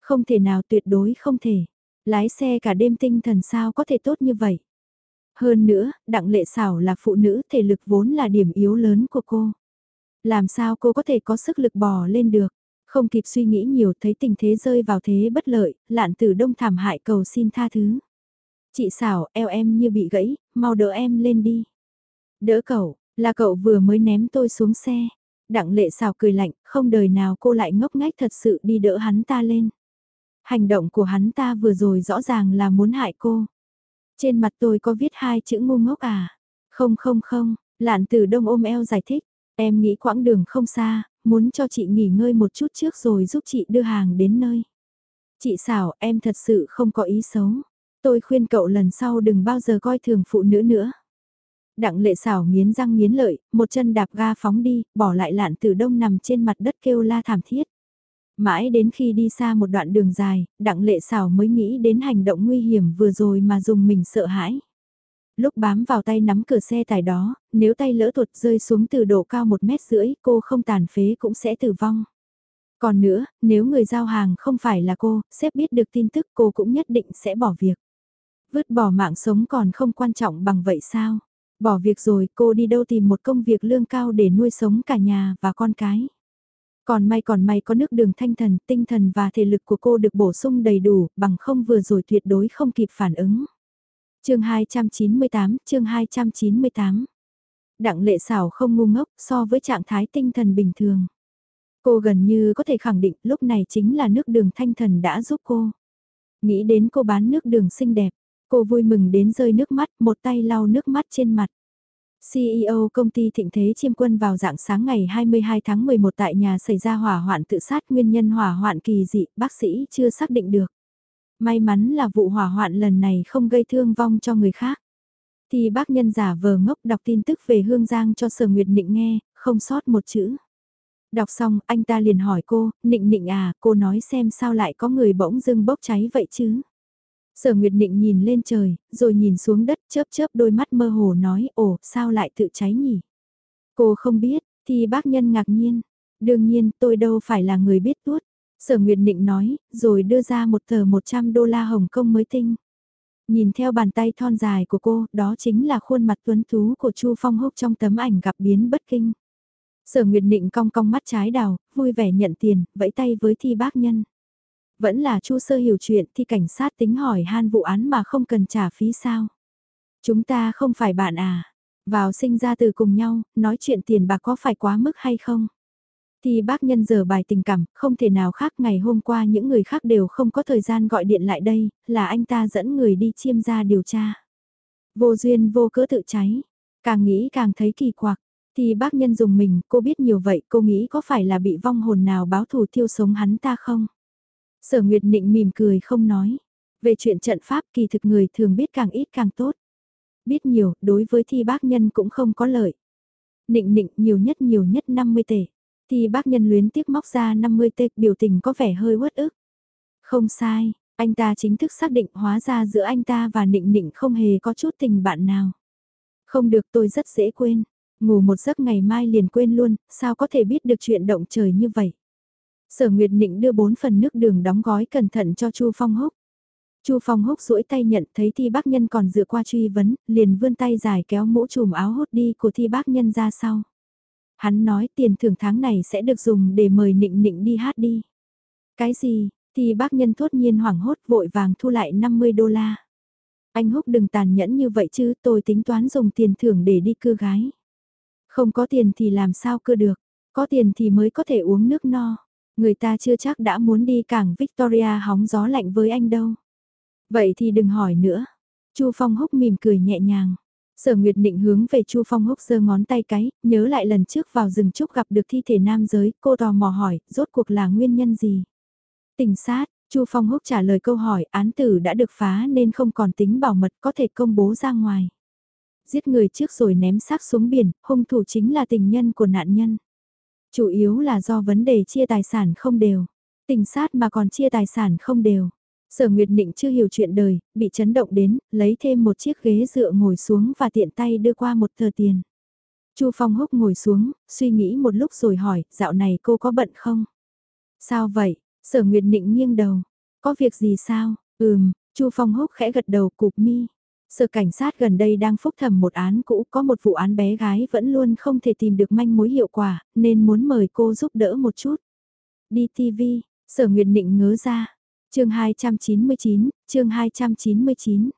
Không thể nào tuyệt đối không thể. Lái xe cả đêm tinh thần sao có thể tốt như vậy. Hơn nữa, đặng lệ sảo là phụ nữ thể lực vốn là điểm yếu lớn của cô. Làm sao cô có thể có sức lực bò lên được. Không kịp suy nghĩ nhiều thấy tình thế rơi vào thế bất lợi, lạn tử đông thảm hại cầu xin tha thứ. Chị sảo eo em như bị gãy, mau đỡ em lên đi. Đỡ cậu, là cậu vừa mới ném tôi xuống xe. Đặng lệ sảo cười lạnh, không đời nào cô lại ngốc ngách thật sự đi đỡ hắn ta lên. Hành động của hắn ta vừa rồi rõ ràng là muốn hại cô. Trên mặt tôi có viết hai chữ ngu ngốc à? Không không không, lạn từ đông ôm eo giải thích. Em nghĩ quãng đường không xa, muốn cho chị nghỉ ngơi một chút trước rồi giúp chị đưa hàng đến nơi. Chị xảo, em thật sự không có ý xấu. Tôi khuyên cậu lần sau đừng bao giờ coi thường phụ nữ nữa. Đặng lệ xảo nghiến răng nghiến lợi, một chân đạp ga phóng đi, bỏ lại lạn tử đông nằm trên mặt đất kêu la thảm thiết. Mãi đến khi đi xa một đoạn đường dài, đặng lệ xảo mới nghĩ đến hành động nguy hiểm vừa rồi mà dùng mình sợ hãi. Lúc bám vào tay nắm cửa xe tải đó, nếu tay lỡ tuột rơi xuống từ độ cao một mét rưỡi, cô không tàn phế cũng sẽ tử vong. Còn nữa, nếu người giao hàng không phải là cô, sếp biết được tin tức cô cũng nhất định sẽ bỏ việc. Vứt bỏ mạng sống còn không quan trọng bằng vậy sao? Bỏ việc rồi cô đi đâu tìm một công việc lương cao để nuôi sống cả nhà và con cái. Còn may còn may có nước đường thanh thần, tinh thần và thể lực của cô được bổ sung đầy đủ, bằng không vừa rồi tuyệt đối không kịp phản ứng. chương 298, chương 298. Đặng lệ xảo không ngu ngốc so với trạng thái tinh thần bình thường. Cô gần như có thể khẳng định lúc này chính là nước đường thanh thần đã giúp cô. Nghĩ đến cô bán nước đường xinh đẹp, cô vui mừng đến rơi nước mắt, một tay lau nước mắt trên mặt. CEO công ty Thịnh Thế Chiêm Quân vào dạng sáng ngày 22 tháng 11 tại nhà xảy ra hỏa hoạn tự sát nguyên nhân hỏa hoạn kỳ dị, bác sĩ chưa xác định được. May mắn là vụ hỏa hoạn lần này không gây thương vong cho người khác. Thì bác nhân giả vờ ngốc đọc tin tức về Hương Giang cho Sở Nguyệt Nịnh nghe, không sót một chữ. Đọc xong, anh ta liền hỏi cô, Nịnh Nịnh à, cô nói xem sao lại có người bỗng dưng bốc cháy vậy chứ? Sở Nguyệt Định nhìn lên trời, rồi nhìn xuống đất chớp chớp đôi mắt mơ hồ nói ồ sao lại tự cháy nhỉ? Cô không biết, thì bác nhân ngạc nhiên. Đương nhiên tôi đâu phải là người biết tuốt. Sở Nguyệt Định nói, rồi đưa ra một tờ 100 đô la Hồng Kông mới tinh. Nhìn theo bàn tay thon dài của cô, đó chính là khuôn mặt tuấn tú của Chu Phong Húc trong tấm ảnh gặp biến bất kinh. Sở Nguyệt Định cong cong mắt trái đào, vui vẻ nhận tiền, vẫy tay với thi bác nhân. Vẫn là chu sơ hiểu chuyện thì cảnh sát tính hỏi han vụ án mà không cần trả phí sao. Chúng ta không phải bạn à. Vào sinh ra từ cùng nhau, nói chuyện tiền bạc có phải quá mức hay không? Thì bác nhân giờ bài tình cảm, không thể nào khác ngày hôm qua những người khác đều không có thời gian gọi điện lại đây, là anh ta dẫn người đi chiêm ra điều tra. Vô duyên vô cớ tự cháy, càng nghĩ càng thấy kỳ quặc. Thì bác nhân dùng mình, cô biết nhiều vậy, cô nghĩ có phải là bị vong hồn nào báo thù thiêu sống hắn ta không? Sở Nguyệt Nịnh mỉm cười không nói. Về chuyện trận pháp kỳ thực người thường biết càng ít càng tốt. Biết nhiều, đối với thi bác nhân cũng không có lợi. Nịnh nịnh nhiều nhất nhiều nhất 50 tệ. Thi bác nhân luyến tiếc móc ra 50 tệ biểu tình có vẻ hơi uất ức. Không sai, anh ta chính thức xác định hóa ra giữa anh ta và nịnh nịnh không hề có chút tình bạn nào. Không được tôi rất dễ quên. Ngủ một giấc ngày mai liền quên luôn, sao có thể biết được chuyện động trời như vậy. Sở Nguyệt Nịnh đưa bốn phần nước đường đóng gói cẩn thận cho Chu Phong Húc. Chu Phong Húc duỗi tay nhận thấy Thi Bác Nhân còn dựa qua truy vấn, liền vươn tay dài kéo mũ trùm áo hốt đi của Thi Bác Nhân ra sau. Hắn nói tiền thưởng tháng này sẽ được dùng để mời Nịnh Nịnh đi hát đi. Cái gì? Thi Bác Nhân thốt nhiên hoảng hốt vội vàng thu lại 50 đô la. Anh Húc đừng tàn nhẫn như vậy chứ tôi tính toán dùng tiền thưởng để đi cưa gái. Không có tiền thì làm sao cưa được, có tiền thì mới có thể uống nước no. Người ta chưa chắc đã muốn đi cảng Victoria hóng gió lạnh với anh đâu. Vậy thì đừng hỏi nữa. Chu Phong Húc mỉm cười nhẹ nhàng. Sở Nguyệt Định hướng về Chu Phong Húc giơ ngón tay cái, nhớ lại lần trước vào rừng trúc gặp được thi thể nam giới, cô tò mò hỏi, rốt cuộc là nguyên nhân gì? Tình sát, Chu Phong Húc trả lời câu hỏi, án tử đã được phá nên không còn tính bảo mật có thể công bố ra ngoài. Giết người trước rồi ném xác xuống biển, hung thủ chính là tình nhân của nạn nhân. Chủ yếu là do vấn đề chia tài sản không đều. Tình sát mà còn chia tài sản không đều. Sở Nguyệt Nịnh chưa hiểu chuyện đời, bị chấn động đến, lấy thêm một chiếc ghế dựa ngồi xuống và tiện tay đưa qua một tờ tiền. Chu Phong Húc ngồi xuống, suy nghĩ một lúc rồi hỏi, dạo này cô có bận không? Sao vậy? Sở Nguyệt Nịnh nghiêng đầu. Có việc gì sao? Ừm, Chu Phong Húc khẽ gật đầu cụp mi. Sở cảnh sát gần đây đang phúc thẩm một án cũ có một vụ án bé gái vẫn luôn không thể tìm được manh mối hiệu quả, nên muốn mời cô giúp đỡ một chút. Đi TV, sở nguyệt định ngớ ra. chương 299, chương 299.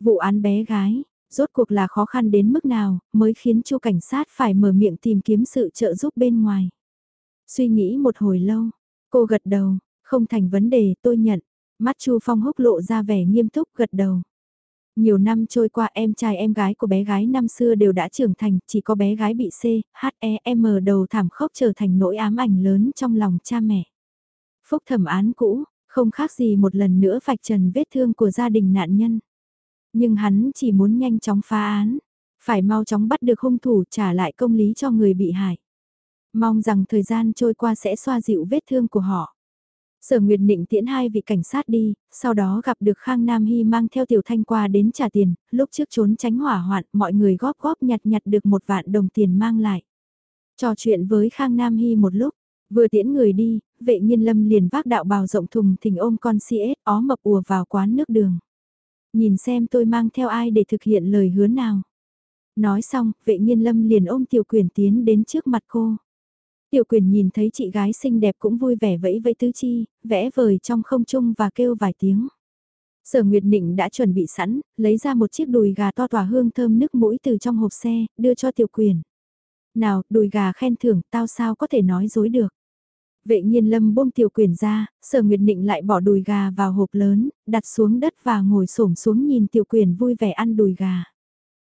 Vụ án bé gái, rốt cuộc là khó khăn đến mức nào mới khiến chu cảnh sát phải mở miệng tìm kiếm sự trợ giúp bên ngoài. Suy nghĩ một hồi lâu, cô gật đầu, không thành vấn đề tôi nhận. Mắt chu phong húc lộ ra vẻ nghiêm túc gật đầu. Nhiều năm trôi qua em trai em gái của bé gái năm xưa đều đã trưởng thành, chỉ có bé gái bị C, H, E, M đầu thảm khốc trở thành nỗi ám ảnh lớn trong lòng cha mẹ. Phúc thẩm án cũ, không khác gì một lần nữa vạch trần vết thương của gia đình nạn nhân. Nhưng hắn chỉ muốn nhanh chóng phá án, phải mau chóng bắt được hung thủ trả lại công lý cho người bị hại. Mong rằng thời gian trôi qua sẽ xoa dịu vết thương của họ. Sở Nguyệt Nịnh tiễn hai vị cảnh sát đi, sau đó gặp được Khang Nam Hy mang theo Tiểu Thanh qua đến trả tiền, lúc trước trốn tránh hỏa hoạn, mọi người góp góp nhặt nhặt được một vạn đồng tiền mang lại. Trò chuyện với Khang Nam Hy một lúc, vừa tiễn người đi, vệ nhiên lâm liền vác đạo bào rộng thùng thình ôm con CS ó mập ùa vào quán nước đường. Nhìn xem tôi mang theo ai để thực hiện lời hứa nào. Nói xong, vệ nhiên lâm liền ôm tiểu quyền tiến đến trước mặt cô. Tiểu quyền nhìn thấy chị gái xinh đẹp cũng vui vẻ vẫy vẫy tứ chi, vẽ vời trong không trung và kêu vài tiếng. Sở Nguyệt Nịnh đã chuẩn bị sẵn, lấy ra một chiếc đùi gà to tỏa hương thơm nước mũi từ trong hộp xe, đưa cho tiểu quyền. Nào, đùi gà khen thưởng, tao sao có thể nói dối được. Vệ nhiên lâm buông tiểu quyền ra, sở Nguyệt Nịnh lại bỏ đùi gà vào hộp lớn, đặt xuống đất và ngồi xổm xuống nhìn tiểu quyền vui vẻ ăn đùi gà.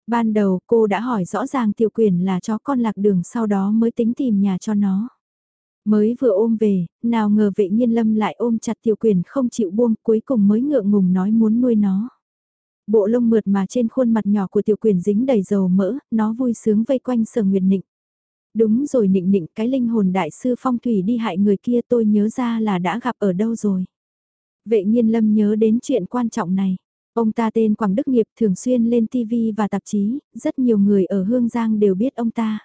Ban đầu cô đã hỏi rõ ràng tiểu quyền là chó con lạc đường sau đó mới tính tìm nhà cho nó. Mới vừa ôm về, nào ngờ vệ nhiên lâm lại ôm chặt tiểu quyền không chịu buông cuối cùng mới ngượng ngùng nói muốn nuôi nó. Bộ lông mượt mà trên khuôn mặt nhỏ của tiểu quyền dính đầy dầu mỡ, nó vui sướng vây quanh sở nguyệt nịnh. Đúng rồi nịnh nịnh cái linh hồn đại sư phong thủy đi hại người kia tôi nhớ ra là đã gặp ở đâu rồi. Vệ nhiên lâm nhớ đến chuyện quan trọng này. Ông ta tên Quảng Đức Nghiệp thường xuyên lên TV và tạp chí, rất nhiều người ở Hương Giang đều biết ông ta.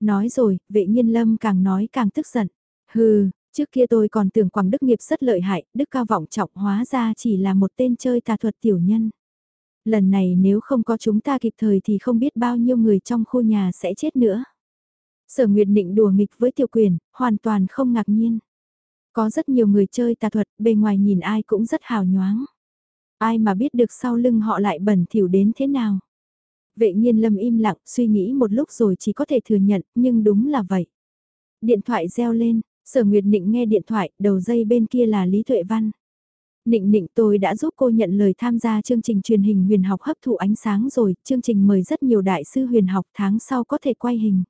Nói rồi, vệ nhiên lâm càng nói càng tức giận. Hừ, trước kia tôi còn tưởng Quảng Đức Nghiệp rất lợi hại, Đức cao vọng trọng hóa ra chỉ là một tên chơi tà thuật tiểu nhân. Lần này nếu không có chúng ta kịp thời thì không biết bao nhiêu người trong khu nhà sẽ chết nữa. Sở Nguyệt Định đùa nghịch với tiểu quyền, hoàn toàn không ngạc nhiên. Có rất nhiều người chơi tà thuật, bề ngoài nhìn ai cũng rất hào nhoáng. Ai mà biết được sau lưng họ lại bẩn thỉu đến thế nào. Vệ nhiên lâm im lặng suy nghĩ một lúc rồi chỉ có thể thừa nhận, nhưng đúng là vậy. Điện thoại reo lên, sở nguyệt nịnh nghe điện thoại, đầu dây bên kia là Lý Tuệ Văn. Nịnh nịnh tôi đã giúp cô nhận lời tham gia chương trình truyền hình huyền học hấp thụ ánh sáng rồi, chương trình mời rất nhiều đại sư huyền học tháng sau có thể quay hình.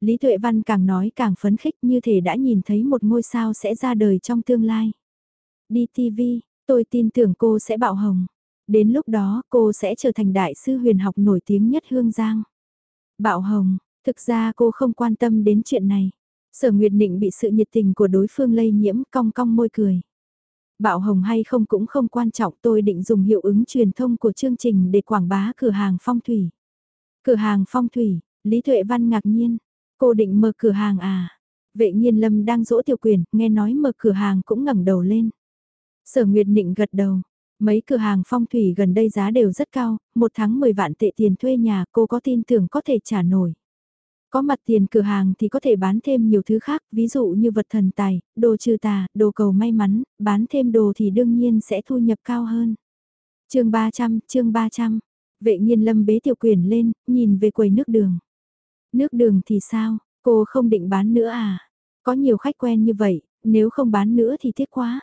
Lý Tuệ Văn càng nói càng phấn khích như thể đã nhìn thấy một ngôi sao sẽ ra đời trong tương lai. Đi TV, Tôi tin tưởng cô sẽ bạo hồng. Đến lúc đó cô sẽ trở thành đại sư huyền học nổi tiếng nhất Hương Giang. Bạo Hồng, thực ra cô không quan tâm đến chuyện này. Sở Nguyệt Định bị sự nhiệt tình của đối phương lây nhiễm cong cong môi cười. Bạo hồng hay không cũng không quan trọng tôi định dùng hiệu ứng truyền thông của chương trình để quảng bá cửa hàng phong thủy. Cửa hàng phong thủy, Lý Thuệ Văn ngạc nhiên, cô định mở cửa hàng à? Vệ nhiên lâm đang dỗ tiểu quyền, nghe nói mở cửa hàng cũng ngẩng đầu lên. Sở Nguyệt Định gật đầu, mấy cửa hàng phong thủy gần đây giá đều rất cao, một tháng 10 vạn tệ tiền thuê nhà cô có tin tưởng có thể trả nổi. Có mặt tiền cửa hàng thì có thể bán thêm nhiều thứ khác, ví dụ như vật thần tài, đồ trừ tà, đồ cầu may mắn, bán thêm đồ thì đương nhiên sẽ thu nhập cao hơn. chương 300, chương 300, vệ Nghiên lâm bế tiểu Quyển lên, nhìn về quầy nước đường. Nước đường thì sao, cô không định bán nữa à? Có nhiều khách quen như vậy, nếu không bán nữa thì tiếc quá.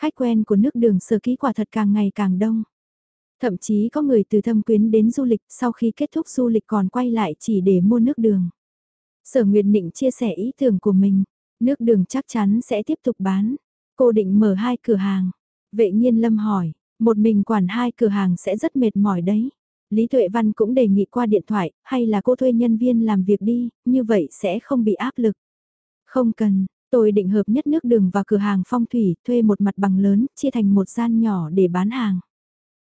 Khách quen của nước đường sở ký quả thật càng ngày càng đông. Thậm chí có người từ thâm quyến đến du lịch sau khi kết thúc du lịch còn quay lại chỉ để mua nước đường. Sở Nguyệt Định chia sẻ ý tưởng của mình, nước đường chắc chắn sẽ tiếp tục bán. Cô định mở hai cửa hàng. Vệ nhiên lâm hỏi, một mình quản hai cửa hàng sẽ rất mệt mỏi đấy. Lý Tuệ Văn cũng đề nghị qua điện thoại, hay là cô thuê nhân viên làm việc đi, như vậy sẽ không bị áp lực. Không cần, tôi định hợp nhất nước đường và cửa hàng phong thủy, thuê một mặt bằng lớn, chia thành một gian nhỏ để bán hàng.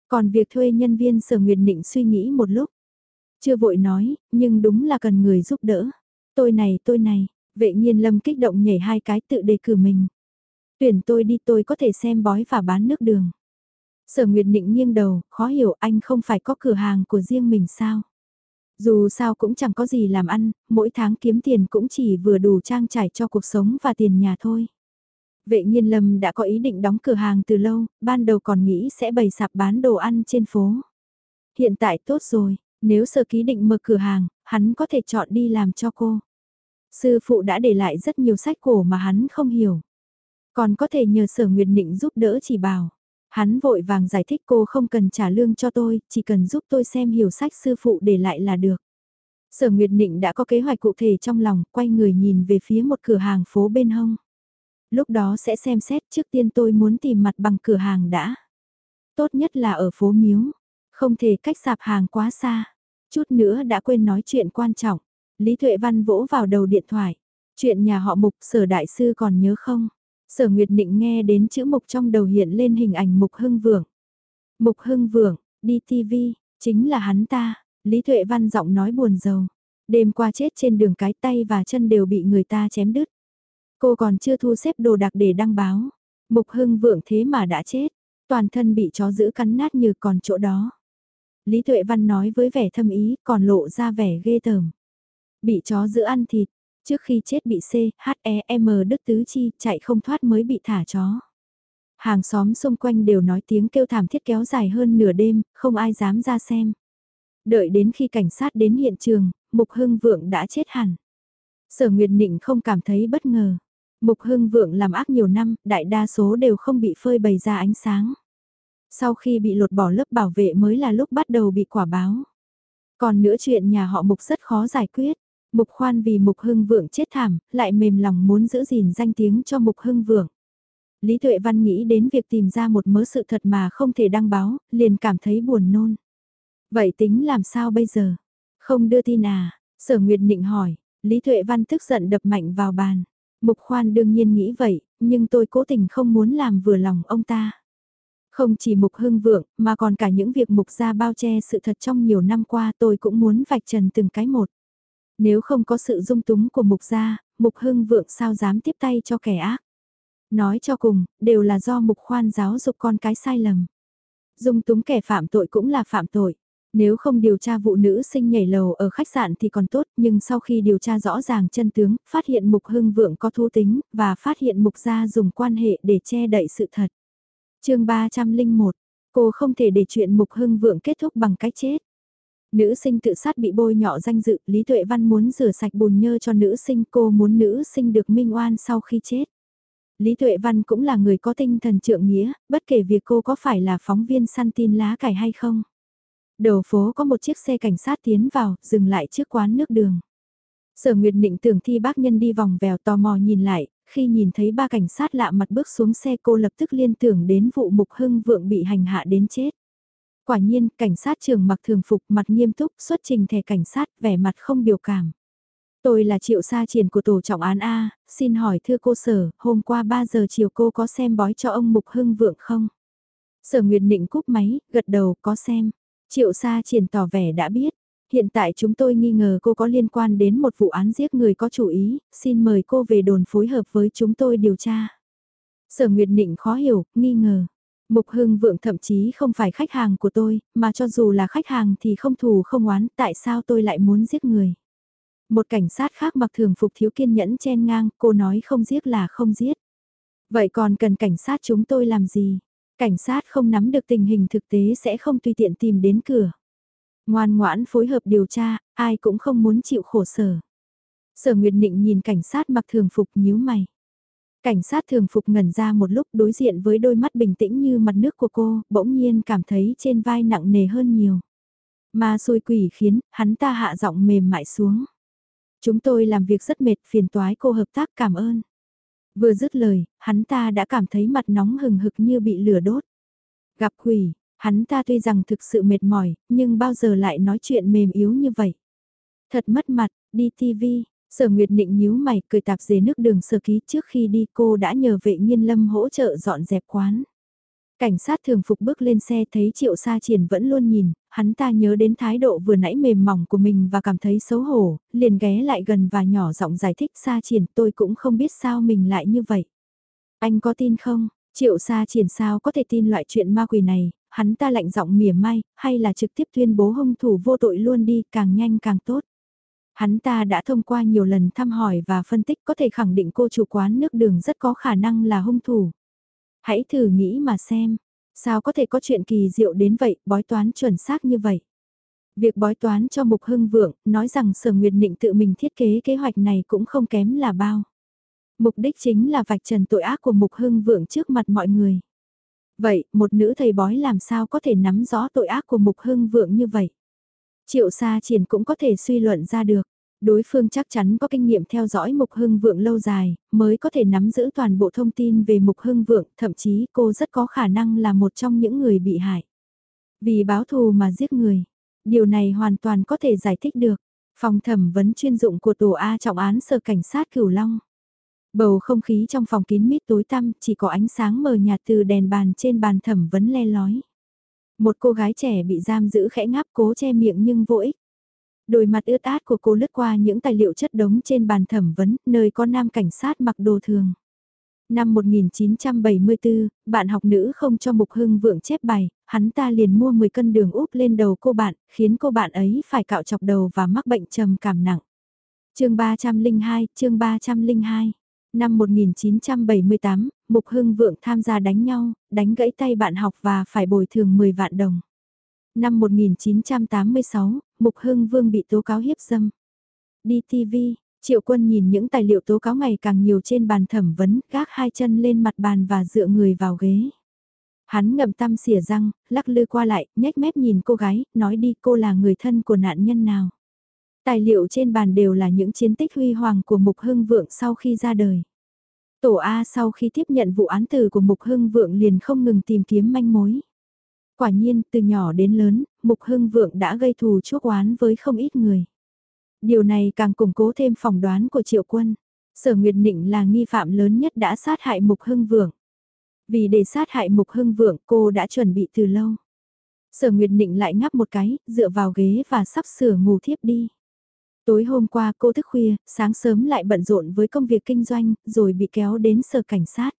Còn việc thuê nhân viên sở nguyệt định suy nghĩ một lúc. Chưa vội nói, nhưng đúng là cần người giúp đỡ. Tôi này tôi này, vệ nhiên lâm kích động nhảy hai cái tự đề cử mình. Tuyển tôi đi tôi có thể xem bói và bán nước đường. Sở Nguyệt Định nghiêng đầu, khó hiểu anh không phải có cửa hàng của riêng mình sao. Dù sao cũng chẳng có gì làm ăn, mỗi tháng kiếm tiền cũng chỉ vừa đủ trang trải cho cuộc sống và tiền nhà thôi. Vệ nhiên lâm đã có ý định đóng cửa hàng từ lâu, ban đầu còn nghĩ sẽ bày sạp bán đồ ăn trên phố. Hiện tại tốt rồi, nếu sở ký định mở cửa hàng, hắn có thể chọn đi làm cho cô. Sư phụ đã để lại rất nhiều sách cổ mà hắn không hiểu. Còn có thể nhờ sở nguyệt định giúp đỡ chỉ bảo. Hắn vội vàng giải thích cô không cần trả lương cho tôi, chỉ cần giúp tôi xem hiểu sách sư phụ để lại là được. Sở Nguyệt định đã có kế hoạch cụ thể trong lòng, quay người nhìn về phía một cửa hàng phố bên hông lúc đó sẽ xem xét trước tiên tôi muốn tìm mặt bằng cửa hàng đã. Tốt nhất là ở phố Miếu, không thể cách sạp hàng quá xa. Chút nữa đã quên nói chuyện quan trọng. Lý Thuệ Văn vỗ vào đầu điện thoại. Chuyện nhà họ Mục sở đại sư còn nhớ không? Sở Nguyệt Định nghe đến chữ Mục trong đầu hiện lên hình ảnh Mục Hưng Vượng. Mục Hưng Vượng, đi TV, chính là hắn ta. Lý Thuệ Văn giọng nói buồn rầu. Đêm qua chết trên đường cái tay và chân đều bị người ta chém đứt. Cô còn chưa thu xếp đồ đạc để đăng báo. Mục hưng vượng thế mà đã chết. Toàn thân bị chó giữ cắn nát như còn chỗ đó. Lý Tuệ Văn nói với vẻ thâm ý còn lộ ra vẻ ghê tởm. Bị chó giữ ăn thịt. Trước khi chết bị C, H, E, M Đức tứ chi, chạy không thoát mới bị thả chó. Hàng xóm xung quanh đều nói tiếng kêu thảm thiết kéo dài hơn nửa đêm, không ai dám ra xem. Đợi đến khi cảnh sát đến hiện trường, Mục Hưng Vượng đã chết hẳn. Sở Nguyệt Nịnh không cảm thấy bất ngờ. Mục hưng vượng làm ác nhiều năm, đại đa số đều không bị phơi bày ra ánh sáng. Sau khi bị lột bỏ lớp bảo vệ mới là lúc bắt đầu bị quả báo. Còn nữa chuyện nhà họ Mục rất khó giải quyết. Mục khoan vì Mục Hưng Vượng chết thảm, lại mềm lòng muốn giữ gìn danh tiếng cho Mục Hưng Vượng. Lý Tuệ Văn nghĩ đến việc tìm ra một mớ sự thật mà không thể đăng báo, liền cảm thấy buồn nôn. Vậy tính làm sao bây giờ? Không đưa tin à? Sở Nguyệt Nịnh hỏi, Lý Tuệ Văn tức giận đập mạnh vào bàn. Mục khoan đương nhiên nghĩ vậy, nhưng tôi cố tình không muốn làm vừa lòng ông ta. Không chỉ mục hưng vượng, mà còn cả những việc mục gia bao che sự thật trong nhiều năm qua tôi cũng muốn vạch trần từng cái một. Nếu không có sự dung túng của mục gia, mục hưng vượng sao dám tiếp tay cho kẻ ác. Nói cho cùng, đều là do mục khoan giáo dục con cái sai lầm. Dung túng kẻ phạm tội cũng là phạm tội. Nếu không điều tra vụ nữ sinh nhảy lầu ở khách sạn thì còn tốt, nhưng sau khi điều tra rõ ràng chân tướng, phát hiện Mục Hưng Vượng có thú tính, và phát hiện Mục Gia dùng quan hệ để che đậy sự thật. chương 301, cô không thể để chuyện Mục Hưng Vượng kết thúc bằng cách chết. Nữ sinh tự sát bị bôi nhọ danh dự, Lý Tuệ Văn muốn rửa sạch bùn nhơ cho nữ sinh, cô muốn nữ sinh được minh oan sau khi chết. Lý Tuệ Văn cũng là người có tinh thần trượng nghĩa, bất kể việc cô có phải là phóng viên săn tin lá cải hay không. Đầu phố có một chiếc xe cảnh sát tiến vào, dừng lại trước quán nước đường. Sở Nguyệt Định tưởng thi bác nhân đi vòng vèo tò mò nhìn lại, khi nhìn thấy ba cảnh sát lạ mặt bước xuống xe cô lập tức liên tưởng đến vụ Mục Hưng Vượng bị hành hạ đến chết. Quả nhiên, cảnh sát trường mặc thường phục mặt nghiêm túc xuất trình thẻ cảnh sát vẻ mặt không biểu cảm. Tôi là triệu sa triển của tổ trọng án A, xin hỏi thưa cô sở, hôm qua 3 giờ chiều cô có xem bói cho ông Mục Hưng Vượng không? Sở Nguyệt Nịnh cúp máy, gật đầu có xem. Triệu sa triển tỏ vẻ đã biết. Hiện tại chúng tôi nghi ngờ cô có liên quan đến một vụ án giết người có chủ ý, xin mời cô về đồn phối hợp với chúng tôi điều tra. Sở Nguyệt Nịnh khó hiểu, nghi ngờ. Mục Hưng Vượng thậm chí không phải khách hàng của tôi, mà cho dù là khách hàng thì không thù không oán, tại sao tôi lại muốn giết người. Một cảnh sát khác mặc thường phục thiếu kiên nhẫn chen ngang, cô nói không giết là không giết. Vậy còn cần cảnh sát chúng tôi làm gì? Cảnh sát không nắm được tình hình thực tế sẽ không tùy tiện tìm đến cửa. Ngoan ngoãn phối hợp điều tra, ai cũng không muốn chịu khổ sở. Sở Nguyệt Nịnh nhìn cảnh sát mặc thường phục nhíu mày. Cảnh sát thường phục ngẩn ra một lúc đối diện với đôi mắt bình tĩnh như mặt nước của cô, bỗng nhiên cảm thấy trên vai nặng nề hơn nhiều. Mà xôi quỷ khiến, hắn ta hạ giọng mềm mại xuống. Chúng tôi làm việc rất mệt, phiền toái cô hợp tác cảm ơn. Vừa dứt lời, hắn ta đã cảm thấy mặt nóng hừng hực như bị lửa đốt. Gặp quỷ, hắn ta tuy rằng thực sự mệt mỏi, nhưng bao giờ lại nói chuyện mềm yếu như vậy. Thật mất mặt, đi TV, Sở Nguyệt Nịnh nhíu mày cười tạp dề nước đường sơ ký trước khi đi cô đã nhờ vệ nghiên lâm hỗ trợ dọn dẹp quán. Cảnh sát thường phục bước lên xe thấy triệu sa triển vẫn luôn nhìn, hắn ta nhớ đến thái độ vừa nãy mềm mỏng của mình và cảm thấy xấu hổ, liền ghé lại gần và nhỏ giọng giải thích sa triển tôi cũng không biết sao mình lại như vậy. Anh có tin không? Triệu sa triển sao có thể tin loại chuyện ma quỷ này, hắn ta lạnh giọng mỉa mai, hay là trực tiếp tuyên bố hung thủ vô tội luôn đi, càng nhanh càng tốt. Hắn ta đã thông qua nhiều lần thăm hỏi và phân tích có thể khẳng định cô chủ quán nước đường rất có khả năng là hung thủ. Hãy thử nghĩ mà xem, sao có thể có chuyện kỳ diệu đến vậy, bói toán chuẩn xác như vậy. Việc bói toán cho Mục Hưng Vượng, nói rằng Sở Nguyệt Nịnh tự mình thiết kế kế hoạch này cũng không kém là bao. Mục đích chính là vạch trần tội ác của Mục Hưng Vượng trước mặt mọi người. Vậy, một nữ thầy bói làm sao có thể nắm rõ tội ác của Mục Hưng Vượng như vậy? Triệu Sa Triển cũng có thể suy luận ra được. Đối phương chắc chắn có kinh nghiệm theo dõi Mục Hưng Vượng lâu dài, mới có thể nắm giữ toàn bộ thông tin về Mục Hưng Vượng, thậm chí cô rất có khả năng là một trong những người bị hại. Vì báo thù mà giết người, điều này hoàn toàn có thể giải thích được. Phòng thẩm vấn chuyên dụng của tổ A trọng án sở cảnh sát Cửu Long. Bầu không khí trong phòng kín mít tối tăm, chỉ có ánh sáng mờ nhạt từ đèn bàn trên bàn thẩm vấn le lói. Một cô gái trẻ bị giam giữ khẽ ngáp cố che miệng nhưng vô ích. Đôi mặt ướt át của cô lướt qua những tài liệu chất đống trên bàn thẩm vấn, nơi có nam cảnh sát mặc đồ thường. Năm 1974, bạn học nữ không cho Mục Hưng vượng chép bài, hắn ta liền mua 10 cân đường úp lên đầu cô bạn, khiến cô bạn ấy phải cạo chọc đầu và mắc bệnh trầm cảm nặng. chương 302, chương 302 Năm 1978, Mục Hưng Vượng tham gia đánh nhau, đánh gãy tay bạn học và phải bồi thường 10 vạn đồng. Năm 1986, Mục Hưng Vương bị tố cáo hiếp dâm. Đi TV, Triệu Quân nhìn những tài liệu tố cáo ngày càng nhiều trên bàn thẩm vấn, gác hai chân lên mặt bàn và dựa người vào ghế. Hắn ngậm tăm xỉa răng, lắc lư qua lại, nhếch mép nhìn cô gái, nói đi cô là người thân của nạn nhân nào. Tài liệu trên bàn đều là những chiến tích huy hoàng của Mục Hưng Vượng sau khi ra đời. Tổ A sau khi tiếp nhận vụ án tử của Mục Hưng Vượng liền không ngừng tìm kiếm manh mối. Quả nhiên, từ nhỏ đến lớn, Mục Hưng Vượng đã gây thù chuốc oán với không ít người. Điều này càng củng cố thêm phỏng đoán của Triệu Quân. Sở Nguyệt Nịnh là nghi phạm lớn nhất đã sát hại Mục Hưng Vượng. Vì để sát hại Mục Hưng Vượng cô đã chuẩn bị từ lâu. Sở Nguyệt Nịnh lại ngáp một cái, dựa vào ghế và sắp sửa ngủ thiếp đi. Tối hôm qua cô thức khuya, sáng sớm lại bận rộn với công việc kinh doanh, rồi bị kéo đến sở cảnh sát.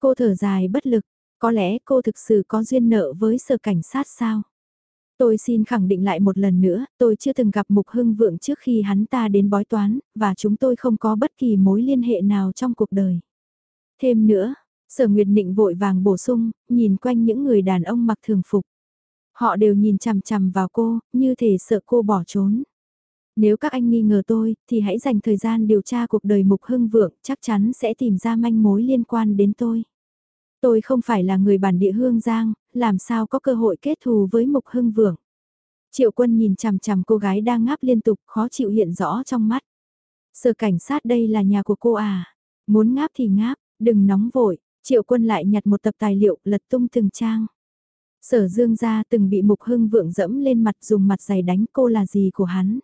Cô thở dài bất lực, có lẽ cô thực sự có duyên nợ với sở cảnh sát sao? Tôi xin khẳng định lại một lần nữa, tôi chưa từng gặp Mục Hưng Vượng trước khi hắn ta đến bói toán, và chúng tôi không có bất kỳ mối liên hệ nào trong cuộc đời. Thêm nữa, sở Nguyệt Nịnh vội vàng bổ sung, nhìn quanh những người đàn ông mặc thường phục. Họ đều nhìn chằm chằm vào cô, như thể sợ cô bỏ trốn. Nếu các anh nghi ngờ tôi, thì hãy dành thời gian điều tra cuộc đời Mục Hưng Vượng, chắc chắn sẽ tìm ra manh mối liên quan đến tôi. Tôi không phải là người bản địa Hương Giang, làm sao có cơ hội kết thù với Mục Hưng Vượng. Triệu quân nhìn chằm chằm cô gái đang ngáp liên tục khó chịu hiện rõ trong mắt. Sở cảnh sát đây là nhà của cô à. Muốn ngáp thì ngáp, đừng nóng vội. Triệu quân lại nhặt một tập tài liệu lật tung từng trang. Sở dương gia từng bị mục hưng vượng dẫm lên mặt dùng mặt giày đánh cô là gì của hắn.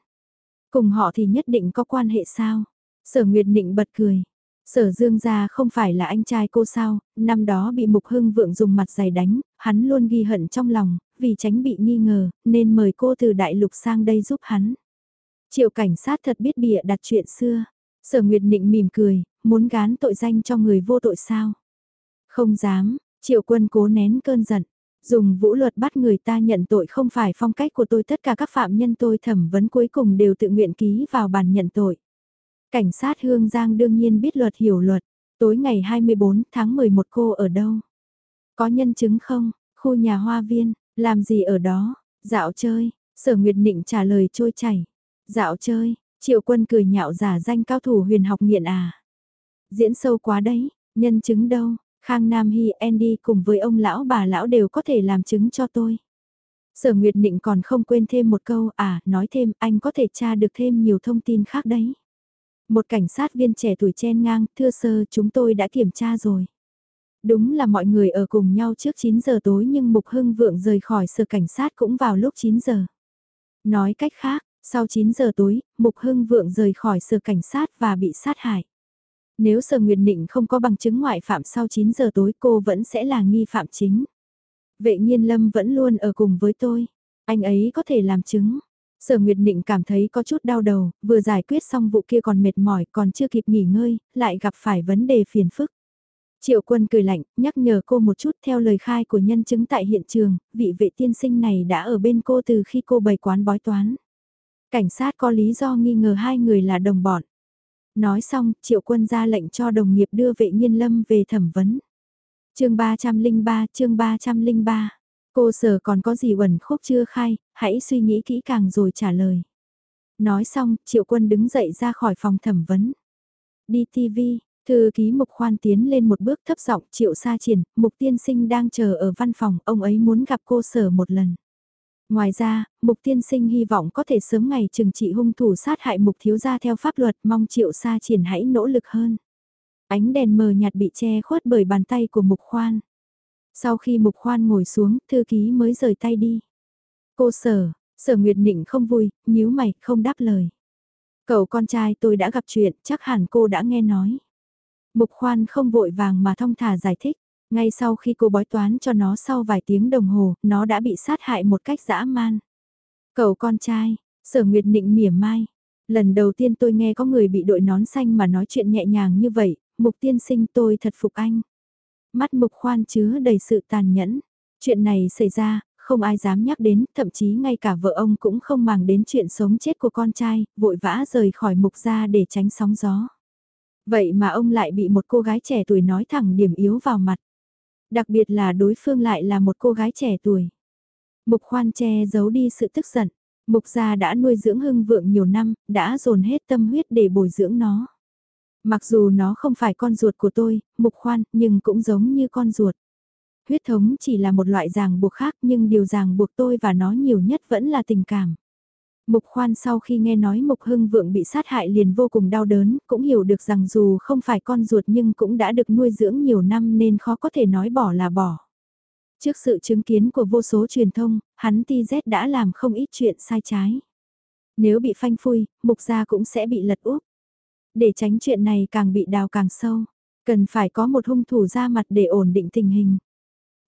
Cùng họ thì nhất định có quan hệ sao? Sở Nguyệt Nịnh bật cười. Sở Dương gia không phải là anh trai cô sao, năm đó bị Mục Hưng Vượng dùng mặt giày đánh, hắn luôn ghi hận trong lòng, vì tránh bị nghi ngờ, nên mời cô từ đại lục sang đây giúp hắn. Triệu cảnh sát thật biết bịa đặt chuyện xưa. Sở Nguyệt Nịnh mỉm cười, muốn gán tội danh cho người vô tội sao? Không dám, Triệu quân cố nén cơn giận. Dùng vũ luật bắt người ta nhận tội không phải phong cách của tôi tất cả các phạm nhân tôi thẩm vấn cuối cùng đều tự nguyện ký vào bản nhận tội. Cảnh sát Hương Giang đương nhiên biết luật hiểu luật. Tối ngày 24 tháng 11 cô ở đâu? Có nhân chứng không? Khu nhà hoa viên, làm gì ở đó? Dạo chơi, sở Nguyệt Nịnh trả lời trôi chảy. Dạo chơi, triệu quân cười nhạo giả danh cao thủ huyền học nghiện à. Diễn sâu quá đấy, nhân chứng đâu? Khang Nam Hy, Andy cùng với ông lão bà lão đều có thể làm chứng cho tôi. Sở Nguyệt Nịnh còn không quên thêm một câu, à, nói thêm, anh có thể tra được thêm nhiều thông tin khác đấy. Một cảnh sát viên trẻ tuổi chen ngang, thưa sơ chúng tôi đã kiểm tra rồi. Đúng là mọi người ở cùng nhau trước 9 giờ tối nhưng Mục Hưng Vượng rời khỏi sở cảnh sát cũng vào lúc 9 giờ. Nói cách khác, sau 9 giờ tối, Mục Hưng Vượng rời khỏi sở cảnh sát và bị sát hại. Nếu sở Nguyệt Nịnh không có bằng chứng ngoại phạm sau 9 giờ tối cô vẫn sẽ là nghi phạm chính. Vệ nghiên lâm vẫn luôn ở cùng với tôi. Anh ấy có thể làm chứng. Sở Nguyệt Nịnh cảm thấy có chút đau đầu, vừa giải quyết xong vụ kia còn mệt mỏi, còn chưa kịp nghỉ ngơi, lại gặp phải vấn đề phiền phức. Triệu quân cười lạnh, nhắc nhở cô một chút theo lời khai của nhân chứng tại hiện trường, vị vệ tiên sinh này đã ở bên cô từ khi cô bày quán bói toán. Cảnh sát có lý do nghi ngờ hai người là đồng bọn. Nói xong, triệu quân ra lệnh cho đồng nghiệp đưa vệ nhiên lâm về thẩm vấn. chương 303, chương 303. Cô sở còn có gì uẩn khúc chưa khai, hãy suy nghĩ kỹ càng rồi trả lời. Nói xong, triệu quân đứng dậy ra khỏi phòng thẩm vấn. Đi TV, thư ký mục khoan tiến lên một bước thấp giọng triệu sa triển, mục tiên sinh đang chờ ở văn phòng, ông ấy muốn gặp cô sở một lần. Ngoài ra, mục tiên sinh hy vọng có thể sớm ngày trừng trị hung thủ sát hại mục thiếu gia theo pháp luật mong triệu sa triển hãy nỗ lực hơn. Ánh đèn mờ nhạt bị che khuất bởi bàn tay của mục khoan. Sau khi mục khoan ngồi xuống, thư ký mới rời tay đi. Cô sở, sở Nguyệt Nịnh không vui, nhíu mày, không đáp lời. Cậu con trai tôi đã gặp chuyện, chắc hẳn cô đã nghe nói. Mục khoan không vội vàng mà thong thả giải thích. Ngay sau khi cô bói toán cho nó sau vài tiếng đồng hồ, nó đã bị sát hại một cách dã man. Cậu con trai, sở nguyệt nịnh mỉa mai. Lần đầu tiên tôi nghe có người bị đội nón xanh mà nói chuyện nhẹ nhàng như vậy, mục tiên sinh tôi thật phục anh. Mắt mục khoan chứa đầy sự tàn nhẫn. Chuyện này xảy ra, không ai dám nhắc đến, thậm chí ngay cả vợ ông cũng không màng đến chuyện sống chết của con trai, vội vã rời khỏi mục ra để tránh sóng gió. Vậy mà ông lại bị một cô gái trẻ tuổi nói thẳng điểm yếu vào mặt. Đặc biệt là đối phương lại là một cô gái trẻ tuổi. Mục khoan che giấu đi sự tức giận. Mục gia đã nuôi dưỡng hưng vượng nhiều năm, đã dồn hết tâm huyết để bồi dưỡng nó. Mặc dù nó không phải con ruột của tôi, mục khoan, nhưng cũng giống như con ruột. Huyết thống chỉ là một loại ràng buộc khác nhưng điều ràng buộc tôi và nó nhiều nhất vẫn là tình cảm. Mục khoan sau khi nghe nói Mục Hưng Vượng bị sát hại liền vô cùng đau đớn, cũng hiểu được rằng dù không phải con ruột nhưng cũng đã được nuôi dưỡng nhiều năm nên khó có thể nói bỏ là bỏ. Trước sự chứng kiến của vô số truyền thông, hắn TZ đã làm không ít chuyện sai trái. Nếu bị phanh phui, Mục gia cũng sẽ bị lật úp. Để tránh chuyện này càng bị đào càng sâu, cần phải có một hung thủ ra mặt để ổn định tình hình.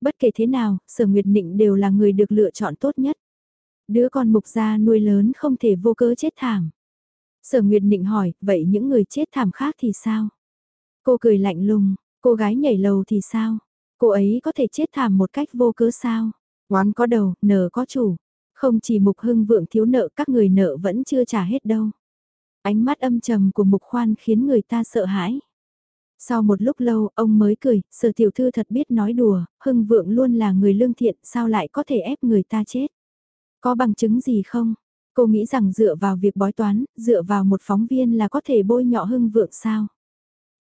Bất kể thế nào, Sở Nguyệt Nịnh đều là người được lựa chọn tốt nhất. Đứa con mục gia nuôi lớn không thể vô cớ chết thảm. Sở Nguyệt Nịnh hỏi, vậy những người chết thảm khác thì sao? Cô cười lạnh lùng, cô gái nhảy lầu thì sao? Cô ấy có thể chết thảm một cách vô cớ sao? Oán có đầu, nợ có chủ. Không chỉ mục hưng vượng thiếu nợ các người nợ vẫn chưa trả hết đâu. Ánh mắt âm trầm của mục khoan khiến người ta sợ hãi. Sau một lúc lâu, ông mới cười, sở tiểu thư thật biết nói đùa, hưng vượng luôn là người lương thiện, sao lại có thể ép người ta chết. Có bằng chứng gì không? Cô nghĩ rằng dựa vào việc bói toán, dựa vào một phóng viên là có thể bôi nhọ hưng vượng sao?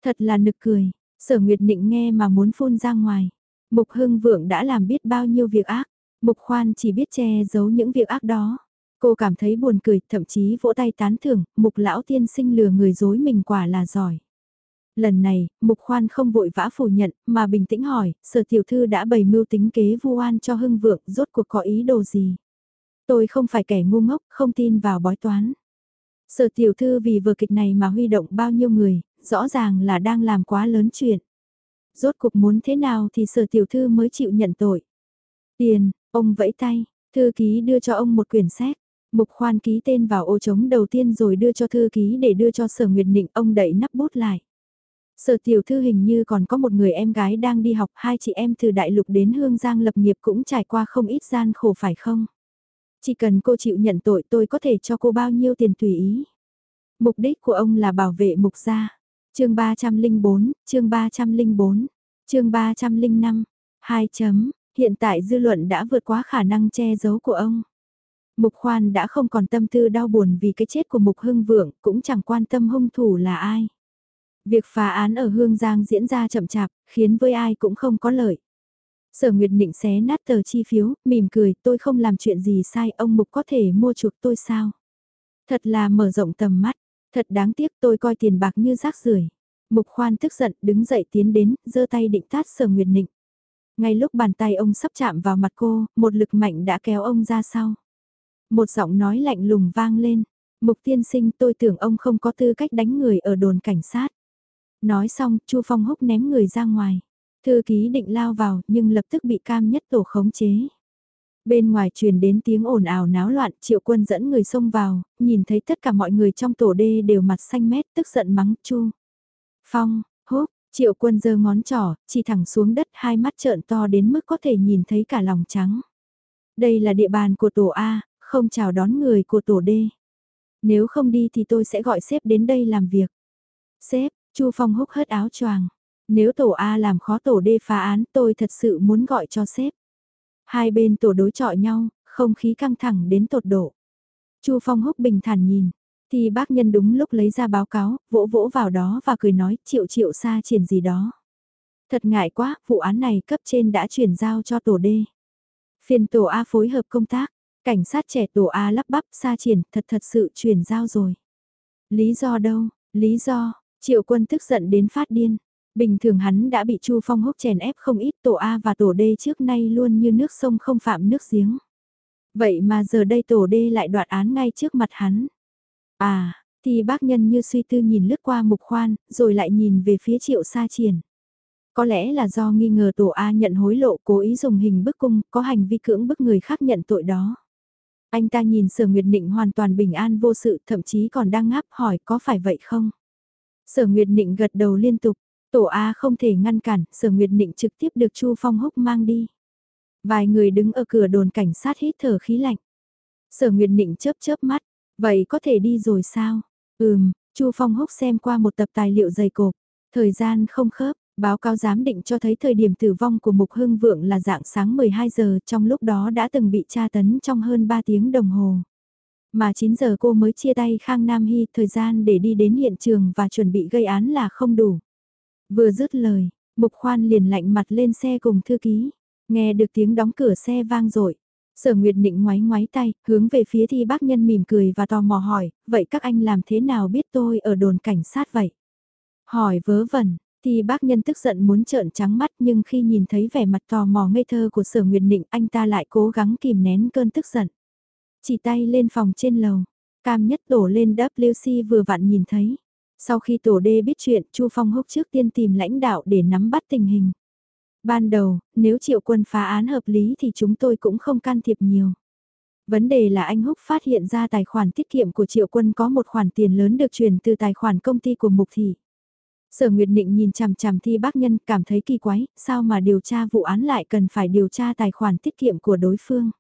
Thật là nực cười, sở nguyệt định nghe mà muốn phun ra ngoài. Mục hưng vượng đã làm biết bao nhiêu việc ác, mục khoan chỉ biết che giấu những việc ác đó. Cô cảm thấy buồn cười, thậm chí vỗ tay tán thưởng, mục lão tiên sinh lừa người dối mình quả là giỏi. Lần này, Mục Khoan không vội vã phủ nhận, mà bình tĩnh hỏi, sở tiểu thư đã bày mưu tính kế vu oan cho hưng vượng, rốt cuộc có ý đồ gì? Tôi không phải kẻ ngu ngốc, không tin vào bói toán. Sở tiểu thư vì vừa kịch này mà huy động bao nhiêu người, rõ ràng là đang làm quá lớn chuyện. Rốt cuộc muốn thế nào thì sở tiểu thư mới chịu nhận tội. Tiền, ông vẫy tay, thư ký đưa cho ông một quyển sách. Mục khoan ký tên vào ô trống đầu tiên rồi đưa cho thư ký để đưa cho sở Nguyệt Nịnh ông đẩy nắp bút lại. Sở tiểu thư hình như còn có một người em gái đang đi học, hai chị em từ đại lục đến Hương Giang lập nghiệp cũng trải qua không ít gian khổ phải không? Chỉ cần cô chịu nhận tội tôi có thể cho cô bao nhiêu tiền tùy ý. Mục đích của ông là bảo vệ mục gia. chương 304, chương 304, chương 305, 2 chấm, hiện tại dư luận đã vượt quá khả năng che giấu của ông. Mục khoan đã không còn tâm tư đau buồn vì cái chết của mục hưng vượng, cũng chẳng quan tâm hung thủ là ai. Việc phá án ở Hương Giang diễn ra chậm chạp, khiến với ai cũng không có lợi. Sở Nguyệt Định xé nát tờ chi phiếu, mỉm cười, tôi không làm chuyện gì sai, ông Mục có thể mua chuộc tôi sao? Thật là mở rộng tầm mắt, thật đáng tiếc tôi coi tiền bạc như rác rưởi. Mục khoan tức giận, đứng dậy tiến đến, giơ tay định tát Sở Nguyệt Định. Ngay lúc bàn tay ông sắp chạm vào mặt cô, một lực mạnh đã kéo ông ra sau. Một giọng nói lạnh lùng vang lên, Mục tiên sinh tôi tưởng ông không có tư cách đánh người ở đồn cảnh sát. Nói xong, Chu Phong húc ném người ra ngoài. Thư ký định lao vào nhưng lập tức bị cam nhất tổ khống chế. Bên ngoài truyền đến tiếng ồn ào náo loạn, triệu quân dẫn người xông vào, nhìn thấy tất cả mọi người trong tổ đê đều mặt xanh mét tức giận mắng chu. Phong, húc, triệu quân giơ ngón trỏ, chỉ thẳng xuống đất hai mắt trợn to đến mức có thể nhìn thấy cả lòng trắng. Đây là địa bàn của tổ A, không chào đón người của tổ D. Nếu không đi thì tôi sẽ gọi sếp đến đây làm việc. Sếp, Chu Phong húc hất áo choàng. Nếu tổ A làm khó tổ D phá án tôi thật sự muốn gọi cho sếp. Hai bên tổ đối chọi nhau, không khí căng thẳng đến tột độ. Chu Phong húc bình thản nhìn, thì bác nhân đúng lúc lấy ra báo cáo, vỗ vỗ vào đó và cười nói triệu triệu xa triển gì đó. Thật ngại quá, vụ án này cấp trên đã chuyển giao cho tổ D. Phiên tổ A phối hợp công tác, cảnh sát trẻ tổ A lắp bắp xa triển thật thật sự chuyển giao rồi. Lý do đâu, lý do, triệu quân tức giận đến phát điên. Bình thường hắn đã bị Chu Phong húc chèn ép không ít tổ A và tổ D trước nay luôn như nước sông không phạm nước giếng. Vậy mà giờ đây tổ D lại đoạt án ngay trước mặt hắn. À, thì bác nhân như suy tư nhìn lướt qua mục khoan, rồi lại nhìn về phía triệu sa triển. Có lẽ là do nghi ngờ tổ A nhận hối lộ cố ý dùng hình bức cung, có hành vi cưỡng bức người khác nhận tội đó. Anh ta nhìn sở nguyệt định hoàn toàn bình an vô sự, thậm chí còn đang ngáp hỏi có phải vậy không? Sở nguyệt định gật đầu liên tục, Tổ A không thể ngăn cản, sở nguyệt định trực tiếp được Chu Phong Húc mang đi. Vài người đứng ở cửa đồn cảnh sát hít thở khí lạnh. Sở nguyệt định chớp chớp mắt, vậy có thể đi rồi sao? Ừm, Chu Phong Húc xem qua một tập tài liệu dày cộp, thời gian không khớp, báo cáo giám định cho thấy thời điểm tử vong của Mục Hưng Vượng là dạng sáng 12 giờ, trong lúc đó đã từng bị tra tấn trong hơn 3 tiếng đồng hồ. Mà 9 giờ cô mới chia tay Khang Nam Hy, thời gian để đi đến hiện trường và chuẩn bị gây án là không đủ. Vừa dứt lời, Mục Khoan liền lạnh mặt lên xe cùng thư ký. Nghe được tiếng đóng cửa xe vang dội Sở Nguyệt Nịnh ngoái ngoái tay, hướng về phía thi bác nhân mỉm cười và tò mò hỏi, vậy các anh làm thế nào biết tôi ở đồn cảnh sát vậy? Hỏi vớ vẩn, thì bác nhân tức giận muốn trợn trắng mắt nhưng khi nhìn thấy vẻ mặt tò mò ngây thơ của sở Nguyệt Nịnh anh ta lại cố gắng kìm nén cơn tức giận. Chỉ tay lên phòng trên lầu, cam nhất đổ lên WC vừa vặn nhìn thấy. Sau khi tổ đê biết chuyện, Chu Phong húc trước tiên tìm lãnh đạo để nắm bắt tình hình. Ban đầu, nếu triệu quân phá án hợp lý thì chúng tôi cũng không can thiệp nhiều. Vấn đề là anh Húc phát hiện ra tài khoản tiết kiệm của triệu quân có một khoản tiền lớn được chuyển từ tài khoản công ty của Mục Thị. Sở Nguyệt Định nhìn chằm chằm thi bác nhân cảm thấy kỳ quái, sao mà điều tra vụ án lại cần phải điều tra tài khoản tiết kiệm của đối phương.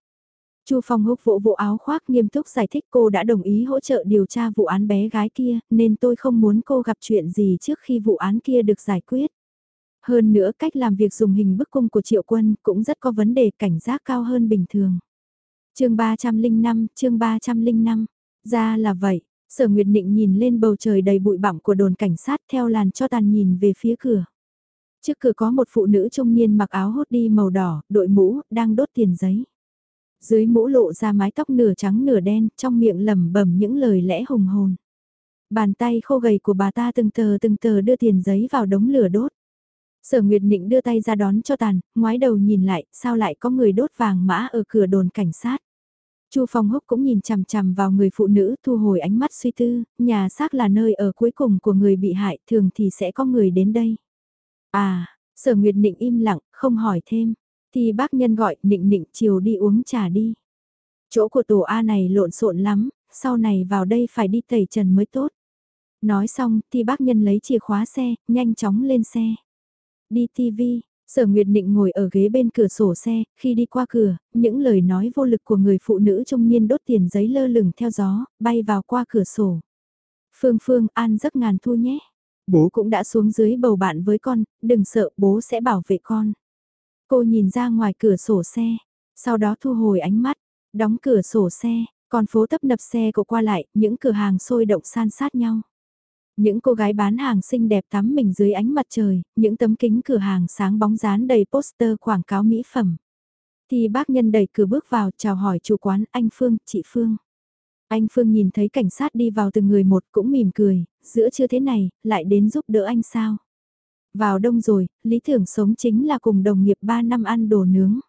Chu Phong húc vỗ vỗ áo khoác nghiêm túc giải thích cô đã đồng ý hỗ trợ điều tra vụ án bé gái kia, nên tôi không muốn cô gặp chuyện gì trước khi vụ án kia được giải quyết. Hơn nữa cách làm việc dùng hình bức cung của triệu quân cũng rất có vấn đề cảnh giác cao hơn bình thường. chương 305, chương 305, ra là vậy, sở Nguyệt Định nhìn lên bầu trời đầy bụi bặm của đồn cảnh sát theo làn cho tàn nhìn về phía cửa. Trước cửa có một phụ nữ trung niên mặc áo hốt đi màu đỏ, đội mũ, đang đốt tiền giấy dưới mũ lộ ra mái tóc nửa trắng nửa đen, trong miệng lẩm bẩm những lời lẽ hùng hồn. Bàn tay khô gầy của bà ta từng tờ từng tờ đưa tiền giấy vào đống lửa đốt. Sở Nguyệt Nịnh đưa tay ra đón cho tàn, ngoái đầu nhìn lại, sao lại có người đốt vàng mã ở cửa đồn cảnh sát. Chu Phong Húc cũng nhìn chằm chằm vào người phụ nữ thu hồi ánh mắt suy tư, nhà xác là nơi ở cuối cùng của người bị hại, thường thì sẽ có người đến đây. À, Sở Nguyệt Nịnh im lặng, không hỏi thêm. Thì bác nhân gọi, Nịnh Nịnh chiều đi uống trà đi. Chỗ của tổ A này lộn xộn lắm, sau này vào đây phải đi tẩy trần mới tốt. Nói xong, thì bác nhân lấy chìa khóa xe, nhanh chóng lên xe. Đi TV, Sở Nguyệt Định ngồi ở ghế bên cửa sổ xe, khi đi qua cửa, những lời nói vô lực của người phụ nữ trung niên đốt tiền giấy lơ lửng theo gió, bay vào qua cửa sổ. Phương Phương an giấc ngàn thu nhé. Bố cũng đã xuống dưới bầu bạn với con, đừng sợ bố sẽ bảo vệ con. Cô nhìn ra ngoài cửa sổ xe, sau đó thu hồi ánh mắt, đóng cửa sổ xe, con phố tấp nập xe cộ qua lại, những cửa hàng sôi động san sát nhau. Những cô gái bán hàng xinh đẹp tắm mình dưới ánh mặt trời, những tấm kính cửa hàng sáng bóng dán đầy poster quảng cáo mỹ phẩm. Thì bác nhân đẩy cửa bước vào chào hỏi chủ quán anh Phương, chị Phương. Anh Phương nhìn thấy cảnh sát đi vào từng người một cũng mỉm cười, giữa chưa thế này, lại đến giúp đỡ anh sao. Vào đông rồi, lý tưởng sống chính là cùng đồng nghiệp 3 năm ăn đồ nướng.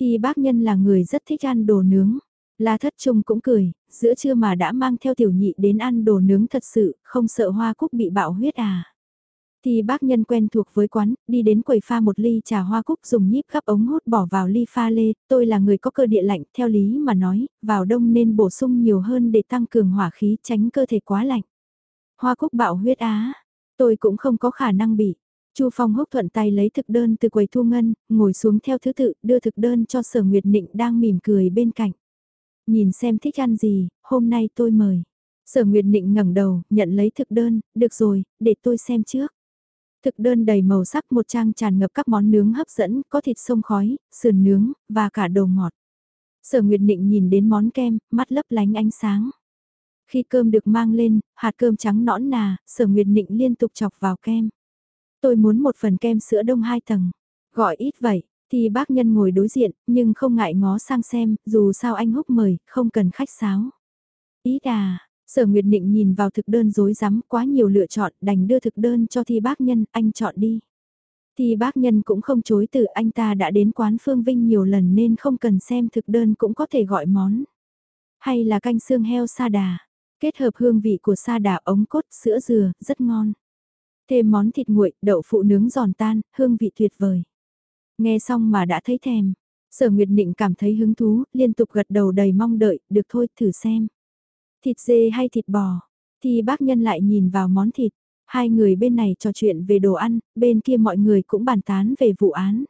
Thì bác nhân là người rất thích ăn đồ nướng. La thất trung cũng cười, giữa trưa mà đã mang theo tiểu nhị đến ăn đồ nướng thật sự, không sợ hoa cúc bị bạo huyết à. Thì bác nhân quen thuộc với quán, đi đến quầy pha một ly trà hoa cúc dùng nhíp gắp ống hút bỏ vào ly pha lê, tôi là người có cơ địa lạnh, theo lý mà nói, vào đông nên bổ sung nhiều hơn để tăng cường hỏa khí tránh cơ thể quá lạnh. Hoa cúc bạo huyết á, tôi cũng không có khả năng bị. Chu Phong húc thuận tay lấy thực đơn từ quầy thu ngân, ngồi xuống theo thứ tự, đưa thực đơn cho Sở Nguyệt Nịnh đang mỉm cười bên cạnh. Nhìn xem thích ăn gì, hôm nay tôi mời. Sở Nguyệt Nịnh ngẩng đầu, nhận lấy thực đơn, được rồi, để tôi xem trước. Thực đơn đầy màu sắc một trang tràn ngập các món nướng hấp dẫn, có thịt sông khói, sườn nướng, và cả đồ ngọt. Sở Nguyệt Nịnh nhìn đến món kem, mắt lấp lánh ánh sáng. Khi cơm được mang lên, hạt cơm trắng nõn nà, Sở Nguyệt Nịnh liên tục chọc vào kem. Tôi muốn một phần kem sữa đông hai tầng. Gọi ít vậy, thì bác nhân ngồi đối diện, nhưng không ngại ngó sang xem, dù sao anh húc mời, không cần khách sáo. Ít à, sở nguyệt định nhìn vào thực đơn dối rắm quá nhiều lựa chọn, đành đưa thực đơn cho thi bác nhân, anh chọn đi. Thì bác nhân cũng không chối từ anh ta đã đến quán Phương Vinh nhiều lần nên không cần xem thực đơn cũng có thể gọi món. Hay là canh xương heo sa đà, kết hợp hương vị của sa đà ống cốt sữa dừa, rất ngon. Thêm món thịt nguội, đậu phụ nướng giòn tan, hương vị tuyệt vời. Nghe xong mà đã thấy thèm. Sở Nguyệt Nịnh cảm thấy hứng thú, liên tục gật đầu đầy mong đợi, được thôi, thử xem. Thịt dê hay thịt bò? Thì bác nhân lại nhìn vào món thịt. Hai người bên này trò chuyện về đồ ăn, bên kia mọi người cũng bàn tán về vụ án.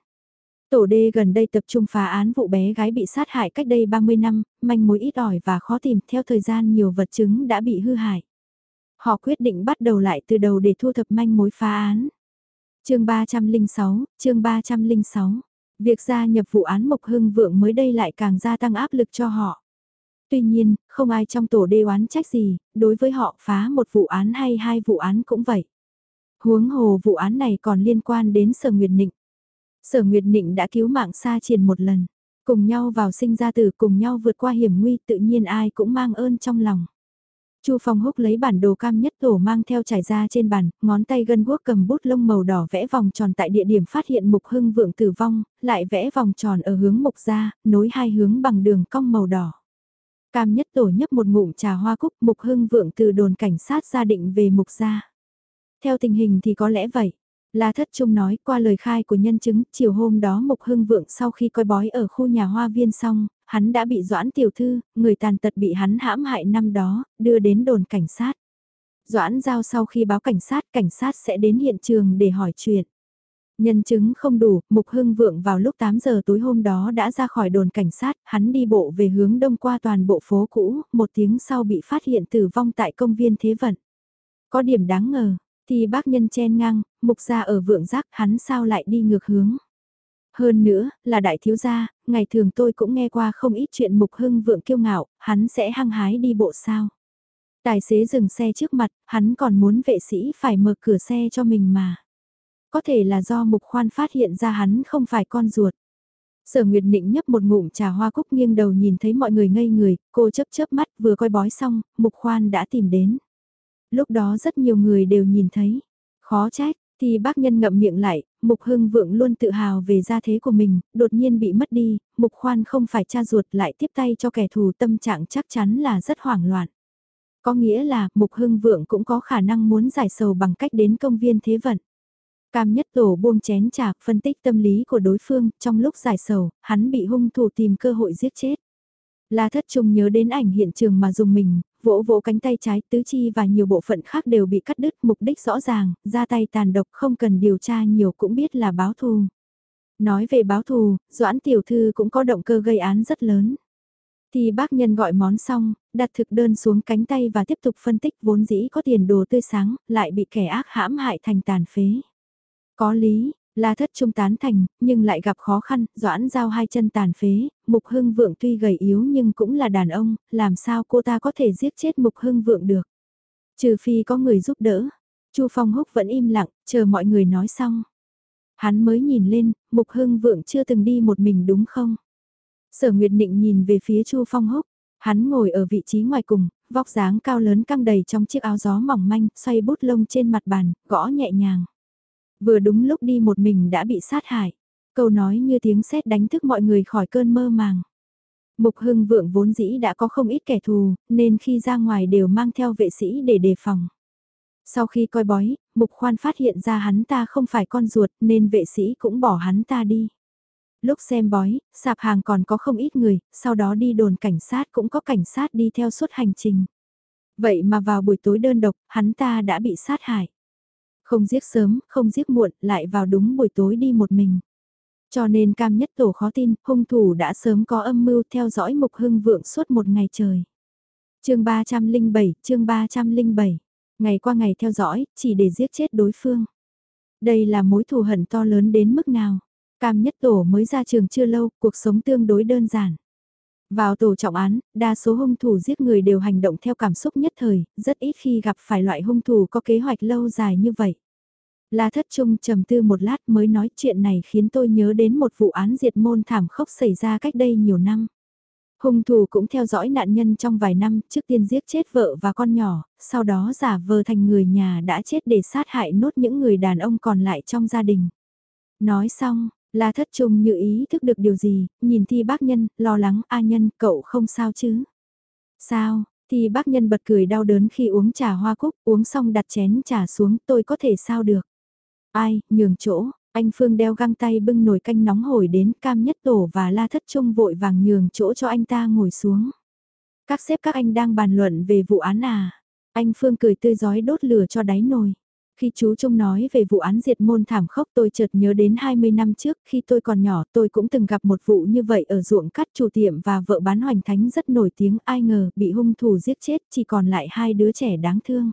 Tổ đê gần đây tập trung phá án vụ bé gái bị sát hại cách đây 30 năm, manh mối ít ỏi và khó tìm theo thời gian nhiều vật chứng đã bị hư hại. Họ quyết định bắt đầu lại từ đầu để thu thập manh mối phá án chương 306, chương 306. Việc gia nhập vụ án Mộc Hưng Vượng mới đây lại càng gia tăng áp lực cho họ. Tuy nhiên, không ai trong tổ đê oán trách gì, đối với họ phá một vụ án hay hai vụ án cũng vậy. Huống hồ vụ án này còn liên quan đến Sở Nguyệt Nịnh. Sở Nguyệt Nịnh đã cứu mạng Sa Triền một lần, cùng nhau vào sinh ra tử cùng nhau vượt qua hiểm nguy tự nhiên ai cũng mang ơn trong lòng. Chu Phong Húc lấy bản đồ cam nhất tổ mang theo trải ra trên bàn, ngón tay gân guốc cầm bút lông màu đỏ vẽ vòng tròn tại địa điểm phát hiện mục hưng vượng tử vong, lại vẽ vòng tròn ở hướng mục ra, nối hai hướng bằng đường cong màu đỏ. Cam nhất tổ nhấp một ngụm trà hoa cúc mục hưng vượng từ đồn cảnh sát gia định về mục ra. Theo tình hình thì có lẽ vậy. La Thất Trung nói qua lời khai của nhân chứng, chiều hôm đó Mục Hưng Vượng sau khi coi bói ở khu nhà hoa viên xong, hắn đã bị Doãn Tiểu Thư, người tàn tật bị hắn hãm hại năm đó, đưa đến đồn cảnh sát. Doãn giao sau khi báo cảnh sát, cảnh sát sẽ đến hiện trường để hỏi chuyện. Nhân chứng không đủ, Mục Hưng Vượng vào lúc 8 giờ tối hôm đó đã ra khỏi đồn cảnh sát, hắn đi bộ về hướng đông qua toàn bộ phố cũ, một tiếng sau bị phát hiện tử vong tại công viên Thế Vận. Có điểm đáng ngờ, thì bác nhân chen ngang, Mục gia ở vượng giác hắn sao lại đi ngược hướng. Hơn nữa, là đại thiếu gia, ngày thường tôi cũng nghe qua không ít chuyện mục hưng vượng kiêu ngạo, hắn sẽ hăng hái đi bộ sao. Tài xế dừng xe trước mặt, hắn còn muốn vệ sĩ phải mở cửa xe cho mình mà. Có thể là do mục khoan phát hiện ra hắn không phải con ruột. Sở Nguyệt Nịnh nhấp một ngụm trà hoa cúc nghiêng đầu nhìn thấy mọi người ngây người, cô chấp chớp mắt vừa coi bói xong, mục khoan đã tìm đến. Lúc đó rất nhiều người đều nhìn thấy. Khó trách, thì bác nhân ngậm miệng lại, Mục Hưng Vượng luôn tự hào về gia thế của mình, đột nhiên bị mất đi, Mục Khoan không phải cha ruột lại tiếp tay cho kẻ thù tâm trạng chắc chắn là rất hoảng loạn. Có nghĩa là Mục Hưng Vượng cũng có khả năng muốn giải sầu bằng cách đến công viên thế vận. Cam nhất tổ buông chén trà, phân tích tâm lý của đối phương, trong lúc giải sầu, hắn bị hung thủ tìm cơ hội giết chết. La thất trung nhớ đến ảnh hiện trường mà dùng mình, vỗ vỗ cánh tay trái tứ chi và nhiều bộ phận khác đều bị cắt đứt mục đích rõ ràng, ra tay tàn độc không cần điều tra nhiều cũng biết là báo thù. Nói về báo thù, Doãn Tiểu Thư cũng có động cơ gây án rất lớn. Thì bác nhân gọi món xong, đặt thực đơn xuống cánh tay và tiếp tục phân tích vốn dĩ có tiền đồ tươi sáng, lại bị kẻ ác hãm hại thành tàn phế. Có lý, La thất trung tán thành, nhưng lại gặp khó khăn, doãn giao hai chân tàn phế, mục hưng vượng tuy gầy yếu nhưng cũng là đàn ông, làm sao cô ta có thể giết chết mục hưng vượng được. Trừ phi có người giúp đỡ, chu Phong Húc vẫn im lặng, chờ mọi người nói xong. Hắn mới nhìn lên, mục hưng vượng chưa từng đi một mình đúng không? Sở Nguyệt Nịnh nhìn về phía chu Phong Húc, hắn ngồi ở vị trí ngoài cùng, vóc dáng cao lớn căng đầy trong chiếc áo gió mỏng manh, xoay bút lông trên mặt bàn, gõ nhẹ nhàng. Vừa đúng lúc đi một mình đã bị sát hại. Câu nói như tiếng sét đánh thức mọi người khỏi cơn mơ màng. Mục hưng vượng vốn dĩ đã có không ít kẻ thù, nên khi ra ngoài đều mang theo vệ sĩ để đề phòng. Sau khi coi bói, mục khoan phát hiện ra hắn ta không phải con ruột nên vệ sĩ cũng bỏ hắn ta đi. Lúc xem bói, sạp hàng còn có không ít người, sau đó đi đồn cảnh sát cũng có cảnh sát đi theo suốt hành trình. Vậy mà vào buổi tối đơn độc, hắn ta đã bị sát hại. Không giết sớm, không giết muộn, lại vào đúng buổi tối đi một mình. Cho nên cam nhất tổ khó tin, hung thủ đã sớm có âm mưu theo dõi mục hưng vượng suốt một ngày trời. chương 307, chương 307, ngày qua ngày theo dõi, chỉ để giết chết đối phương. Đây là mối thù hận to lớn đến mức nào. Cam nhất tổ mới ra trường chưa lâu, cuộc sống tương đối đơn giản. Vào tổ trọng án, đa số hung thủ giết người đều hành động theo cảm xúc nhất thời, rất ít khi gặp phải loại hung thủ có kế hoạch lâu dài như vậy. La Thất Trung trầm tư một lát mới nói chuyện này khiến tôi nhớ đến một vụ án diệt môn thảm khốc xảy ra cách đây nhiều năm. Hung thủ cũng theo dõi nạn nhân trong vài năm trước tiên giết chết vợ và con nhỏ, sau đó giả vờ thành người nhà đã chết để sát hại nốt những người đàn ông còn lại trong gia đình. Nói xong, La thất trung như ý thức được điều gì, nhìn thi bác nhân, lo lắng, a nhân, cậu không sao chứ? Sao, thì bác nhân bật cười đau đớn khi uống trà hoa cúc, uống xong đặt chén trà xuống, tôi có thể sao được? Ai, nhường chỗ, anh Phương đeo găng tay bưng nồi canh nóng hổi đến cam nhất tổ và la thất trung vội vàng nhường chỗ cho anh ta ngồi xuống. Các sếp các anh đang bàn luận về vụ án à? Anh Phương cười tươi giói đốt lửa cho đáy nồi. Khi chú Trung nói về vụ án diệt môn thảm khốc tôi chợt nhớ đến 20 năm trước khi tôi còn nhỏ tôi cũng từng gặp một vụ như vậy ở ruộng cắt chủ tiệm và vợ bán hoành thánh rất nổi tiếng ai ngờ bị hung thủ giết chết chỉ còn lại hai đứa trẻ đáng thương.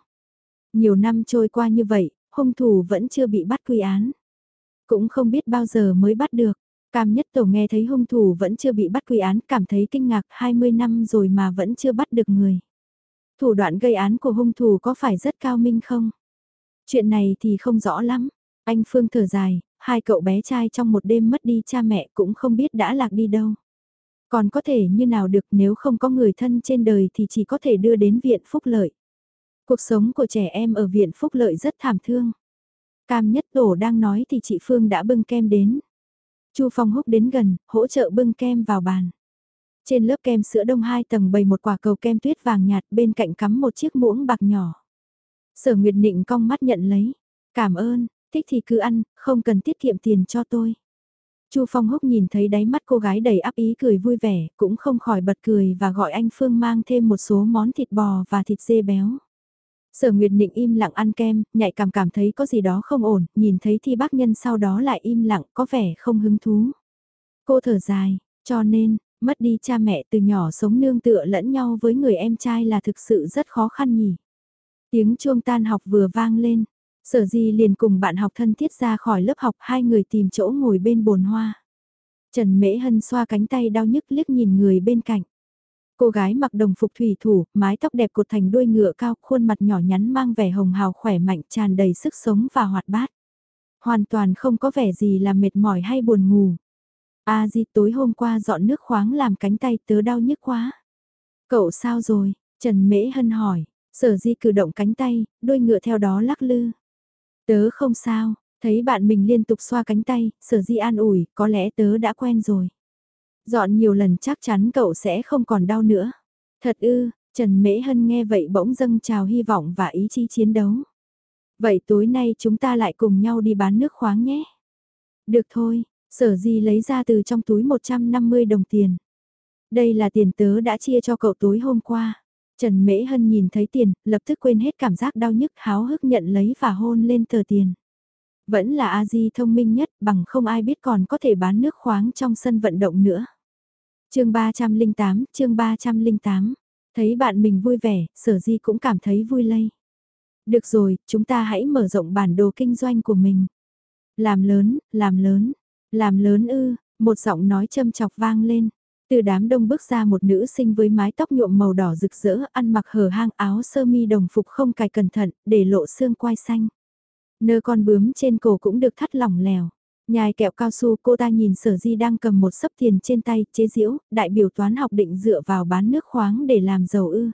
Nhiều năm trôi qua như vậy, hung thủ vẫn chưa bị bắt quy án. Cũng không biết bao giờ mới bắt được. Cam nhất tổ nghe thấy hung thủ vẫn chưa bị bắt quy án cảm thấy kinh ngạc 20 năm rồi mà vẫn chưa bắt được người. Thủ đoạn gây án của hung thủ có phải rất cao minh không? Chuyện này thì không rõ lắm. Anh Phương thở dài, hai cậu bé trai trong một đêm mất đi cha mẹ cũng không biết đã lạc đi đâu. Còn có thể như nào được nếu không có người thân trên đời thì chỉ có thể đưa đến viện phúc lợi. Cuộc sống của trẻ em ở viện phúc lợi rất thảm thương. Cam nhất tổ đang nói thì chị Phương đã bưng kem đến. Chu Phong húc đến gần, hỗ trợ bưng kem vào bàn. Trên lớp kem sữa đông hai tầng bày một quả cầu kem tuyết vàng nhạt bên cạnh cắm một chiếc muỗng bạc nhỏ. Sở Nguyệt Nịnh cong mắt nhận lấy. Cảm ơn, thích thì cứ ăn, không cần tiết kiệm tiền cho tôi. Chu Phong Húc nhìn thấy đáy mắt cô gái đầy áp ý cười vui vẻ, cũng không khỏi bật cười và gọi anh Phương mang thêm một số món thịt bò và thịt dê béo. Sở Nguyệt Nịnh im lặng ăn kem, nhạy cảm cảm thấy có gì đó không ổn, nhìn thấy thi bác nhân sau đó lại im lặng, có vẻ không hứng thú. Cô thở dài, cho nên, mất đi cha mẹ từ nhỏ sống nương tựa lẫn nhau với người em trai là thực sự rất khó khăn nhỉ. Tiếng chuông tan học vừa vang lên, sở di liền cùng bạn học thân thiết ra khỏi lớp học hai người tìm chỗ ngồi bên bồn hoa. Trần Mễ Hân xoa cánh tay đau nhức liếc nhìn người bên cạnh. Cô gái mặc đồng phục thủy thủ, mái tóc đẹp cột thành đuôi ngựa cao, khuôn mặt nhỏ nhắn mang vẻ hồng hào khỏe mạnh tràn đầy sức sống và hoạt bát. Hoàn toàn không có vẻ gì là mệt mỏi hay buồn ngủ. A Di tối hôm qua dọn nước khoáng làm cánh tay tớ đau nhức quá. Cậu sao rồi? Trần Mễ Hân hỏi, Sở di cử động cánh tay, đuôi ngựa theo đó lắc lư. Tớ không sao, thấy bạn mình liên tục xoa cánh tay, sở di an ủi, có lẽ tớ đã quen rồi. Dọn nhiều lần chắc chắn cậu sẽ không còn đau nữa. Thật ư, Trần Mễ Hân nghe vậy bỗng dâng trào hy vọng và ý chí chiến đấu. Vậy tối nay chúng ta lại cùng nhau đi bán nước khoáng nhé. Được thôi, sở di lấy ra từ trong túi 150 đồng tiền. Đây là tiền tớ đã chia cho cậu tối hôm qua. Trần Mễ Hân nhìn thấy tiền, lập tức quên hết cảm giác đau nhức háo hức nhận lấy và hôn lên tờ tiền. Vẫn là A-di thông minh nhất bằng không ai biết còn có thể bán nước khoáng trong sân vận động nữa chương 308, chương 308. Thấy bạn mình vui vẻ, sở di cũng cảm thấy vui lây. Được rồi, chúng ta hãy mở rộng bản đồ kinh doanh của mình. Làm lớn, làm lớn, làm lớn ư, một giọng nói châm chọc vang lên. Từ đám đông bước ra một nữ sinh với mái tóc nhuộm màu đỏ rực rỡ, ăn mặc hở hang áo sơ mi đồng phục không cài cẩn thận, để lộ xương quai xanh. Nơ con bướm trên cổ cũng được thắt lỏng lẻo. Nhài kẹo cao su cô ta nhìn sở di đang cầm một sấp tiền trên tay, chế diễu, đại biểu toán học định dựa vào bán nước khoáng để làm giàu ư.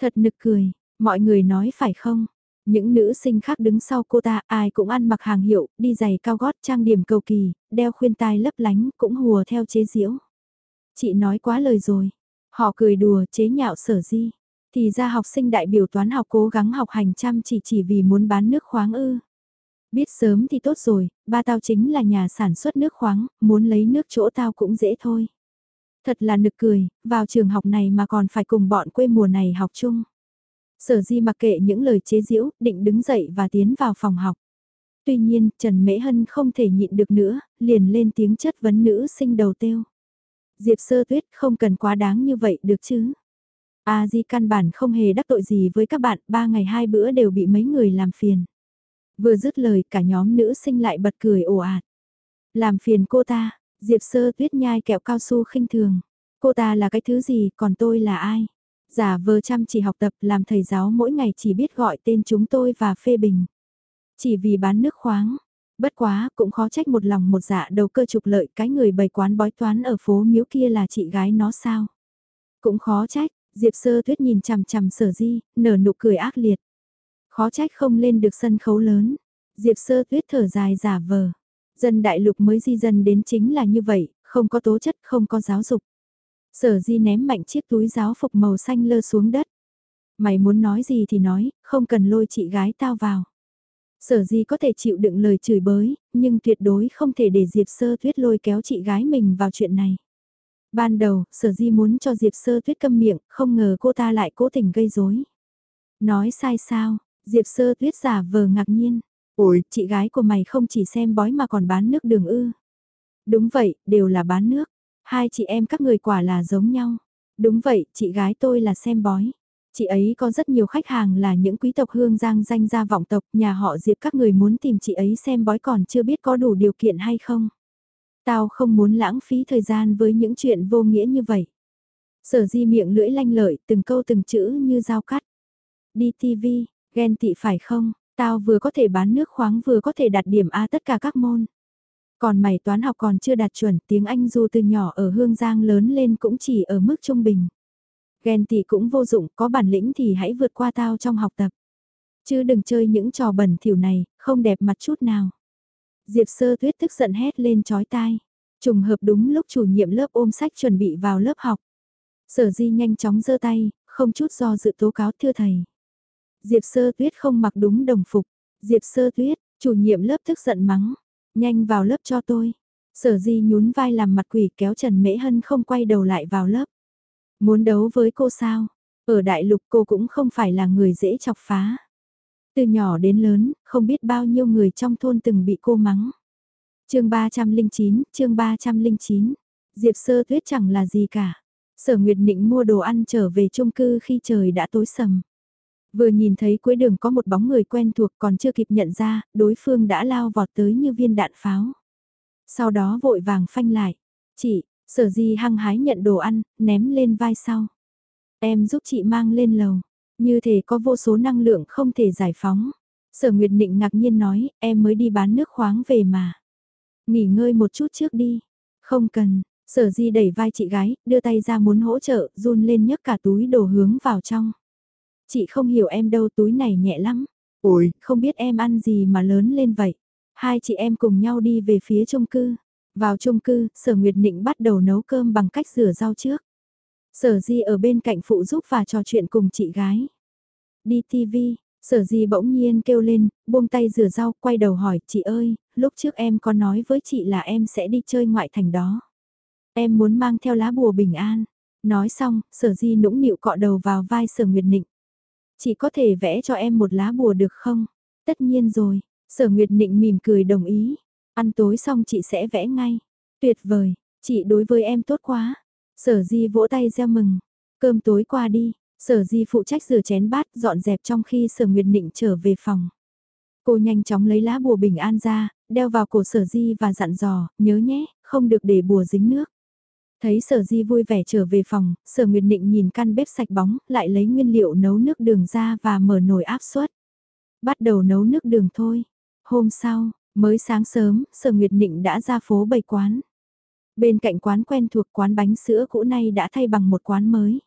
Thật nực cười, mọi người nói phải không? Những nữ sinh khác đứng sau cô ta ai cũng ăn mặc hàng hiệu, đi giày cao gót trang điểm cầu kỳ, đeo khuyên tai lấp lánh cũng hùa theo chế diễu. Chị nói quá lời rồi. Họ cười đùa chế nhạo sở di. Thì ra học sinh đại biểu toán học cố gắng học hành chăm chỉ chỉ vì muốn bán nước khoáng ư. Biết sớm thì tốt rồi, ba tao chính là nhà sản xuất nước khoáng, muốn lấy nước chỗ tao cũng dễ thôi. Thật là nực cười, vào trường học này mà còn phải cùng bọn quê mùa này học chung. Sở di mặc kệ những lời chế giễu, định đứng dậy và tiến vào phòng học. Tuy nhiên, Trần Mễ Hân không thể nhịn được nữa, liền lên tiếng chất vấn nữ sinh đầu tiêu. Diệp sơ tuyết không cần quá đáng như vậy được chứ. A Di căn bản không hề đắc tội gì với các bạn, ba ngày hai bữa đều bị mấy người làm phiền. Vừa dứt lời cả nhóm nữ sinh lại bật cười ồ ạt. Làm phiền cô ta, Diệp sơ tuyết nhai kẹo cao su khinh thường. Cô ta là cái thứ gì, còn tôi là ai? Giả vờ chăm chỉ học tập làm thầy giáo mỗi ngày chỉ biết gọi tên chúng tôi và phê bình. Chỉ vì bán nước khoáng, Bất quá, cũng khó trách một lòng một dạ đầu cơ trục lợi cái người bày quán bói toán ở phố miếu kia là chị gái nó sao. Cũng khó trách, Diệp Sơ Tuyết nhìn chằm chằm sở di, nở nụ cười ác liệt. Khó trách không lên được sân khấu lớn. Diệp Sơ Tuyết thở dài giả vờ. Dân đại lục mới di dân đến chính là như vậy, không có tố chất, không có giáo dục. Sở di ném mạnh chiếc túi giáo phục màu xanh lơ xuống đất. Mày muốn nói gì thì nói, không cần lôi chị gái tao vào. Sở di có thể chịu đựng lời chửi bới, nhưng tuyệt đối không thể để Diệp Sơ Tuyết lôi kéo chị gái mình vào chuyện này. Ban đầu, sở di muốn cho Diệp Sơ Tuyết câm miệng, không ngờ cô ta lại cố tình gây rối. Nói sai sao, Diệp Sơ Tuyết giả vờ ngạc nhiên. Ủi, chị gái của mày không chỉ xem bói mà còn bán nước đường ư. Đúng vậy, đều là bán nước. Hai chị em các người quả là giống nhau. Đúng vậy, chị gái tôi là xem bói. Chị ấy có rất nhiều khách hàng là những quý tộc hương giang danh gia vọng tộc, nhà họ Diệp các người muốn tìm chị ấy xem bói còn chưa biết có đủ điều kiện hay không. Tao không muốn lãng phí thời gian với những chuyện vô nghĩa như vậy. Sở di miệng lưỡi lanh lợi, từng câu từng chữ như dao cắt. Đi TV, ghen tị phải không? Tao vừa có thể bán nước khoáng vừa có thể đạt điểm A tất cả các môn. Còn mày toán học còn chưa đạt chuẩn, tiếng Anh dù từ nhỏ ở Hương Giang lớn lên cũng chỉ ở mức trung bình. Ghen tị cũng vô dụng, có bản lĩnh thì hãy vượt qua tao trong học tập. Chứ đừng chơi những trò bẩn thỉu này, không đẹp mặt chút nào. Diệp sơ tuyết tức giận hét lên chói tai. Trùng hợp đúng lúc chủ nhiệm lớp ôm sách chuẩn bị vào lớp học. Sở di nhanh chóng giơ tay, không chút do dự tố cáo thưa thầy. Diệp sơ tuyết không mặc đúng đồng phục. Diệp sơ tuyết, chủ nhiệm lớp tức giận mắng. Nhanh vào lớp cho tôi. Sở di nhún vai làm mặt quỷ kéo Trần Mễ Hân không quay đầu lại vào lớp. Muốn đấu với cô sao? Ở đại lục cô cũng không phải là người dễ chọc phá. Từ nhỏ đến lớn, không biết bao nhiêu người trong thôn từng bị cô mắng. chương 309, chương 309. Diệp sơ tuyết chẳng là gì cả. Sở Nguyệt Nịnh mua đồ ăn trở về chung cư khi trời đã tối sầm. Vừa nhìn thấy cuối đường có một bóng người quen thuộc còn chưa kịp nhận ra, đối phương đã lao vọt tới như viên đạn pháo. Sau đó vội vàng phanh lại. Chị, Sở di hăng hái nhận đồ ăn, ném lên vai sau. Em giúp chị mang lên lầu. Như thể có vô số năng lượng không thể giải phóng. Sở Nguyệt Nịnh ngạc nhiên nói, em mới đi bán nước khoáng về mà. Nghỉ ngơi một chút trước đi. Không cần, sở di đẩy vai chị gái, đưa tay ra muốn hỗ trợ, run lên nhấc cả túi đồ hướng vào trong. Chị không hiểu em đâu túi này nhẹ lắm. Ôi, không biết em ăn gì mà lớn lên vậy. Hai chị em cùng nhau đi về phía chung cư. Vào chung cư, Sở Nguyệt Nịnh bắt đầu nấu cơm bằng cách rửa rau trước. Sở Di ở bên cạnh phụ giúp và trò chuyện cùng chị gái. Đi TV, Sở Di bỗng nhiên kêu lên, buông tay rửa rau, quay đầu hỏi, chị ơi, lúc trước em có nói với chị là em sẽ đi chơi ngoại thành đó. Em muốn mang theo lá bùa bình an. Nói xong, Sở Di nũng nịu cọ đầu vào vai Sở Nguyệt Nịnh. Chị có thể vẽ cho em một lá bùa được không? Tất nhiên rồi, Sở Nguyệt Nịnh mỉm cười đồng ý. Ăn tối xong chị sẽ vẽ ngay. Tuyệt vời, chị đối với em tốt quá. Sở Di vỗ tay gieo mừng. Cơm tối qua đi, Sở Di phụ trách rửa chén bát dọn dẹp trong khi Sở Nguyệt Nịnh trở về phòng. Cô nhanh chóng lấy lá bùa bình an ra, đeo vào cổ Sở Di và dặn dò, nhớ nhé, không được để bùa dính nước. Thấy Sở Di vui vẻ trở về phòng, Sở Nguyệt Nịnh nhìn căn bếp sạch bóng, lại lấy nguyên liệu nấu nước đường ra và mở nồi áp suất. Bắt đầu nấu nước đường thôi. Hôm sau, mới sáng sớm, Sở Nguyệt Nịnh đã ra phố bày quán. Bên cạnh quán quen thuộc quán bánh sữa cũ nay đã thay bằng một quán mới.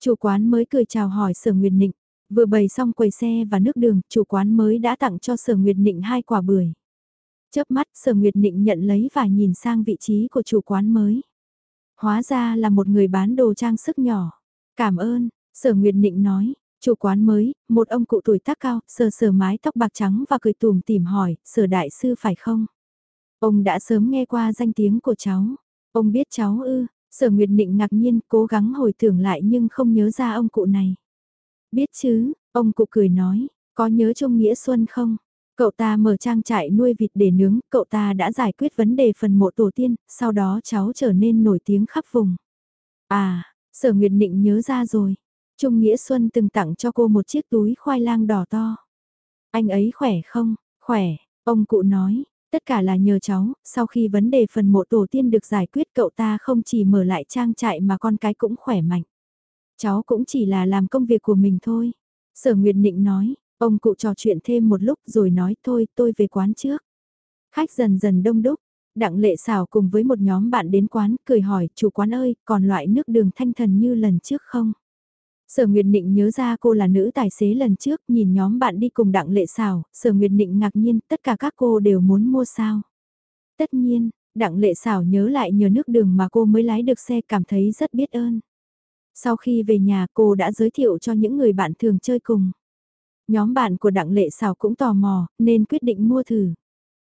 Chủ quán mới cười chào hỏi Sở Nguyệt Nịnh, vừa bày xong quầy xe và nước đường, chủ quán mới đã tặng cho Sở Nguyệt Nịnh hai quả bưởi. Chớp mắt Sở Nguyệt Nịnh nhận lấy và nhìn sang vị trí của chủ quán mới. Hóa ra là một người bán đồ trang sức nhỏ. Cảm ơn, Sở Nguyệt Nịnh nói, chủ quán mới, một ông cụ tuổi tác cao, sờ sờ mái tóc bạc trắng và cười tùm tìm hỏi, Sở Đại Sư phải không? Ông đã sớm nghe qua danh tiếng của cháu. Ông biết cháu ư, Sở Nguyệt Nịnh ngạc nhiên cố gắng hồi tưởng lại nhưng không nhớ ra ông cụ này. Biết chứ, ông cụ cười nói, có nhớ Trung Nghĩa Xuân không? Cậu ta mở trang trại nuôi vịt để nướng, cậu ta đã giải quyết vấn đề phần mộ tổ tiên, sau đó cháu trở nên nổi tiếng khắp vùng. À, sở Nguyệt Nịnh nhớ ra rồi. Trung Nghĩa Xuân từng tặng cho cô một chiếc túi khoai lang đỏ to. Anh ấy khỏe không? Khỏe, ông cụ nói, tất cả là nhờ cháu, sau khi vấn đề phần mộ tổ tiên được giải quyết cậu ta không chỉ mở lại trang trại mà con cái cũng khỏe mạnh. Cháu cũng chỉ là làm công việc của mình thôi. Sở Nguyệt Nịnh nói, Ông cụ trò chuyện thêm một lúc rồi nói thôi tôi về quán trước. Khách dần dần đông đúc, đặng lệ xảo cùng với một nhóm bạn đến quán cười hỏi chủ quán ơi còn loại nước đường thanh thần như lần trước không? Sở Nguyệt Nịnh nhớ ra cô là nữ tài xế lần trước nhìn nhóm bạn đi cùng đặng lệ xảo, Sở Nguyệt Nịnh ngạc nhiên tất cả các cô đều muốn mua sao. Tất nhiên, đặng lệ xảo nhớ lại nhờ nước đường mà cô mới lái được xe cảm thấy rất biết ơn. Sau khi về nhà cô đã giới thiệu cho những người bạn thường chơi cùng. Nhóm bạn của Đặng Lệ Sào cũng tò mò, nên quyết định mua thử.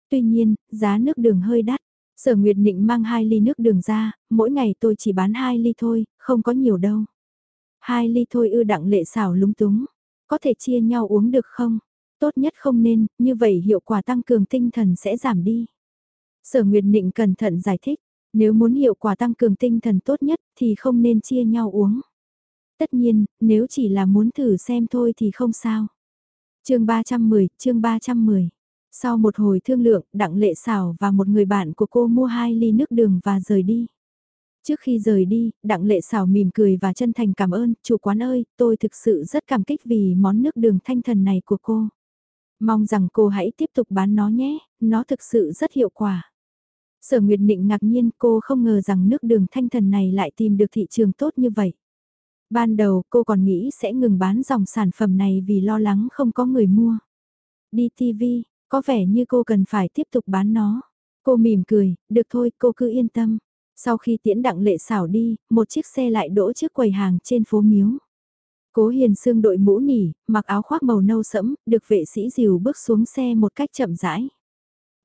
Tuy nhiên, giá nước đường hơi đắt. Sở Nguyệt Định mang 2 ly nước đường ra, mỗi ngày tôi chỉ bán 2 ly thôi, không có nhiều đâu. 2 ly thôi ư Đặng Lệ Sào lúng túng. Có thể chia nhau uống được không? Tốt nhất không nên, như vậy hiệu quả tăng cường tinh thần sẽ giảm đi. Sở Nguyệt Định cẩn thận giải thích, nếu muốn hiệu quả tăng cường tinh thần tốt nhất thì không nên chia nhau uống. Tất nhiên, nếu chỉ là muốn thử xem thôi thì không sao chương 310, chương 310. Sau một hồi thương lượng, Đặng Lệ Sảo và một người bạn của cô mua hai ly nước đường và rời đi. Trước khi rời đi, Đặng Lệ Sảo mỉm cười và chân thành cảm ơn, chủ quán ơi, tôi thực sự rất cảm kích vì món nước đường thanh thần này của cô. Mong rằng cô hãy tiếp tục bán nó nhé, nó thực sự rất hiệu quả. Sở Nguyệt Nịnh ngạc nhiên cô không ngờ rằng nước đường thanh thần này lại tìm được thị trường tốt như vậy. Ban đầu cô còn nghĩ sẽ ngừng bán dòng sản phẩm này vì lo lắng không có người mua. Đi TV, có vẻ như cô cần phải tiếp tục bán nó. Cô mỉm cười, được thôi cô cứ yên tâm. Sau khi tiễn đặng lệ xảo đi, một chiếc xe lại đỗ trước quầy hàng trên phố Miếu. Cố Hiền Sương đội mũ nỉ, mặc áo khoác màu nâu sẫm, được vệ sĩ dìu bước xuống xe một cách chậm rãi.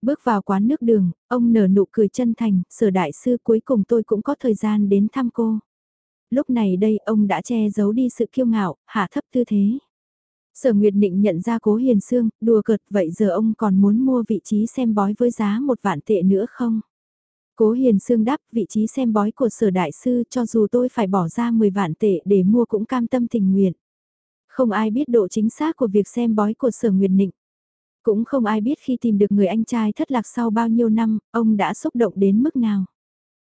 Bước vào quán nước đường, ông nở nụ cười chân thành, sở đại sư cuối cùng tôi cũng có thời gian đến thăm cô. Lúc này đây ông đã che giấu đi sự kiêu ngạo, hạ thấp tư thế. Sở Nguyệt Định nhận ra cố hiền xương, đùa cợt vậy giờ ông còn muốn mua vị trí xem bói với giá một vạn tệ nữa không? Cố hiền xương đáp vị trí xem bói của sở đại sư cho dù tôi phải bỏ ra 10 vạn tệ để mua cũng cam tâm tình nguyện. Không ai biết độ chính xác của việc xem bói của sở Nguyệt Định. Cũng không ai biết khi tìm được người anh trai thất lạc sau bao nhiêu năm, ông đã xúc động đến mức nào.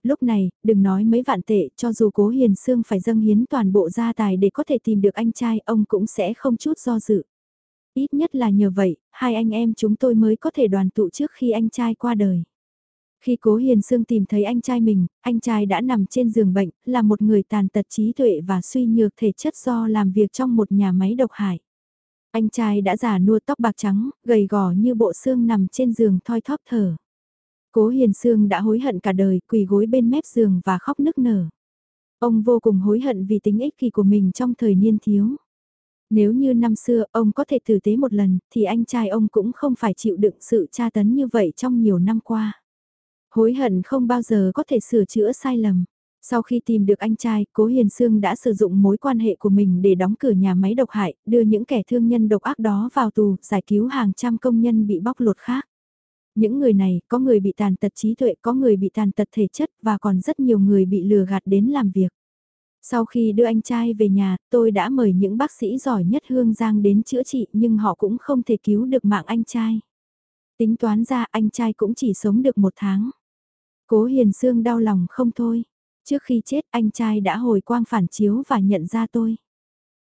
Lúc này, đừng nói mấy vạn tệ, cho dù cố hiền xương phải dâng hiến toàn bộ gia tài để có thể tìm được anh trai, ông cũng sẽ không chút do dự. Ít nhất là nhờ vậy, hai anh em chúng tôi mới có thể đoàn tụ trước khi anh trai qua đời. Khi cố Hiền Sương tìm thấy anh trai mình, anh trai đã nằm trên giường bệnh, là một người tàn tật trí tuệ và suy nhược thể chất do làm việc trong một nhà máy độc hại. Anh trai đã già nua tóc bạc trắng, gầy gò như bộ xương nằm trên giường thoi thóp thở. Cố Hiền Sương đã hối hận cả đời, quỳ gối bên mép giường và khóc nức nở. Ông vô cùng hối hận vì tính ích kỷ của mình trong thời niên thiếu. Nếu như năm xưa ông có thể tử tế một lần, thì anh trai ông cũng không phải chịu đựng sự tra tấn như vậy trong nhiều năm qua. Hối hận không bao giờ có thể sửa chữa sai lầm. Sau khi tìm được anh trai, Cố Hiền Sương đã sử dụng mối quan hệ của mình để đóng cửa nhà máy độc hại, đưa những kẻ thương nhân độc ác đó vào tù, giải cứu hàng trăm công nhân bị bóc lột khác. Những người này, có người bị tàn tật trí tuệ, có người bị tàn tật thể chất và còn rất nhiều người bị lừa gạt đến làm việc. Sau khi đưa anh trai về nhà, tôi đã mời những bác sĩ giỏi nhất Hương Giang đến chữa trị nhưng họ cũng không thể cứu được mạng anh trai. Tính toán ra anh trai cũng chỉ sống được một tháng. Cố Hiền Sương đau lòng không thôi. Trước khi chết anh trai đã hồi quang phản chiếu và nhận ra tôi.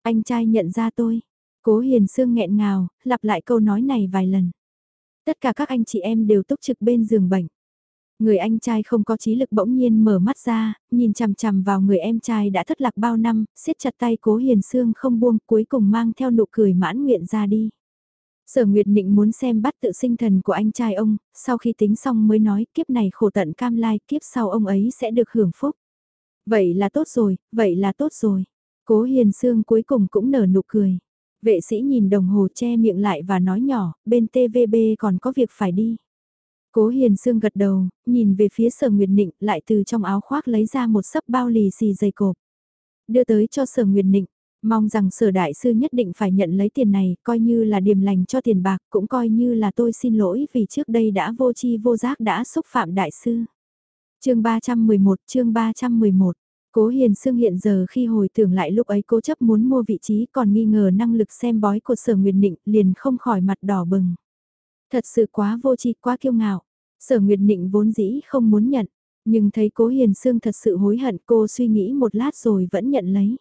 Anh trai nhận ra tôi. Cố Hiền Sương nghẹn ngào, lặp lại câu nói này vài lần. Tất cả các anh chị em đều túc trực bên giường bệnh. Người anh trai không có trí lực bỗng nhiên mở mắt ra, nhìn chằm chằm vào người em trai đã thất lạc bao năm, siết chặt tay cố hiền xương không buông cuối cùng mang theo nụ cười mãn nguyện ra đi. Sở Nguyệt Nịnh muốn xem bắt tự sinh thần của anh trai ông, sau khi tính xong mới nói kiếp này khổ tận cam lai, kiếp sau ông ấy sẽ được hưởng phúc. Vậy là tốt rồi, vậy là tốt rồi. Cố Hiền Sương cuối cùng cũng nở nụ cười. Vệ sĩ nhìn đồng hồ che miệng lại và nói nhỏ, bên TVB còn có việc phải đi. Cố Hiền Sương gật đầu, nhìn về phía Sở Nguyệt Nịnh lại từ trong áo khoác lấy ra một sấp bao lì xì dày cộp. Đưa tới cho Sở Nguyệt Nịnh, mong rằng Sở Đại Sư nhất định phải nhận lấy tiền này, coi như là điềm lành cho tiền bạc, cũng coi như là tôi xin lỗi vì trước đây đã vô chi vô giác đã xúc phạm Đại Sư. chương 311 chương 311 Cố Hiền Sương hiện giờ khi hồi tưởng lại lúc ấy cố chấp muốn mua vị trí còn nghi ngờ năng lực xem bói của Sở Nguyệt Nịnh liền không khỏi mặt đỏ bừng. Thật sự quá vô tri quá kiêu ngạo. Sở Nguyệt Nịnh vốn dĩ không muốn nhận, nhưng thấy Cố Hiền Sương thật sự hối hận cô suy nghĩ một lát rồi vẫn nhận lấy.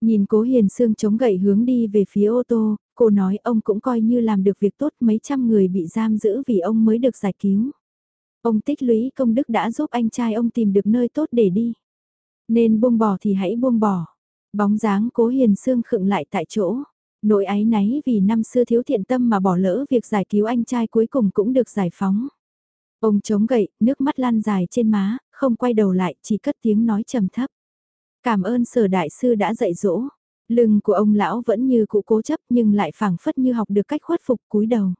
Nhìn Cố Hiền Sương chống gậy hướng đi về phía ô tô, cô nói ông cũng coi như làm được việc tốt mấy trăm người bị giam giữ vì ông mới được giải cứu. Ông tích lũy công đức đã giúp anh trai ông tìm được nơi tốt để đi. Nên buông bỏ thì hãy buông bỏ. Bóng dáng Cố Hiền Sương khựng lại tại chỗ. Nỗi ái náy vì năm xưa thiếu thiện tâm mà bỏ lỡ việc giải cứu anh trai cuối cùng cũng được giải phóng. Ông chống gậy, nước mắt lan dài trên má, không quay đầu lại, chỉ cất tiếng nói trầm thấp. Cảm ơn sở đại sư đã dạy dỗ. Lưng của ông lão vẫn như cũ cố chấp nhưng lại phảng phất như học được cách khuất phục cúi đầu.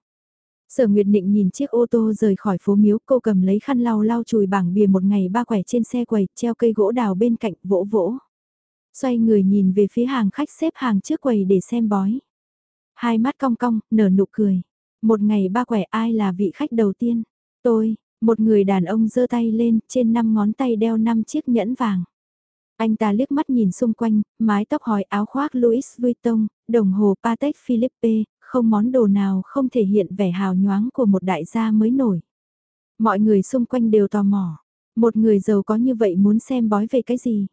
Sở Nguyệt Định nhìn chiếc ô tô rời khỏi phố miếu, cô cầm lấy khăn lau lau chùi bảng bìa một ngày ba quẻ trên xe quầy, treo cây gỗ đào bên cạnh, vỗ vỗ xoay người nhìn về phía hàng khách xếp hàng trước quầy để xem bói. Hai mắt cong cong, nở nụ cười. Một ngày ba quẻ ai là vị khách đầu tiên? Tôi, một người đàn ông giơ tay lên, trên năm ngón tay đeo năm chiếc nhẫn vàng. Anh ta liếc mắt nhìn xung quanh, mái tóc hỏi áo khoác Louis Vuitton, đồng hồ Patek Philippe, không món đồ nào không thể hiện vẻ hào nhoáng của một đại gia mới nổi. Mọi người xung quanh đều tò mò. Một người giàu có như vậy muốn xem bói về cái gì?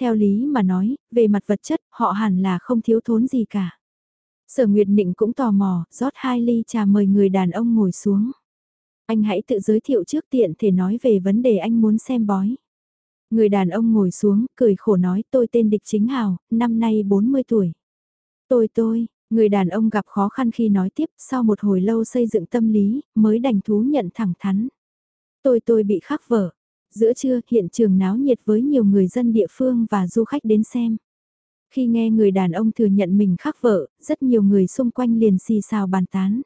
Theo lý mà nói, về mặt vật chất, họ hẳn là không thiếu thốn gì cả. Sở Nguyệt Nịnh cũng tò mò, rót hai ly trà mời người đàn ông ngồi xuống. Anh hãy tự giới thiệu trước tiện thể nói về vấn đề anh muốn xem bói. Người đàn ông ngồi xuống, cười khổ nói tôi tên Địch Chính Hào, năm nay 40 tuổi. Tôi tôi, người đàn ông gặp khó khăn khi nói tiếp sau một hồi lâu xây dựng tâm lý, mới đành thú nhận thẳng thắn. Tôi tôi bị khắc vở, Giữa trưa, hiện trường náo nhiệt với nhiều người dân địa phương và du khách đến xem. Khi nghe người đàn ông thừa nhận mình khắc vợ, rất nhiều người xung quanh liền xì xào bàn tán.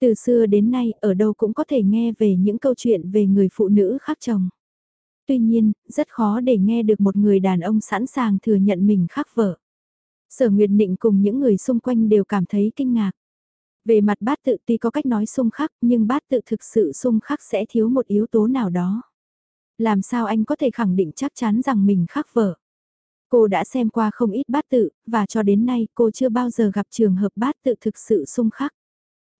Từ xưa đến nay, ở đâu cũng có thể nghe về những câu chuyện về người phụ nữ khắc chồng. Tuy nhiên, rất khó để nghe được một người đàn ông sẵn sàng thừa nhận mình khắc vợ. Sở Nguyệt Nịnh cùng những người xung quanh đều cảm thấy kinh ngạc. Về mặt bát tự tuy có cách nói xung khắc nhưng bát tự thực sự xung khắc sẽ thiếu một yếu tố nào đó. Làm sao anh có thể khẳng định chắc chắn rằng mình khác vợ? Cô đã xem qua không ít bát tự, và cho đến nay cô chưa bao giờ gặp trường hợp bát tự thực sự xung khắc.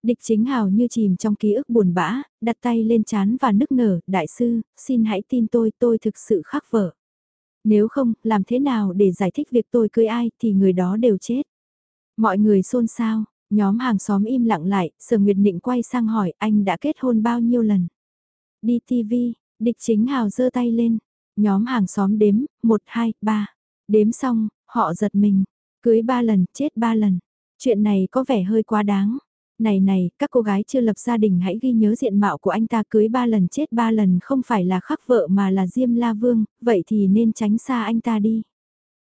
Địch chính hào như chìm trong ký ức buồn bã, đặt tay lên chán và nức nở, đại sư, xin hãy tin tôi, tôi thực sự khác vợ. Nếu không, làm thế nào để giải thích việc tôi cưới ai thì người đó đều chết. Mọi người xôn xao, nhóm hàng xóm im lặng lại, sở nguyệt định quay sang hỏi anh đã kết hôn bao nhiêu lần. đi TV, địch chính hào giơ tay lên. Nhóm hàng xóm đếm, 1, 2, 3. Đếm xong, họ giật mình. Cưới 3 lần, chết 3 lần. Chuyện này có vẻ hơi quá đáng. Này này, các cô gái chưa lập gia đình hãy ghi nhớ diện mạo của anh ta cưới ba lần chết ba lần không phải là khắc vợ mà là Diêm La Vương, vậy thì nên tránh xa anh ta đi.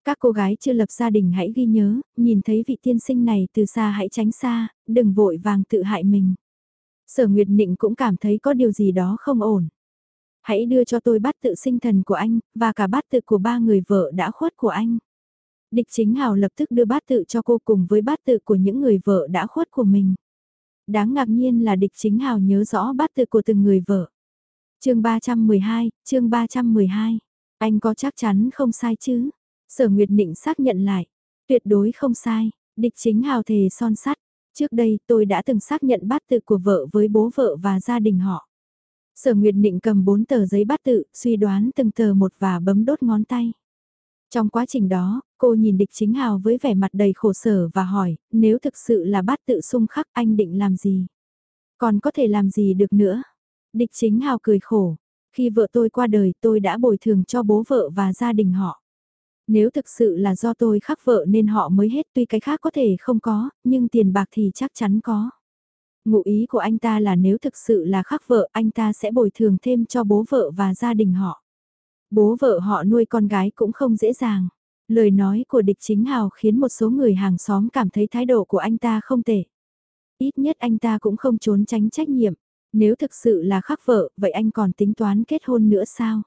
Các cô gái chưa lập gia đình hãy ghi nhớ, nhìn thấy vị tiên sinh này từ xa hãy tránh xa, đừng vội vàng tự hại mình. Sở Nguyệt Nịnh cũng cảm thấy có điều gì đó không ổn. Hãy đưa cho tôi bát tự sinh thần của anh, và cả bát tự của ba người vợ đã khuất của anh. Địch chính hào lập tức đưa bát tự cho cô cùng với bát tự của những người vợ đã khuất của mình. Đáng ngạc nhiên là địch chính hào nhớ rõ bát tự của từng người vợ. chương 312, chương 312. Anh có chắc chắn không sai chứ? Sở Nguyệt Nịnh xác nhận lại. Tuyệt đối không sai, địch chính hào thề son sắt. Trước đây tôi đã từng xác nhận bát tự của vợ với bố vợ và gia đình họ. Sở Nguyệt Nịnh cầm bốn tờ giấy bát tự, suy đoán từng tờ một và bấm đốt ngón tay. Trong quá trình đó, cô nhìn địch chính hào với vẻ mặt đầy khổ sở và hỏi, nếu thực sự là bát tự xung khắc anh định làm gì? Còn có thể làm gì được nữa? Địch chính hào cười khổ, khi vợ tôi qua đời tôi đã bồi thường cho bố vợ và gia đình họ. Nếu thực sự là do tôi khắc vợ nên họ mới hết tuy cái khác có thể không có, nhưng tiền bạc thì chắc chắn có. Ngụ ý của anh ta là nếu thực sự là khắc vợ anh ta sẽ bồi thường thêm cho bố vợ và gia đình họ. Bố vợ họ nuôi con gái cũng không dễ dàng. Lời nói của địch chính hào khiến một số người hàng xóm cảm thấy thái độ của anh ta không tệ. Ít nhất anh ta cũng không trốn tránh trách nhiệm. Nếu thực sự là khắc vợ, vậy anh còn tính toán kết hôn nữa sao?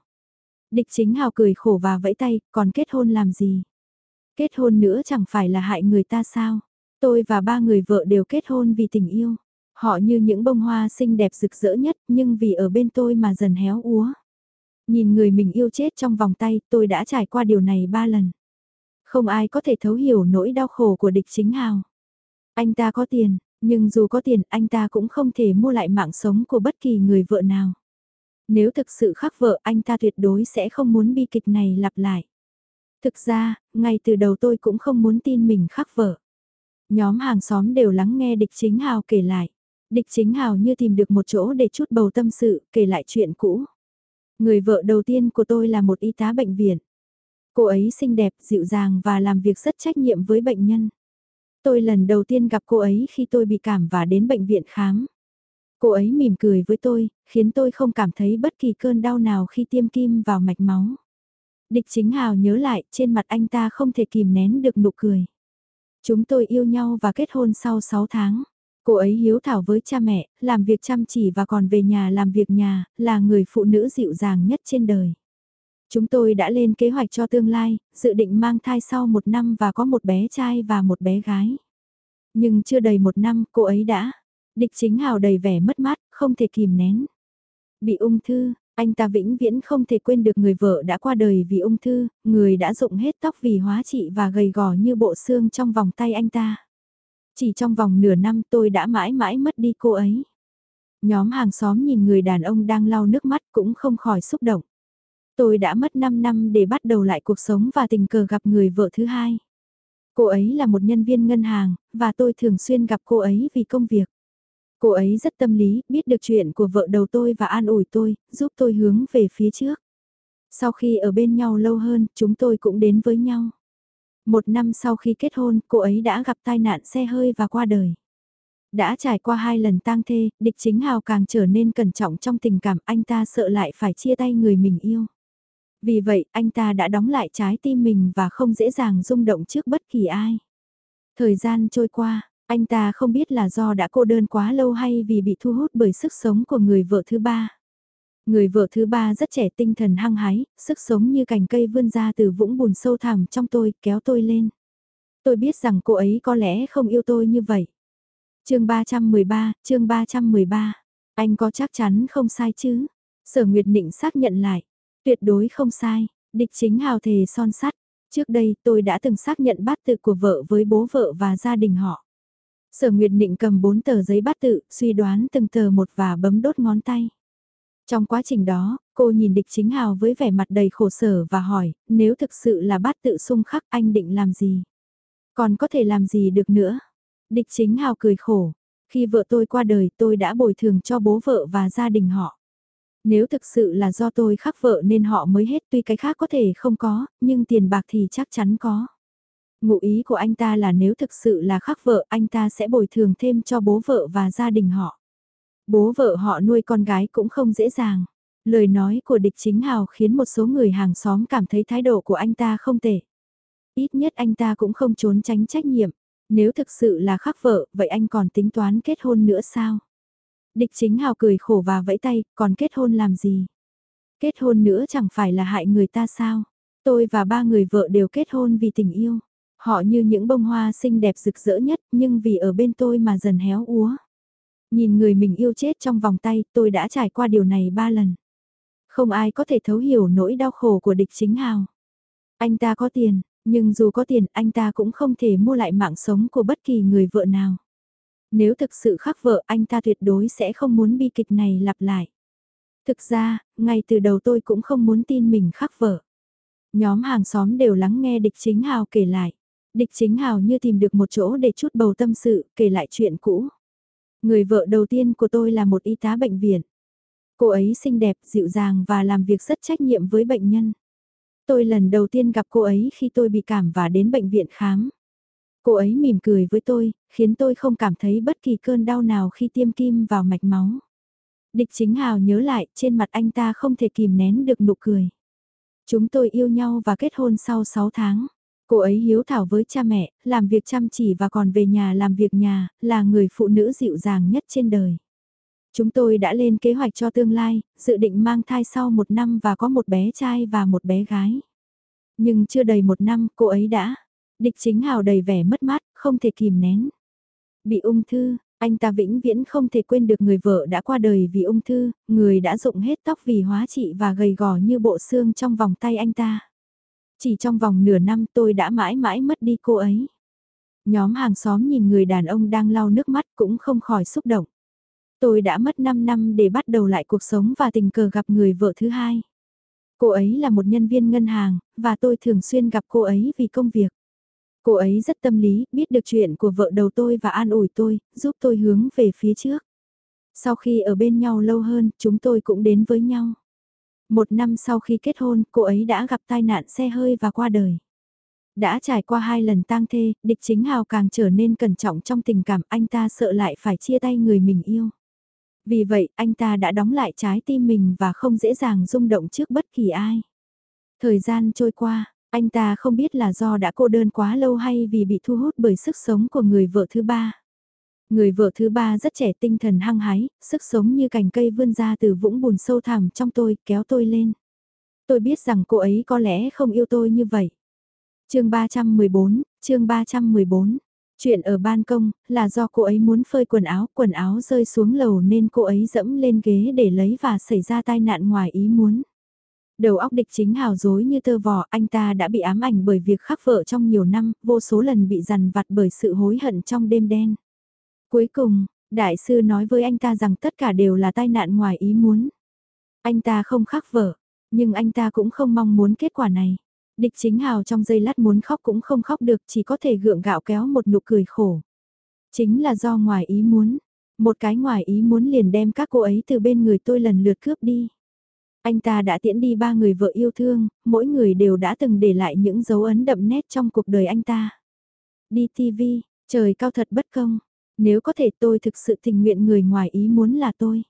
Địch chính hào cười khổ và vẫy tay, còn kết hôn làm gì? Kết hôn nữa chẳng phải là hại người ta sao? Tôi và ba người vợ đều kết hôn vì tình yêu. Họ như những bông hoa xinh đẹp rực rỡ nhất nhưng vì ở bên tôi mà dần héo úa. Nhìn người mình yêu chết trong vòng tay tôi đã trải qua điều này ba lần. Không ai có thể thấu hiểu nỗi đau khổ của địch chính hào. Anh ta có tiền, nhưng dù có tiền anh ta cũng không thể mua lại mạng sống của bất kỳ người vợ nào. Nếu thực sự khắc vợ anh ta tuyệt đối sẽ không muốn bi kịch này lặp lại. Thực ra, ngay từ đầu tôi cũng không muốn tin mình khắc vợ. Nhóm hàng xóm đều lắng nghe địch chính hào kể lại. Địch chính hào như tìm được một chỗ để chút bầu tâm sự, kể lại chuyện cũ. Người vợ đầu tiên của tôi là một y tá bệnh viện. Cô ấy xinh đẹp, dịu dàng và làm việc rất trách nhiệm với bệnh nhân. Tôi lần đầu tiên gặp cô ấy khi tôi bị cảm và đến bệnh viện khám. Cô ấy mỉm cười với tôi, khiến tôi không cảm thấy bất kỳ cơn đau nào khi tiêm kim vào mạch máu. Địch chính hào nhớ lại, trên mặt anh ta không thể kìm nén được nụ cười. Chúng tôi yêu nhau và kết hôn sau 6 tháng. Cô ấy hiếu thảo với cha mẹ, làm việc chăm chỉ và còn về nhà làm việc nhà, là người phụ nữ dịu dàng nhất trên đời. Chúng tôi đã lên kế hoạch cho tương lai, dự định mang thai sau một năm và có một bé trai và một bé gái. Nhưng chưa đầy một năm cô ấy đã, địch chính hào đầy vẻ mất mát, không thể kìm nén. Bị ung thư, anh ta vĩnh viễn không thể quên được người vợ đã qua đời vì ung thư, người đã rụng hết tóc vì hóa trị và gầy gò như bộ xương trong vòng tay anh ta. Chỉ trong vòng nửa năm tôi đã mãi mãi mất đi cô ấy. Nhóm hàng xóm nhìn người đàn ông đang lau nước mắt cũng không khỏi xúc động. Tôi đã mất 5 năm để bắt đầu lại cuộc sống và tình cờ gặp người vợ thứ hai. Cô ấy là một nhân viên ngân hàng, và tôi thường xuyên gặp cô ấy vì công việc. Cô ấy rất tâm lý, biết được chuyện của vợ đầu tôi và an ủi tôi, giúp tôi hướng về phía trước. Sau khi ở bên nhau lâu hơn, chúng tôi cũng đến với nhau. Một năm sau khi kết hôn, cô ấy đã gặp tai nạn xe hơi và qua đời. Đã trải qua hai lần tang thê, địch chính hào càng trở nên cẩn trọng trong tình cảm anh ta sợ lại phải chia tay người mình yêu. Vì vậy, anh ta đã đóng lại trái tim mình và không dễ dàng rung động trước bất kỳ ai. Thời gian trôi qua, anh ta không biết là do đã cô đơn quá lâu hay vì bị thu hút bởi sức sống của người vợ thứ ba. Người vợ thứ ba rất trẻ tinh thần hăng hái, sức sống như cành cây vươn ra từ vũng bùn sâu thẳm trong tôi, kéo tôi lên. Tôi biết rằng cô ấy có lẽ không yêu tôi như vậy. chương 313, chương 313. Anh có chắc chắn không sai chứ? Sở Nguyệt Nịnh xác nhận lại. Tuyệt đối không sai, địch chính hào thề son sắt. Trước đây tôi đã từng xác nhận bát tự của vợ với bố vợ và gia đình họ. Sở Nguyệt Nịnh cầm bốn tờ giấy bát tự, suy đoán từng tờ một và bấm đốt ngón tay. Trong quá trình đó, cô nhìn địch chính hào với vẻ mặt đầy khổ sở và hỏi, nếu thực sự là bát tự xung khắc anh định làm gì? Còn có thể làm gì được nữa? Địch chính hào cười khổ, khi vợ tôi qua đời tôi đã bồi thường cho bố vợ và gia đình họ. Nếu thực sự là do tôi khắc vợ nên họ mới hết tuy cái khác có thể không có, nhưng tiền bạc thì chắc chắn có. Ngụ ý của anh ta là nếu thực sự là khắc vợ anh ta sẽ bồi thường thêm cho bố vợ và gia đình họ. Bố vợ họ nuôi con gái cũng không dễ dàng. Lời nói của địch chính hào khiến một số người hàng xóm cảm thấy thái độ của anh ta không tệ. Ít nhất anh ta cũng không trốn tránh trách nhiệm. Nếu thực sự là khắc vợ, vậy anh còn tính toán kết hôn nữa sao? Địch chính hào cười khổ và vẫy tay, còn kết hôn làm gì? Kết hôn nữa chẳng phải là hại người ta sao? Tôi và ba người vợ đều kết hôn vì tình yêu. Họ như những bông hoa xinh đẹp rực rỡ nhất, nhưng vì ở bên tôi mà dần héo úa. Nhìn người mình yêu chết trong vòng tay, tôi đã trải qua điều này ba lần. Không ai có thể thấu hiểu nỗi đau khổ của địch chính hào. Anh ta có tiền, nhưng dù có tiền anh ta cũng không thể mua lại mạng sống của bất kỳ người vợ nào. Nếu thực sự khắc vợ anh ta tuyệt đối sẽ không muốn bi kịch này lặp lại. Thực ra, ngay từ đầu tôi cũng không muốn tin mình khắc vợ. Nhóm hàng xóm đều lắng nghe địch chính hào kể lại. Địch chính hào như tìm được một chỗ để chút bầu tâm sự, kể lại chuyện cũ. Người vợ đầu tiên của tôi là một y tá bệnh viện. Cô ấy xinh đẹp, dịu dàng và làm việc rất trách nhiệm với bệnh nhân. Tôi lần đầu tiên gặp cô ấy khi tôi bị cảm và đến bệnh viện khám. Cô ấy mỉm cười với tôi, khiến tôi không cảm thấy bất kỳ cơn đau nào khi tiêm kim vào mạch máu. Địch chính hào nhớ lại, trên mặt anh ta không thể kìm nén được nụ cười. Chúng tôi yêu nhau và kết hôn sau 6 tháng. Cô ấy hiếu thảo với cha mẹ, làm việc chăm chỉ và còn về nhà làm việc nhà, là người phụ nữ dịu dàng nhất trên đời. Chúng tôi đã lên kế hoạch cho tương lai, dự định mang thai sau một năm và có một bé trai và một bé gái. Nhưng chưa đầy một năm cô ấy đã. Địch chính hào đầy vẻ mất mát, không thể kìm nén. Bị ung thư, anh ta vĩnh viễn không thể quên được người vợ đã qua đời vì ung thư, người đã rụng hết tóc vì hóa trị và gầy gò như bộ xương trong vòng tay anh ta. Chỉ trong vòng nửa năm tôi đã mãi mãi mất đi cô ấy. Nhóm hàng xóm nhìn người đàn ông đang lau nước mắt cũng không khỏi xúc động. Tôi đã mất 5 năm để bắt đầu lại cuộc sống và tình cờ gặp người vợ thứ hai. Cô ấy là một nhân viên ngân hàng, và tôi thường xuyên gặp cô ấy vì công việc. Cô ấy rất tâm lý, biết được chuyện của vợ đầu tôi và an ủi tôi, giúp tôi hướng về phía trước. Sau khi ở bên nhau lâu hơn, chúng tôi cũng đến với nhau. Một năm sau khi kết hôn, cô ấy đã gặp tai nạn xe hơi và qua đời. Đã trải qua hai lần tang thê, địch chính hào càng trở nên cẩn trọng trong tình cảm anh ta sợ lại phải chia tay người mình yêu. Vì vậy, anh ta đã đóng lại trái tim mình và không dễ dàng rung động trước bất kỳ ai. Thời gian trôi qua, anh ta không biết là do đã cô đơn quá lâu hay vì bị thu hút bởi sức sống của người vợ thứ ba. Người vợ thứ ba rất trẻ tinh thần hăng hái, sức sống như cành cây vươn ra từ vũng bùn sâu thẳm trong tôi, kéo tôi lên. Tôi biết rằng cô ấy có lẽ không yêu tôi như vậy. chương 314, chương 314. Chuyện ở ban công, là do cô ấy muốn phơi quần áo, quần áo rơi xuống lầu nên cô ấy dẫm lên ghế để lấy và xảy ra tai nạn ngoài ý muốn. Đầu óc địch chính hào dối như tơ vò, anh ta đã bị ám ảnh bởi việc khắc vợ trong nhiều năm, vô số lần bị dằn vặt bởi sự hối hận trong đêm đen. Cuối cùng, đại sư nói với anh ta rằng tất cả đều là tai nạn ngoài ý muốn. Anh ta không khắc vợ, nhưng anh ta cũng không mong muốn kết quả này. Địch chính hào trong giây lát muốn khóc cũng không khóc được chỉ có thể gượng gạo kéo một nụ cười khổ. Chính là do ngoài ý muốn. Một cái ngoài ý muốn liền đem các cô ấy từ bên người tôi lần lượt cướp đi. Anh ta đã tiễn đi ba người vợ yêu thương, mỗi người đều đã từng để lại những dấu ấn đậm nét trong cuộc đời anh ta. Đi TV, trời cao thật bất công. Nếu có thể tôi thực sự tình nguyện người ngoài ý muốn là tôi.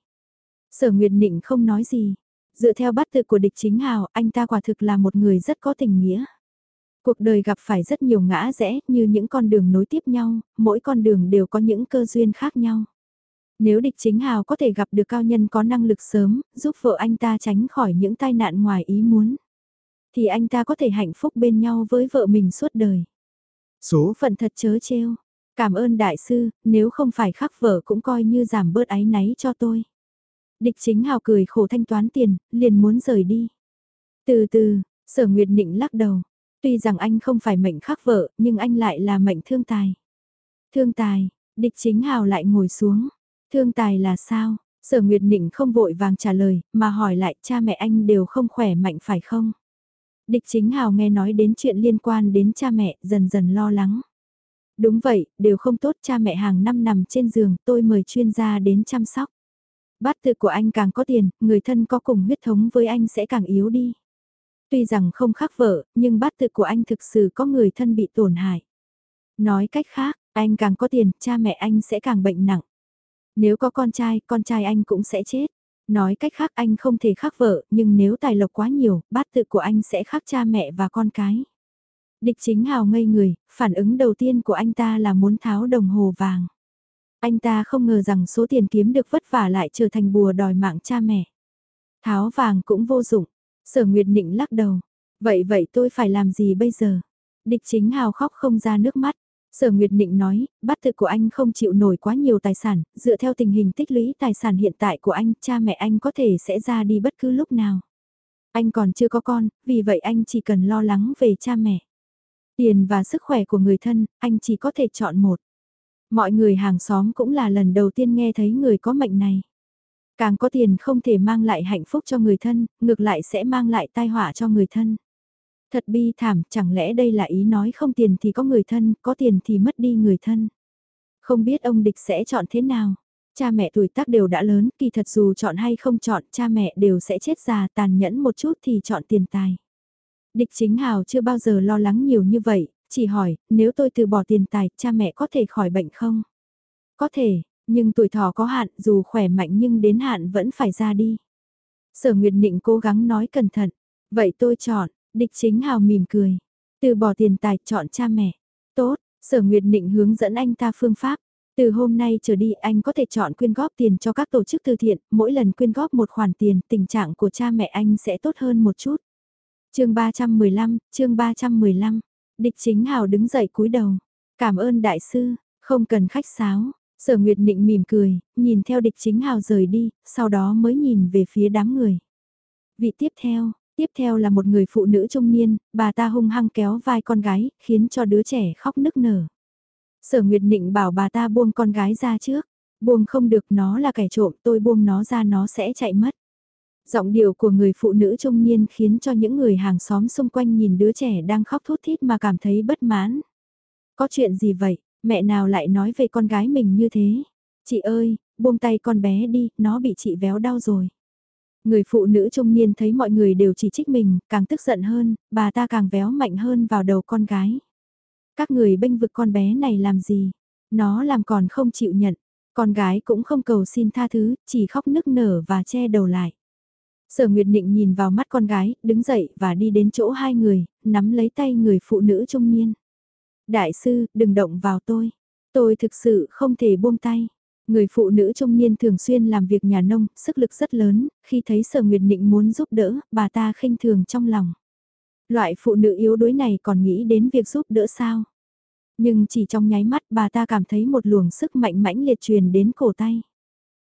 Sở Nguyệt Nịnh không nói gì, Dựa theo bát tự của địch chính hào, anh ta quả thực là một người rất có tình nghĩa. Cuộc đời gặp phải rất nhiều ngã rẽ như những con đường nối tiếp nhau, mỗi con đường đều có những cơ duyên khác nhau. Nếu địch chính hào có thể gặp được cao nhân có năng lực sớm, giúp vợ anh ta tránh khỏi những tai nạn ngoài ý muốn, thì anh ta có thể hạnh phúc bên nhau với vợ mình suốt đời. Số phận thật chớ trêu. Cảm ơn đại sư, nếu không phải khắc vợ cũng coi như giảm bớt áy náy cho tôi. Địch chính hào cười khổ thanh toán tiền, liền muốn rời đi. Từ từ, sở nguyệt nịnh lắc đầu. Tuy rằng anh không phải mệnh khắc vợ, nhưng anh lại là mệnh thương tài. Thương tài, địch chính hào lại ngồi xuống. Thương tài là sao? Sở Nguyệt Nịnh không vội vàng trả lời, mà hỏi lại cha mẹ anh đều không khỏe mạnh phải không? Địch chính hào nghe nói đến chuyện liên quan đến cha mẹ, dần dần lo lắng. Đúng vậy, đều không tốt cha mẹ hàng năm nằm trên giường, tôi mời chuyên gia đến chăm sóc. Bát tự của anh càng có tiền, người thân có cùng huyết thống với anh sẽ càng yếu đi. Tuy rằng không khác vợ, nhưng bát tự của anh thực sự có người thân bị tổn hại. Nói cách khác, anh càng có tiền, cha mẹ anh sẽ càng bệnh nặng. Nếu có con trai, con trai anh cũng sẽ chết. Nói cách khác anh không thể khác vợ, nhưng nếu tài lộc quá nhiều, bát tự của anh sẽ khác cha mẹ và con cái. Địch chính hào ngây người, phản ứng đầu tiên của anh ta là muốn tháo đồng hồ vàng. Anh ta không ngờ rằng số tiền kiếm được vất vả lại trở thành bùa đòi mạng cha mẹ. Tháo vàng cũng vô dụng, sở nguyệt nịnh lắc đầu. Vậy vậy tôi phải làm gì bây giờ? Địch chính hào khóc không ra nước mắt. Sở Nguyệt Nịnh nói, bắt thực của anh không chịu nổi quá nhiều tài sản, dựa theo tình hình tích lũy tài sản hiện tại của anh, cha mẹ anh có thể sẽ ra đi bất cứ lúc nào. Anh còn chưa có con, vì vậy anh chỉ cần lo lắng về cha mẹ. Tiền và sức khỏe của người thân, anh chỉ có thể chọn một. Mọi người hàng xóm cũng là lần đầu tiên nghe thấy người có mệnh này. Càng có tiền không thể mang lại hạnh phúc cho người thân, ngược lại sẽ mang lại tai họa cho người thân. Thật bi thảm, chẳng lẽ đây là ý nói không tiền thì có người thân, có tiền thì mất đi người thân. Không biết ông địch sẽ chọn thế nào. Cha mẹ tuổi tác đều đã lớn, kỳ thật dù chọn hay không chọn, cha mẹ đều sẽ chết già tàn nhẫn một chút thì chọn tiền tài. Địch chính hào chưa bao giờ lo lắng nhiều như vậy, chỉ hỏi, nếu tôi từ bỏ tiền tài, cha mẹ có thể khỏi bệnh không? Có thể, nhưng tuổi thọ có hạn, dù khỏe mạnh nhưng đến hạn vẫn phải ra đi. Sở Nguyệt Nịnh cố gắng nói cẩn thận, vậy tôi chọn, địch chính hào mỉm cười, từ bỏ tiền tài chọn cha mẹ. Tốt, Sở Nguyệt Nịnh hướng dẫn anh ta phương pháp. Từ hôm nay trở đi anh có thể chọn quyên góp tiền cho các tổ chức từ thiện, mỗi lần quyên góp một khoản tiền, tình trạng của cha mẹ anh sẽ tốt hơn một chút chương 315, chương 315, địch chính hào đứng dậy cúi đầu. Cảm ơn đại sư, không cần khách sáo. Sở Nguyệt Nịnh mỉm cười, nhìn theo địch chính hào rời đi, sau đó mới nhìn về phía đám người. Vị tiếp theo, tiếp theo là một người phụ nữ trung niên, bà ta hung hăng kéo vai con gái, khiến cho đứa trẻ khóc nức nở. Sở Nguyệt Nịnh bảo bà ta buông con gái ra trước, buông không được nó là kẻ trộm tôi buông nó ra nó sẽ chạy mất. Giọng điệu của người phụ nữ trung niên khiến cho những người hàng xóm xung quanh nhìn đứa trẻ đang khóc thút thít mà cảm thấy bất mãn. Có chuyện gì vậy, mẹ nào lại nói về con gái mình như thế? Chị ơi, buông tay con bé đi, nó bị chị véo đau rồi. Người phụ nữ trung niên thấy mọi người đều chỉ trích mình, càng tức giận hơn, bà ta càng véo mạnh hơn vào đầu con gái. Các người bênh vực con bé này làm gì? Nó làm còn không chịu nhận. Con gái cũng không cầu xin tha thứ, chỉ khóc nức nở và che đầu lại. Sở Nguyệt Nịnh nhìn vào mắt con gái, đứng dậy và đi đến chỗ hai người, nắm lấy tay người phụ nữ trung niên. Đại sư, đừng động vào tôi. Tôi thực sự không thể buông tay. Người phụ nữ trung niên thường xuyên làm việc nhà nông, sức lực rất lớn, khi thấy Sở Nguyệt Nịnh muốn giúp đỡ, bà ta khinh thường trong lòng. Loại phụ nữ yếu đuối này còn nghĩ đến việc giúp đỡ sao? Nhưng chỉ trong nháy mắt bà ta cảm thấy một luồng sức mạnh mãnh liệt truyền đến cổ tay.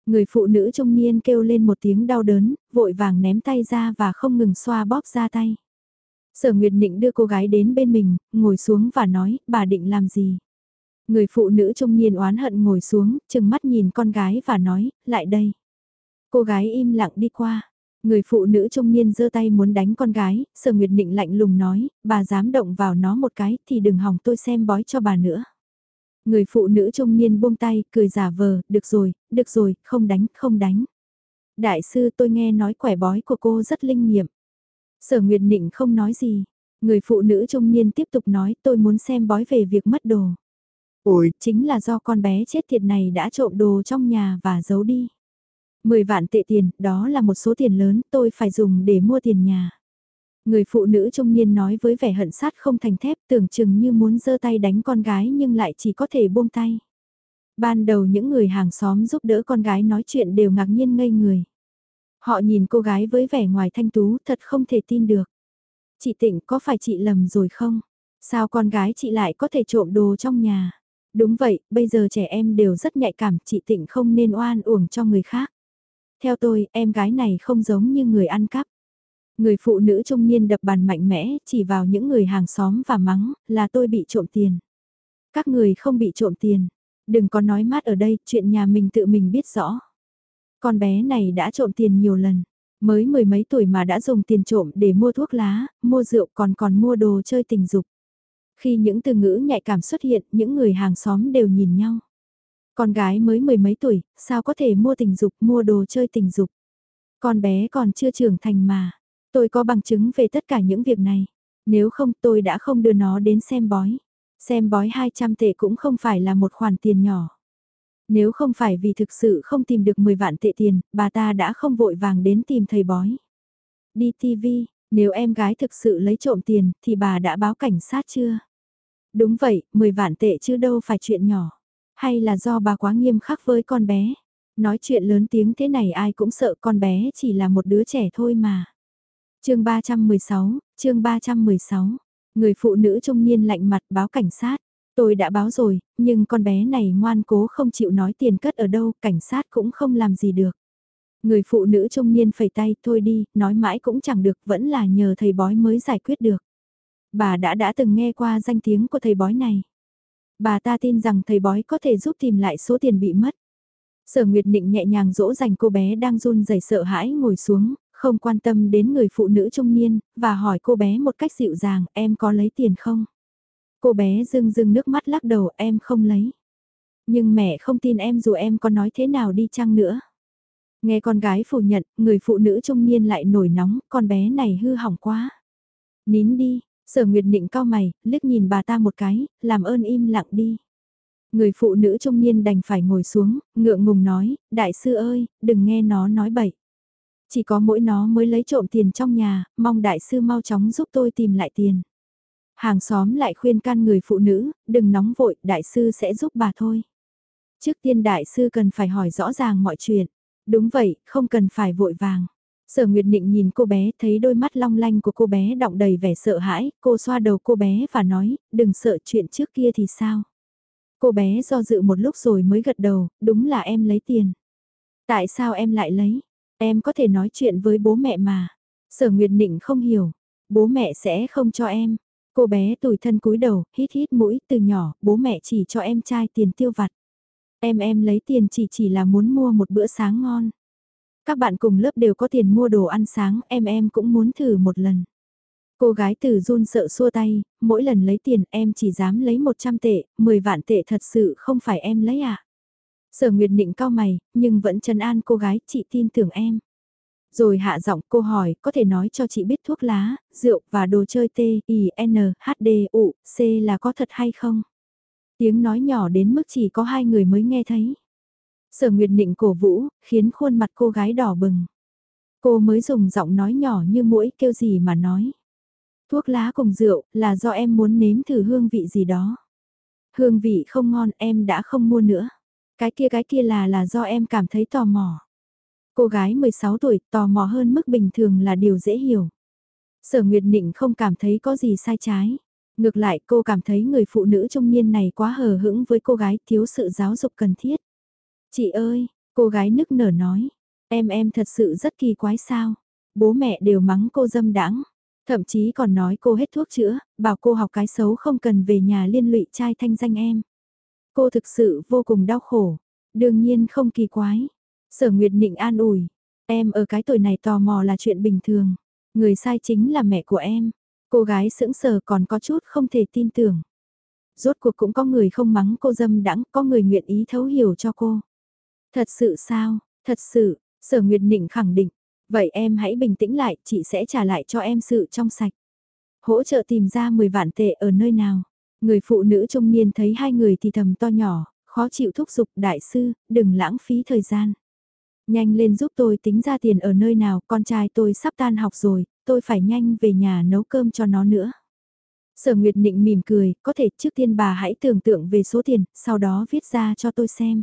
Người phụ nữ trung niên kêu lên một tiếng đau đớn, vội vàng ném tay ra và không ngừng xoa bóp ra tay. Sở Nguyệt Định đưa cô gái đến bên mình, ngồi xuống và nói, bà định làm gì? Người phụ nữ trung niên oán hận ngồi xuống, chừng mắt nhìn con gái và nói, lại đây. Cô gái im lặng đi qua. Người phụ nữ trung niên giơ tay muốn đánh con gái, Sở Nguyệt Định lạnh lùng nói, bà dám động vào nó một cái thì đừng hòng tôi xem bói cho bà nữa. Người phụ nữ trung niên buông tay, cười giả vờ, được rồi, được rồi, không đánh, không đánh. Đại sư tôi nghe nói quẻ bói của cô rất linh nghiệm. Sở Nguyệt Nịnh không nói gì. Người phụ nữ trung niên tiếp tục nói tôi muốn xem bói về việc mất đồ. Ôi, chính là do con bé chết thiệt này đã trộm đồ trong nhà và giấu đi. Mười vạn tệ tiền, đó là một số tiền lớn tôi phải dùng để mua tiền nhà. Người phụ nữ trung niên nói với vẻ hận sát không thành thép tưởng chừng như muốn giơ tay đánh con gái nhưng lại chỉ có thể buông tay. Ban đầu những người hàng xóm giúp đỡ con gái nói chuyện đều ngạc nhiên ngây người. Họ nhìn cô gái với vẻ ngoài thanh tú thật không thể tin được. Chị Tịnh có phải chị lầm rồi không? Sao con gái chị lại có thể trộm đồ trong nhà? Đúng vậy, bây giờ trẻ em đều rất nhạy cảm, chị Tịnh không nên oan uổng cho người khác. Theo tôi, em gái này không giống như người ăn cắp. Người phụ nữ trung niên đập bàn mạnh mẽ, chỉ vào những người hàng xóm và mắng, là tôi bị trộm tiền. Các người không bị trộm tiền. Đừng có nói mát ở đây, chuyện nhà mình tự mình biết rõ. Con bé này đã trộm tiền nhiều lần. Mới mười mấy tuổi mà đã dùng tiền trộm để mua thuốc lá, mua rượu còn còn mua đồ chơi tình dục. Khi những từ ngữ nhạy cảm xuất hiện, những người hàng xóm đều nhìn nhau. Con gái mới mười mấy tuổi, sao có thể mua tình dục, mua đồ chơi tình dục. Con bé còn chưa trưởng thành mà. Tôi có bằng chứng về tất cả những việc này. Nếu không tôi đã không đưa nó đến xem bói. Xem bói 200 tệ cũng không phải là một khoản tiền nhỏ. Nếu không phải vì thực sự không tìm được 10 vạn tệ tiền, bà ta đã không vội vàng đến tìm thầy bói. Đi TV, nếu em gái thực sự lấy trộm tiền thì bà đã báo cảnh sát chưa? Đúng vậy, 10 vạn tệ chứ đâu phải chuyện nhỏ. Hay là do bà quá nghiêm khắc với con bé? Nói chuyện lớn tiếng thế này ai cũng sợ con bé chỉ là một đứa trẻ thôi mà chương 316, chương 316, người phụ nữ trung niên lạnh mặt báo cảnh sát. Tôi đã báo rồi, nhưng con bé này ngoan cố không chịu nói tiền cất ở đâu, cảnh sát cũng không làm gì được. Người phụ nữ trung niên phẩy tay, thôi đi, nói mãi cũng chẳng được, vẫn là nhờ thầy bói mới giải quyết được. Bà đã đã từng nghe qua danh tiếng của thầy bói này. Bà ta tin rằng thầy bói có thể giúp tìm lại số tiền bị mất. Sở Nguyệt định nhẹ nhàng dỗ dành cô bé đang run rẩy sợ hãi ngồi xuống, không quan tâm đến người phụ nữ trung niên, và hỏi cô bé một cách dịu dàng, em có lấy tiền không? Cô bé rưng rưng nước mắt lắc đầu, em không lấy. Nhưng mẹ không tin em dù em có nói thế nào đi chăng nữa. Nghe con gái phủ nhận, người phụ nữ trung niên lại nổi nóng, con bé này hư hỏng quá. Nín đi, sở nguyệt định cao mày, liếc nhìn bà ta một cái, làm ơn im lặng đi. Người phụ nữ trung niên đành phải ngồi xuống, ngượng ngùng nói, đại sư ơi, đừng nghe nó nói bậy. Chỉ có mỗi nó mới lấy trộm tiền trong nhà, mong đại sư mau chóng giúp tôi tìm lại tiền. Hàng xóm lại khuyên can người phụ nữ, đừng nóng vội, đại sư sẽ giúp bà thôi. Trước tiên đại sư cần phải hỏi rõ ràng mọi chuyện. Đúng vậy, không cần phải vội vàng. Sở Nguyệt Định nhìn cô bé thấy đôi mắt long lanh của cô bé đọng đầy vẻ sợ hãi, cô xoa đầu cô bé và nói, đừng sợ chuyện trước kia thì sao. Cô bé do dự một lúc rồi mới gật đầu, đúng là em lấy tiền. Tại sao em lại lấy? Em có thể nói chuyện với bố mẹ mà. Sở Nguyệt Định không hiểu, bố mẹ sẽ không cho em. Cô bé tủi thân cúi đầu, hít hít mũi, từ nhỏ, bố mẹ chỉ cho em trai tiền tiêu vặt. Em em lấy tiền chỉ chỉ là muốn mua một bữa sáng ngon. Các bạn cùng lớp đều có tiền mua đồ ăn sáng, em em cũng muốn thử một lần. Cô gái từ run sợ xua tay, mỗi lần lấy tiền em chỉ dám lấy 100 tệ, 10 vạn tệ thật sự không phải em lấy à. Sở Nguyệt Định cao mày, nhưng vẫn trấn an cô gái, chị tin tưởng em. Rồi hạ giọng cô hỏi, có thể nói cho chị biết thuốc lá, rượu và đồ chơi T, I, N, H, D, U, C là có thật hay không? Tiếng nói nhỏ đến mức chỉ có hai người mới nghe thấy. Sở Nguyệt Định cổ vũ, khiến khuôn mặt cô gái đỏ bừng. Cô mới dùng giọng nói nhỏ như mũi kêu gì mà nói. Thuốc lá cùng rượu là do em muốn nếm thử hương vị gì đó. Hương vị không ngon em đã không mua nữa. Cái kia cái kia là là do em cảm thấy tò mò. Cô gái 16 tuổi tò mò hơn mức bình thường là điều dễ hiểu. Sở Nguyệt Nịnh không cảm thấy có gì sai trái. Ngược lại cô cảm thấy người phụ nữ trung niên này quá hờ hững với cô gái thiếu sự giáo dục cần thiết. Chị ơi, cô gái nức nở nói, em em thật sự rất kỳ quái sao. Bố mẹ đều mắng cô dâm đãng thậm chí còn nói cô hết thuốc chữa, bảo cô học cái xấu không cần về nhà liên lụy trai thanh danh em. Cô thực sự vô cùng đau khổ, đương nhiên không kỳ quái. Sở Nguyệt Nịnh an ủi, em ở cái tuổi này tò mò là chuyện bình thường, người sai chính là mẹ của em. Cô gái sững sờ còn có chút không thể tin tưởng. Rốt cuộc cũng có người không mắng cô dâm đãng, có người nguyện ý thấu hiểu cho cô. Thật sự sao, thật sự, sở Nguyệt Nịnh khẳng định. Vậy em hãy bình tĩnh lại, chị sẽ trả lại cho em sự trong sạch. Hỗ trợ tìm ra 10 vạn tệ ở nơi nào. Người phụ nữ trung niên thấy hai người thì thầm to nhỏ, khó chịu thúc giục đại sư, đừng lãng phí thời gian. Nhanh lên giúp tôi tính ra tiền ở nơi nào, con trai tôi sắp tan học rồi, tôi phải nhanh về nhà nấu cơm cho nó nữa. Sở Nguyệt Nịnh mỉm cười, có thể trước tiên bà hãy tưởng tượng về số tiền, sau đó viết ra cho tôi xem.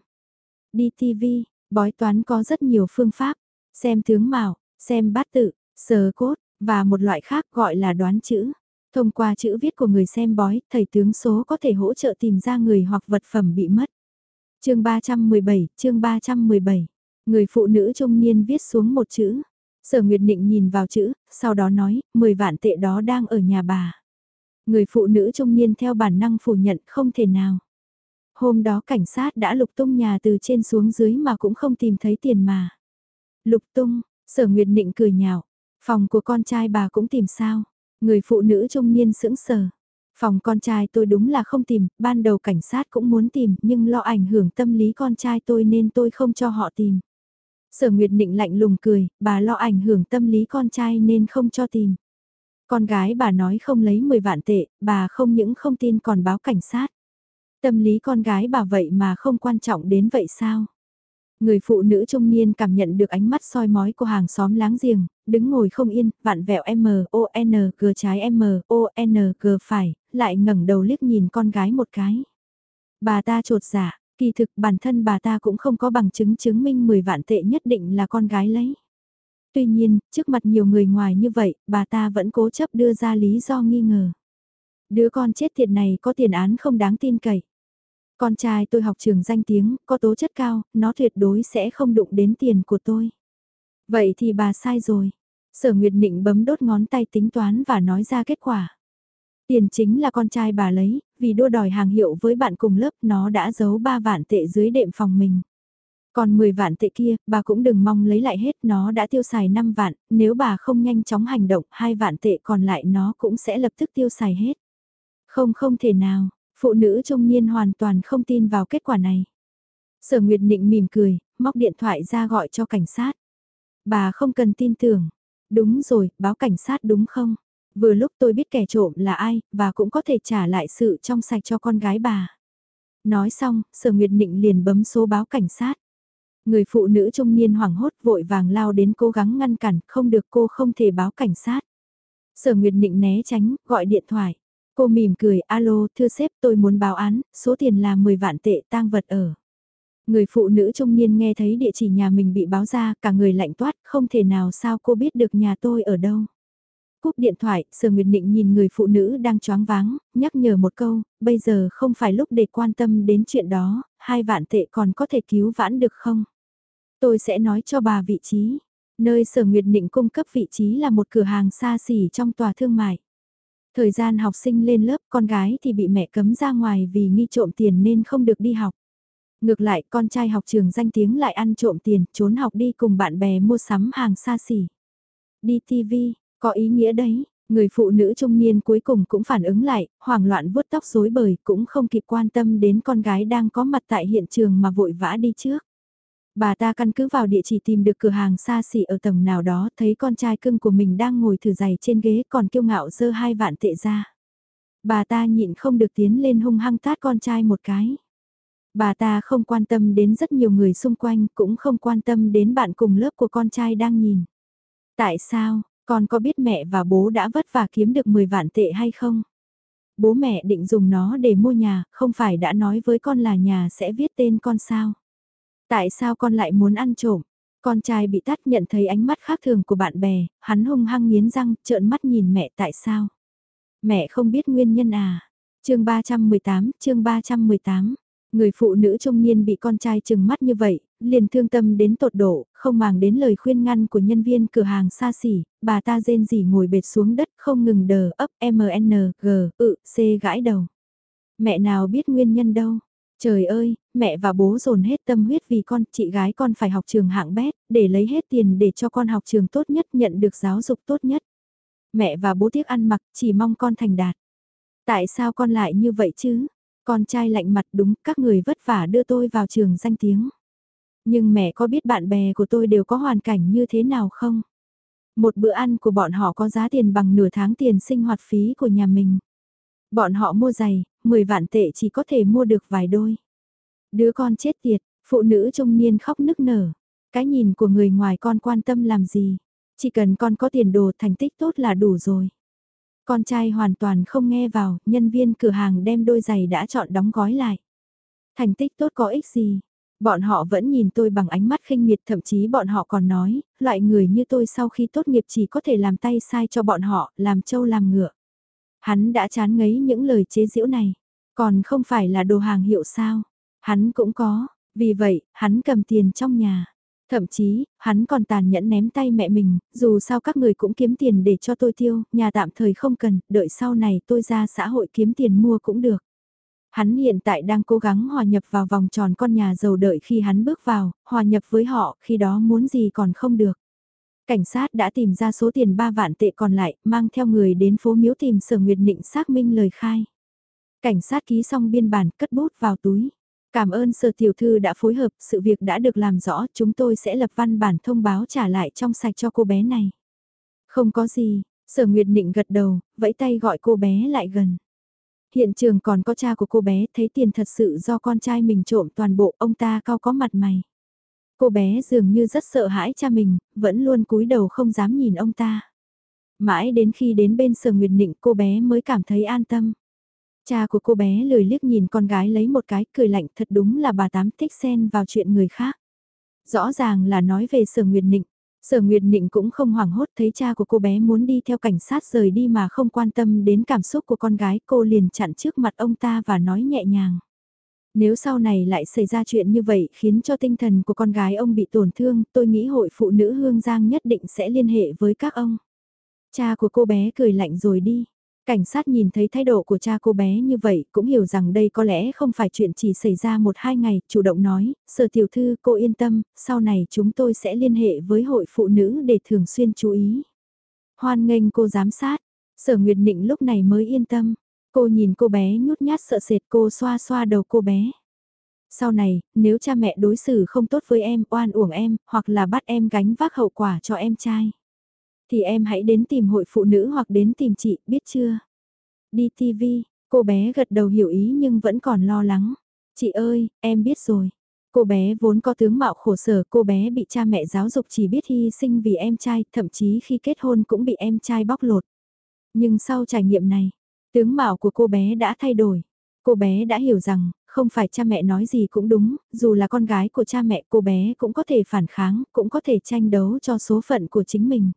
Đi TV, bói toán có rất nhiều phương pháp, xem tướng mạo, xem bát tự, sờ cốt, và một loại khác gọi là đoán chữ. Thông qua chữ viết của người xem bói, thầy tướng số có thể hỗ trợ tìm ra người hoặc vật phẩm bị mất. chương 317, chương 317, người phụ nữ trung niên viết xuống một chữ. Sở Nguyệt Định nhìn vào chữ, sau đó nói, 10 vạn tệ đó đang ở nhà bà. Người phụ nữ trung niên theo bản năng phủ nhận không thể nào. Hôm đó cảnh sát đã lục tung nhà từ trên xuống dưới mà cũng không tìm thấy tiền mà. Lục tung, sở Nguyệt Định cười nhạo, phòng của con trai bà cũng tìm sao. Người phụ nữ trung niên sững sờ. Phòng con trai tôi đúng là không tìm, ban đầu cảnh sát cũng muốn tìm, nhưng lo ảnh hưởng tâm lý con trai tôi nên tôi không cho họ tìm. Sở Nguyệt Nịnh lạnh lùng cười, bà lo ảnh hưởng tâm lý con trai nên không cho tìm. Con gái bà nói không lấy 10 vạn tệ, bà không những không tin còn báo cảnh sát. Tâm lý con gái bà vậy mà không quan trọng đến vậy sao? Người phụ nữ trung niên cảm nhận được ánh mắt soi mói của hàng xóm láng giềng, đứng ngồi không yên, vặn vẹo M, O, N, G trái M, O, N, G phải, lại ngẩng đầu liếc nhìn con gái một cái. Bà ta trột giả, dạ, kỳ thực bản thân bà ta cũng không có bằng chứng chứng minh 10 vạn tệ nhất định là con gái lấy. Tuy nhiên, trước mặt nhiều người ngoài như vậy, bà ta vẫn cố chấp đưa ra lý do nghi ngờ. Đứa con chết tiệt này có tiền án không đáng tin cậy. Con trai tôi học trường danh tiếng, có tố chất cao, nó tuyệt đối sẽ không đụng đến tiền của tôi. Vậy thì bà sai rồi. Sở Nguyệt Nịnh bấm đốt ngón tay tính toán và nói ra kết quả. Tiền chính là con trai bà lấy, vì đua đòi hàng hiệu với bạn cùng lớp nó đã giấu 3 vạn tệ dưới đệm phòng mình. Còn 10 vạn tệ kia, bà cũng đừng mong lấy lại hết, nó đã tiêu xài 5 vạn, nếu bà không nhanh chóng hành động, hai vạn tệ còn lại nó cũng sẽ lập tức tiêu xài hết. Không không thể nào, phụ nữ trung niên hoàn toàn không tin vào kết quả này. Sở Nguyệt Nịnh mỉm cười, móc điện thoại ra gọi cho cảnh sát. Bà không cần tin tưởng. Đúng rồi, báo cảnh sát đúng không? Vừa lúc tôi biết kẻ trộm là ai, và cũng có thể trả lại sự trong sạch cho con gái bà. Nói xong, Sở Nguyệt Nịnh liền bấm số báo cảnh sát. Người phụ nữ trung niên hoảng hốt vội vàng lao đến cố gắng ngăn cản, không được cô không thể báo cảnh sát. Sở Nguyệt Nịnh né tránh, gọi điện thoại. Cô mỉm cười, alo, thưa sếp tôi muốn báo án, số tiền là 10 vạn tệ tang vật ở. Người phụ nữ trung niên nghe thấy địa chỉ nhà mình bị báo ra, cả người lạnh toát, không thể nào sao cô biết được nhà tôi ở đâu. Cúp điện thoại, Sở Nguyệt Định nhìn người phụ nữ đang choáng váng, nhắc nhở một câu, bây giờ không phải lúc để quan tâm đến chuyện đó, hai vạn tệ còn có thể cứu vãn được không? Tôi sẽ nói cho bà vị trí. Nơi Sở Nguyệt Định cung cấp vị trí là một cửa hàng xa xỉ trong tòa thương mại. Thời gian học sinh lên lớp con gái thì bị mẹ cấm ra ngoài vì nghi trộm tiền nên không được đi học. Ngược lại con trai học trường danh tiếng lại ăn trộm tiền, trốn học đi cùng bạn bè mua sắm hàng xa xỉ. Đi TV, có ý nghĩa đấy, người phụ nữ trung niên cuối cùng cũng phản ứng lại, hoảng loạn vuốt tóc rối bời cũng không kịp quan tâm đến con gái đang có mặt tại hiện trường mà vội vã đi trước. Bà ta căn cứ vào địa chỉ tìm được cửa hàng xa xỉ ở tầng nào đó thấy con trai cưng của mình đang ngồi thử giày trên ghế còn kiêu ngạo dơ hai vạn tệ ra. Bà ta nhịn không được tiến lên hung hăng tát con trai một cái. Bà ta không quan tâm đến rất nhiều người xung quanh cũng không quan tâm đến bạn cùng lớp của con trai đang nhìn. Tại sao, con có biết mẹ và bố đã vất vả kiếm được 10 vạn tệ hay không? Bố mẹ định dùng nó để mua nhà, không phải đã nói với con là nhà sẽ viết tên con sao? Tại sao con lại muốn ăn trộm? Con trai bị tắt nhận thấy ánh mắt khác thường của bạn bè, hắn hung hăng nghiến răng, trợn mắt nhìn mẹ tại sao? Mẹ không biết nguyên nhân à? chương 318, chương 318. Người phụ nữ trung niên bị con trai chừng mắt như vậy, liền thương tâm đến tột độ, không màng đến lời khuyên ngăn của nhân viên cửa hàng xa xỉ, bà ta rên rỉ ngồi bệt xuống đất không ngừng đờ ấp MN, G, ự, C gãi đầu. Mẹ nào biết nguyên nhân đâu, Trời ơi, mẹ và bố dồn hết tâm huyết vì con, chị gái con phải học trường hạng bét, để lấy hết tiền để cho con học trường tốt nhất nhận được giáo dục tốt nhất. Mẹ và bố tiếc ăn mặc, chỉ mong con thành đạt. Tại sao con lại như vậy chứ? Con trai lạnh mặt đúng, các người vất vả đưa tôi vào trường danh tiếng. Nhưng mẹ có biết bạn bè của tôi đều có hoàn cảnh như thế nào không? Một bữa ăn của bọn họ có giá tiền bằng nửa tháng tiền sinh hoạt phí của nhà mình. Bọn họ mua giày, 10 vạn tệ chỉ có thể mua được vài đôi. Đứa con chết tiệt, phụ nữ trung niên khóc nức nở. Cái nhìn của người ngoài con quan tâm làm gì? Chỉ cần con có tiền đồ thành tích tốt là đủ rồi. Con trai hoàn toàn không nghe vào, nhân viên cửa hàng đem đôi giày đã chọn đóng gói lại. Thành tích tốt có ích gì? Bọn họ vẫn nhìn tôi bằng ánh mắt khinh miệt thậm chí bọn họ còn nói, loại người như tôi sau khi tốt nghiệp chỉ có thể làm tay sai cho bọn họ, làm trâu làm ngựa. Hắn đã chán ngấy những lời chế giễu này, còn không phải là đồ hàng hiệu sao, hắn cũng có, vì vậy, hắn cầm tiền trong nhà. Thậm chí, hắn còn tàn nhẫn ném tay mẹ mình, dù sao các người cũng kiếm tiền để cho tôi tiêu, nhà tạm thời không cần, đợi sau này tôi ra xã hội kiếm tiền mua cũng được. Hắn hiện tại đang cố gắng hòa nhập vào vòng tròn con nhà giàu đợi khi hắn bước vào, hòa nhập với họ, khi đó muốn gì còn không được. Cảnh sát đã tìm ra số tiền 3 vạn tệ còn lại, mang theo người đến phố miếu tìm sở Nguyệt Nịnh xác minh lời khai. Cảnh sát ký xong biên bản, cất bút vào túi. Cảm ơn sở tiểu thư đã phối hợp, sự việc đã được làm rõ, chúng tôi sẽ lập văn bản thông báo trả lại trong sạch cho cô bé này. Không có gì, sở Nguyệt Nịnh gật đầu, vẫy tay gọi cô bé lại gần. Hiện trường còn có cha của cô bé, thấy tiền thật sự do con trai mình trộm toàn bộ, ông ta cao có mặt mày. Cô bé dường như rất sợ hãi cha mình, vẫn luôn cúi đầu không dám nhìn ông ta. Mãi đến khi đến bên sở Nguyệt Nịnh cô bé mới cảm thấy an tâm. Cha của cô bé lười liếc nhìn con gái lấy một cái cười lạnh thật đúng là bà tám thích xen vào chuyện người khác. Rõ ràng là nói về sở Nguyệt Nịnh. Sở Nguyệt Nịnh cũng không hoảng hốt thấy cha của cô bé muốn đi theo cảnh sát rời đi mà không quan tâm đến cảm xúc của con gái cô liền chặn trước mặt ông ta và nói nhẹ nhàng. Nếu sau này lại xảy ra chuyện như vậy khiến cho tinh thần của con gái ông bị tổn thương, tôi nghĩ hội phụ nữ Hương Giang nhất định sẽ liên hệ với các ông. Cha của cô bé cười lạnh rồi đi. Cảnh sát nhìn thấy thái độ của cha cô bé như vậy cũng hiểu rằng đây có lẽ không phải chuyện chỉ xảy ra một hai ngày, chủ động nói, sở tiểu thư cô yên tâm, sau này chúng tôi sẽ liên hệ với hội phụ nữ để thường xuyên chú ý. Hoan nghênh cô giám sát, sở Nguyệt Nịnh lúc này mới yên tâm, cô nhìn cô bé nhút nhát sợ sệt cô xoa xoa đầu cô bé. Sau này, nếu cha mẹ đối xử không tốt với em, oan uổng em, hoặc là bắt em gánh vác hậu quả cho em trai thì em hãy đến tìm hội phụ nữ hoặc đến tìm chị, biết chưa? Đi TV, cô bé gật đầu hiểu ý nhưng vẫn còn lo lắng. Chị ơi, em biết rồi. Cô bé vốn có tướng mạo khổ sở, cô bé bị cha mẹ giáo dục chỉ biết hy sinh vì em trai, thậm chí khi kết hôn cũng bị em trai bóc lột. Nhưng sau trải nghiệm này, tướng mạo của cô bé đã thay đổi. Cô bé đã hiểu rằng, không phải cha mẹ nói gì cũng đúng, dù là con gái của cha mẹ cô bé cũng có thể phản kháng, cũng có thể tranh đấu cho số phận của chính mình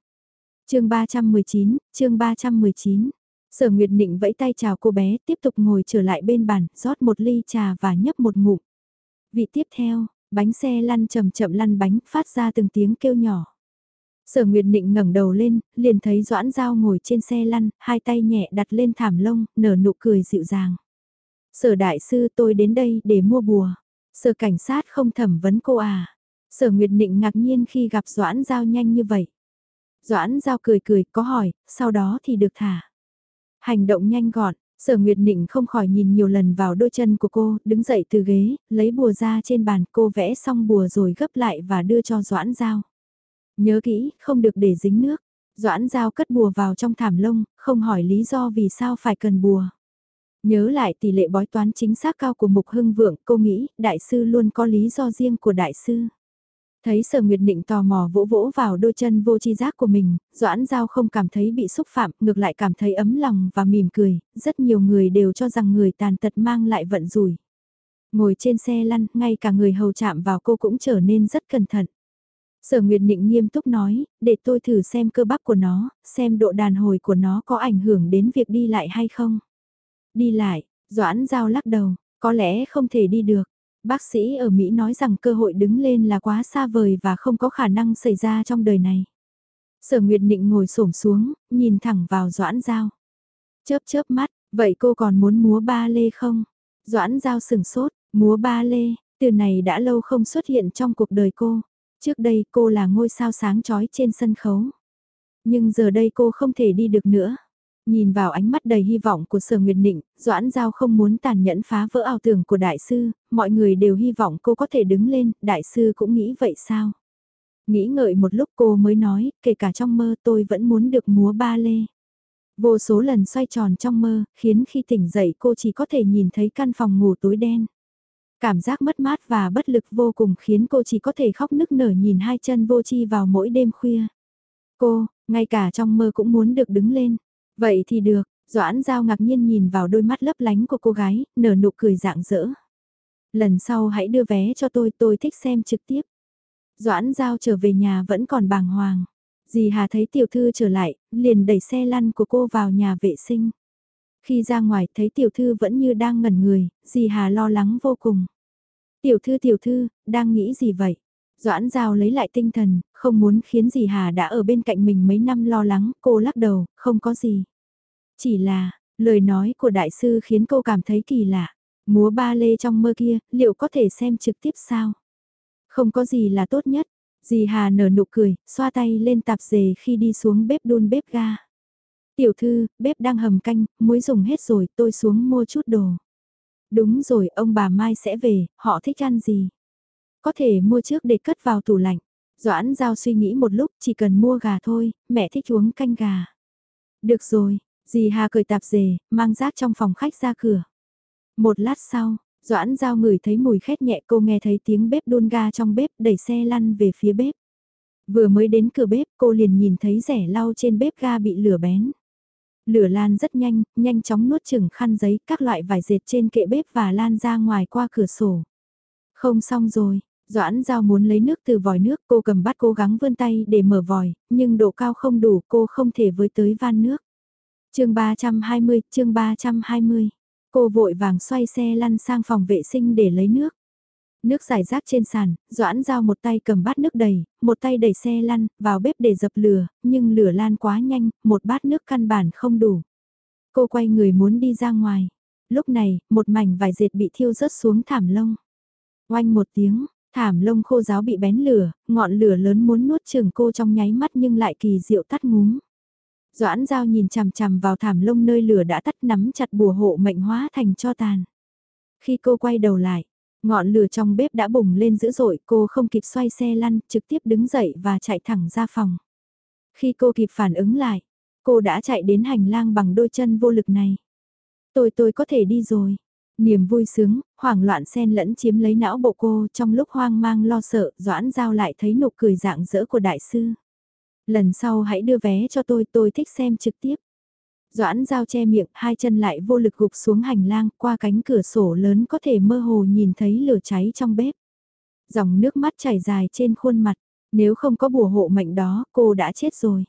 chương 319, chương 319. Sở Nguyệt Nịnh vẫy tay chào cô bé, tiếp tục ngồi trở lại bên bàn, rót một ly trà và nhấp một ngụm. Vị tiếp theo, bánh xe lăn chậm chậm lăn bánh, phát ra từng tiếng kêu nhỏ. Sở Nguyệt Nịnh ngẩng đầu lên, liền thấy Doãn Giao ngồi trên xe lăn, hai tay nhẹ đặt lên thảm lông, nở nụ cười dịu dàng. Sở đại sư tôi đến đây để mua bùa. Sở cảnh sát không thẩm vấn cô à. Sở Nguyệt Nịnh ngạc nhiên khi gặp Doãn Giao nhanh như vậy. Doãn Giao cười cười, có hỏi, sau đó thì được thả. Hành động nhanh gọn, sở Nguyệt Nịnh không khỏi nhìn nhiều lần vào đôi chân của cô, đứng dậy từ ghế, lấy bùa ra trên bàn, cô vẽ xong bùa rồi gấp lại và đưa cho Doãn Giao. Nhớ kỹ, không được để dính nước. Doãn Giao cất bùa vào trong thảm lông, không hỏi lý do vì sao phải cần bùa. Nhớ lại tỷ lệ bói toán chính xác cao của Mục Hưng Vượng, cô nghĩ, đại sư luôn có lý do riêng của đại sư. Thấy sở nguyệt định tò mò vỗ vỗ vào đôi chân vô chi giác của mình, Doãn Giao không cảm thấy bị xúc phạm, ngược lại cảm thấy ấm lòng và mỉm cười, rất nhiều người đều cho rằng người tàn tật mang lại vận rủi. Ngồi trên xe lăn, ngay cả người hầu chạm vào cô cũng trở nên rất cẩn thận. Sở Nguyệt định nghiêm túc nói, để tôi thử xem cơ bắp của nó, xem độ đàn hồi của nó có ảnh hưởng đến việc đi lại hay không. Đi lại, Doãn Giao lắc đầu, có lẽ không thể đi được. Bác sĩ ở Mỹ nói rằng cơ hội đứng lên là quá xa vời và không có khả năng xảy ra trong đời này. Sở Nguyệt Nịnh ngồi xổm xuống, nhìn thẳng vào Doãn Giao. Chớp chớp mắt, vậy cô còn muốn múa ba lê không? Doãn Giao sừng sốt, múa ba lê, từ này đã lâu không xuất hiện trong cuộc đời cô. Trước đây cô là ngôi sao sáng chói trên sân khấu. Nhưng giờ đây cô không thể đi được nữa. Nhìn vào ánh mắt đầy hy vọng của Sở Nguyệt Nịnh, Doãn Giao không muốn tàn nhẫn phá vỡ ảo tưởng của đại sư, mọi người đều hy vọng cô có thể đứng lên, đại sư cũng nghĩ vậy sao? Nghĩ ngợi một lúc cô mới nói, kể cả trong mơ tôi vẫn muốn được múa ba lê. Vô số lần xoay tròn trong mơ, khiến khi tỉnh dậy cô chỉ có thể nhìn thấy căn phòng ngủ tối đen. Cảm giác mất mát và bất lực vô cùng khiến cô chỉ có thể khóc nức nở nhìn hai chân vô chi vào mỗi đêm khuya. Cô, ngay cả trong mơ cũng muốn được đứng lên. Vậy thì được, Doãn Giao ngạc nhiên nhìn vào đôi mắt lấp lánh của cô gái, nở nụ cười dạng dỡ. Lần sau hãy đưa vé cho tôi, tôi thích xem trực tiếp. Doãn Giao trở về nhà vẫn còn bàng hoàng. Dì Hà thấy tiểu thư trở lại, liền đẩy xe lăn của cô vào nhà vệ sinh. Khi ra ngoài thấy tiểu thư vẫn như đang ngẩn người, dì Hà lo lắng vô cùng. Tiểu thư tiểu thư, đang nghĩ gì vậy? Doãn Giao lấy lại tinh thần, không muốn khiến dì Hà đã ở bên cạnh mình mấy năm lo lắng, cô lắc đầu, không có gì. Chỉ là, lời nói của đại sư khiến cô cảm thấy kỳ lạ. Múa ba lê trong mơ kia, liệu có thể xem trực tiếp sao? Không có gì là tốt nhất. Dì Hà nở nụ cười, xoa tay lên tạp dề khi đi xuống bếp đun bếp ga. Tiểu thư, bếp đang hầm canh, muối dùng hết rồi, tôi xuống mua chút đồ. Đúng rồi, ông bà Mai sẽ về, họ thích ăn gì? Có thể mua trước để cất vào tủ lạnh. Doãn Giao suy nghĩ một lúc, chỉ cần mua gà thôi, mẹ thích uống canh gà. Được rồi, dì Hà cười tạp dề, mang rác trong phòng khách ra cửa. Một lát sau, Doãn Giao ngửi thấy mùi khét nhẹ cô nghe thấy tiếng bếp đun ga trong bếp đẩy xe lăn về phía bếp. Vừa mới đến cửa bếp cô liền nhìn thấy rẻ lau trên bếp ga bị lửa bén. Lửa lan rất nhanh, nhanh chóng nuốt chừng khăn giấy, các loại vải dệt trên kệ bếp và lan ra ngoài qua cửa sổ. Không xong rồi, Doãn Giao muốn lấy nước từ vòi nước, cô cầm bát cố gắng vươn tay để mở vòi, nhưng độ cao không đủ, cô không thể với tới van nước. chương 320, chương 320. Cô vội vàng xoay xe lăn sang phòng vệ sinh để lấy nước. Nước giải rác trên sàn, Doãn Giao một tay cầm bát nước đầy, một tay đẩy xe lăn, vào bếp để dập lửa, nhưng lửa lan quá nhanh, một bát nước căn bản không đủ. Cô quay người muốn đi ra ngoài. Lúc này, một mảnh vải dệt bị thiêu rớt xuống thảm lông. Oanh một tiếng, thảm lông khô giáo bị bén lửa, ngọn lửa lớn muốn nuốt chừng cô trong nháy mắt nhưng lại kỳ diệu tắt ngúm. Doãn Giao nhìn chằm chằm vào thảm lông nơi lửa đã tắt nắm chặt bùa hộ mệnh hóa thành cho tàn. Khi cô quay đầu lại, ngọn lửa trong bếp đã bùng lên dữ dội, cô không kịp xoay xe lăn, trực tiếp đứng dậy và chạy thẳng ra phòng. Khi cô kịp phản ứng lại, cô đã chạy đến hành lang bằng đôi chân vô lực này. Tôi tôi có thể đi rồi. Niềm vui sướng, hoảng loạn xen lẫn chiếm lấy não bộ cô trong lúc hoang mang lo sợ, Doãn Giao lại thấy nụ cười dạng dỡ của đại sư. Lần sau hãy đưa vé cho tôi, tôi thích xem trực tiếp. Doãn Giao che miệng, hai chân lại vô lực gục xuống hành lang, qua cánh cửa sổ lớn có thể mơ hồ nhìn thấy lửa cháy trong bếp. Dòng nước mắt chảy dài trên khuôn mặt, nếu không có bùa hộ mệnh đó, cô đã chết rồi.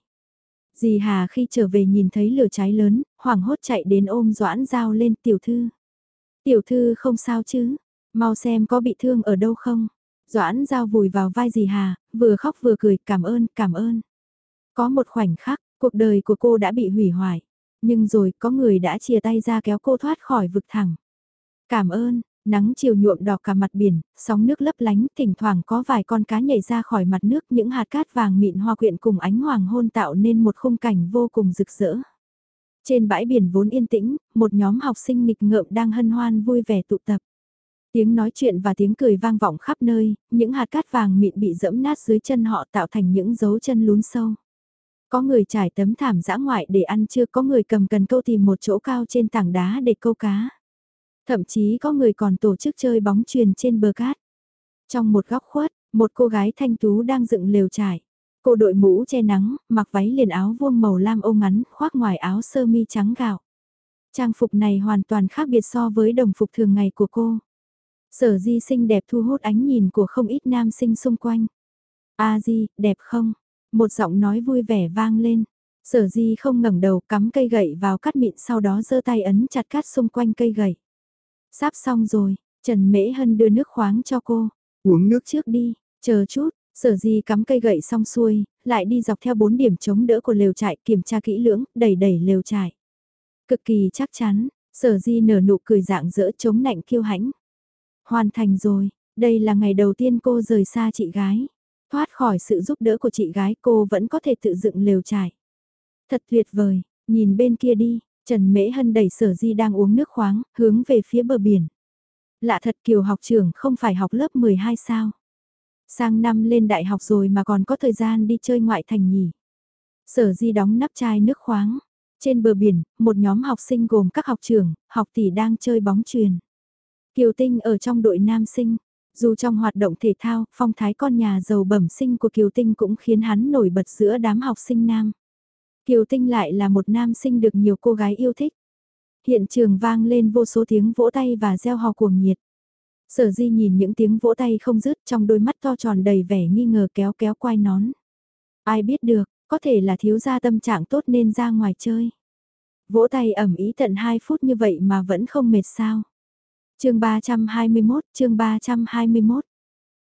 Dì Hà khi trở về nhìn thấy lửa cháy lớn, hoảng hốt chạy đến ôm Doãn Giao lên tiểu thư. Tiểu thư không sao chứ, mau xem có bị thương ở đâu không. Doãn Giao vùi vào vai dì Hà, vừa khóc vừa cười cảm ơn, cảm ơn. Có một khoảnh khắc, cuộc đời của cô đã bị hủy hoại. Nhưng rồi có người đã chia tay ra kéo cô thoát khỏi vực thẳng. Cảm ơn, nắng chiều nhuộm đỏ cả mặt biển, sóng nước lấp lánh, thỉnh thoảng có vài con cá nhảy ra khỏi mặt nước, những hạt cát vàng mịn hoa quyện cùng ánh hoàng hôn tạo nên một khung cảnh vô cùng rực rỡ. Trên bãi biển vốn yên tĩnh, một nhóm học sinh nghịch ngợm đang hân hoan vui vẻ tụ tập. Tiếng nói chuyện và tiếng cười vang vọng khắp nơi, những hạt cát vàng mịn bị dẫm nát dưới chân họ tạo thành những dấu chân lún sâu. Có người trải tấm thảm dã ngoại để ăn chưa có người cầm cần câu tìm một chỗ cao trên tảng đá để câu cá. Thậm chí có người còn tổ chức chơi bóng truyền trên bờ cát. Trong một góc khuất, một cô gái thanh tú đang dựng lều trải. Cô đội mũ che nắng, mặc váy liền áo vuông màu lam ô ngắn, khoác ngoài áo sơ mi trắng gạo. Trang phục này hoàn toàn khác biệt so với đồng phục thường ngày của cô. Sở di xinh đẹp thu hút ánh nhìn của không ít nam sinh xung quanh. A di, đẹp không? Một giọng nói vui vẻ vang lên. Sở di không ngẩng đầu cắm cây gậy vào cắt mịn sau đó giơ tay ấn chặt cát xung quanh cây gậy. Sắp xong rồi, Trần Mễ Hân đưa nước khoáng cho cô. Uống nước trước đi, chờ chút, sở di cắm cây gậy xong xuôi, lại đi dọc theo bốn điểm chống đỡ của lều trại kiểm tra kỹ lưỡng, đẩy đẩy lều trại. Cực kỳ chắc chắn, sở di nở nụ cười dạng dỡ chống nạnh kiêu hãnh. Hoàn thành rồi, đây là ngày đầu tiên cô rời xa chị gái. Thoát khỏi sự giúp đỡ của chị gái cô vẫn có thể tự dựng lều trải. Thật tuyệt vời, nhìn bên kia đi, Trần Mễ Hân đẩy sở di đang uống nước khoáng, hướng về phía bờ biển. Lạ thật kiều học trưởng không phải học lớp 12 sao. Sang năm lên đại học rồi mà còn có thời gian đi chơi ngoại thành nhỉ. Sở di đóng nắp chai nước khoáng. Trên bờ biển, một nhóm học sinh gồm các học trưởng, học tỷ đang chơi bóng truyền. Kiều Tinh ở trong đội nam sinh, dù trong hoạt động thể thao, phong thái con nhà giàu bẩm sinh của Kiều Tinh cũng khiến hắn nổi bật giữa đám học sinh nam. Kiều Tinh lại là một nam sinh được nhiều cô gái yêu thích. Hiện trường vang lên vô số tiếng vỗ tay và gieo hò cuồng nhiệt. Sở di nhìn những tiếng vỗ tay không dứt trong đôi mắt to tròn đầy vẻ nghi ngờ kéo kéo quai nón. Ai biết được, có thể là thiếu gia tâm trạng tốt nên ra ngoài chơi. Vỗ tay ẩm ý tận 2 phút như vậy mà vẫn không mệt sao chương 321, chương 321.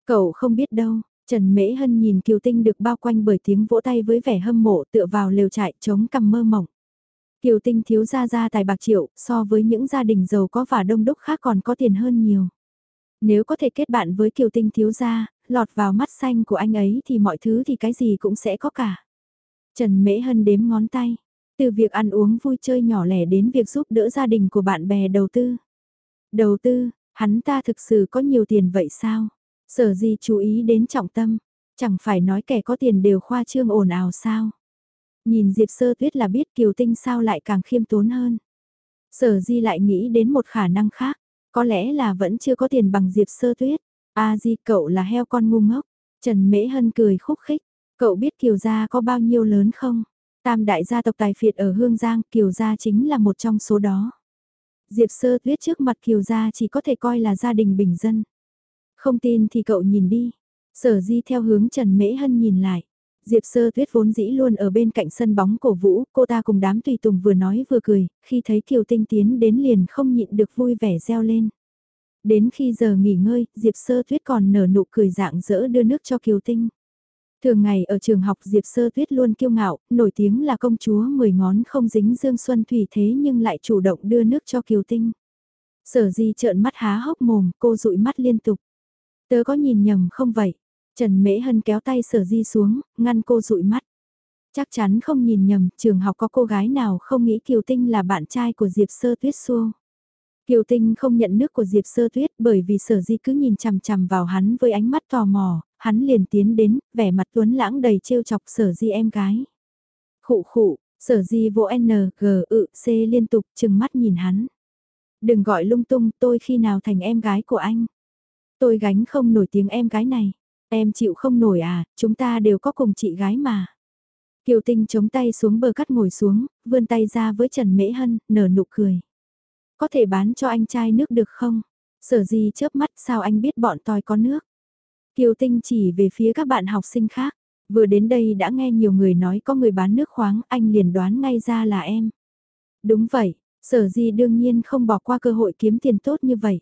Cậu không biết đâu, Trần Mễ Hân nhìn Kiều Tinh được bao quanh bởi tiếng vỗ tay với vẻ hâm mộ tựa vào lều trại chống cằm mơ mộng. Kiều Tinh thiếu gia gia tài bạc triệu, so với những gia đình giàu có và đông đúc khác còn có tiền hơn nhiều. Nếu có thể kết bạn với Kiều Tinh thiếu gia, lọt vào mắt xanh của anh ấy thì mọi thứ thì cái gì cũng sẽ có cả. Trần Mễ Hân đếm ngón tay, từ việc ăn uống vui chơi nhỏ lẻ đến việc giúp đỡ gia đình của bạn bè đầu tư. Đầu tư, hắn ta thực sự có nhiều tiền vậy sao? Sở gì chú ý đến trọng tâm, chẳng phải nói kẻ có tiền đều khoa trương ồn ào sao? Nhìn Diệp Sơ Tuyết là biết Kiều Tinh sao lại càng khiêm tốn hơn. Sở Di lại nghĩ đến một khả năng khác, có lẽ là vẫn chưa có tiền bằng Diệp Sơ Tuyết. A Di cậu là heo con ngu ngốc. Trần Mễ Hân cười khúc khích, cậu biết Kiều Gia có bao nhiêu lớn không? Tam đại gia tộc tài phiệt ở Hương Giang, Kiều Gia chính là một trong số đó. Diệp Sơ Tuyết trước mặt Kiều Gia chỉ có thể coi là gia đình bình dân. Không tin thì cậu nhìn đi. Sở Di theo hướng Trần Mễ Hân nhìn lại. Diệp Sơ Tuyết vốn dĩ luôn ở bên cạnh sân bóng cổ vũ, cô ta cùng đám tùy tùng vừa nói vừa cười, khi thấy Kiều Tinh tiến đến liền không nhịn được vui vẻ reo lên. Đến khi giờ nghỉ ngơi, Diệp Sơ Tuyết còn nở nụ cười dạng dỡ đưa nước cho Kiều Tinh. Thường ngày ở trường học Diệp Sơ Tuyết luôn kiêu ngạo, nổi tiếng là công chúa mười ngón không dính dương xuân thủy thế nhưng lại chủ động đưa nước cho Kiều Tinh. Sở di trợn mắt há hốc mồm, cô dụi mắt liên tục. Tớ có nhìn nhầm không vậy? Trần Mễ Hân kéo tay sở di xuống, ngăn cô dụi mắt. Chắc chắn không nhìn nhầm, trường học có cô gái nào không nghĩ Kiều Tinh là bạn trai của Diệp Sơ Tuyết xua. Kiều Tinh không nhận nước của Diệp Sơ Tuyết bởi vì sở di cứ nhìn chằm chằm vào hắn với ánh mắt tò mò, hắn liền tiến đến, vẻ mặt tuấn lãng đầy trêu chọc sở di em gái. Khụ khụ, sở di vỗ N, G, ự, C liên tục chừng mắt nhìn hắn. Đừng gọi lung tung tôi khi nào thành em gái của anh. Tôi gánh không nổi tiếng em gái này. Em chịu không nổi à, chúng ta đều có cùng chị gái mà. Kiều Tinh chống tay xuống bờ cắt ngồi xuống, vươn tay ra với Trần Mễ Hân, nở nụ cười. Có thể bán cho anh chai nước được không? Sở gì chớp mắt sao anh biết bọn tôi có nước? Kiều Tinh chỉ về phía các bạn học sinh khác. Vừa đến đây đã nghe nhiều người nói có người bán nước khoáng, anh liền đoán ngay ra là em. Đúng vậy, sở di đương nhiên không bỏ qua cơ hội kiếm tiền tốt như vậy.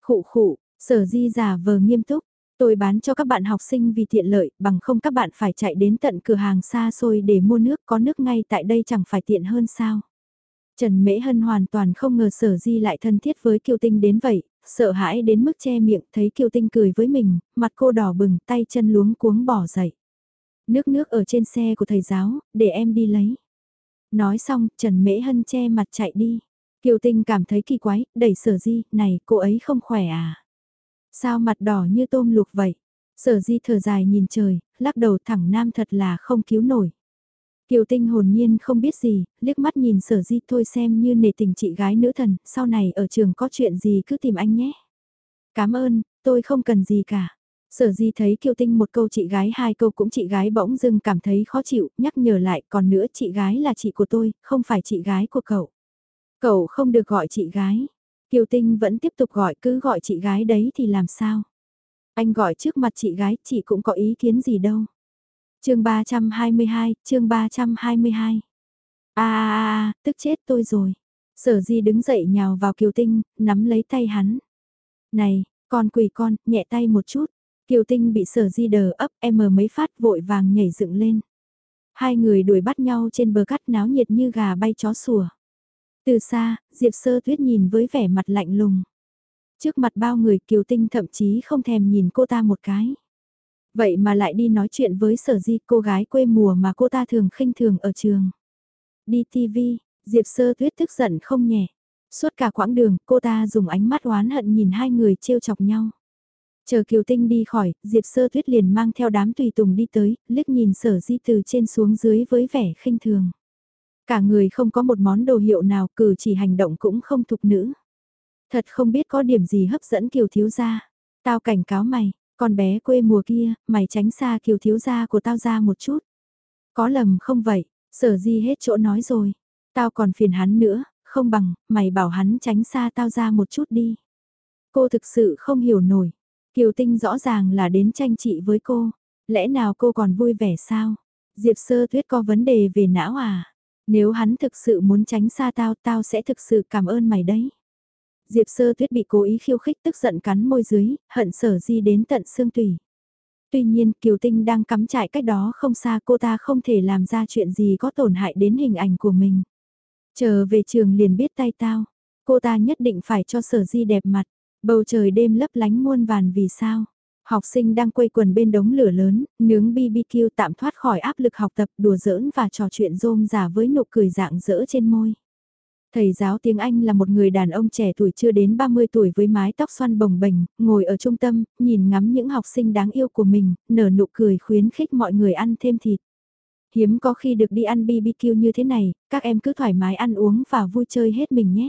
Khụ khụ, sở di giả vờ nghiêm túc, Tôi bán cho các bạn học sinh vì tiện lợi, bằng không các bạn phải chạy đến tận cửa hàng xa xôi để mua nước, có nước ngay tại đây chẳng phải tiện hơn sao. Trần Mễ Hân hoàn toàn không ngờ sở di lại thân thiết với Kiều Tinh đến vậy, sợ hãi đến mức che miệng, thấy Kiều Tinh cười với mình, mặt cô đỏ bừng, tay chân luống cuống bỏ dậy. Nước nước ở trên xe của thầy giáo, để em đi lấy. Nói xong, Trần Mễ Hân che mặt chạy đi. Kiều Tinh cảm thấy kỳ quái, đẩy sở di, này, cô ấy không khỏe à? Sao mặt đỏ như tôm luộc vậy? Sở di thở dài nhìn trời, lắc đầu thẳng nam thật là không cứu nổi. Kiều Tinh hồn nhiên không biết gì, liếc mắt nhìn sở di thôi xem như nề tình chị gái nữ thần, sau này ở trường có chuyện gì cứ tìm anh nhé. Cảm ơn, tôi không cần gì cả. Sở di thấy Kiều Tinh một câu chị gái hai câu cũng chị gái bỗng dưng cảm thấy khó chịu, nhắc nhở lại còn nữa chị gái là chị của tôi, không phải chị gái của cậu. Cậu không được gọi chị gái, Kiều Tinh vẫn tiếp tục gọi cứ gọi chị gái đấy thì làm sao? Anh gọi trước mặt chị gái, chị cũng có ý kiến gì đâu chương 322, chương 322. À, à, à, à, tức chết tôi rồi. Sở di đứng dậy nhào vào Kiều Tinh, nắm lấy tay hắn. Này, con quỳ con, nhẹ tay một chút. Kiều Tinh bị sở di đờ ấp em mờ mấy phát vội vàng nhảy dựng lên. Hai người đuổi bắt nhau trên bờ cắt náo nhiệt như gà bay chó sủa. Từ xa, Diệp Sơ Tuyết nhìn với vẻ mặt lạnh lùng. Trước mặt bao người Kiều Tinh thậm chí không thèm nhìn cô ta một cái. Vậy mà lại đi nói chuyện với sở di cô gái quê mùa mà cô ta thường khinh thường ở trường. Đi TV, Diệp Sơ Tuyết tức giận không nhẹ. Suốt cả quãng đường, cô ta dùng ánh mắt oán hận nhìn hai người trêu chọc nhau. Chờ Kiều Tinh đi khỏi, Diệp Sơ Tuyết liền mang theo đám tùy tùng đi tới, liếc nhìn sở di từ trên xuống dưới với vẻ khinh thường. Cả người không có một món đồ hiệu nào cử chỉ hành động cũng không thục nữ. Thật không biết có điểm gì hấp dẫn kiều thiếu gia. Tao cảnh cáo mày, con bé quê mùa kia, mày tránh xa kiều thiếu gia của tao ra một chút. Có lầm không vậy, sở di hết chỗ nói rồi. Tao còn phiền hắn nữa, không bằng, mày bảo hắn tránh xa tao ra một chút đi. Cô thực sự không hiểu nổi. Kiều Tinh rõ ràng là đến tranh trị với cô. Lẽ nào cô còn vui vẻ sao? Diệp sơ tuyết có vấn đề về não à? Nếu hắn thực sự muốn tránh xa tao, tao sẽ thực sự cảm ơn mày đấy. Diệp sơ tuyết bị cố ý khiêu khích tức giận cắn môi dưới, hận sở di đến tận xương tủy. Tuy nhiên Kiều Tinh đang cắm trại cách đó không xa cô ta không thể làm ra chuyện gì có tổn hại đến hình ảnh của mình. Chờ về trường liền biết tay tao, cô ta nhất định phải cho sở di đẹp mặt, bầu trời đêm lấp lánh muôn vàn vì sao. Học sinh đang quây quần bên đống lửa lớn, nướng BBQ tạm thoát khỏi áp lực học tập, đùa giỡn và trò chuyện rôm rả với nụ cười dạng dỡ trên môi. Thầy giáo tiếng Anh là một người đàn ông trẻ tuổi chưa đến 30 tuổi với mái tóc xoăn bồng bềnh, ngồi ở trung tâm, nhìn ngắm những học sinh đáng yêu của mình, nở nụ cười khuyến khích mọi người ăn thêm thịt. Hiếm có khi được đi ăn BBQ như thế này, các em cứ thoải mái ăn uống và vui chơi hết mình nhé.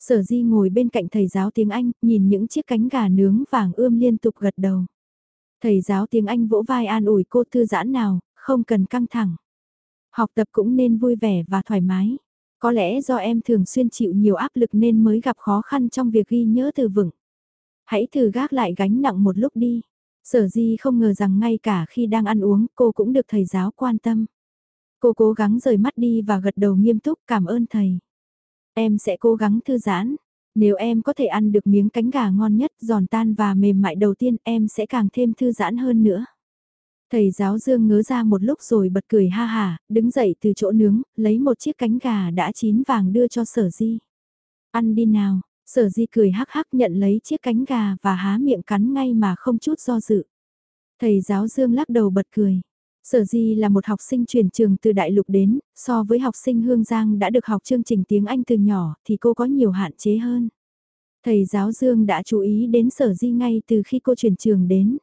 Sở di ngồi bên cạnh thầy giáo tiếng Anh, nhìn những chiếc cánh gà nướng vàng ươm liên tục gật đầu. Thầy giáo tiếng Anh vỗ vai an ủi cô thư giãn nào, không cần căng thẳng. Học tập cũng nên vui vẻ và thoải mái. Có lẽ do em thường xuyên chịu nhiều áp lực nên mới gặp khó khăn trong việc ghi nhớ từ vựng. Hãy thử gác lại gánh nặng một lúc đi. Sở di không ngờ rằng ngay cả khi đang ăn uống cô cũng được thầy giáo quan tâm. Cô cố gắng rời mắt đi và gật đầu nghiêm túc cảm ơn thầy. Em sẽ cố gắng thư giãn. Nếu em có thể ăn được miếng cánh gà ngon nhất, giòn tan và mềm mại đầu tiên em sẽ càng thêm thư giãn hơn nữa. Thầy giáo Dương ngớ ra một lúc rồi bật cười ha hà, đứng dậy từ chỗ nướng, lấy một chiếc cánh gà đã chín vàng đưa cho sở di. Ăn đi nào, sở di cười hắc hắc nhận lấy chiếc cánh gà và há miệng cắn ngay mà không chút do dự. Thầy giáo Dương lắc đầu bật cười. Sở Di là một học sinh chuyển trường từ Đại Lục đến, so với học sinh Hương Giang đã được học chương trình tiếng Anh từ nhỏ thì cô có nhiều hạn chế hơn. Thầy giáo Dương đã chú ý đến Sở Di ngay từ khi cô chuyển trường đến.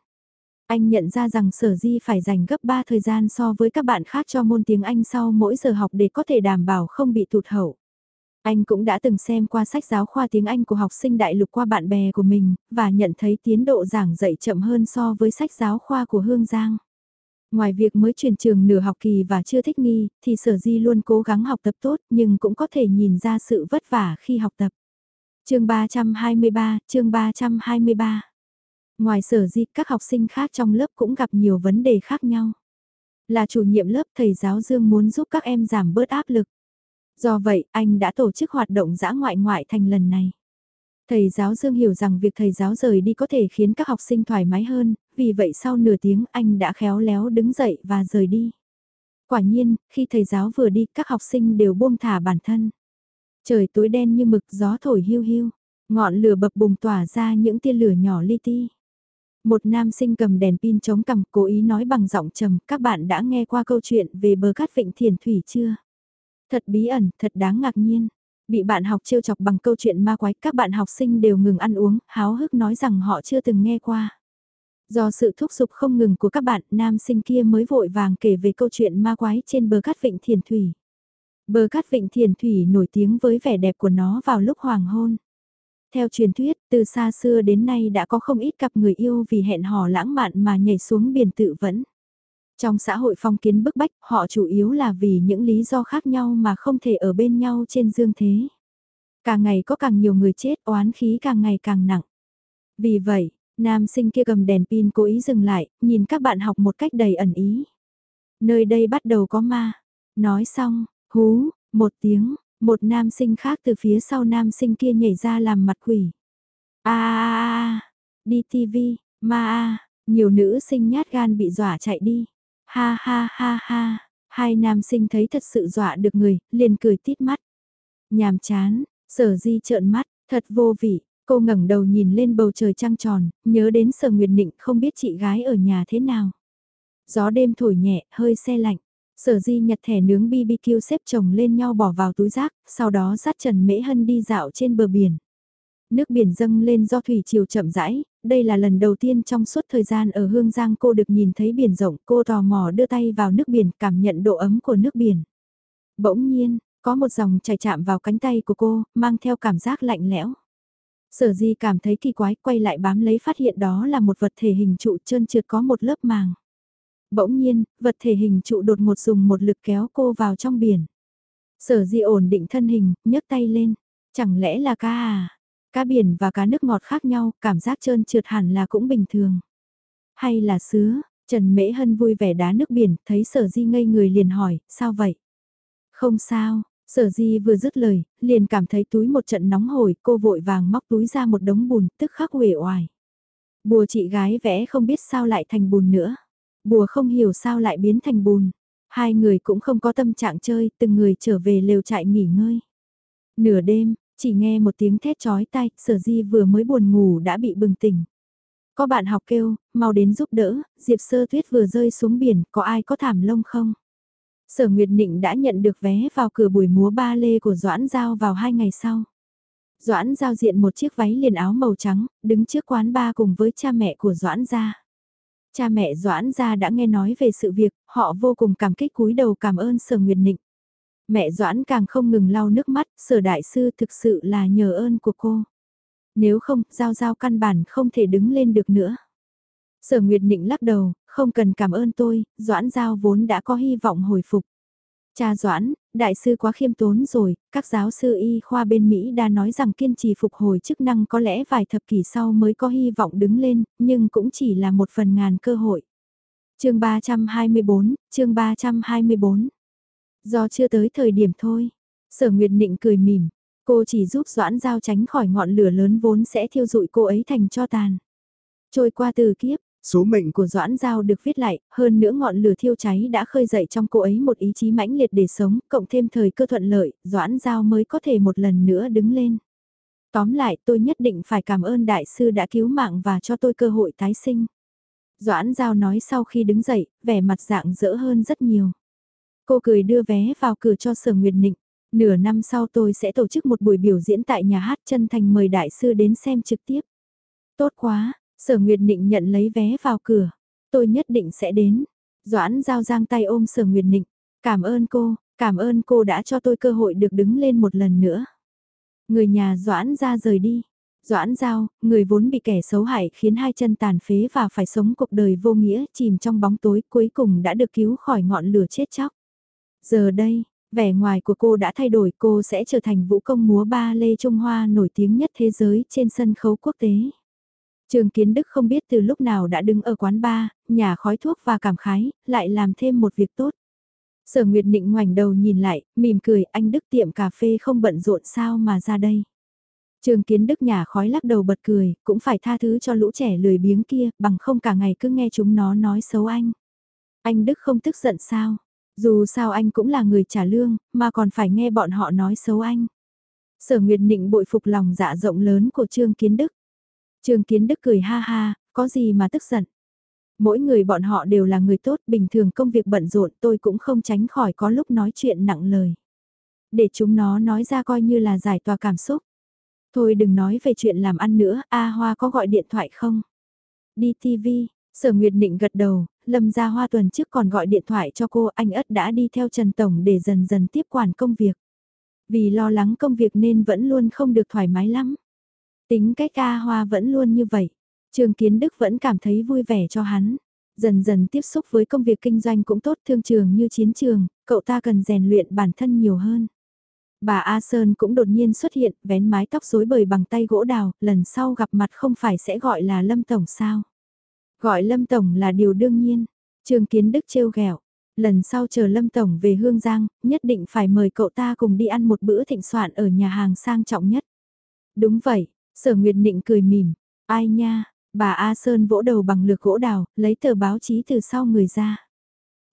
Anh nhận ra rằng Sở Di phải dành gấp 3 thời gian so với các bạn khác cho môn tiếng Anh sau mỗi giờ học để có thể đảm bảo không bị tụt hậu. Anh cũng đã từng xem qua sách giáo khoa tiếng Anh của học sinh đại lục qua bạn bè của mình, và nhận thấy tiến độ giảng dạy chậm hơn so với sách giáo khoa của Hương Giang. Ngoài việc mới chuyển trường nửa học kỳ và chưa thích nghi, thì sở di luôn cố gắng học tập tốt nhưng cũng có thể nhìn ra sự vất vả khi học tập. chương 323, chương 323 Ngoài sở di, các học sinh khác trong lớp cũng gặp nhiều vấn đề khác nhau. Là chủ nhiệm lớp thầy giáo Dương muốn giúp các em giảm bớt áp lực. Do vậy, anh đã tổ chức hoạt động dã ngoại ngoại thành lần này. Thầy giáo Dương hiểu rằng việc thầy giáo rời đi có thể khiến các học sinh thoải mái hơn, vì vậy sau nửa tiếng anh đã khéo léo đứng dậy và rời đi. Quả nhiên, khi thầy giáo vừa đi, các học sinh đều buông thả bản thân. Trời tối đen như mực, gió thổi hiu hiu, ngọn lửa bập bùng tỏa ra những tia lửa nhỏ li ti. Một nam sinh cầm đèn pin chống cằm cố ý nói bằng giọng trầm, các bạn đã nghe qua câu chuyện về bờ cát vịnh thiền thủy chưa? Thật bí ẩn, thật đáng ngạc nhiên. Bị bạn học trêu chọc bằng câu chuyện ma quái, các bạn học sinh đều ngừng ăn uống, háo hức nói rằng họ chưa từng nghe qua. Do sự thúc giục không ngừng của các bạn, nam sinh kia mới vội vàng kể về câu chuyện ma quái trên bờ cát vịnh thiền thủy. Bờ cát vịnh thiền thủy nổi tiếng với vẻ đẹp của nó vào lúc hoàng hôn. Theo truyền thuyết, từ xa xưa đến nay đã có không ít cặp người yêu vì hẹn hò lãng mạn mà nhảy xuống biển tự vẫn. Trong xã hội phong kiến bức bách, họ chủ yếu là vì những lý do khác nhau mà không thể ở bên nhau trên dương thế. Càng ngày có càng nhiều người chết, oán khí càng ngày càng nặng. Vì vậy, nam sinh kia cầm đèn pin cố ý dừng lại, nhìn các bạn học một cách đầy ẩn ý. Nơi đây bắt đầu có ma. Nói xong, hú, một tiếng, một nam sinh khác từ phía sau nam sinh kia nhảy ra làm mặt quỷ. a a a đi TV, ma a, nhiều nữ sinh nhát gan bị dọa chạy đi. Ha ha ha ha, hai nam sinh thấy thật sự dọa được người, liền cười tít mắt. Nhàm chán, sở di trợn mắt, thật vô vị, cô ngẩng đầu nhìn lên bầu trời trăng tròn, nhớ đến sở nguyệt nịnh không biết chị gái ở nhà thế nào. Gió đêm thổi nhẹ, hơi xe lạnh. Sở di nhặt thẻ nướng BBQ xếp chồng lên nhau bỏ vào túi rác, sau đó dắt Trần Mễ Hân đi dạo trên bờ biển. Nước biển dâng lên do thủy chiều chậm rãi, đây là lần đầu tiên trong suốt thời gian ở Hương Giang cô được nhìn thấy biển rộng, cô tò mò đưa tay vào nước biển cảm nhận độ ấm của nước biển. Bỗng nhiên, có một dòng chảy chạm vào cánh tay của cô, mang theo cảm giác lạnh lẽo. Sở di cảm thấy kỳ quái quay lại bám lấy phát hiện đó là một vật thể hình trụ trơn trượt có một lớp màng. Bỗng nhiên, vật thể hình trụ đột ngột dùng một lực kéo cô vào trong biển. Sở di ổn định thân hình, nhấc tay lên. Chẳng lẽ là cá à? Cá biển và cá nước ngọt khác nhau, cảm giác trơn trượt hẳn là cũng bình thường. Hay là sứa, Trần Mễ Hân vui vẻ đá nước biển, thấy sở di ngây người liền hỏi, sao vậy? Không sao, sở di vừa dứt lời, liền cảm thấy túi một trận nóng hổi, cô vội vàng móc túi ra một đống bùn, tức khắc uể oải. Bùa chị gái vẽ không biết sao lại thành bùn nữa. Bùa không hiểu sao lại biến thành bùn. Hai người cũng không có tâm trạng chơi, từng người trở về lều trại nghỉ ngơi. Nửa đêm, chỉ nghe một tiếng thét chói tai, sở di vừa mới buồn ngủ đã bị bừng tỉnh. Có bạn học kêu, mau đến giúp đỡ, Diệp Sơ Tuyết vừa rơi xuống biển, có ai có thảm lông không? Sở Nguyệt Nịnh đã nhận được vé vào cửa buổi múa ba lê của Doãn Giao vào hai ngày sau. Doãn Giao diện một chiếc váy liền áo màu trắng, đứng trước quán ba cùng với cha mẹ của Doãn Gia. Cha mẹ Doãn Gia đã nghe nói về sự việc, họ vô cùng cảm kích cúi đầu cảm ơn Sở Nguyệt Nịnh. Mẹ Doãn càng không ngừng lau nước mắt, Sở Đại Sư thực sự là nhờ ơn của cô. Nếu không, Giao Giao căn bản không thể đứng lên được nữa. Sở Nguyệt Nịnh lắc đầu, không cần cảm ơn tôi, Doãn Giao vốn đã có hy vọng hồi phục. Cha Doãn, đại sư quá khiêm tốn rồi, các giáo sư y khoa bên Mỹ đã nói rằng kiên trì phục hồi chức năng có lẽ vài thập kỷ sau mới có hy vọng đứng lên, nhưng cũng chỉ là một phần ngàn cơ hội. chương 324, chương 324. Do chưa tới thời điểm thôi. Sở Nguyệt Nịnh cười mỉm, cô chỉ giúp Doãn Giao tránh khỏi ngọn lửa lớn vốn sẽ thiêu dụi cô ấy thành cho tàn. Trôi qua từ kiếp, Số mệnh của Doãn Giao được viết lại, hơn nữa ngọn lửa thiêu cháy đã khơi dậy trong cô ấy một ý chí mãnh liệt để sống, cộng thêm thời cơ thuận lợi, Doãn Giao mới có thể một lần nữa đứng lên. Tóm lại tôi nhất định phải cảm ơn đại sư đã cứu mạng và cho tôi cơ hội tái sinh. Doãn Giao nói sau khi đứng dậy, vẻ mặt dạng dỡ hơn rất nhiều. Cô cười đưa vé vào cửa cho Sở Nguyệt Nịnh. Nửa năm sau tôi sẽ tổ chức một buổi biểu diễn tại nhà hát chân thành mời đại sư đến xem trực tiếp. Tốt quá, Sở Nguyệt Nịnh nhận lấy vé vào cửa. Tôi nhất định sẽ đến. Doãn giao giang tay ôm Sở Nguyệt Nịnh. Cảm ơn cô, cảm ơn cô đã cho tôi cơ hội được đứng lên một lần nữa. Người nhà Doãn ra rời đi. Doãn giao, người vốn bị kẻ xấu hại khiến hai chân tàn phế và phải sống cuộc đời vô nghĩa chìm trong bóng tối cuối cùng đã được cứu khỏi ngọn lửa chết chóc. Giờ đây, vẻ ngoài của cô đã thay đổi cô sẽ trở thành vũ công múa ba lê Trung Hoa nổi tiếng nhất thế giới trên sân khấu quốc tế. Trường Kiến Đức không biết từ lúc nào đã đứng ở quán bar, nhà khói thuốc và cảm khái, lại làm thêm một việc tốt. Sở Nguyệt Nịnh ngoảnh đầu nhìn lại, mỉm cười, anh Đức tiệm cà phê không bận rộn sao mà ra đây. Trường Kiến Đức nhà khói lắc đầu bật cười, cũng phải tha thứ cho lũ trẻ lười biếng kia, bằng không cả ngày cứ nghe chúng nó nói xấu anh. Anh Đức không tức giận sao? Dù sao anh cũng là người trả lương, mà còn phải nghe bọn họ nói xấu anh. Sở Nguyệt Nịnh bội phục lòng dạ rộng lớn của Trương Kiến Đức. Trương Kiến Đức cười ha ha, có gì mà tức giận. Mỗi người bọn họ đều là người tốt, bình thường công việc bận rộn tôi cũng không tránh khỏi có lúc nói chuyện nặng lời. Để chúng nó nói ra coi như là giải tỏa cảm xúc. Thôi đừng nói về chuyện làm ăn nữa, A Hoa có gọi điện thoại không? Đi TV, Sở Nguyệt Định gật đầu, Lâm Gia Hoa tuần trước còn gọi điện thoại cho cô, anh ất đã đi theo Trần Tổng để dần dần tiếp quản công việc. Vì lo lắng công việc nên vẫn luôn không được thoải mái lắm. Tính cách A Hoa vẫn luôn như vậy. Trường Kiến Đức vẫn cảm thấy vui vẻ cho hắn. Dần dần tiếp xúc với công việc kinh doanh cũng tốt thương trường như chiến trường, cậu ta cần rèn luyện bản thân nhiều hơn. Bà A Sơn cũng đột nhiên xuất hiện, vén mái tóc rối bời bằng tay gỗ đào, lần sau gặp mặt không phải sẽ gọi là Lâm Tổng sao. Gọi Lâm Tổng là điều đương nhiên. Trường Kiến Đức trêu ghẹo lần sau chờ Lâm Tổng về Hương Giang, nhất định phải mời cậu ta cùng đi ăn một bữa thịnh soạn ở nhà hàng sang trọng nhất. Đúng vậy, Sở Nguyệt Nịnh cười mỉm, ai nha, bà A Sơn vỗ đầu bằng lược gỗ đào, lấy tờ báo chí từ sau người ra.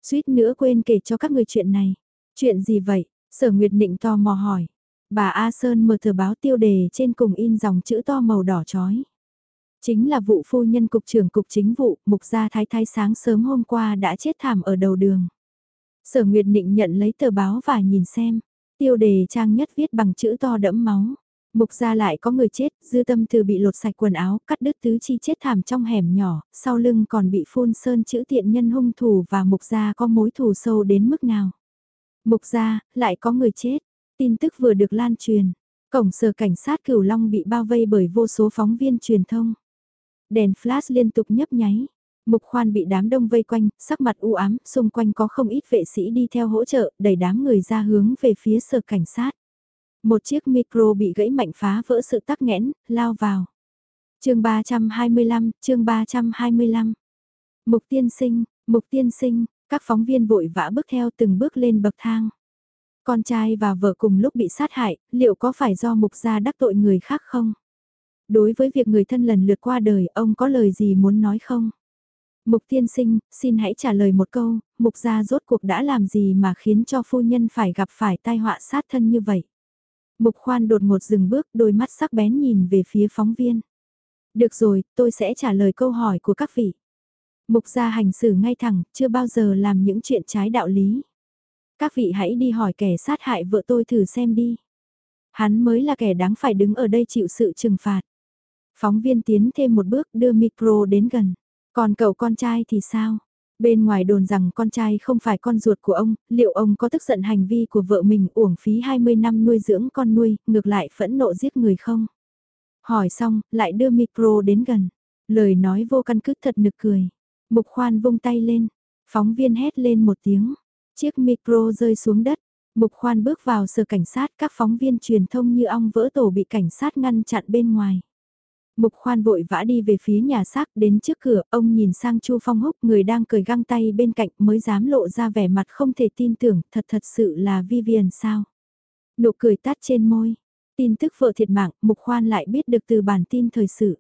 Suýt nữa quên kể cho các người chuyện này. Chuyện gì vậy? Sở Nguyệt Nịnh to mò hỏi. Bà A Sơn mở tờ báo tiêu đề trên cùng in dòng chữ to màu đỏ chói. Chính là vụ phu nhân cục trưởng cục chính vụ, mục gia thái thái sáng sớm hôm qua đã chết thảm ở đầu đường. Sở Nguyệt Nịnh nhận lấy tờ báo và nhìn xem. Tiêu đề trang nhất viết bằng chữ to đẫm máu. Mục ra lại có người chết, dư tâm từ bị lột sạch quần áo, cắt đứt tứ chi chết thảm trong hẻm nhỏ, sau lưng còn bị phun sơn chữ tiện nhân hung thủ và mục ra có mối thù sâu đến mức nào. Mục ra, lại có người chết, tin tức vừa được lan truyền, cổng sở cảnh sát cửu long bị bao vây bởi vô số phóng viên truyền thông. Đèn flash liên tục nhấp nháy, Mục khoan bị đám đông vây quanh, sắc mặt u ám, xung quanh có không ít vệ sĩ đi theo hỗ trợ, đẩy đám người ra hướng về phía sở cảnh sát. Một chiếc micro bị gãy mạnh phá vỡ sự tắc nghẽn, lao vào. chương 325, chương 325. Mục tiên sinh, mục tiên sinh, các phóng viên vội vã bước theo từng bước lên bậc thang. Con trai và vợ cùng lúc bị sát hại, liệu có phải do mục gia đắc tội người khác không? Đối với việc người thân lần lượt qua đời, ông có lời gì muốn nói không? Mục tiên sinh, xin hãy trả lời một câu, mục gia rốt cuộc đã làm gì mà khiến cho phu nhân phải gặp phải tai họa sát thân như vậy? Mục khoan đột ngột dừng bước, đôi mắt sắc bén nhìn về phía phóng viên. Được rồi, tôi sẽ trả lời câu hỏi của các vị. Mục gia hành xử ngay thẳng, chưa bao giờ làm những chuyện trái đạo lý. Các vị hãy đi hỏi kẻ sát hại vợ tôi thử xem đi. Hắn mới là kẻ đáng phải đứng ở đây chịu sự trừng phạt. Phóng viên tiến thêm một bước đưa micro đến gần. Còn cậu con trai thì sao? Bên ngoài đồn rằng con trai không phải con ruột của ông, liệu ông có tức giận hành vi của vợ mình uổng phí 20 năm nuôi dưỡng con nuôi, ngược lại phẫn nộ giết người không? Hỏi xong, lại đưa micro đến gần. Lời nói vô căn cứ thật nực cười. Mục khoan vung tay lên. Phóng viên hét lên một tiếng. Chiếc micro rơi xuống đất. Mục khoan bước vào sở cảnh sát các phóng viên truyền thông như ong vỡ tổ bị cảnh sát ngăn chặn bên ngoài. Mục khoan vội vã đi về phía nhà xác đến trước cửa, ông nhìn sang Chu Phong Húc người đang cười găng tay bên cạnh mới dám lộ ra vẻ mặt không thể tin tưởng, thật thật sự là Vivian sao. Nụ cười tắt trên môi, tin tức vợ thiệt mạng, Mục khoan lại biết được từ bản tin thời sự.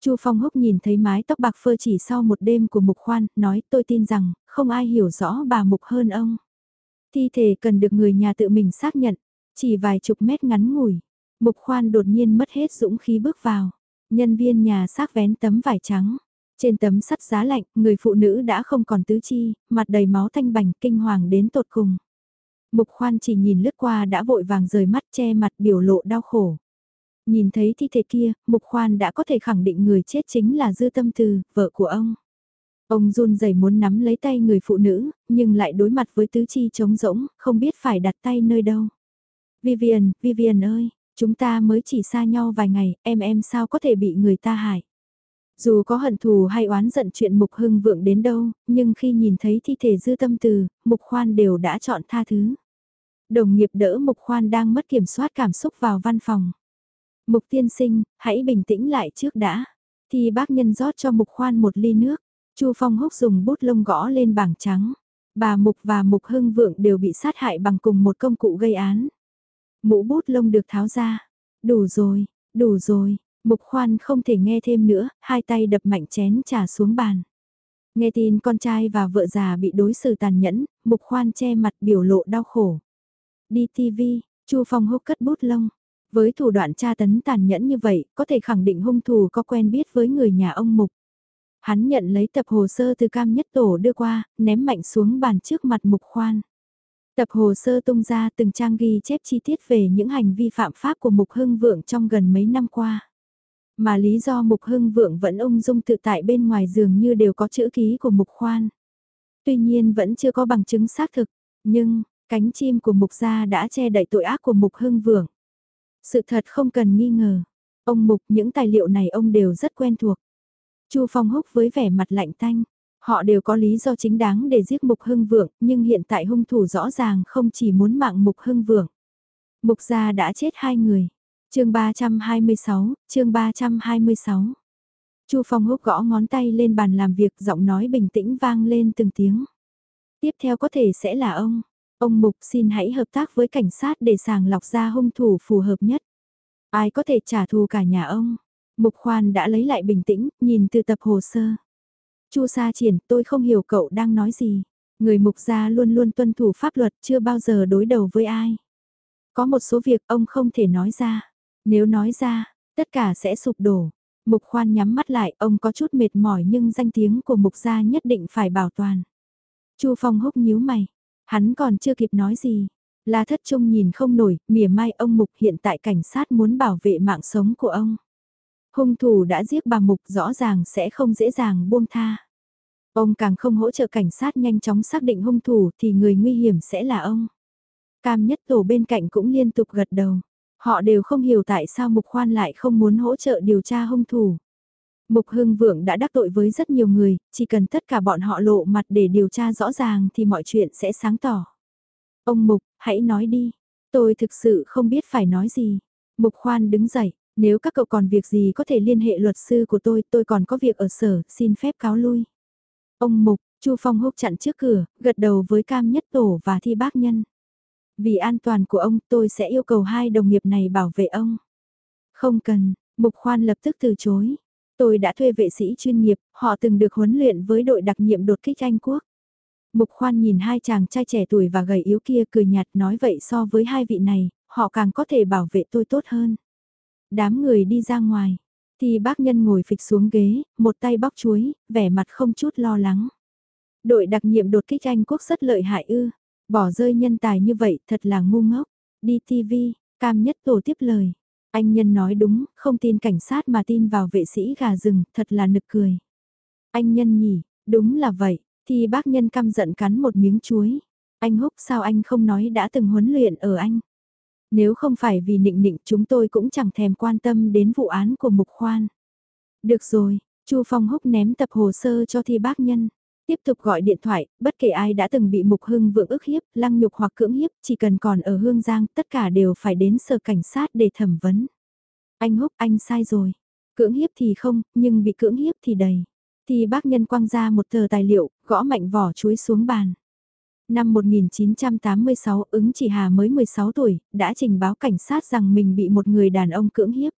Chu Phong Húc nhìn thấy mái tóc bạc phơ chỉ sau một đêm của Mục khoan, nói tôi tin rằng, không ai hiểu rõ bà Mục hơn ông. Thi thể cần được người nhà tự mình xác nhận, chỉ vài chục mét ngắn ngủi. Mục khoan đột nhiên mất hết dũng khí bước vào. Nhân viên nhà xác vén tấm vải trắng. Trên tấm sắt giá lạnh, người phụ nữ đã không còn tứ chi, mặt đầy máu thanh bành kinh hoàng đến tột cùng. Mục khoan chỉ nhìn lướt qua đã vội vàng rời mắt che mặt biểu lộ đau khổ. Nhìn thấy thi thể kia, mục khoan đã có thể khẳng định người chết chính là Dư Tâm Từ, vợ của ông. Ông run rẩy muốn nắm lấy tay người phụ nữ, nhưng lại đối mặt với tứ chi trống rỗng, không biết phải đặt tay nơi đâu. Vivian, Vivian ơi, chúng ta mới chỉ xa nhau vài ngày, em em sao có thể bị người ta hại. Dù có hận thù hay oán giận chuyện Mục Hưng vượng đến đâu, nhưng khi nhìn thấy thi thể dư tâm từ, Mục Khoan đều đã chọn tha thứ. Đồng nghiệp đỡ Mục Khoan đang mất kiểm soát cảm xúc vào văn phòng. Mục tiên sinh, hãy bình tĩnh lại trước đã. Thì bác nhân rót cho Mục Khoan một ly nước. Chu Phong Húc dùng bút lông gõ lên bảng trắng. Bà Mục và Mục Hưng Vượng đều bị sát hại bằng cùng một công cụ gây án. Mũ bút lông được tháo ra. Đủ rồi, đủ rồi, Mục Khoan không thể nghe thêm nữa, hai tay đập mạnh chén trà xuống bàn. Nghe tin con trai và vợ già bị đối xử tàn nhẫn, Mục Khoan che mặt biểu lộ đau khổ. Đi TV, Chu Phong Húc cất bút lông. Với thủ đoạn tra tấn tàn nhẫn như vậy, có thể khẳng định hung thủ có quen biết với người nhà ông Mục. Hắn nhận lấy tập hồ sơ từ cam nhất tổ đưa qua, ném mạnh xuống bàn trước mặt mục khoan. Tập hồ sơ tung ra từng trang ghi chép chi tiết về những hành vi phạm pháp của Mục Hưng Vượng trong gần mấy năm qua. Mà lý do Mục Hưng Vượng vẫn ung dung tự tại bên ngoài giường như đều có chữ ký của Mục Khoan. Tuy nhiên vẫn chưa có bằng chứng xác thực, nhưng cánh chim của Mục gia đã che đậy tội ác của Mục Hưng Vượng. Sự thật không cần nghi ngờ. Ông Mục những tài liệu này ông đều rất quen thuộc. Chu Phong Húc với vẻ mặt lạnh tanh. Họ đều có lý do chính đáng để giết Mục Hưng Vượng, nhưng hiện tại hung thủ rõ ràng không chỉ muốn mạng Mục Hưng Vượng. Mục gia đã chết hai người. chương 326, chương 326. Chu Phong Húc gõ ngón tay lên bàn làm việc giọng nói bình tĩnh vang lên từng tiếng. Tiếp theo có thể sẽ là ông. Ông Mục xin hãy hợp tác với cảnh sát để sàng lọc ra hung thủ phù hợp nhất. Ai có thể trả thù cả nhà ông? Mục khoan đã lấy lại bình tĩnh, nhìn từ tập hồ sơ. Chu Sa Triển, tôi không hiểu cậu đang nói gì. Người mục gia luôn luôn tuân thủ pháp luật chưa bao giờ đối đầu với ai. Có một số việc ông không thể nói ra. Nếu nói ra, tất cả sẽ sụp đổ. Mục khoan nhắm mắt lại, ông có chút mệt mỏi nhưng danh tiếng của mục gia nhất định phải bảo toàn. Chu Phong húc nhíu mày. Hắn còn chưa kịp nói gì. La thất trung nhìn không nổi, mỉa mai ông mục hiện tại cảnh sát muốn bảo vệ mạng sống của ông. Hung thủ đã giết bà Mục rõ ràng sẽ không dễ dàng buông tha. Ông càng không hỗ trợ cảnh sát nhanh chóng xác định hung thủ thì người nguy hiểm sẽ là ông. Cam nhất tổ bên cạnh cũng liên tục gật đầu. Họ đều không hiểu tại sao Mục Khoan lại không muốn hỗ trợ điều tra hung thủ. Mục Hưng Vượng đã đắc tội với rất nhiều người, chỉ cần tất cả bọn họ lộ mặt để điều tra rõ ràng thì mọi chuyện sẽ sáng tỏ. Ông Mục, hãy nói đi. Tôi thực sự không biết phải nói gì. Mục Khoan đứng dậy, nếu các cậu còn việc gì có thể liên hệ luật sư của tôi, tôi còn có việc ở sở, xin phép cáo lui. Ông Mục, Chu Phong húc chặn trước cửa, gật đầu với Cam Nhất Tổ và Thi Bác Nhân. Vì an toàn của ông tôi sẽ yêu cầu hai đồng nghiệp này bảo vệ ông. Không cần, Mục Khoan lập tức từ chối. Tôi đã thuê vệ sĩ chuyên nghiệp, họ từng được huấn luyện với đội đặc nhiệm đột kích Anh Quốc. Mục Khoan nhìn hai chàng trai trẻ tuổi và gầy yếu kia cười nhạt nói vậy so với hai vị này, họ càng có thể bảo vệ tôi tốt hơn. Đám người đi ra ngoài. Thì bác nhân ngồi phịch xuống ghế, một tay bóc chuối, vẻ mặt không chút lo lắng. Đội đặc nhiệm đột kích Anh quốc rất lợi hại ư, bỏ rơi nhân tài như vậy thật là ngu ngốc. Đi TV, cam nhất tổ tiếp lời. Anh nhân nói đúng, không tin cảnh sát mà tin vào vệ sĩ gà rừng, thật là nực cười. Anh nhân nhỉ, đúng là vậy, thì bác nhân căm giận cắn một miếng chuối. Anh húc sao anh không nói đã từng huấn luyện ở anh. Nếu không phải vì nịnh nịnh chúng tôi cũng chẳng thèm quan tâm đến vụ án của Mục Khoan. Được rồi, Chu Phong húc ném tập hồ sơ cho thi bác nhân. Tiếp tục gọi điện thoại, bất kể ai đã từng bị Mục Hưng vượng ức hiếp, lăng nhục hoặc cưỡng hiếp, chỉ cần còn ở Hương Giang, tất cả đều phải đến sở cảnh sát để thẩm vấn. Anh húc anh sai rồi. Cưỡng hiếp thì không, nhưng bị cưỡng hiếp thì đầy. Thì bác nhân quăng ra một tờ tài liệu, gõ mạnh vỏ chuối xuống bàn. Năm 1986 ứng chỉ hà mới 16 tuổi, đã trình báo cảnh sát rằng mình bị một người đàn ông cưỡng hiếp.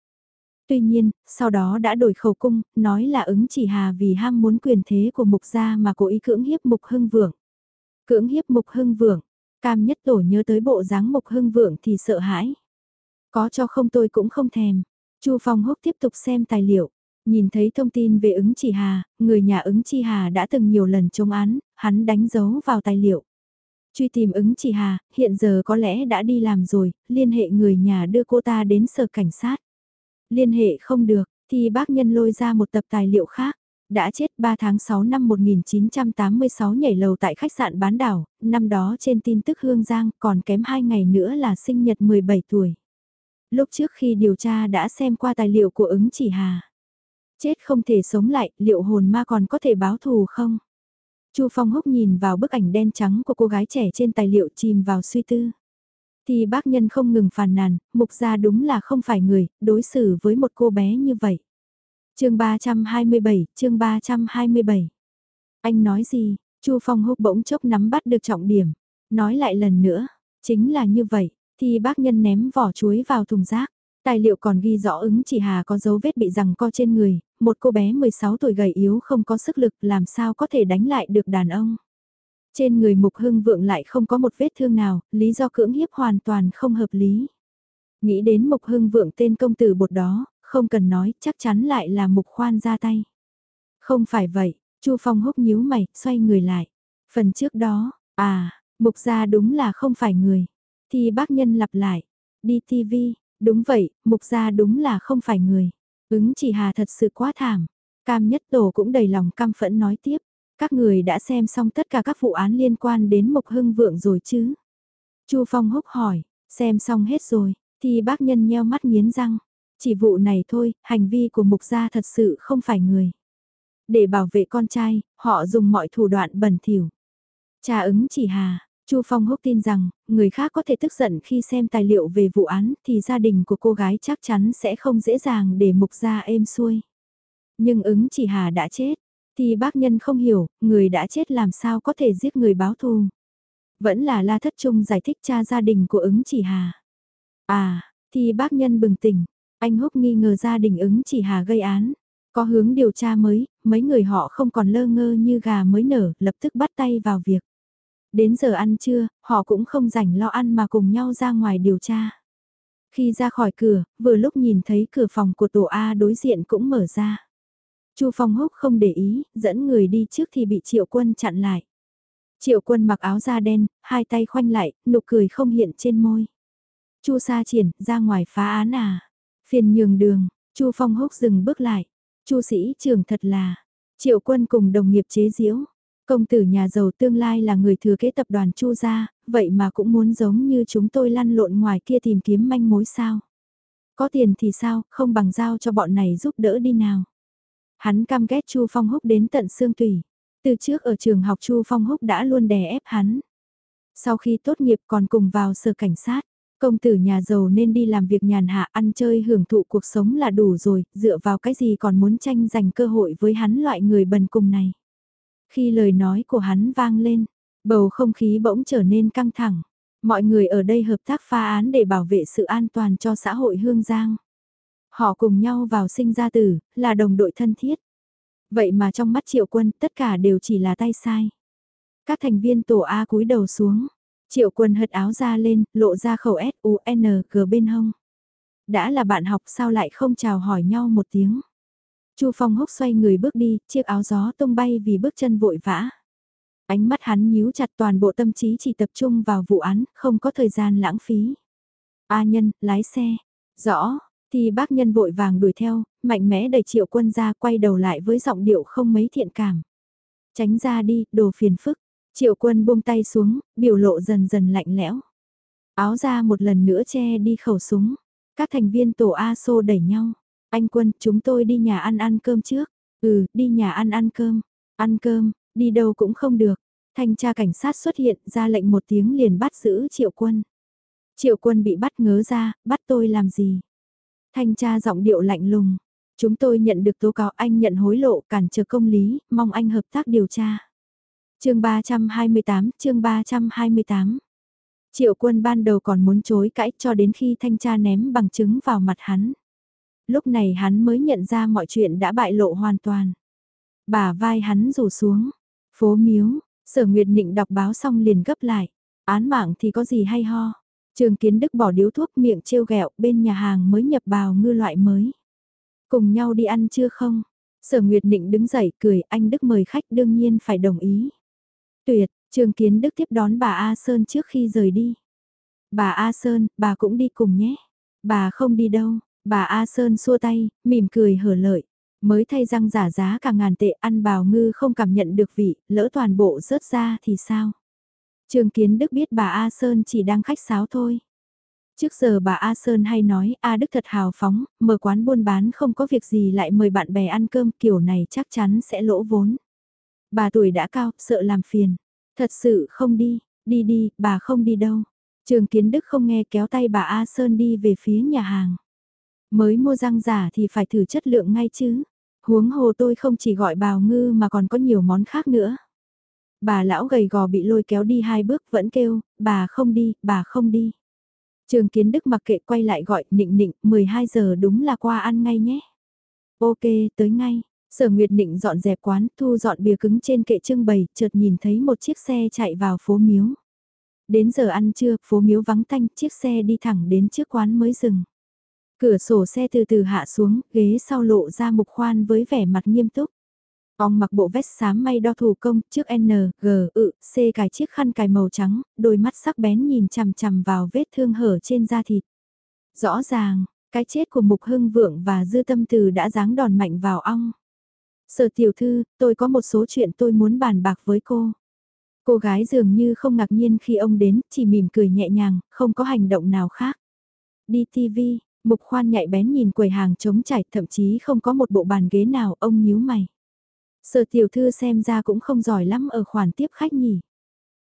Tuy nhiên, sau đó đã đổi khẩu cung, nói là ứng chỉ hà vì ham muốn quyền thế của mục gia mà cố ý cưỡng hiếp mục hưng vượng. Cưỡng hiếp mục hưng vượng, cam nhất tổ nhớ tới bộ dáng mục hưng vượng thì sợ hãi. Có cho không tôi cũng không thèm. Chu Phong Húc tiếp tục xem tài liệu. Nhìn thấy thông tin về ứng chỉ hà, người nhà ứng chi hà đã từng nhiều lần chống án, hắn đánh dấu vào tài liệu. Truy tìm ứng chỉ hà, hiện giờ có lẽ đã đi làm rồi, liên hệ người nhà đưa cô ta đến sở cảnh sát. Liên hệ không được, thì bác nhân lôi ra một tập tài liệu khác. Đã chết 3 tháng 6 năm 1986 nhảy lầu tại khách sạn bán đảo, năm đó trên tin tức Hương Giang còn kém 2 ngày nữa là sinh nhật 17 tuổi. Lúc trước khi điều tra đã xem qua tài liệu của ứng chỉ hà. Chết không thể sống lại, liệu hồn ma còn có thể báo thù không? Chu Phong húc nhìn vào bức ảnh đen trắng của cô gái trẻ trên tài liệu chìm vào suy tư. Thì bác nhân không ngừng phàn nàn, mục gia đúng là không phải người, đối xử với một cô bé như vậy. chương 327, chương 327. Anh nói gì? Chu Phong húc bỗng chốc nắm bắt được trọng điểm. Nói lại lần nữa, chính là như vậy, thì bác nhân ném vỏ chuối vào thùng rác. Tài liệu còn ghi rõ ứng chỉ hà có dấu vết bị rằng co trên người, một cô bé 16 tuổi gầy yếu không có sức lực làm sao có thể đánh lại được đàn ông. Trên người mục hưng vượng lại không có một vết thương nào, lý do cưỡng hiếp hoàn toàn không hợp lý. Nghĩ đến mục hưng vượng tên công tử bột đó, không cần nói, chắc chắn lại là mục khoan ra tay. Không phải vậy, Chu Phong húc nhíu mày, xoay người lại. Phần trước đó, à, mục gia đúng là không phải người. Thì bác nhân lặp lại, đi TV, đúng vậy, mục gia đúng là không phải người. Ứng chỉ hà thật sự quá thảm. Cam nhất tổ cũng đầy lòng căm phẫn nói tiếp. Các người đã xem xong tất cả các vụ án liên quan đến mục Hưng Vượng rồi chứ? Chu Phong húc hỏi, xem xong hết rồi, thì bác nhân nheo mắt nghiến răng. Chỉ vụ này thôi, hành vi của mục gia thật sự không phải người. Để bảo vệ con trai, họ dùng mọi thủ đoạn bẩn thỉu. Cha ứng chỉ hà, Chu Phong húc tin rằng, người khác có thể tức giận khi xem tài liệu về vụ án thì gia đình của cô gái chắc chắn sẽ không dễ dàng để mục gia êm xuôi. Nhưng ứng chỉ hà đã chết, thì bác nhân không hiểu, người đã chết làm sao có thể giết người báo thù. Vẫn là La Thất Trung giải thích cha gia đình của ứng chỉ hà. À, thì bác nhân bừng tỉnh, anh húc nghi ngờ gia đình ứng chỉ hà gây án. Có hướng điều tra mới, mấy người họ không còn lơ ngơ như gà mới nở, lập tức bắt tay vào việc. Đến giờ ăn trưa, họ cũng không rảnh lo ăn mà cùng nhau ra ngoài điều tra. Khi ra khỏi cửa, vừa lúc nhìn thấy cửa phòng của tổ A đối diện cũng mở ra. Chu Phong Húc không để ý, dẫn người đi trước thì bị Triệu Quân chặn lại. Triệu Quân mặc áo da đen, hai tay khoanh lại, nụ cười không hiện trên môi. Chu Sa Triển, ra ngoài phá án à? Phiền nhường đường, Chu Phong Húc dừng bước lại. Chu sĩ trưởng thật là. Triệu Quân cùng đồng nghiệp chế giễu. Công tử nhà giàu tương lai là người thừa kế tập đoàn Chu gia, vậy mà cũng muốn giống như chúng tôi lăn lộn ngoài kia tìm kiếm manh mối sao? Có tiền thì sao, không bằng giao cho bọn này giúp đỡ đi nào. Hắn cam ghét Chu Phong Húc đến tận xương tủy. Từ trước ở trường học Chu Phong Húc đã luôn đè ép hắn. Sau khi tốt nghiệp còn cùng vào sở cảnh sát, công tử nhà giàu nên đi làm việc nhàn hạ ăn chơi hưởng thụ cuộc sống là đủ rồi, dựa vào cái gì còn muốn tranh giành cơ hội với hắn loại người bần cùng này. Khi lời nói của hắn vang lên, bầu không khí bỗng trở nên căng thẳng. Mọi người ở đây hợp tác pha án để bảo vệ sự an toàn cho xã hội Hương Giang. Họ cùng nhau vào sinh ra tử, là đồng đội thân thiết. Vậy mà trong mắt triệu quân tất cả đều chỉ là tay sai. Các thành viên tổ A cúi đầu xuống. Triệu quân hất áo ra lên, lộ ra khẩu S-U-N-G bên hông. Đã là bạn học sao lại không chào hỏi nhau một tiếng. Chu Phong húc xoay người bước đi, chiếc áo gió tung bay vì bước chân vội vã. Ánh mắt hắn nhíu chặt toàn bộ tâm trí chỉ tập trung vào vụ án, không có thời gian lãng phí. A nhân, lái xe. Rõ, thì bác nhân vội vàng đuổi theo, mạnh mẽ đẩy triệu quân ra quay đầu lại với giọng điệu không mấy thiện cảm. Tránh ra đi, đồ phiền phức. Triệu quân buông tay xuống, biểu lộ dần dần lạnh lẽo. Áo ra một lần nữa che đi khẩu súng. Các thành viên tổ A xô đẩy nhau. Anh quân, chúng tôi đi nhà ăn ăn cơm trước. Ừ, đi nhà ăn ăn cơm. Ăn cơm, đi đâu cũng không được. Thanh tra cảnh sát xuất hiện ra lệnh một tiếng liền bắt giữ triệu quân. Triệu quân bị bắt ngớ ra, bắt tôi làm gì? Thanh tra giọng điệu lạnh lùng. Chúng tôi nhận được tố cáo anh nhận hối lộ cản trở công lý, mong anh hợp tác điều tra. chương 328, chương 328. Triệu quân ban đầu còn muốn chối cãi cho đến khi thanh tra ném bằng chứng vào mặt hắn. Lúc này hắn mới nhận ra mọi chuyện đã bại lộ hoàn toàn. Bà vai hắn rủ xuống. Phố miếu, sở nguyệt nịnh đọc báo xong liền gấp lại. Án mạng thì có gì hay ho. Trường Kiến Đức bỏ điếu thuốc miệng trêu ghẹo bên nhà hàng mới nhập bào ngư loại mới. Cùng nhau đi ăn chưa không? Sở Nguyệt Nịnh đứng dậy cười anh Đức mời khách đương nhiên phải đồng ý. Tuyệt, Trường Kiến Đức tiếp đón bà A Sơn trước khi rời đi. Bà A Sơn, bà cũng đi cùng nhé. Bà không đi đâu, bà A Sơn xua tay, mỉm cười hở lợi. Mới thay răng giả giá cả ngàn tệ ăn bào ngư không cảm nhận được vị, lỡ toàn bộ rớt ra thì sao? Trường Kiến Đức biết bà A Sơn chỉ đang khách sáo thôi. Trước giờ bà A Sơn hay nói A Đức thật hào phóng, mở quán buôn bán không có việc gì lại mời bạn bè ăn cơm kiểu này chắc chắn sẽ lỗ vốn. Bà tuổi đã cao, sợ làm phiền. Thật sự không đi, đi đi, bà không đi đâu. Trường Kiến Đức không nghe kéo tay bà A Sơn đi về phía nhà hàng. Mới mua răng giả thì phải thử chất lượng ngay chứ. Huống hồ tôi không chỉ gọi bào ngư mà còn có nhiều món khác nữa. Bà lão gầy gò bị lôi kéo đi hai bước vẫn kêu, bà không đi, bà không đi. Trường Kiến Đức mặc kệ quay lại gọi nịnh nịnh, 12 giờ đúng là qua ăn ngay nhé. Ok, tới ngay. Sở Nguyệt Nịnh dọn dẹp quán, thu dọn bìa cứng trên kệ trưng bày, chợt nhìn thấy một chiếc xe chạy vào phố miếu. Đến giờ ăn trưa, phố miếu vắng tanh, chiếc xe đi thẳng đến trước quán mới dừng. Cửa sổ xe từ từ hạ xuống, ghế sau lộ ra mục khoan với vẻ mặt nghiêm túc. Ông mặc bộ vest xám may đo thủ công, trước N, G, ự, C cài chiếc khăn cài màu trắng, đôi mắt sắc bén nhìn chằm chằm vào vết thương hở trên da thịt. Rõ ràng, cái chết của Mục Hưng Vượng và Dư Tâm Từ đã giáng đòn mạnh vào ong. Sở tiểu thư, tôi có một số chuyện tôi muốn bàn bạc với cô. Cô gái dường như không ngạc nhiên khi ông đến, chỉ mỉm cười nhẹ nhàng, không có hành động nào khác. Đi TV, Mục Khoan nhạy bén nhìn quầy hàng trống trải, thậm chí không có một bộ bàn ghế nào, ông nhíu mày. Sở tiểu thư xem ra cũng không giỏi lắm ở khoản tiếp khách nhỉ.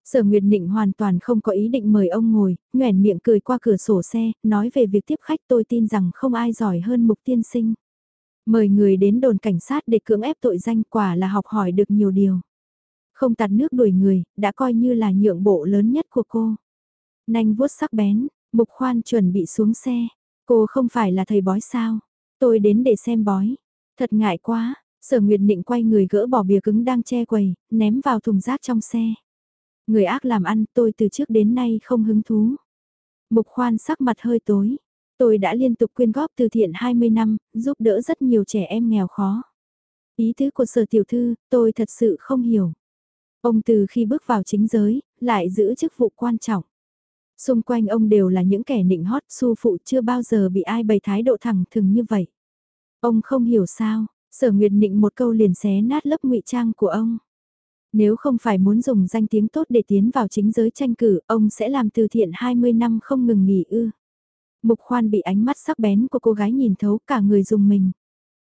Sở Nguyệt Định hoàn toàn không có ý định mời ông ngồi, nhoẻn miệng cười qua cửa sổ xe, nói về việc tiếp khách tôi tin rằng không ai giỏi hơn mục tiên sinh. Mời người đến đồn cảnh sát để cưỡng ép tội danh quả là học hỏi được nhiều điều. Không tạt nước đuổi người, đã coi như là nhượng bộ lớn nhất của cô. Nanh vuốt sắc bén, mục khoan chuẩn bị xuống xe. Cô không phải là thầy bói sao? Tôi đến để xem bói. Thật ngại quá, Sở Nguyệt định quay người gỡ bỏ bìa cứng đang che quầy, ném vào thùng rác trong xe. Người ác làm ăn tôi từ trước đến nay không hứng thú. Mục khoan sắc mặt hơi tối. Tôi đã liên tục quyên góp từ thiện 20 năm, giúp đỡ rất nhiều trẻ em nghèo khó. Ý tứ của sở tiểu thư, tôi thật sự không hiểu. Ông từ khi bước vào chính giới, lại giữ chức vụ quan trọng. Xung quanh ông đều là những kẻ nịnh hót su phụ chưa bao giờ bị ai bày thái độ thẳng thừng như vậy. Ông không hiểu sao, Sở Nguyệt Nịnh một câu liền xé nát lớp ngụy trang của ông. Nếu không phải muốn dùng danh tiếng tốt để tiến vào chính giới tranh cử, ông sẽ làm từ thiện 20 năm không ngừng nghỉ ư. Mục khoan bị ánh mắt sắc bén của cô gái nhìn thấu cả người dùng mình.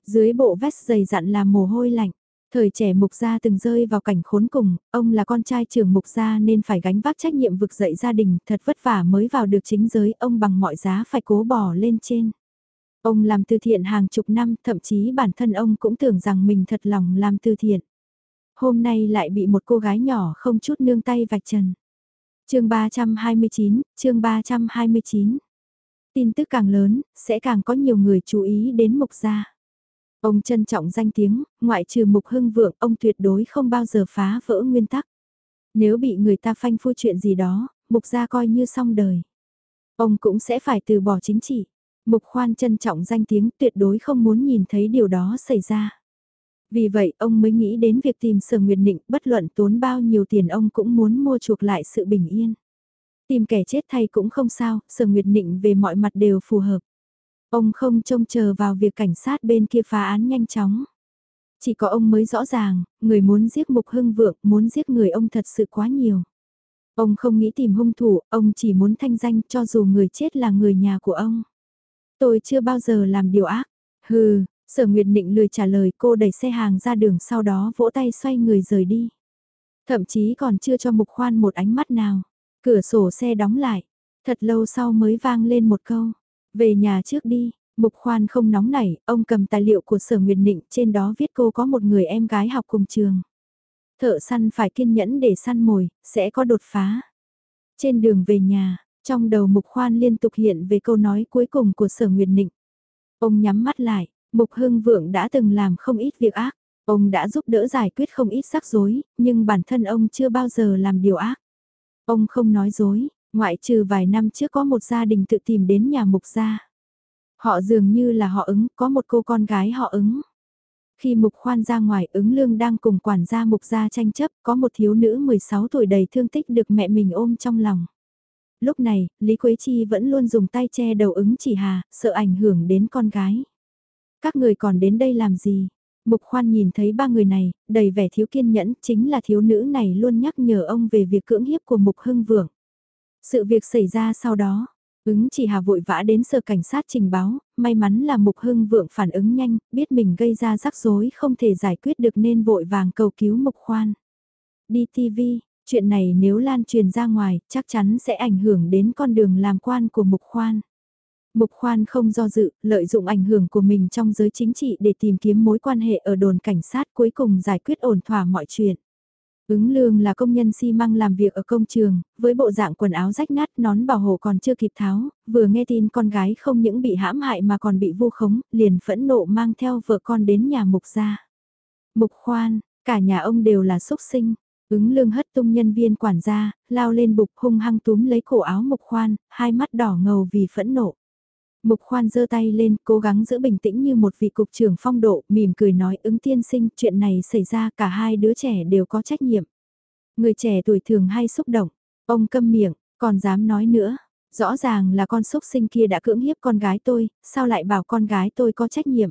Dưới bộ vest dày dặn là mồ hôi lạnh. Thời trẻ mục gia từng rơi vào cảnh khốn cùng, ông là con trai trưởng mục gia nên phải gánh vác trách nhiệm vực dậy gia đình, thật vất vả mới vào được chính giới, ông bằng mọi giá phải cố bỏ lên trên. Ông làm từ thiện hàng chục năm, thậm chí bản thân ông cũng tưởng rằng mình thật lòng làm từ thiện. Hôm nay lại bị một cô gái nhỏ không chút nương tay vạch trần. chương 329, chương 329. Tin tức càng lớn, sẽ càng có nhiều người chú ý đến mục gia. Ông trân trọng danh tiếng, ngoại trừ mục hưng vượng, ông tuyệt đối không bao giờ phá vỡ nguyên tắc. Nếu bị người ta phanh phui chuyện gì đó, mục gia coi như xong đời. Ông cũng sẽ phải từ bỏ chính trị. Mục khoan trân trọng danh tiếng tuyệt đối không muốn nhìn thấy điều đó xảy ra. Vì vậy ông mới nghĩ đến việc tìm sở nguyệt nịnh bất luận tốn bao nhiêu tiền ông cũng muốn mua chuộc lại sự bình yên. Tìm kẻ chết thay cũng không sao, sở nguyệt nịnh về mọi mặt đều phù hợp. Ông không trông chờ vào việc cảnh sát bên kia phá án nhanh chóng. Chỉ có ông mới rõ ràng, người muốn giết Mục Hưng Vượng, muốn giết người ông thật sự quá nhiều. Ông không nghĩ tìm hung thủ, ông chỉ muốn thanh danh cho dù người chết là người nhà của ông. Tôi chưa bao giờ làm điều ác. Hừ, sở Nguyệt Nịnh lười trả lời cô đẩy xe hàng ra đường sau đó vỗ tay xoay người rời đi. Thậm chí còn chưa cho Mục Khoan một ánh mắt nào. Cửa sổ xe đóng lại. Thật lâu sau mới vang lên một câu. Về nhà trước đi, Mục khoan không nóng nảy, ông cầm tài liệu của sở Nguyệt Nịnh trên đó viết cô có một người em gái học cùng trường. Thợ săn phải kiên nhẫn để săn mồi, sẽ có đột phá. Trên đường về nhà, trong đầu Mục khoan liên tục hiện về câu nói cuối cùng của sở Nguyệt Nịnh. Ông nhắm mắt lại, Mục Hưng Vượng đã từng làm không ít việc ác. Ông đã giúp đỡ giải quyết không ít rắc rối, nhưng bản thân ông chưa bao giờ làm điều ác. Ông không nói dối, ngoại trừ vài năm trước có một gia đình tự tìm đến nhà mục gia. Họ dường như là họ ứng, có một cô con gái họ ứng. Khi mục khoan ra ngoài ứng lương đang cùng quản gia mục gia tranh chấp, có một thiếu nữ 16 tuổi đầy thương tích được mẹ mình ôm trong lòng. Lúc này, Lý Quế Chi vẫn luôn dùng tay che đầu ứng chỉ hà, sợ ảnh hưởng đến con gái. Các người còn đến đây làm gì? Mục khoan nhìn thấy ba người này, đầy vẻ thiếu kiên nhẫn, chính là thiếu nữ này luôn nhắc nhở ông về việc cưỡng hiếp của Mục Hưng Vượng. Sự việc xảy ra sau đó, ứng chỉ hà vội vã đến sở cảnh sát trình báo, may mắn là Mục Hưng Vượng phản ứng nhanh, biết mình gây ra rắc rối không thể giải quyết được nên vội vàng cầu cứu Mục Khoan. Đi TV, chuyện này nếu lan truyền ra ngoài, chắc chắn sẽ ảnh hưởng đến con đường làm quan của Mục Khoan. Mục khoan không do dự, lợi dụng ảnh hưởng của mình trong giới chính trị để tìm kiếm mối quan hệ ở đồn cảnh sát cuối cùng giải quyết ổn thỏa mọi chuyện. Ứng lương là công nhân xi măng làm việc ở công trường, với bộ dạng quần áo rách nát nón bảo hộ còn chưa kịp tháo, vừa nghe tin con gái không những bị hãm hại mà còn bị vu khống, liền phẫn nộ mang theo vợ con đến nhà mục gia. Mục khoan, cả nhà ông đều là xúc sinh. Ứng lương hất tung nhân viên quản gia, lao lên bục hung hăng túm lấy cổ áo mục khoan, hai mắt đỏ ngầu vì phẫn nộ. Mục khoan giơ tay lên, cố gắng giữ bình tĩnh như một vị cục trưởng phong độ, mỉm cười nói ứng tiên sinh, chuyện này xảy ra cả hai đứa trẻ đều có trách nhiệm. Người trẻ tuổi thường hay xúc động, ông câm miệng, còn dám nói nữa, rõ ràng là con xúc sinh kia đã cưỡng hiếp con gái tôi, sao lại bảo con gái tôi có trách nhiệm.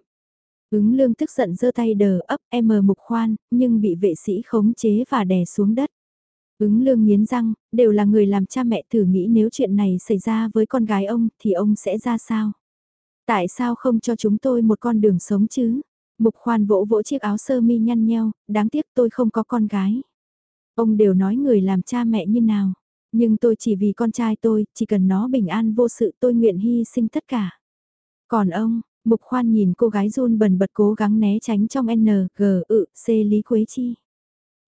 Ứng lương tức giận giơ tay đờ ấp em mục khoan, nhưng bị vệ sĩ khống chế và đè xuống đất. Ứng lương nghiến răng, đều là người làm cha mẹ thử nghĩ nếu chuyện này xảy ra với con gái ông thì ông sẽ ra sao? Tại sao không cho chúng tôi một con đường sống chứ? Mục khoan vỗ vỗ chiếc áo sơ mi nhăn nheo, đáng tiếc tôi không có con gái. Ông đều nói người làm cha mẹ như nào, nhưng tôi chỉ vì con trai tôi, chỉ cần nó bình an vô sự tôi nguyện hy sinh tất cả. Còn ông, mục khoan nhìn cô gái run bần bật cố gắng né tránh trong N, G, ự, C Lý Quế Chi.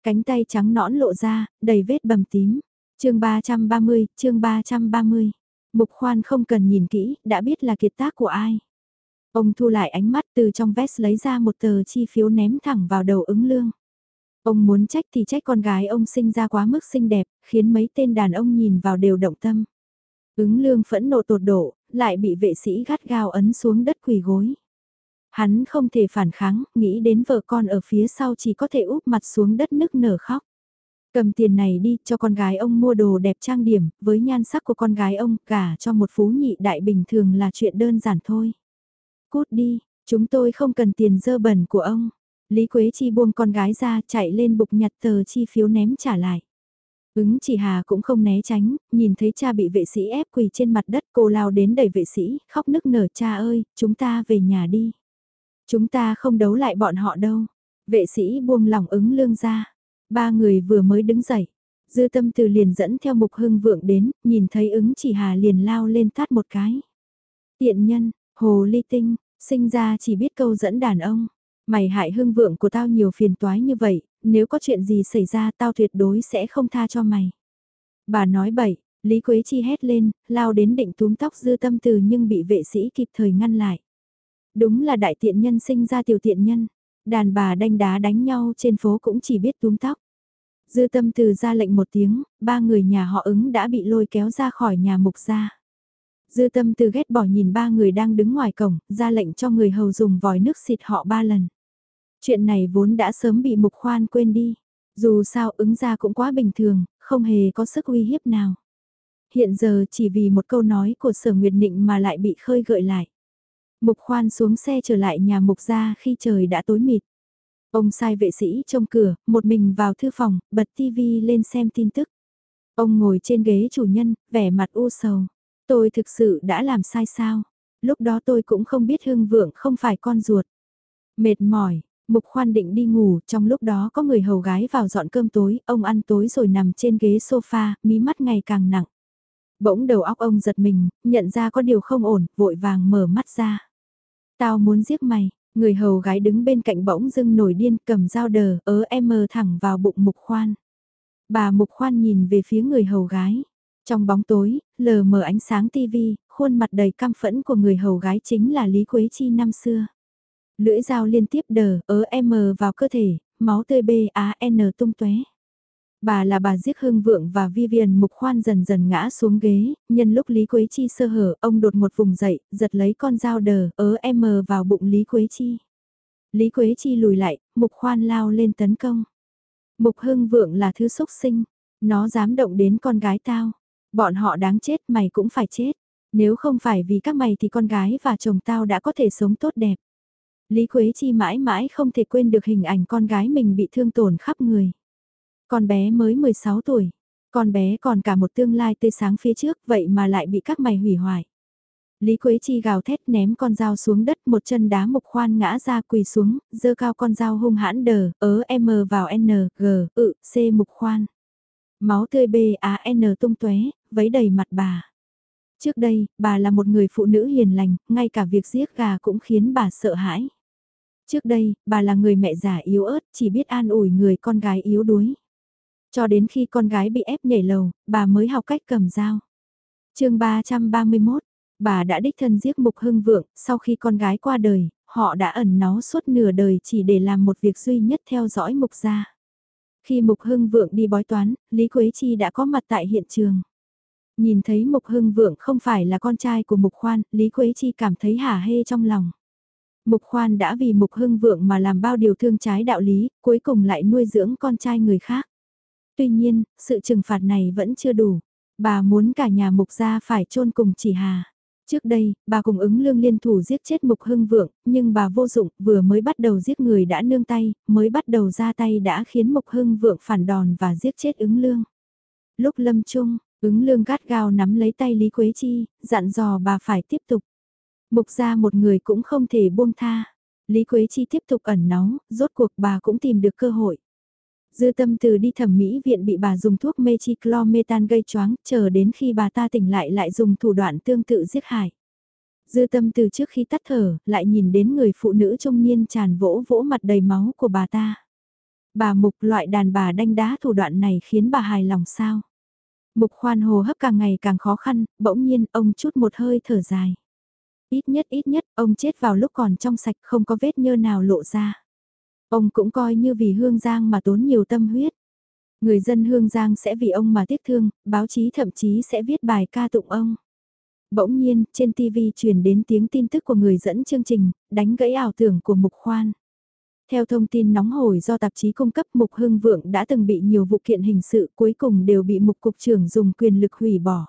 Cánh tay trắng nõn lộ ra, đầy vết bầm tím. chương 330, chương 330. Mục khoan không cần nhìn kỹ, đã biết là kiệt tác của ai. Ông thu lại ánh mắt từ trong vest lấy ra một tờ chi phiếu ném thẳng vào đầu ứng lương. Ông muốn trách thì trách con gái ông sinh ra quá mức xinh đẹp, khiến mấy tên đàn ông nhìn vào đều động tâm. Ứng lương phẫn nộ tột độ, lại bị vệ sĩ gắt gao ấn xuống đất quỳ gối. Hắn không thể phản kháng, nghĩ đến vợ con ở phía sau chỉ có thể úp mặt xuống đất nức nở khóc. Cầm tiền này đi cho con gái ông mua đồ đẹp trang điểm, với nhan sắc của con gái ông, cả cho một phú nhị đại bình thường là chuyện đơn giản thôi. Cút đi, chúng tôi không cần tiền dơ bẩn của ông. Lý Quế Chi buông con gái ra chạy lên bục nhặt tờ chi phiếu ném trả lại. Ứng chỉ hà cũng không né tránh, nhìn thấy cha bị vệ sĩ ép quỳ trên mặt đất cô lao đến đẩy vệ sĩ, khóc nức nở cha ơi, chúng ta về nhà đi. Chúng ta không đấu lại bọn họ đâu. Vệ sĩ buông lỏng ứng lương ra. Ba người vừa mới đứng dậy. Dư tâm từ liền dẫn theo mục hưng vượng đến, nhìn thấy ứng chỉ hà liền lao lên tát một cái. Tiện nhân, hồ ly tinh, sinh ra chỉ biết câu dẫn đàn ông. Mày hại hưng vượng của tao nhiều phiền toái như vậy, nếu có chuyện gì xảy ra tao tuyệt đối sẽ không tha cho mày. Bà nói bậy, Lý Quế Chi hét lên, lao đến định túm tóc dư tâm từ nhưng bị vệ sĩ kịp thời ngăn lại. Đúng là đại tiện nhân sinh ra tiểu tiện nhân. Đàn bà đanh đá đánh nhau trên phố cũng chỉ biết túm tóc. Dư tâm từ ra lệnh một tiếng, ba người nhà họ ứng đã bị lôi kéo ra khỏi nhà mục gia. Dư tâm từ ghét bỏ nhìn ba người đang đứng ngoài cổng, ra lệnh cho người hầu dùng vòi nước xịt họ ba lần. Chuyện này vốn đã sớm bị mục khoan quên đi. Dù sao ứng ra cũng quá bình thường, không hề có sức uy hiếp nào. Hiện giờ chỉ vì một câu nói của sở nguyệt nịnh mà lại bị khơi gợi lại. Mục khoan xuống xe trở lại nhà mục ra khi trời đã tối mịt. Ông sai vệ sĩ trong cửa, một mình vào thư phòng, bật tivi lên xem tin tức. Ông ngồi trên ghế chủ nhân, vẻ mặt u sầu. Tôi thực sự đã làm sai sao? Lúc đó tôi cũng không biết hương vượng không phải con ruột. Mệt mỏi, Mục khoan định đi ngủ, trong lúc đó có người hầu gái vào dọn cơm tối, ông ăn tối rồi nằm trên ghế sofa, mí mắt ngày càng nặng. Bỗng đầu óc ông giật mình, nhận ra có điều không ổn, vội vàng mở mắt ra. Tao muốn giết mày, người hầu gái đứng bên cạnh bỗng dưng nổi điên cầm dao đờ, ớ em mờ thẳng vào bụng mục khoan. Bà mục khoan nhìn về phía người hầu gái. Trong bóng tối, lờ mờ ánh sáng tivi, khuôn mặt đầy cam phẫn của người hầu gái chính là Lý Quế Chi năm xưa. Lưỡi dao liên tiếp đờ, ớ mờ vào cơ thể, máu tươi B, A, N tung tóe. Bà là bà giết hương vượng và Vivian mục khoan dần dần ngã xuống ghế, nhân lúc Lý Quế Chi sơ hở, ông đột một vùng dậy, giật lấy con dao đờ, ớ mờ vào bụng Lý Quế Chi. Lý Quế Chi lùi lại, mục khoan lao lên tấn công. Mục hương vượng là thứ xúc sinh, nó dám động đến con gái tao. Bọn họ đáng chết mày cũng phải chết. Nếu không phải vì các mày thì con gái và chồng tao đã có thể sống tốt đẹp. Lý Quế Chi mãi mãi không thể quên được hình ảnh con gái mình bị thương tổn khắp người. Con bé mới 16 tuổi, con bé còn cả một tương lai tươi sáng phía trước vậy mà lại bị các mày hủy hoại. Lý Quế Chi gào thét ném con dao xuống đất một chân đá mục khoan ngã ra quỳ xuống, dơ cao con dao hung hãn đờ, ớ M vào N, G, ự, C mục khoan. Máu tươi B, A, N tung tóe vấy đầy mặt bà. Trước đây, bà là một người phụ nữ hiền lành, ngay cả việc giết gà cũng khiến bà sợ hãi. Trước đây, bà là người mẹ già yếu ớt, chỉ biết an ủi người con gái yếu đuối. Cho đến khi con gái bị ép nhảy lầu, bà mới học cách cầm dao. chương 331, bà đã đích thân giết Mục Hưng Vượng, sau khi con gái qua đời, họ đã ẩn nó suốt nửa đời chỉ để làm một việc duy nhất theo dõi Mục gia. Khi Mục Hưng Vượng đi bói toán, Lý Quế Chi đã có mặt tại hiện trường. Nhìn thấy Mục Hưng Vượng không phải là con trai của Mục Khoan, Lý Quế Chi cảm thấy hả hê trong lòng. Mục khoan đã vì mục hưng vượng mà làm bao điều thương trái đạo lý, cuối cùng lại nuôi dưỡng con trai người khác. Tuy nhiên, sự trừng phạt này vẫn chưa đủ. Bà muốn cả nhà mục gia phải chôn cùng chỉ hà. Trước đây, bà cùng ứng lương liên thủ giết chết mục hưng vượng, nhưng bà vô dụng, vừa mới bắt đầu giết người đã nương tay, mới bắt đầu ra tay đã khiến mục hưng vượng phản đòn và giết chết ứng lương. Lúc lâm chung, ứng lương gắt gao nắm lấy tay Lý Quế Chi, dặn dò bà phải tiếp tục. Mục ra một người cũng không thể buông tha. Lý Quế Chi tiếp tục ẩn náu, rốt cuộc bà cũng tìm được cơ hội. Dư tâm từ đi thẩm mỹ viện bị bà dùng thuốc mê gây choáng, chờ đến khi bà ta tỉnh lại lại dùng thủ đoạn tương tự giết hại. Dư tâm từ trước khi tắt thở, lại nhìn đến người phụ nữ trung niên tràn vỗ vỗ mặt đầy máu của bà ta. Bà mục loại đàn bà đanh đá thủ đoạn này khiến bà hài lòng sao. Mục khoan hồ hấp càng ngày càng khó khăn, bỗng nhiên ông chút một hơi thở dài. Ít nhất ít nhất, ông chết vào lúc còn trong sạch không có vết nhơ nào lộ ra. Ông cũng coi như vì Hương Giang mà tốn nhiều tâm huyết. Người dân Hương Giang sẽ vì ông mà tiếc thương, báo chí thậm chí sẽ viết bài ca tụng ông. Bỗng nhiên, trên TV truyền đến tiếng tin tức của người dẫn chương trình, đánh gãy ảo tưởng của Mục Khoan. Theo thông tin nóng hổi do tạp chí cung cấp Mục Hưng Vượng đã từng bị nhiều vụ kiện hình sự cuối cùng đều bị Mục Cục trưởng dùng quyền lực hủy bỏ.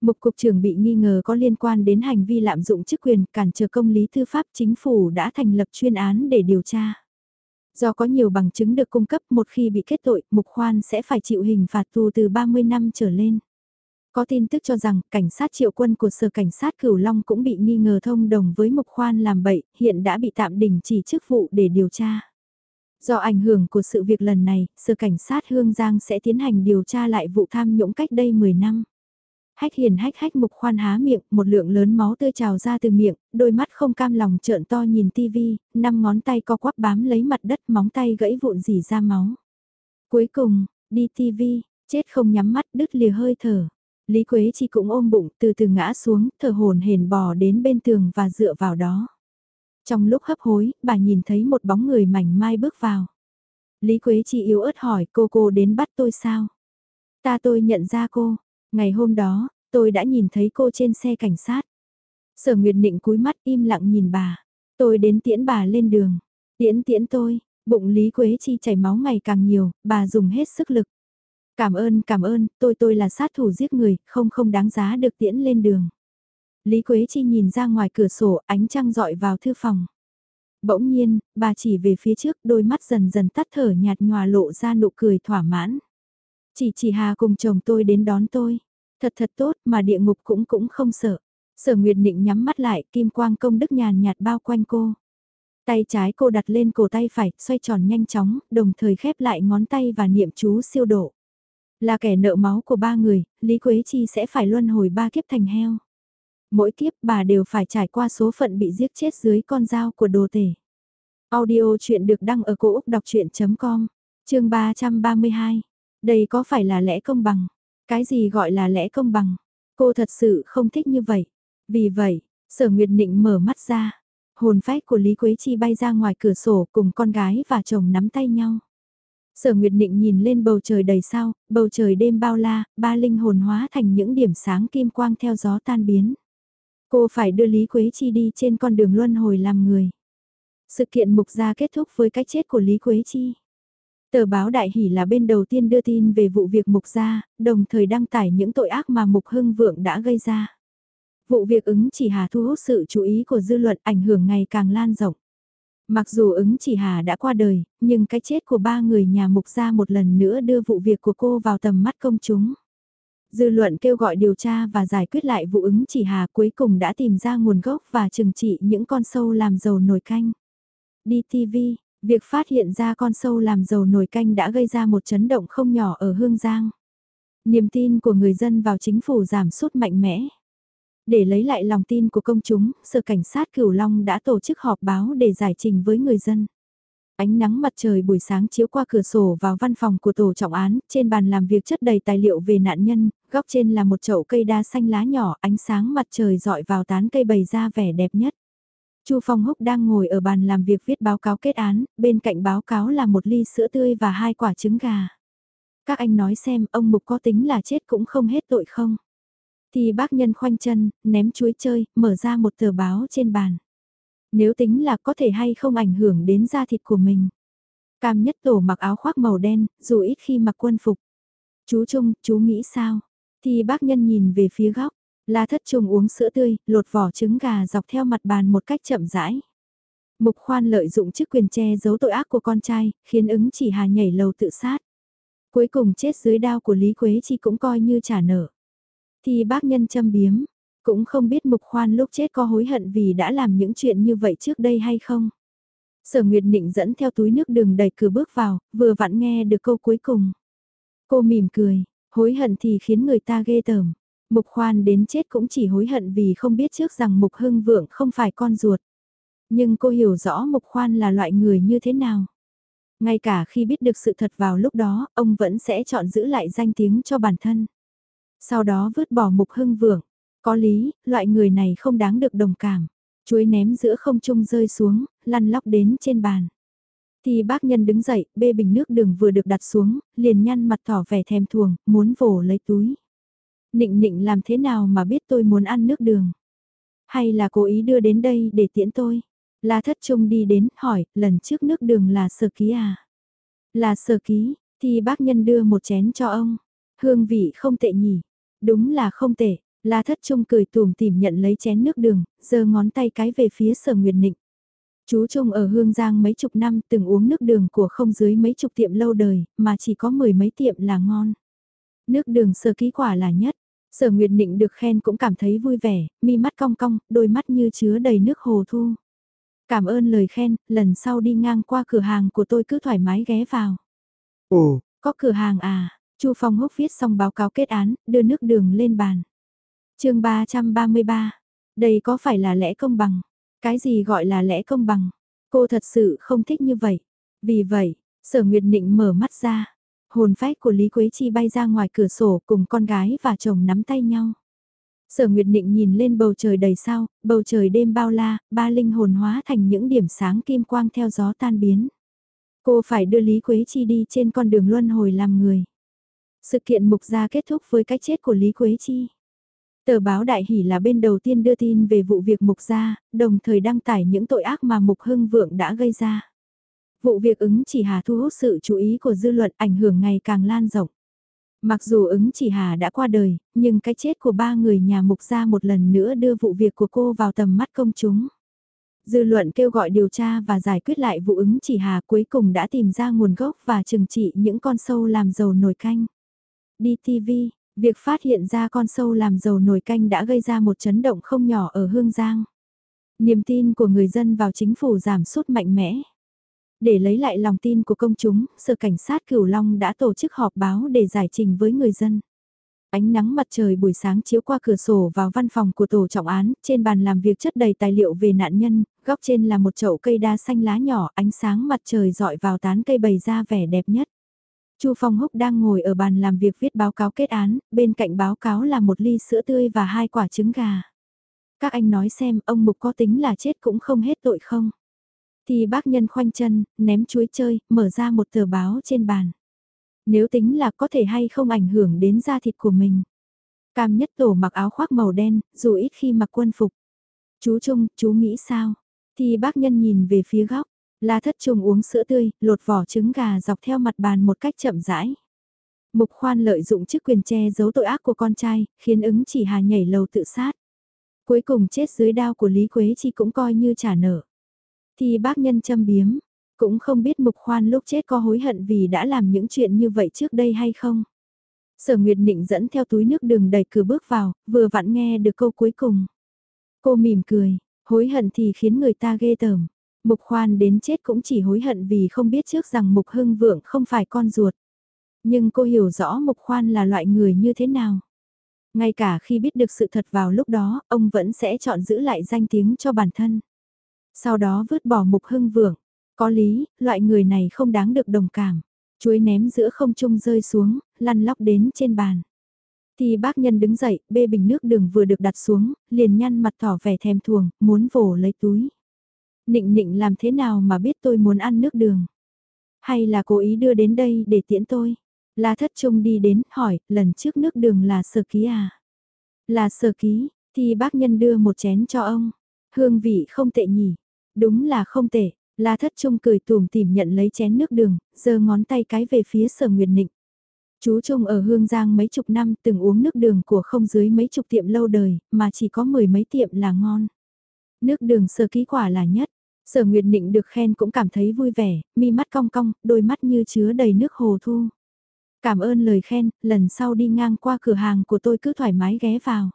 Mục Cục trưởng bị nghi ngờ có liên quan đến hành vi lạm dụng chức quyền cản trở công lý thư pháp chính phủ đã thành lập chuyên án để điều tra. Do có nhiều bằng chứng được cung cấp một khi bị kết tội, Mục Khoan sẽ phải chịu hình phạt tù từ 30 năm trở lên. Có tin tức cho rằng cảnh sát triệu quân của sở cảnh sát Cửu Long cũng bị nghi ngờ thông đồng với Mục Khoan làm bậy, hiện đã bị tạm đình chỉ chức vụ để điều tra. Do ảnh hưởng của sự việc lần này, sở cảnh sát Hương Giang sẽ tiến hành điều tra lại vụ tham nhũng cách đây 10 năm. Hách hiền hách hách mục khoan há miệng, một lượng lớn máu tươi trào ra từ miệng, đôi mắt không cam lòng trợn to nhìn tivi, năm ngón tay co quắp bám lấy mặt đất móng tay gãy vụn dì ra máu. Cuối cùng, đi tivi, chết không nhắm mắt đứt lìa hơi thở. Lý Quế Chi cũng ôm bụng từ từ ngã xuống, thở hồn hển bò đến bên tường và dựa vào đó. Trong lúc hấp hối, bà nhìn thấy một bóng người mảnh mai bước vào. Lý Quế Chi yếu ớt hỏi cô cô đến bắt tôi sao? Ta tôi nhận ra cô, Ngày hôm đó, tôi đã nhìn thấy cô trên xe cảnh sát. Sở Nguyệt Nịnh cúi mắt im lặng nhìn bà. Tôi đến tiễn bà lên đường. Tiễn tiễn tôi, bụng Lý Quế Chi chảy máu ngày càng nhiều, bà dùng hết sức lực. Cảm ơn, cảm ơn, tôi tôi là sát thủ giết người, không không đáng giá được tiễn lên đường. Lý Quế Chi nhìn ra ngoài cửa sổ, ánh trăng dọi vào thư phòng. Bỗng nhiên, bà chỉ về phía trước, đôi mắt dần dần tắt thở nhạt nhòa lộ ra nụ cười thỏa mãn. Chỉ chỉ Hà cùng chồng tôi đến đón tôi. Thật thật tốt mà địa ngục cũng cũng không sợ. Sở Nguyệt Nịnh nhắm mắt lại, kim quang công đức nhàn nhạt bao quanh cô. Tay trái cô đặt lên cổ tay phải, xoay tròn nhanh chóng, đồng thời khép lại ngón tay và niệm chú siêu độ. Là kẻ nợ máu của ba người, Lý Quế Chi sẽ phải luân hồi ba kiếp thành heo. Mỗi kiếp bà đều phải trải qua số phận bị giết chết dưới con dao của đồ tể. Audio chuyện được đăng ở cổ Úc đọc chuyện.com, chương 332. Đây có phải là lẽ công bằng? Cái gì gọi là lẽ công bằng? Cô thật sự không thích như vậy. Vì vậy, sở Nguyệt Nịnh mở mắt ra. Hồn phách của Lý Quế Chi bay ra ngoài cửa sổ cùng con gái và chồng nắm tay nhau. Sở Nguyệt Nịnh nhìn lên bầu trời đầy sao, bầu trời đêm bao la, ba linh hồn hóa thành những điểm sáng kim quang theo gió tan biến. Cô phải đưa Lý Quế Chi đi trên con đường luân hồi làm người. Sự kiện mục gia kết thúc với cái chết của Lý Quế Chi. Tờ báo Đại Hỷ là bên đầu tiên đưa tin về vụ việc mục gia, đồng thời đăng tải những tội ác mà mục hưng vượng đã gây ra. Vụ việc ứng chỉ hà thu hút sự chú ý của dư luận ảnh hưởng ngày càng lan rộng. Mặc dù ứng chỉ hà đã qua đời, nhưng cái chết của ba người nhà mục gia một lần nữa đưa vụ việc của cô vào tầm mắt công chúng. Dư luận kêu gọi điều tra và giải quyết lại vụ ứng chỉ hà cuối cùng đã tìm ra nguồn gốc và trừng trị những con sâu làm dầu nổi canh. DTV, việc phát hiện ra con sâu làm dầu nồi canh đã gây ra một chấn động không nhỏ ở Hương Giang. Niềm tin của người dân vào chính phủ giảm sút mạnh mẽ. Để lấy lại lòng tin của công chúng, Sở Cảnh sát Cửu Long đã tổ chức họp báo để giải trình với người dân. Ánh nắng mặt trời buổi sáng chiếu qua cửa sổ vào văn phòng của tổ trọng án, trên bàn làm việc chất đầy tài liệu về nạn nhân, góc trên là một chậu cây đa xanh lá nhỏ, ánh sáng mặt trời dọi vào tán cây bày ra vẻ đẹp nhất. Chu Phong Húc đang ngồi ở bàn làm việc viết báo cáo kết án, bên cạnh báo cáo là một ly sữa tươi và hai quả trứng gà. Các anh nói xem ông Mục có tính là chết cũng không hết tội không? Thì bác nhân khoanh chân, ném chuối chơi, mở ra một tờ báo trên bàn. Nếu tính là có thể hay không ảnh hưởng đến da thịt của mình. Cam nhất tổ mặc áo khoác màu đen, dù ít khi mặc quân phục. Chú Trung, chú nghĩ sao? Thì bác nhân nhìn về phía góc, La thất trùng uống sữa tươi, lột vỏ trứng gà dọc theo mặt bàn một cách chậm rãi. Mục khoan lợi dụng chức quyền che giấu tội ác của con trai, khiến ứng chỉ hà nhảy lầu tự sát. Cuối cùng chết dưới đao của Lý Quế Chi cũng coi như trả nợ. Thì bác nhân châm biếm, cũng không biết mục khoan lúc chết có hối hận vì đã làm những chuyện như vậy trước đây hay không. Sở Nguyệt Nịnh dẫn theo túi nước đường đẩy cửa bước vào, vừa vặn nghe được câu cuối cùng. Cô mỉm cười, hối hận thì khiến người ta ghê tởm. Mục khoan đến chết cũng chỉ hối hận vì không biết trước rằng Mục Hưng Vượng không phải con ruột. Nhưng cô hiểu rõ Mục khoan là loại người như thế nào. Ngay cả khi biết được sự thật vào lúc đó, ông vẫn sẽ chọn giữ lại danh tiếng cho bản thân. Sau đó vứt bỏ Mục Hưng Vượng. Có lý, loại người này không đáng được đồng cảm. Chuối ném giữa không trung rơi xuống, lăn lóc đến trên bàn. Thì bác nhân đứng dậy, bê bình nước đường vừa được đặt xuống, liền nhăn mặt tỏ vẻ thèm thuồng, muốn vồ lấy túi. Nịnh nịnh làm thế nào mà biết tôi muốn ăn nước đường? Hay là cố ý đưa đến đây để tiễn tôi? La thất trung đi đến, hỏi, lần trước nước đường là sở ký à? Là sở ký, thì bác nhân đưa một chén cho ông. Hương vị không tệ nhỉ? Đúng là không tệ. La thất trung cười tùm tìm nhận lấy chén nước đường, giơ ngón tay cái về phía sở nguyệt nịnh. Chú Trung ở Hương Giang mấy chục năm từng uống nước đường của không dưới mấy chục tiệm lâu đời, mà chỉ có mười mấy tiệm là ngon. Nước đường sơ ký quả là nhất, Sở Nguyệt Nịnh được khen cũng cảm thấy vui vẻ, mi mắt cong cong, đôi mắt như chứa đầy nước hồ thu. Cảm ơn lời khen, lần sau đi ngang qua cửa hàng của tôi cứ thoải mái ghé vào. Ồ, có cửa hàng à? Chu Phong Húc viết xong báo cáo kết án, đưa nước đường lên bàn. chương 333. Đây có phải là lẽ công bằng? Cái gì gọi là lẽ công bằng? Cô thật sự không thích như vậy. Vì vậy, Sở Nguyệt Nịnh mở mắt ra hồn phách của Lý Quế Chi bay ra ngoài cửa sổ cùng con gái và chồng nắm tay nhau. Sở Nguyệt Định nhìn lên bầu trời đầy sao, bầu trời đêm bao la, ba linh hồn hóa thành những điểm sáng kim quang theo gió tan biến. Cô phải đưa Lý Quế Chi đi trên con đường luân hồi làm người. Sự kiện mục gia kết thúc với cái chết của Lý Quế Chi. Tờ báo Đại Hỷ là bên đầu tiên đưa tin về vụ việc Mục Gia, đồng thời đăng tải những tội ác mà Mục Hưng Vượng đã gây ra. Vụ việc ứng chỉ hà thu hút sự chú ý của dư luận ảnh hưởng ngày càng lan rộng. Mặc dù ứng chỉ hà đã qua đời, nhưng cái chết của ba người nhà Mục Gia một lần nữa đưa vụ việc của cô vào tầm mắt công chúng. Dư luận kêu gọi điều tra và giải quyết lại vụ ứng chỉ hà cuối cùng đã tìm ra nguồn gốc và trừng trị những con sâu làm dầu nồi canh. DTV, việc phát hiện ra con sâu làm dầu nồi canh đã gây ra một chấn động không nhỏ ở Hương Giang. Niềm tin của người dân vào chính phủ giảm sút mạnh mẽ. Để lấy lại lòng tin của công chúng, Sở Cảnh sát Cửu Long đã tổ chức họp báo để giải trình với người dân. Ánh nắng mặt trời buổi sáng chiếu qua cửa sổ vào văn phòng của tổ trọng án, trên bàn làm việc chất đầy tài liệu về nạn nhân, góc trên là một chậu cây đa xanh lá nhỏ, ánh sáng mặt trời dọi vào tán cây bày ra vẻ đẹp nhất. Chu Phong Húc đang ngồi ở bàn làm việc viết báo cáo kết án, bên cạnh báo cáo là một ly sữa tươi và hai quả trứng gà. Các anh nói xem ông Mục có tính là chết cũng không hết tội không? Thì bác nhân khoanh chân, ném chuối chơi, mở ra một tờ báo trên bàn. Nếu tính là có thể hay không ảnh hưởng đến da thịt của mình. Cam nhất tổ mặc áo khoác màu đen, dù ít khi mặc quân phục. Chú Trung, chú nghĩ sao? Thì bác nhân nhìn về phía góc, La thất trùng uống sữa tươi, lột vỏ trứng gà dọc theo mặt bàn một cách chậm rãi. Mục khoan lợi dụng chức quyền che giấu tội ác của con trai, khiến ứng chỉ hà nhảy lầu tự sát. Cuối cùng chết dưới đao của Lý Quế Chi cũng coi như trả nợ. Thi bác nhân châm biếm, cũng không biết mục khoan lúc chết có hối hận vì đã làm những chuyện như vậy trước đây hay không. Sở Nguyệt Nịnh dẫn theo túi nước đường đẩy cửa bước vào, vừa vặn nghe được câu cuối cùng. Cô mỉm cười, hối hận thì khiến người ta ghê tởm. Mục khoan đến chết cũng chỉ hối hận vì không biết trước rằng Mục Hưng Vượng không phải con ruột. Nhưng cô hiểu rõ Mục khoan là loại người như thế nào. Ngay cả khi biết được sự thật vào lúc đó, ông vẫn sẽ chọn giữ lại danh tiếng cho bản thân. Sau đó vứt bỏ Mục Hưng Vượng. Có lý, loại người này không đáng được đồng cảm. Chuối ném giữa không trung rơi xuống, lăn lóc đến trên bàn. Thì bác nhân đứng dậy, bê bình nước đường vừa được đặt xuống, liền nhăn mặt thỏ vẻ thèm thuồng, muốn vồ lấy túi. Nịnh nịnh làm thế nào mà biết tôi muốn ăn nước đường? Hay là cố ý đưa đến đây để tiễn tôi? La thất trung đi đến, hỏi, lần trước nước đường là sở ký à? Là sở ký, thì bác nhân đưa một chén cho ông. Hương vị không tệ nhỉ? Đúng là không tệ. La thất trung cười tùm tìm nhận lấy chén nước đường, giơ ngón tay cái về phía sở nguyệt nịnh. Chú Trung ở Hương Giang mấy chục năm từng uống nước đường của không dưới mấy chục tiệm lâu đời, mà chỉ có mười mấy tiệm là ngon. Nước đường sơ ký quả là nhất. Sở Nguyệt Nịnh được khen cũng cảm thấy vui vẻ, mi mắt cong cong, đôi mắt như chứa đầy nước hồ thu. Cảm ơn lời khen, lần sau đi ngang qua cửa hàng của tôi cứ thoải mái ghé vào.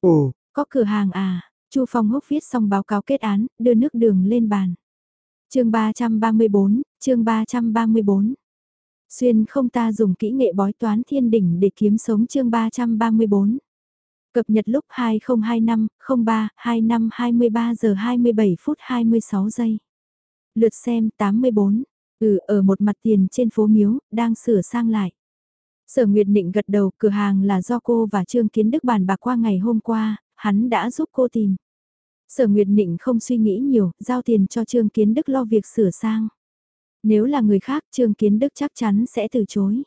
Ồ, có cửa hàng à? Chu Phong Húc viết xong báo cáo kết án, đưa nước đường lên bàn. chương 334, chương 334. Xuyên không ta dùng kỹ nghệ bói toán thiên đỉnh để kiếm sống chương 334. Cập nhật lúc 2025, 03, 25, 23 giờ 27 phút 26 giây. Lượt xem 84. Ừ, ở một mặt tiền trên phố Miếu, đang sửa sang lại. Sở Nguyệt Định gật đầu, cửa hàng là do cô và Trương Kiến Đức bàn bạc qua ngày hôm qua, hắn đã giúp cô tìm. Sở Nguyệt Định không suy nghĩ nhiều, giao tiền cho Trương Kiến Đức lo việc sửa sang. Nếu là người khác, Trương Kiến Đức chắc chắn sẽ từ chối.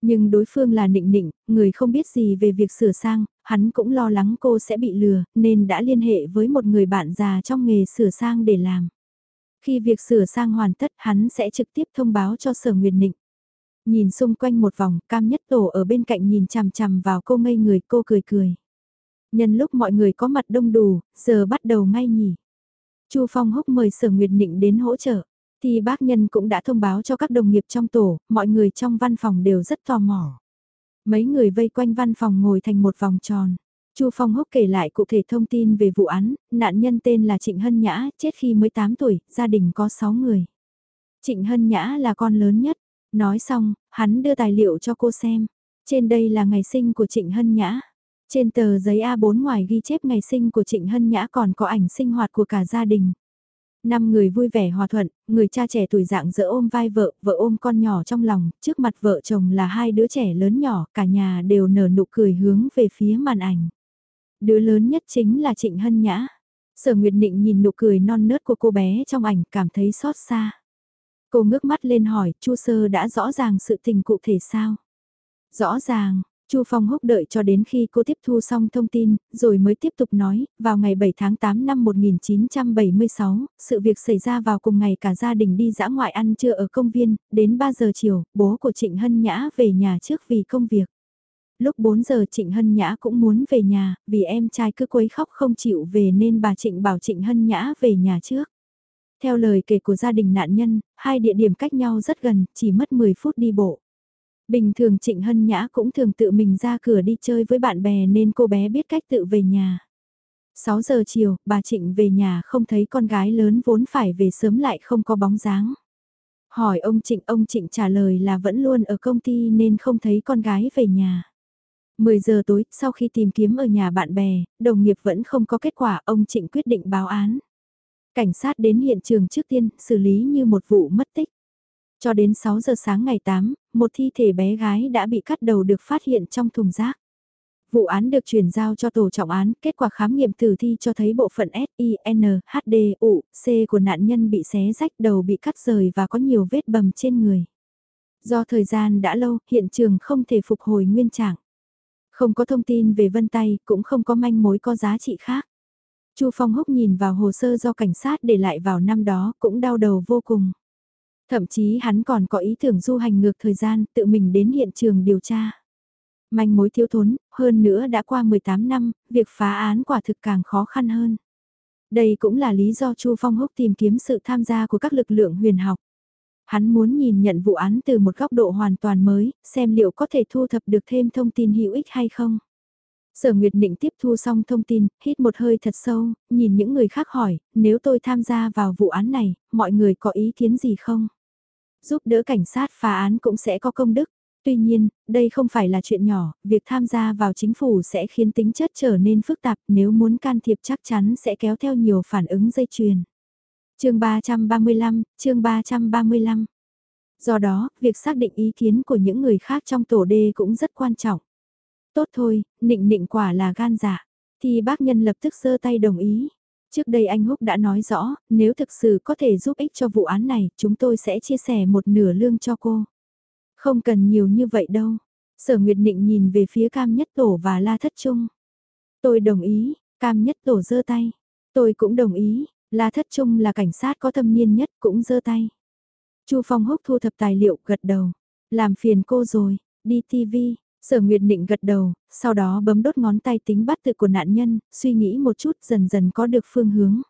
Nhưng đối phương là nịnh nịnh, người không biết gì về việc sửa sang, hắn cũng lo lắng cô sẽ bị lừa, nên đã liên hệ với một người bạn già trong nghề sửa sang để làm. Khi việc sửa sang hoàn tất hắn sẽ trực tiếp thông báo cho sở nguyệt nịnh. Nhìn xung quanh một vòng, cam nhất tổ ở bên cạnh nhìn chằm chằm vào cô ngây người, cô cười cười. Nhân lúc mọi người có mặt đông đủ, giờ bắt đầu ngay nhỉ. Chu Phong Húc mời sở nguyệt nịnh đến hỗ trợ. Thì bác nhân cũng đã thông báo cho các đồng nghiệp trong tổ, mọi người trong văn phòng đều rất tò mò. Mấy người vây quanh văn phòng ngồi thành một vòng tròn. Chu Phong Húc kể lại cụ thể thông tin về vụ án, nạn nhân tên là Trịnh Hân Nhã, chết khi mới 8 tuổi, gia đình có 6 người. Trịnh Hân Nhã là con lớn nhất. Nói xong, hắn đưa tài liệu cho cô xem. Trên đây là ngày sinh của Trịnh Hân Nhã. Trên tờ giấy A4 ngoài ghi chép ngày sinh của Trịnh Hân Nhã còn có ảnh sinh hoạt của cả gia đình. Năm người vui vẻ hòa thuận, người cha trẻ tuổi dạng dỡ ôm vai vợ, vợ ôm con nhỏ trong lòng, trước mặt vợ chồng là hai đứa trẻ lớn nhỏ, cả nhà đều nở nụ cười hướng về phía màn ảnh. Đứa lớn nhất chính là Trịnh Hân Nhã. Sở Nguyệt Nịnh nhìn nụ cười non nớt của cô bé trong ảnh cảm thấy xót xa. Cô ngước mắt lên hỏi, Chu Sơ đã rõ ràng sự tình cụ thể sao? Rõ ràng, Chu Phong húc đợi cho đến khi cô tiếp thu xong thông tin, rồi mới tiếp tục nói, vào ngày 7 tháng 8 năm 1976, sự việc xảy ra vào cùng ngày cả gia đình đi dã ngoại ăn trưa ở công viên, đến 3 giờ chiều, bố của Trịnh Hân Nhã về nhà trước vì công việc. Lúc 4 giờ Trịnh Hân Nhã cũng muốn về nhà, vì em trai cứ quấy khóc không chịu về nên bà Trịnh bảo Trịnh Hân Nhã về nhà trước. Theo lời kể của gia đình nạn nhân, hai địa điểm cách nhau rất gần, chỉ mất 10 phút đi bộ. Bình thường Trịnh Hân Nhã cũng thường tự mình ra cửa đi chơi với bạn bè nên cô bé biết cách tự về nhà. 6 giờ chiều, bà Trịnh về nhà không thấy con gái lớn vốn phải về sớm lại không có bóng dáng. Hỏi ông Trịnh, ông Trịnh trả lời là vẫn luôn ở công ty nên không thấy con gái về nhà. 10 giờ tối, sau khi tìm kiếm ở nhà bạn bè, đồng nghiệp vẫn không có kết quả, ông Trịnh quyết định báo án. Cảnh sát đến hiện trường trước tiên, xử lý như một vụ mất tích. Cho đến 6 giờ sáng ngày 8, một thi thể bé gái đã bị cắt đầu được phát hiện trong thùng rác. Vụ án được chuyển giao cho tổ trọng án, kết quả khám nghiệm tử thi cho thấy bộ phận S, C của nạn nhân bị xé rách đầu bị cắt rời và có nhiều vết bầm trên người. Do thời gian đã lâu, hiện trường không thể phục hồi nguyên trạng. Không có thông tin về vân tay, cũng không có manh mối có giá trị khác. Chu Phong Húc nhìn vào hồ sơ do cảnh sát để lại vào năm đó cũng đau đầu vô cùng. Thậm chí hắn còn có ý tưởng du hành ngược thời gian, tự mình đến hiện trường điều tra. Manh mối thiếu thốn, hơn nữa đã qua 18 năm, việc phá án quả thực càng khó khăn hơn. Đây cũng là lý do Chu Phong Húc tìm kiếm sự tham gia của các lực lượng huyền học. Hắn muốn nhìn nhận vụ án từ một góc độ hoàn toàn mới, xem liệu có thể thu thập được thêm thông tin hữu ích hay không. Sở Nguyệt Định tiếp thu xong thông tin, hít một hơi thật sâu, nhìn những người khác hỏi, nếu tôi tham gia vào vụ án này, mọi người có ý kiến gì không? Giúp đỡ cảnh sát phá án cũng sẽ có công đức. Tuy nhiên, đây không phải là chuyện nhỏ, việc tham gia vào chính phủ sẽ khiến tính chất trở nên phức tạp nếu muốn can thiệp chắc chắn sẽ kéo theo nhiều phản ứng dây chuyền. chương 335, chương 335 Do đó, việc xác định ý kiến của những người khác trong tổ đê cũng rất quan trọng. Tốt thôi, nịnh nịnh quả là gan dạ. Thì bác nhân lập tức giơ tay đồng ý. Trước đây anh Húc đã nói rõ, nếu thực sự có thể giúp ích cho vụ án này, chúng tôi sẽ chia sẻ một nửa lương cho cô. Không cần nhiều như vậy đâu. Sở Nguyệt Nịnh nhìn về phía Cam Nhất Tổ và La Thất Trung. Tôi đồng ý, Cam Nhất Tổ giơ tay. Tôi cũng đồng ý, La Thất Trung là cảnh sát có thâm niên nhất cũng giơ tay. Chu Phong Húc thu thập tài liệu gật đầu. Làm phiền cô rồi, đi TV, Sở Nguyệt Nịnh gật đầu, sau đó bấm đốt ngón tay tính bắt tự của nạn nhân, suy nghĩ một chút dần dần có được phương hướng.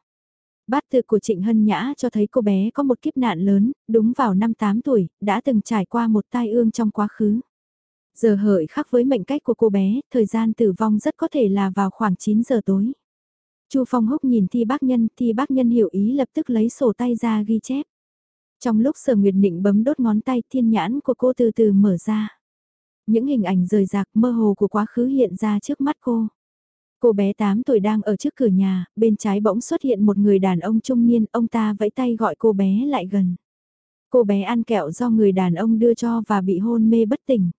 Bát tự của Trịnh Hân Nhã cho thấy cô bé có một kiếp nạn lớn, đúng vào năm 8 tuổi, đã từng trải qua một tai ương trong quá khứ. Giờ hợi khác với mệnh cách của cô bé, thời gian tử vong rất có thể là vào khoảng 9 giờ tối. Chu Phong Húc nhìn Thi Bác Nhân, Thi Bác Nhân hiểu ý lập tức lấy sổ tay ra ghi chép. Trong lúc Sở Nguyệt Nịnh bấm đốt ngón tay thiên nhãn của cô từ từ mở ra. Những hình ảnh rời rạc mơ hồ của quá khứ hiện ra trước mắt cô. Cô bé 8 tuổi đang ở trước cửa nhà, bên trái bỗng xuất hiện một người đàn ông trung niên, ông ta vẫy tay gọi cô bé lại gần. Cô bé ăn kẹo do người đàn ông đưa cho và bị hôn mê bất tỉnh.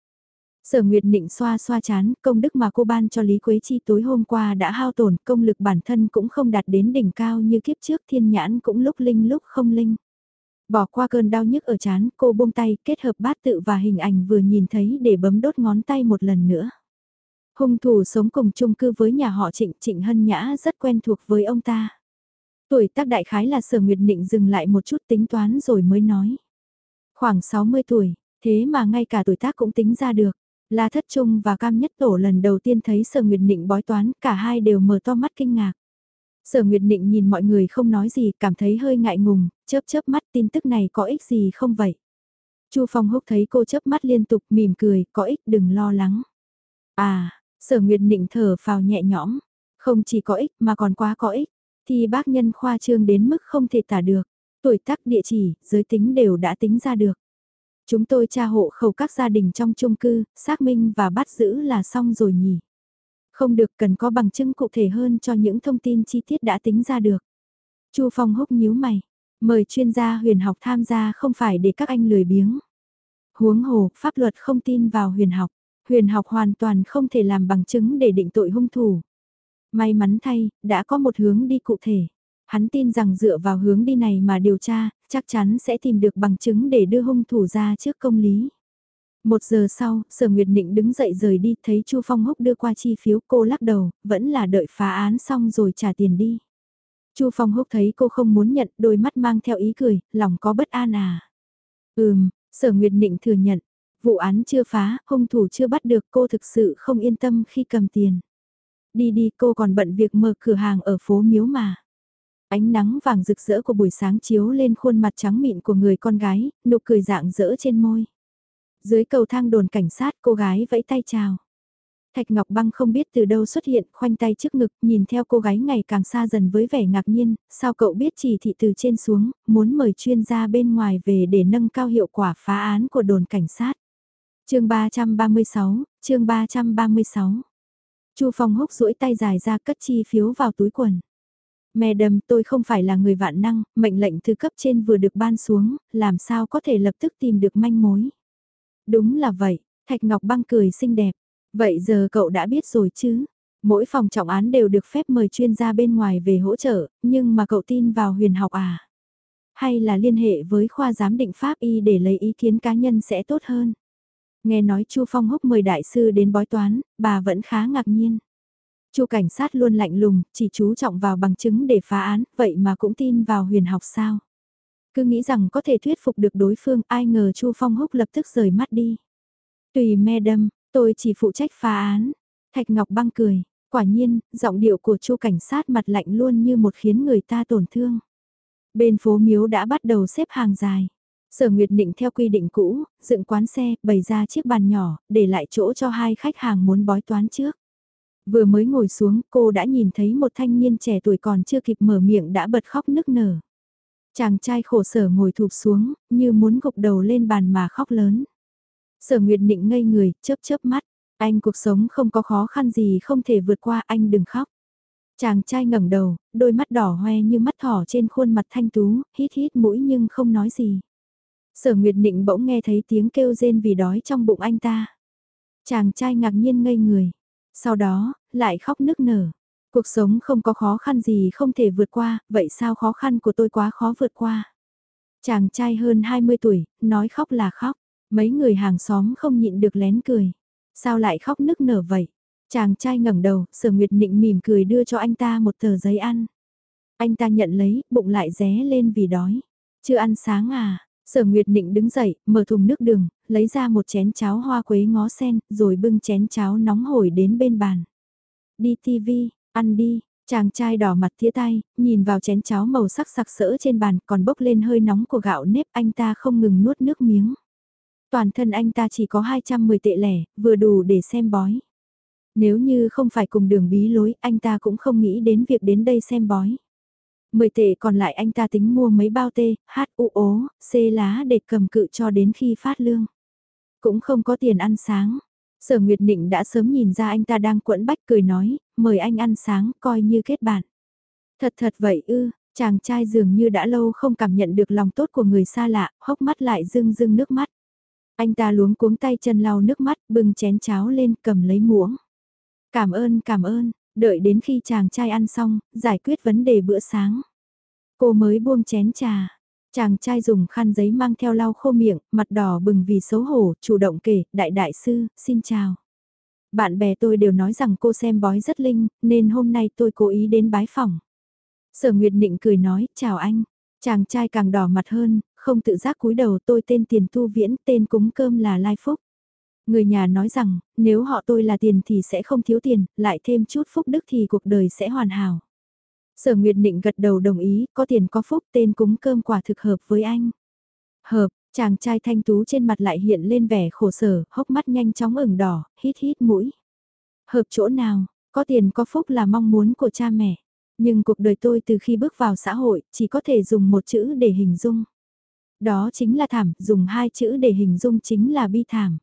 Sở Nguyệt Nịnh xoa xoa chán, công đức mà cô ban cho Lý Quế Chi tối hôm qua đã hao tổn, công lực bản thân cũng không đạt đến đỉnh cao như kiếp trước thiên nhãn cũng lúc linh lúc không linh. Bỏ qua cơn đau nhức ở chán, cô buông tay, kết hợp bát tự và hình ảnh vừa nhìn thấy để bấm đốt ngón tay một lần nữa. Hung thủ sống cùng chung cư với nhà họ Trịnh, Trịnh Hân Nhã rất quen thuộc với ông ta. Tuổi tác đại khái là Sở Nguyệt Định dừng lại một chút tính toán rồi mới nói. Khoảng 60 tuổi, thế mà ngay cả tuổi tác cũng tính ra được. La Thất Trung và Cam Nhất Tổ lần đầu tiên thấy Sở Nguyệt Định bói toán, cả hai đều mở to mắt kinh ngạc. Sở Nguyệt Định nhìn mọi người không nói gì, cảm thấy hơi ngại ngùng, chớp chớp mắt tin tức này có ích gì không vậy? Chu Phong Húc thấy cô chớp mắt liên tục mỉm cười, có ích đừng lo lắng. À, Sở Nguyệt Định thở phào nhẹ nhõm, không chỉ có ích mà còn quá có ích, thì bác nhân khoa trương đến mức không thể tả được, tuổi tác địa chỉ, giới tính đều đã tính ra được. Chúng tôi tra hộ khẩu các gia đình trong chung cư, xác minh và bắt giữ là xong rồi nhỉ. Không được cần có bằng chứng cụ thể hơn cho những thông tin chi tiết đã tính ra được. Chu Phong húc nhíu mày, mời chuyên gia huyền học tham gia không phải để các anh lười biếng. Huống hồ, pháp luật không tin vào huyền học, huyền học hoàn toàn không thể làm bằng chứng để định tội hung thủ. May mắn thay, đã có một hướng đi cụ thể. Hắn tin rằng dựa vào hướng đi này mà điều tra, chắc chắn sẽ tìm được bằng chứng để đưa hung thủ ra trước công lý. Một giờ sau, Sở Nguyệt Nịnh đứng dậy rời đi, thấy Chu Phong Húc đưa qua chi phiếu, cô lắc đầu, vẫn là đợi phá án xong rồi trả tiền đi. Chu Phong Húc thấy cô không muốn nhận, đôi mắt mang theo ý cười, lòng có bất an à. Ừm, Sở Nguyệt Nịnh thừa nhận, vụ án chưa phá, hung thủ chưa bắt được cô thực sự không yên tâm khi cầm tiền. Đi đi cô còn bận việc mở cửa hàng ở phố Miếu mà. Ánh nắng vàng rực rỡ của buổi sáng chiếu lên khuôn mặt trắng mịn của người con gái, nụ cười dạng dỡ trên môi. Dưới cầu thang đồn cảnh sát cô gái vẫy tay chào. Thạch Ngọc Băng không biết từ đâu xuất hiện, khoanh tay trước ngực, nhìn theo cô gái ngày càng xa dần với vẻ ngạc nhiên, sao cậu biết chỉ thị từ trên xuống, muốn mời chuyên gia bên ngoài về để nâng cao hiệu quả phá án của đồn cảnh sát. chương 336, chương 336. Chu Phong húc duỗi tay dài ra cất chi phiếu vào túi quần. Madam, tôi không phải là người vạn năng, mệnh lệnh từ cấp trên vừa được ban xuống, làm sao có thể lập tức tìm được manh mối. Đúng là vậy, Thạch Ngọc Băng cười xinh đẹp. Vậy giờ cậu đã biết rồi chứ? Mỗi phòng trọng án đều được phép mời chuyên gia bên ngoài về hỗ trợ, nhưng mà cậu tin vào huyền học à? Hay là liên hệ với khoa giám định pháp y để lấy ý kiến cá nhân sẽ tốt hơn? Nghe nói Chu Phong Húc mời đại sư đến bói toán, bà vẫn khá ngạc nhiên. Chu cảnh sát luôn lạnh lùng, chỉ chú trọng vào bằng chứng để phá án, vậy mà cũng tin vào huyền học sao? Cứ nghĩ rằng có thể thuyết phục được đối phương, ai ngờ Chu Phong Húc lập tức rời mắt đi. Tùy me đâm, tôi chỉ phụ trách phá án. Thạch Ngọc băng cười, quả nhiên, giọng điệu của Chu cảnh sát mặt lạnh luôn như một khiến người ta tổn thương. Bên phố miếu đã bắt đầu xếp hàng dài. Sở Nguyệt Định theo quy định cũ, dựng quán xe, bày ra chiếc bàn nhỏ, để lại chỗ cho hai khách hàng muốn bói toán trước. Vừa mới ngồi xuống, cô đã nhìn thấy một thanh niên trẻ tuổi còn chưa kịp mở miệng đã bật khóc nức nở. Chàng trai khổ sở ngồi thụp xuống, như muốn gục đầu lên bàn mà khóc lớn. Sở Nguyệt Định ngây người, chớp chớp mắt. Anh cuộc sống không có khó khăn gì không thể vượt qua, anh đừng khóc. Chàng trai ngẩng đầu, đôi mắt đỏ hoe như mắt thỏ trên khuôn mặt thanh tú, hít hít mũi nhưng không nói gì. Sở Nguyệt Định bỗng nghe thấy tiếng kêu rên vì đói trong bụng anh ta. Chàng trai ngạc nhiên ngây người. Sau đó, lại khóc nức nở. Cuộc sống không có khó khăn gì không thể vượt qua, vậy sao khó khăn của tôi quá khó vượt qua? Chàng trai hơn 20 tuổi, nói khóc là khóc. Mấy người hàng xóm không nhịn được lén cười. Sao lại khóc nức nở vậy? Chàng trai ngẩng đầu, sở nguyệt nịnh mỉm cười đưa cho anh ta một tờ giấy ăn. Anh ta nhận lấy, bụng lại ré lên vì đói. Chưa ăn sáng à? Sở Nguyệt Nịnh đứng dậy, mở thùng nước đường, lấy ra một chén cháo hoa quế ngó sen, rồi bưng chén cháo nóng hổi đến bên bàn. Đi TV, ăn đi, chàng trai đỏ mặt thía tay, nhìn vào chén cháo màu sắc sặc sỡ trên bàn còn bốc lên hơi nóng của gạo nếp anh ta không ngừng nuốt nước miếng. Toàn thân anh ta chỉ có 210 tệ lẻ, vừa đủ để xem bói. Nếu như không phải cùng đường bí lối, anh ta cũng không nghĩ đến việc đến đây xem bói. 10 tệ còn lại anh ta tính mua mấy bao tê, hát u ố, c lá để cầm cự cho đến khi phát lương. Cũng không có tiền ăn sáng. Sở Nguyệt Nịnh đã sớm nhìn ra anh ta đang quẫn bách cười nói, mời anh ăn sáng coi như kết bạn. Thật thật vậy ư, chàng trai dường như đã lâu không cảm nhận được lòng tốt của người xa lạ, hốc mắt lại rưng rưng nước mắt. Anh ta luống cuống tay chân lau nước mắt, bưng chén cháo lên cầm lấy muỗng. Cảm ơn cảm ơn, đợi đến khi chàng trai ăn xong, giải quyết vấn đề bữa sáng. Cô mới buông chén trà. Chàng trai dùng khăn giấy mang theo lau khô miệng, mặt đỏ bừng vì xấu hổ, chủ động kể, đại đại sư, xin chào. Bạn bè tôi đều nói rằng cô xem bói rất linh, nên hôm nay tôi cố ý đến bái phòng. Sở Nguyệt Nịnh cười nói, chào anh. Chàng trai càng đỏ mặt hơn, không tự giác cúi đầu tôi tên Tiền Tu Viễn, tên cúng cơm là Lai Phúc. Người nhà nói rằng, nếu họ tôi là tiền thì sẽ không thiếu tiền, lại thêm chút phúc đức thì cuộc đời sẽ hoàn hảo. Sở Nguyệt Định gật đầu đồng ý, có tiền có phúc tên cúng cơm quả thực hợp với anh. Hợp, chàng trai thanh tú trên mặt lại hiện lên vẻ khổ sở, hốc mắt nhanh chóng ửng đỏ, hít hít mũi. Hợp chỗ nào, có tiền có phúc là mong muốn của cha mẹ. Nhưng cuộc đời tôi từ khi bước vào xã hội, chỉ có thể dùng một chữ để hình dung. Đó chính là thảm, dùng hai chữ để hình dung chính là bi thảm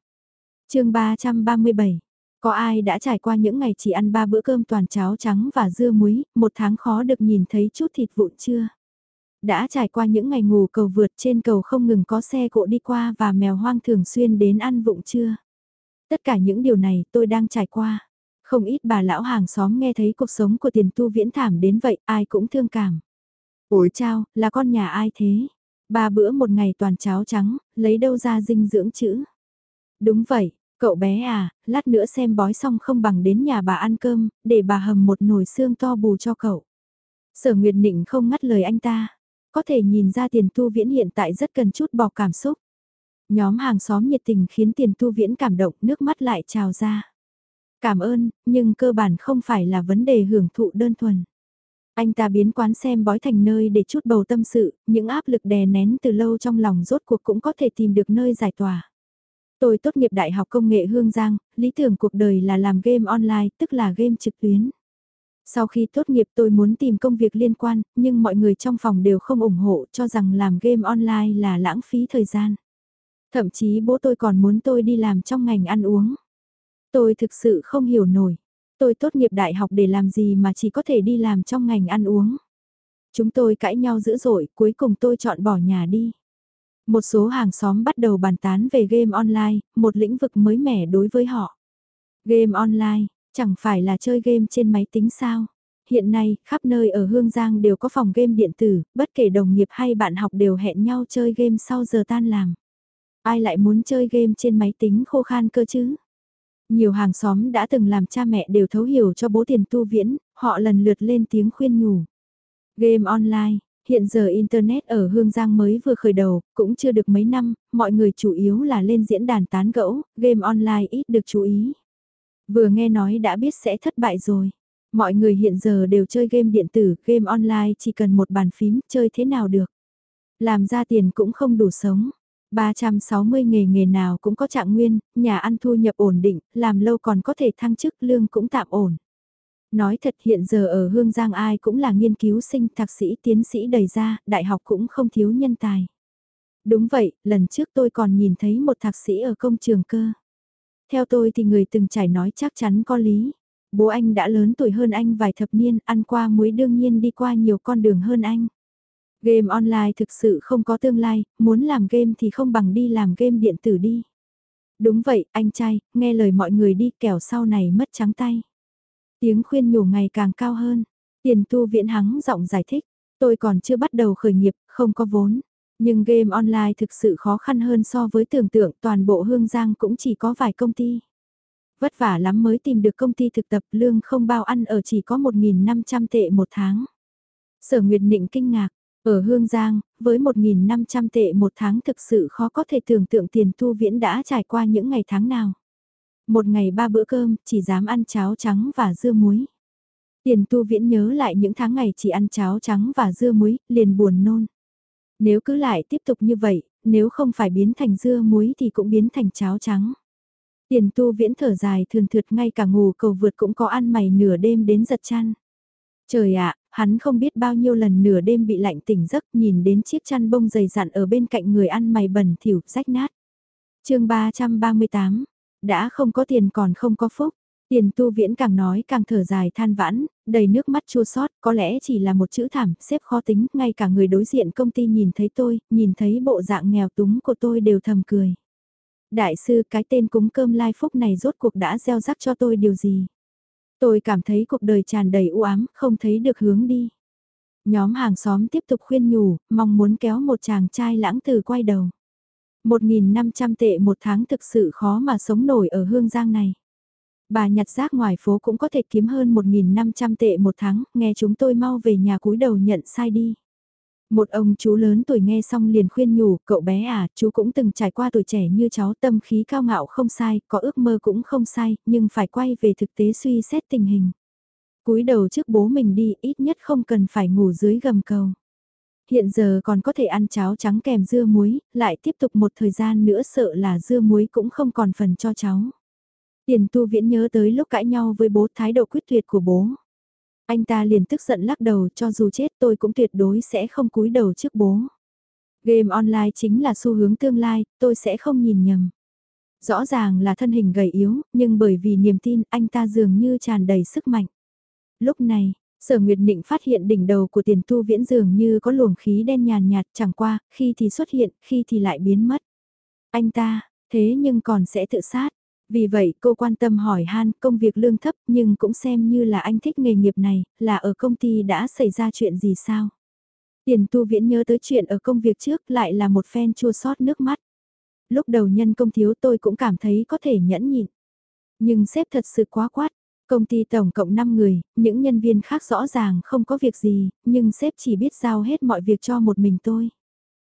chương 337 có ai đã trải qua những ngày chỉ ăn ba bữa cơm toàn cháo trắng và dưa muối, một tháng khó được nhìn thấy chút thịt vụn chưa? Đã trải qua những ngày ngủ cầu vượt trên cầu không ngừng có xe cộ đi qua và mèo hoang thường xuyên đến ăn vụng chưa? Tất cả những điều này tôi đang trải qua. Không ít bà lão hàng xóm nghe thấy cuộc sống của tiền tu viễn thảm đến vậy, ai cũng thương cảm. Ôi chao, là con nhà ai thế? Ba bữa một ngày toàn cháo trắng, lấy đâu ra dinh dưỡng chữ? Đúng vậy, cậu bé à, lát nữa xem bói xong không bằng đến nhà bà ăn cơm, để bà hầm một nồi xương to bù cho cậu. Sở Nguyệt Nịnh không ngắt lời anh ta, có thể nhìn ra tiền tu viễn hiện tại rất cần chút bỏ cảm xúc. Nhóm hàng xóm nhiệt tình khiến tiền tu viễn cảm động nước mắt lại trào ra. Cảm ơn, nhưng cơ bản không phải là vấn đề hưởng thụ đơn thuần. Anh ta biến quán xem bói thành nơi để chút bầu tâm sự, những áp lực đè nén từ lâu trong lòng rốt cuộc cũng có thể tìm được nơi giải tỏa. Tôi tốt nghiệp Đại học Công nghệ Hương Giang, lý tưởng cuộc đời là làm game online, tức là game trực tuyến. Sau khi tốt nghiệp tôi muốn tìm công việc liên quan, nhưng mọi người trong phòng đều không ủng hộ cho rằng làm game online là lãng phí thời gian. Thậm chí bố tôi còn muốn tôi đi làm trong ngành ăn uống. Tôi thực sự không hiểu nổi. Tôi tốt nghiệp đại học để làm gì mà chỉ có thể đi làm trong ngành ăn uống. Chúng tôi cãi nhau dữ dội, cuối cùng tôi chọn bỏ nhà đi. Một số hàng xóm bắt đầu bàn tán về game online, một lĩnh vực mới mẻ đối với họ. Game online, chẳng phải là chơi game trên máy tính sao? Hiện nay, khắp nơi ở Hương Giang đều có phòng game điện tử, bất kể đồng nghiệp hay bạn học đều hẹn nhau chơi game sau giờ tan làm. Ai lại muốn chơi game trên máy tính khô khan cơ chứ? Nhiều hàng xóm đã từng làm cha mẹ đều thấu hiểu cho bố tiền tu viễn, họ lần lượt lên tiếng khuyên nhủ. Game online, hiện giờ Internet ở Hương Giang mới vừa khởi đầu, cũng chưa được mấy năm, mọi người chủ yếu là lên diễn đàn tán gẫu, game online ít được chú ý. Vừa nghe nói đã biết sẽ thất bại rồi. Mọi người hiện giờ đều chơi game điện tử, game online chỉ cần một bàn phím, chơi thế nào được. Làm ra tiền cũng không đủ sống. 360 nghề nghề nào cũng có trạng nguyên, nhà ăn thu nhập ổn định, làm lâu còn có thể thăng chức lương cũng tạm ổn. Nói thật hiện giờ ở Hương Giang ai cũng là nghiên cứu sinh, thạc sĩ, tiến sĩ đầy ra, đại học cũng không thiếu nhân tài. Đúng vậy, lần trước tôi còn nhìn thấy một thạc sĩ ở công trường cơ. Theo tôi thì người từng trải nói chắc chắn có lý. Bố anh đã lớn tuổi hơn anh vài thập niên, ăn qua muối đương nhiên đi qua nhiều con đường hơn anh. Game online thực sự không có tương lai, muốn làm game thì không bằng đi làm game điện tử đi. Đúng vậy, anh trai, nghe lời mọi người đi kẻo sau này mất trắng tay. Tiếng khuyên nhủ ngày càng cao hơn. Tiền tu viễn hắng giọng giải thích, tôi còn chưa bắt đầu khởi nghiệp, không có vốn. Nhưng game online thực sự khó khăn hơn so với tưởng tượng toàn bộ Hương Giang cũng chỉ có vài công ty. Vất vả lắm mới tìm được công ty thực tập lương không bao ăn ở chỉ có 1.500 tệ một tháng. Sở Nguyệt Nịnh kinh ngạc, ở Hương Giang, với 1.500 tệ một tháng thực sự khó có thể tưởng tượng tiền tu viễn đã trải qua những ngày tháng nào. Một ngày ba bữa cơm, chỉ dám ăn cháo trắng và dưa muối. Tiền tu viễn nhớ lại những tháng ngày chỉ ăn cháo trắng và dưa muối, liền buồn nôn. Nếu cứ lại tiếp tục như vậy, nếu không phải biến thành dưa muối thì cũng biến thành cháo trắng. Tiền tu viễn thở dài thường thượt ngay cả ngủ cầu vượt cũng có ăn mày nửa đêm đến giật chăn. Trời ạ, hắn không biết bao nhiêu lần nửa đêm bị lạnh tỉnh giấc nhìn đến chiếc chăn bông dày dặn ở bên cạnh người ăn mày bẩn thỉu rách nát. chương 338, đã không có tiền còn không có phúc. Tiền tu viễn càng nói càng thở dài than vãn, đầy nước mắt chua xót có lẽ chỉ là một chữ thảm, xếp khó tính, ngay cả người đối diện công ty nhìn thấy tôi, nhìn thấy bộ dạng nghèo túng của tôi đều thầm cười. Đại sư cái tên cúng cơm lai phúc này rốt cuộc đã gieo rắc cho tôi điều gì? Tôi cảm thấy cuộc đời tràn đầy u ám, không thấy được hướng đi. Nhóm hàng xóm tiếp tục khuyên nhủ, mong muốn kéo một chàng trai lãng từ quay đầu. 1.500 tệ một tháng thực sự khó mà sống nổi ở Hương Giang này. Bà nhặt rác ngoài phố cũng có thể kiếm hơn 1.500 tệ một tháng, nghe chúng tôi mau về nhà cúi đầu nhận sai đi. Một ông chú lớn tuổi nghe xong liền khuyên nhủ, cậu bé à, chú cũng từng trải qua tuổi trẻ như cháu tâm khí cao ngạo không sai, có ước mơ cũng không sai, nhưng phải quay về thực tế suy xét tình hình. cúi đầu trước bố mình đi, ít nhất không cần phải ngủ dưới gầm cầu. Hiện giờ còn có thể ăn cháo trắng kèm dưa muối, lại tiếp tục một thời gian nữa sợ là dưa muối cũng không còn phần cho cháu. Tiền tu viễn nhớ tới lúc cãi nhau với bố thái độ quyết tuyệt của bố. Anh ta liền tức giận lắc đầu cho dù chết tôi cũng tuyệt đối sẽ không cúi đầu trước bố. Game online chính là xu hướng tương lai, tôi sẽ không nhìn nhầm. Rõ ràng là thân hình gầy yếu, nhưng bởi vì niềm tin anh ta dường như tràn đầy sức mạnh. Lúc này, Sở Nguyệt Nịnh phát hiện đỉnh đầu của tiền tu viễn dường như có luồng khí đen nhàn nhạt chẳng qua, khi thì xuất hiện, khi thì lại biến mất. Anh ta, thế nhưng còn sẽ tự sát. Vì vậy cô quan tâm hỏi han công việc lương thấp nhưng cũng xem như là anh thích nghề nghiệp này, là ở công ty đã xảy ra chuyện gì sao? Tiền tu viễn nhớ tới chuyện ở công việc trước lại là một phen chua sót nước mắt. Lúc đầu nhân công thiếu tôi cũng cảm thấy có thể nhẫn nhịn. Nhưng sếp thật sự quá quát. Công ty tổng cộng 5 người, những nhân viên khác rõ ràng không có việc gì, nhưng sếp chỉ biết giao hết mọi việc cho một mình tôi.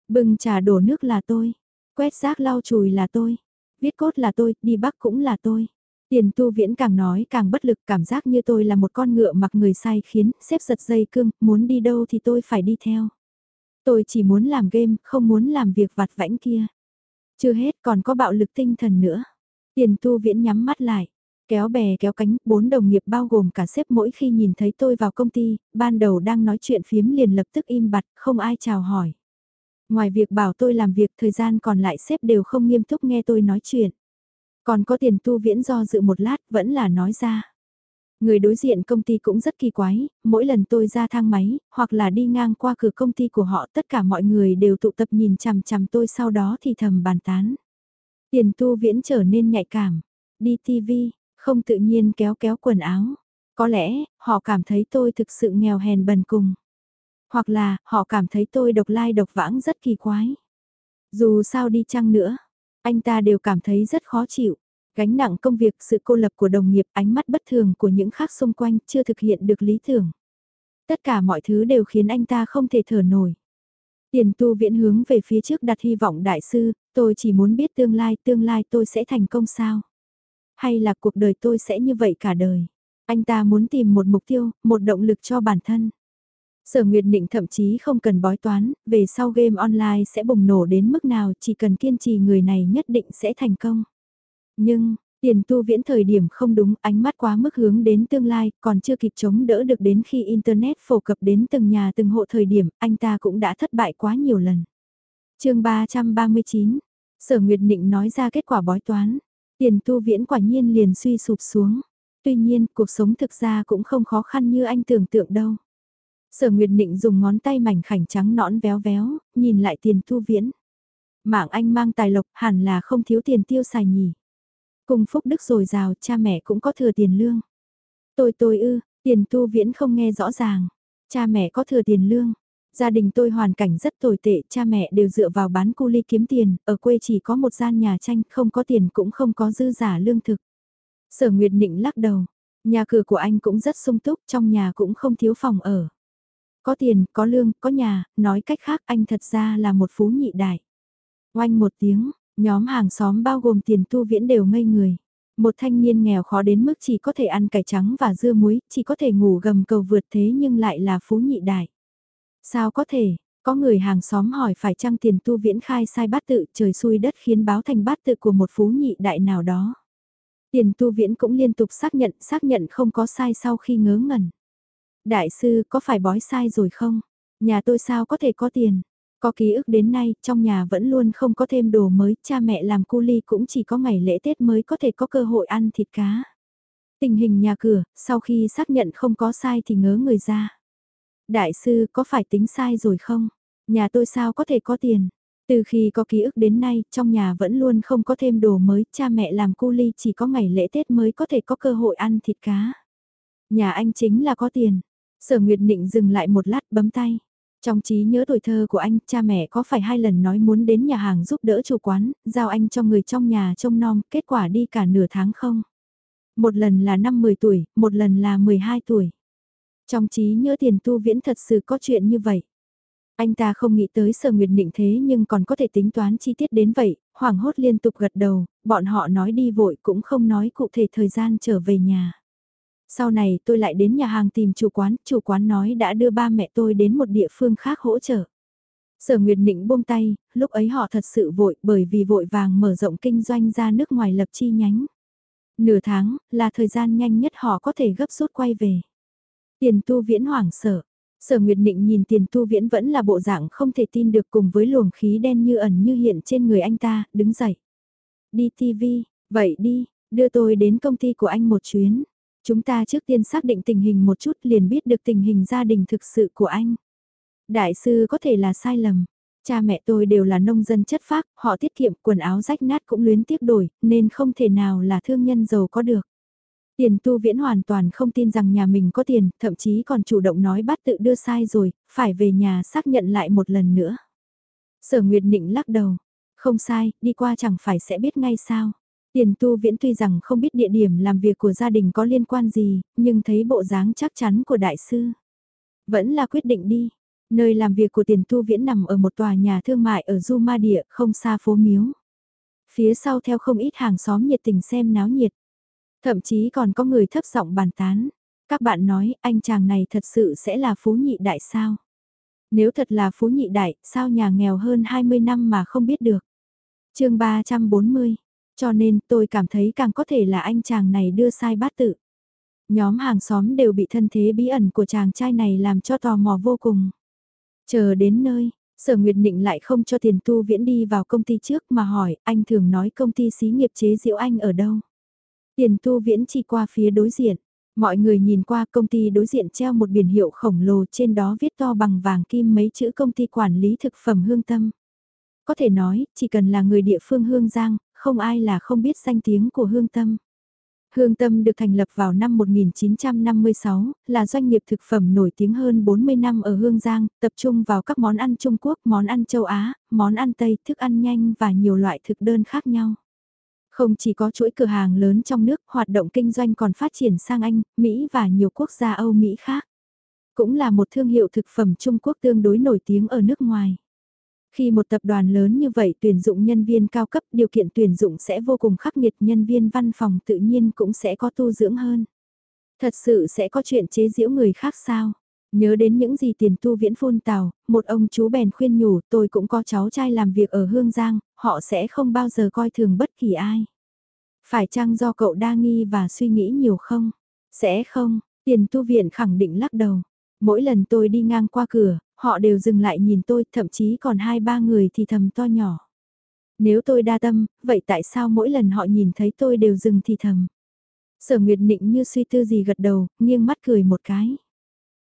Bưng trà đổ nước là tôi, quét rác lau chùi là tôi, viết cốt là tôi, đi bắc cũng là tôi. Tiền tu viễn càng nói càng bất lực cảm giác như tôi là một con ngựa mặc người sai khiến, xếp giật dây cương, muốn đi đâu thì tôi phải đi theo. Tôi chỉ muốn làm game, không muốn làm việc vặt vãnh kia. Chưa hết còn có bạo lực tinh thần nữa. Tiền tu viễn nhắm mắt lại, kéo bè kéo cánh, bốn đồng nghiệp bao gồm cả sếp mỗi khi nhìn thấy tôi vào công ty, ban đầu đang nói chuyện phiếm liền lập tức im bặt, không ai chào hỏi. Ngoài việc bảo tôi làm việc thời gian còn lại sếp đều không nghiêm túc nghe tôi nói chuyện. Còn có tiền tu viễn do dự một lát vẫn là nói ra. Người đối diện công ty cũng rất kỳ quái, mỗi lần tôi ra thang máy, hoặc là đi ngang qua cửa công ty của họ tất cả mọi người đều tụ tập nhìn chằm chằm tôi sau đó thì thầm bàn tán. Tiền tu viễn trở nên nhạy cảm, đi TV, không tự nhiên kéo kéo quần áo. Có lẽ, họ cảm thấy tôi thực sự nghèo hèn bần cùng. Hoặc là, họ cảm thấy tôi độc lai độc vãng rất kỳ quái. Dù sao đi chăng nữa, anh ta đều cảm thấy rất khó chịu. Gánh nặng công việc, sự cô lập của đồng nghiệp, ánh mắt bất thường của những khác xung quanh chưa thực hiện được lý tưởng. Tất cả mọi thứ đều khiến anh ta không thể thở nổi. Tiền tu viễn hướng về phía trước đặt hy vọng đại sư, tôi chỉ muốn biết tương lai, tương lai tôi sẽ thành công sao? Hay là cuộc đời tôi sẽ như vậy cả đời? Anh ta muốn tìm một mục tiêu, một động lực cho bản thân. Sở Nguyệt Định thậm chí không cần bói toán, về sau game online sẽ bùng nổ đến mức nào chỉ cần kiên trì người này nhất định sẽ thành công. Nhưng, tiền tu viễn thời điểm không đúng, ánh mắt quá mức hướng đến tương lai, còn chưa kịp chống đỡ được đến khi Internet phổ cập đến từng nhà từng hộ thời điểm, anh ta cũng đã thất bại quá nhiều lần. chương 339, Sở Nguyệt Định nói ra kết quả bói toán, tiền tu viễn quả nhiên liền suy sụp xuống. Tuy nhiên, cuộc sống thực ra cũng không khó khăn như anh tưởng tượng đâu. Sở Nguyệt Nịnh dùng ngón tay mảnh khảnh trắng nõn véo véo, nhìn lại tiền tu viễn. Mạng anh mang tài lộc hẳn là không thiếu tiền tiêu xài nhỉ. Cùng phúc đức rồi rào, cha mẹ cũng có thừa tiền lương. Tôi tôi ư, tiền tu viễn không nghe rõ ràng. Cha mẹ có thừa tiền lương. Gia đình tôi hoàn cảnh rất tồi tệ, cha mẹ đều dựa vào bán cu ly kiếm tiền, ở quê chỉ có một gian nhà tranh, không có tiền cũng không có dư giả lương thực. Sở Nguyệt Nịnh lắc đầu, nhà cửa của anh cũng rất sung túc, trong nhà cũng không thiếu phòng ở. Có tiền, có lương, có nhà, nói cách khác anh thật ra là một phú nhị đại. Oanh một tiếng, nhóm hàng xóm bao gồm tiền tu viễn đều ngây người. Một thanh niên nghèo khó đến mức chỉ có thể ăn cải trắng và dưa muối, chỉ có thể ngủ gầm cầu vượt thế nhưng lại là phú nhị đại. Sao có thể, có người hàng xóm hỏi phải chăng tiền tu viễn khai sai bát tự trời xui đất khiến báo thành bát tự của một phú nhị đại nào đó. Tiền tu viễn cũng liên tục xác nhận xác nhận không có sai sau khi ngớ ngẩn. Đại sư có phải bói sai rồi không? Nhà tôi sao có thể có tiền? Có ký ức đến nay, trong nhà vẫn luôn không có thêm đồ mới, cha mẹ làm cu ly cũng chỉ có ngày lễ Tết mới có thể có cơ hội ăn thịt cá. Tình hình nhà cửa, sau khi xác nhận không có sai thì ngớ người ra. Đại sư có phải tính sai rồi không? Nhà tôi sao có thể có tiền? Từ khi có ký ức đến nay, trong nhà vẫn luôn không có thêm đồ mới, cha mẹ làm cu ly chỉ có ngày lễ Tết mới có thể có cơ hội ăn thịt cá. Nhà anh chính là có tiền. Sở Nguyệt Nịnh dừng lại một lát bấm tay. Trong trí nhớ tuổi thơ của anh, cha mẹ có phải hai lần nói muốn đến nhà hàng giúp đỡ chủ quán, giao anh cho người trong nhà trông nom, kết quả đi cả nửa tháng không? Một lần là năm 10 tuổi, một lần là 12 tuổi. Trong trí nhớ tiền tu viễn thật sự có chuyện như vậy. Anh ta không nghĩ tới sở nguyệt định thế nhưng còn có thể tính toán chi tiết đến vậy, hoảng hốt liên tục gật đầu, bọn họ nói đi vội cũng không nói cụ thể thời gian trở về nhà. Sau này tôi lại đến nhà hàng tìm chủ quán, chủ quán nói đã đưa ba mẹ tôi đến một địa phương khác hỗ trợ. Sở Nguyệt Nịnh buông tay, lúc ấy họ thật sự vội bởi vì vội vàng mở rộng kinh doanh ra nước ngoài lập chi nhánh. Nửa tháng là thời gian nhanh nhất họ có thể gấp rút quay về. Tiền tu viễn hoảng sợ. Sở Nguyệt Nịnh nhìn tiền tu viễn vẫn là bộ dạng không thể tin được cùng với luồng khí đen như ẩn như hiện trên người anh ta, đứng dậy. Đi TV, vậy đi, đưa tôi đến công ty của anh một chuyến. Chúng ta trước tiên xác định tình hình một chút liền biết được tình hình gia đình thực sự của anh. Đại sư có thể là sai lầm. Cha mẹ tôi đều là nông dân chất phác, họ tiết kiệm quần áo rách nát cũng luyến tiếc đổi, nên không thể nào là thương nhân giàu có được. Tiền tu viễn hoàn toàn không tin rằng nhà mình có tiền, thậm chí còn chủ động nói bắt tự đưa sai rồi, phải về nhà xác nhận lại một lần nữa. Sở Nguyệt Nịnh lắc đầu, Không sai, đi qua chẳng phải sẽ biết ngay sao. Tiền tu viễn tuy rằng không biết địa điểm làm việc của gia đình có liên quan gì, nhưng thấy bộ dáng chắc chắn của đại sư. Vẫn là quyết định đi. Nơi làm việc của tiền tu viễn nằm ở một tòa nhà thương mại ở Du Ma Địa, không xa phố Miếu. Phía sau theo không ít hàng xóm nhiệt tình xem náo nhiệt. Thậm chí còn có người thấp giọng bàn tán. Các bạn nói anh chàng này thật sự sẽ là phú nhị đại sao? Nếu thật là phú nhị đại, sao nhà nghèo hơn 20 năm mà không biết được? chương 340, cho nên tôi cảm thấy càng có thể là anh chàng này đưa sai bát tự. Nhóm hàng xóm đều bị thân thế bí ẩn của chàng trai này làm cho tò mò vô cùng. Chờ đến nơi, Sở Nguyệt Nịnh lại không cho tiền tu viễn đi vào công ty trước mà hỏi, anh thường nói công ty xí nghiệp chế diệu anh ở đâu. Tiền tu viễn chỉ qua phía đối diện, mọi người nhìn qua công ty đối diện treo một biển hiệu khổng lồ trên đó viết to bằng vàng kim mấy chữ công ty quản lý thực phẩm hương tâm. Có thể nói, chỉ cần là người địa phương hương giang, không ai là không biết danh tiếng của hương tâm. Hương Tâm được thành lập vào năm 1956, là doanh nghiệp thực phẩm nổi tiếng hơn 40 năm ở Hương Giang, tập trung vào các món ăn Trung Quốc, món ăn châu Á, món ăn Tây, thức ăn nhanh và nhiều loại thực đơn khác nhau. Không chỉ có chuỗi cửa hàng lớn trong nước, hoạt động kinh doanh còn phát triển sang Anh, Mỹ và nhiều quốc gia Âu Mỹ khác. Cũng là một thương hiệu thực phẩm Trung Quốc tương đối nổi tiếng ở nước ngoài. Khi một tập đoàn lớn như vậy tuyển dụng nhân viên cao cấp điều kiện tuyển dụng sẽ vô cùng khắc nghiệt nhân viên văn phòng tự nhiên cũng sẽ có tu dưỡng hơn. Thật sự sẽ có chuyện chế giễu người khác sao? Nhớ đến những gì tiền tu viễn phun tào, một ông chú bèn khuyên nhủ tôi cũng có cháu trai làm việc ở Hương Giang, họ sẽ không bao giờ coi thường bất kỳ ai. Phải chăng do cậu đa nghi và suy nghĩ nhiều không? Sẽ không, tiền tu viện khẳng định lắc đầu. Mỗi lần tôi đi ngang qua cửa, Họ đều dừng lại nhìn tôi, thậm chí còn hai ba người thì thầm to nhỏ. Nếu tôi đa tâm, vậy tại sao mỗi lần họ nhìn thấy tôi đều dừng thì thầm? Sở Nguyệt Nịnh như suy tư gì gật đầu, nghiêng mắt cười một cái.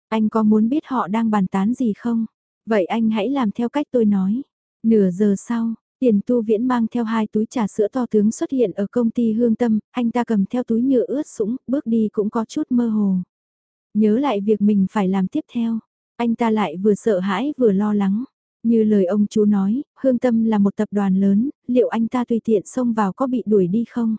Anh có muốn biết họ đang bàn tán gì không? Vậy anh hãy làm theo cách tôi nói. Nửa giờ sau, Tiền tu viễn mang theo hai túi trà sữa to tướng xuất hiện ở công ty hương tâm, anh ta cầm theo túi nhựa ướt sũng, bước đi cũng có chút mơ hồ. Nhớ lại việc mình phải làm tiếp theo, anh ta lại vừa sợ hãi vừa lo lắng. Như lời ông chú nói, Hương Tâm là một tập đoàn lớn, liệu anh ta tùy tiện xông vào có bị đuổi đi không?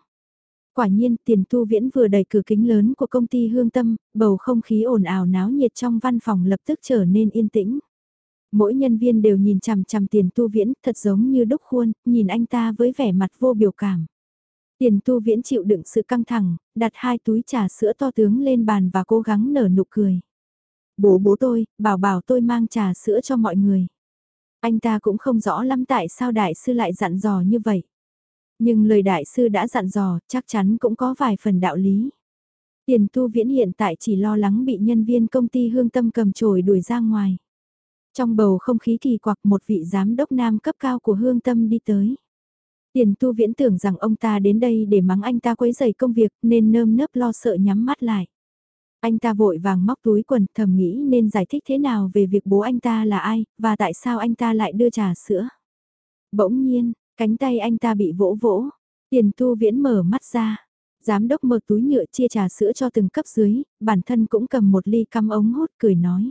Quả nhiên, tiền tu viễn vừa đẩy cửa kính lớn của công ty Hương Tâm, bầu không khí ồn ào náo nhiệt trong văn phòng lập tức trở nên yên tĩnh. Mỗi nhân viên đều nhìn chằm chằm tiền tu viễn, thật giống như đúc khuôn, nhìn anh ta với vẻ mặt vô biểu cảm. Tiền tu viễn chịu đựng sự căng thẳng, đặt hai túi trà sữa to tướng lên bàn và cố gắng nở nụ cười. Bố bố tôi, bảo bảo tôi mang trà sữa cho mọi người. Anh ta cũng không rõ lắm tại sao đại sư lại dặn dò như vậy. Nhưng lời đại sư đã dặn dò chắc chắn cũng có vài phần đạo lý. Tiền tu viễn hiện tại chỉ lo lắng bị nhân viên công ty hương tâm cầm chổi đuổi ra ngoài. Trong bầu không khí kỳ quặc một vị giám đốc nam cấp cao của hương tâm đi tới. Tiền tu viễn tưởng rằng ông ta đến đây để mắng anh ta quấy rầy công việc nên nơm nớp lo sợ nhắm mắt lại. Anh ta vội vàng móc túi quần thầm nghĩ nên giải thích thế nào về việc bố anh ta là ai, và tại sao anh ta lại đưa trà sữa. Bỗng nhiên, cánh tay anh ta bị vỗ vỗ, tiền tu viễn mở mắt ra. Giám đốc mở túi nhựa chia trà sữa cho từng cấp dưới, bản thân cũng cầm một ly căm ống hút cười nói.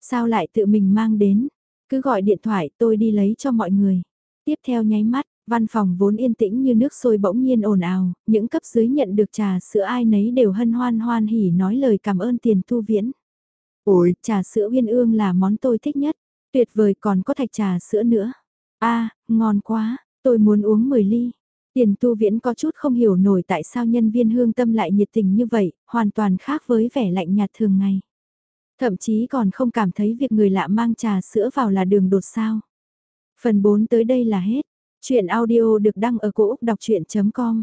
Sao lại tự mình mang đến, cứ gọi điện thoại tôi đi lấy cho mọi người. Tiếp theo nháy mắt, Văn phòng vốn yên tĩnh như nước sôi bỗng nhiên ồn ào, những cấp dưới nhận được trà sữa ai nấy đều hân hoan hoan hỉ nói lời cảm ơn tiền tu viễn. Ôi, trà sữa uyên ương là món tôi thích nhất, tuyệt vời còn có thạch trà sữa nữa a ngon quá, tôi muốn uống 10 ly. Tiền tu viễn có chút không hiểu nổi tại sao nhân viên hương tâm lại nhiệt tình như vậy, hoàn toàn khác với vẻ lạnh nhạt thường ngày. Thậm chí còn không cảm thấy việc người lạ mang trà sữa vào là đường đột sao. Phần 4 tới đây là hết. Chuyện audio được đăng ở cổ Úc đọc chuyện.com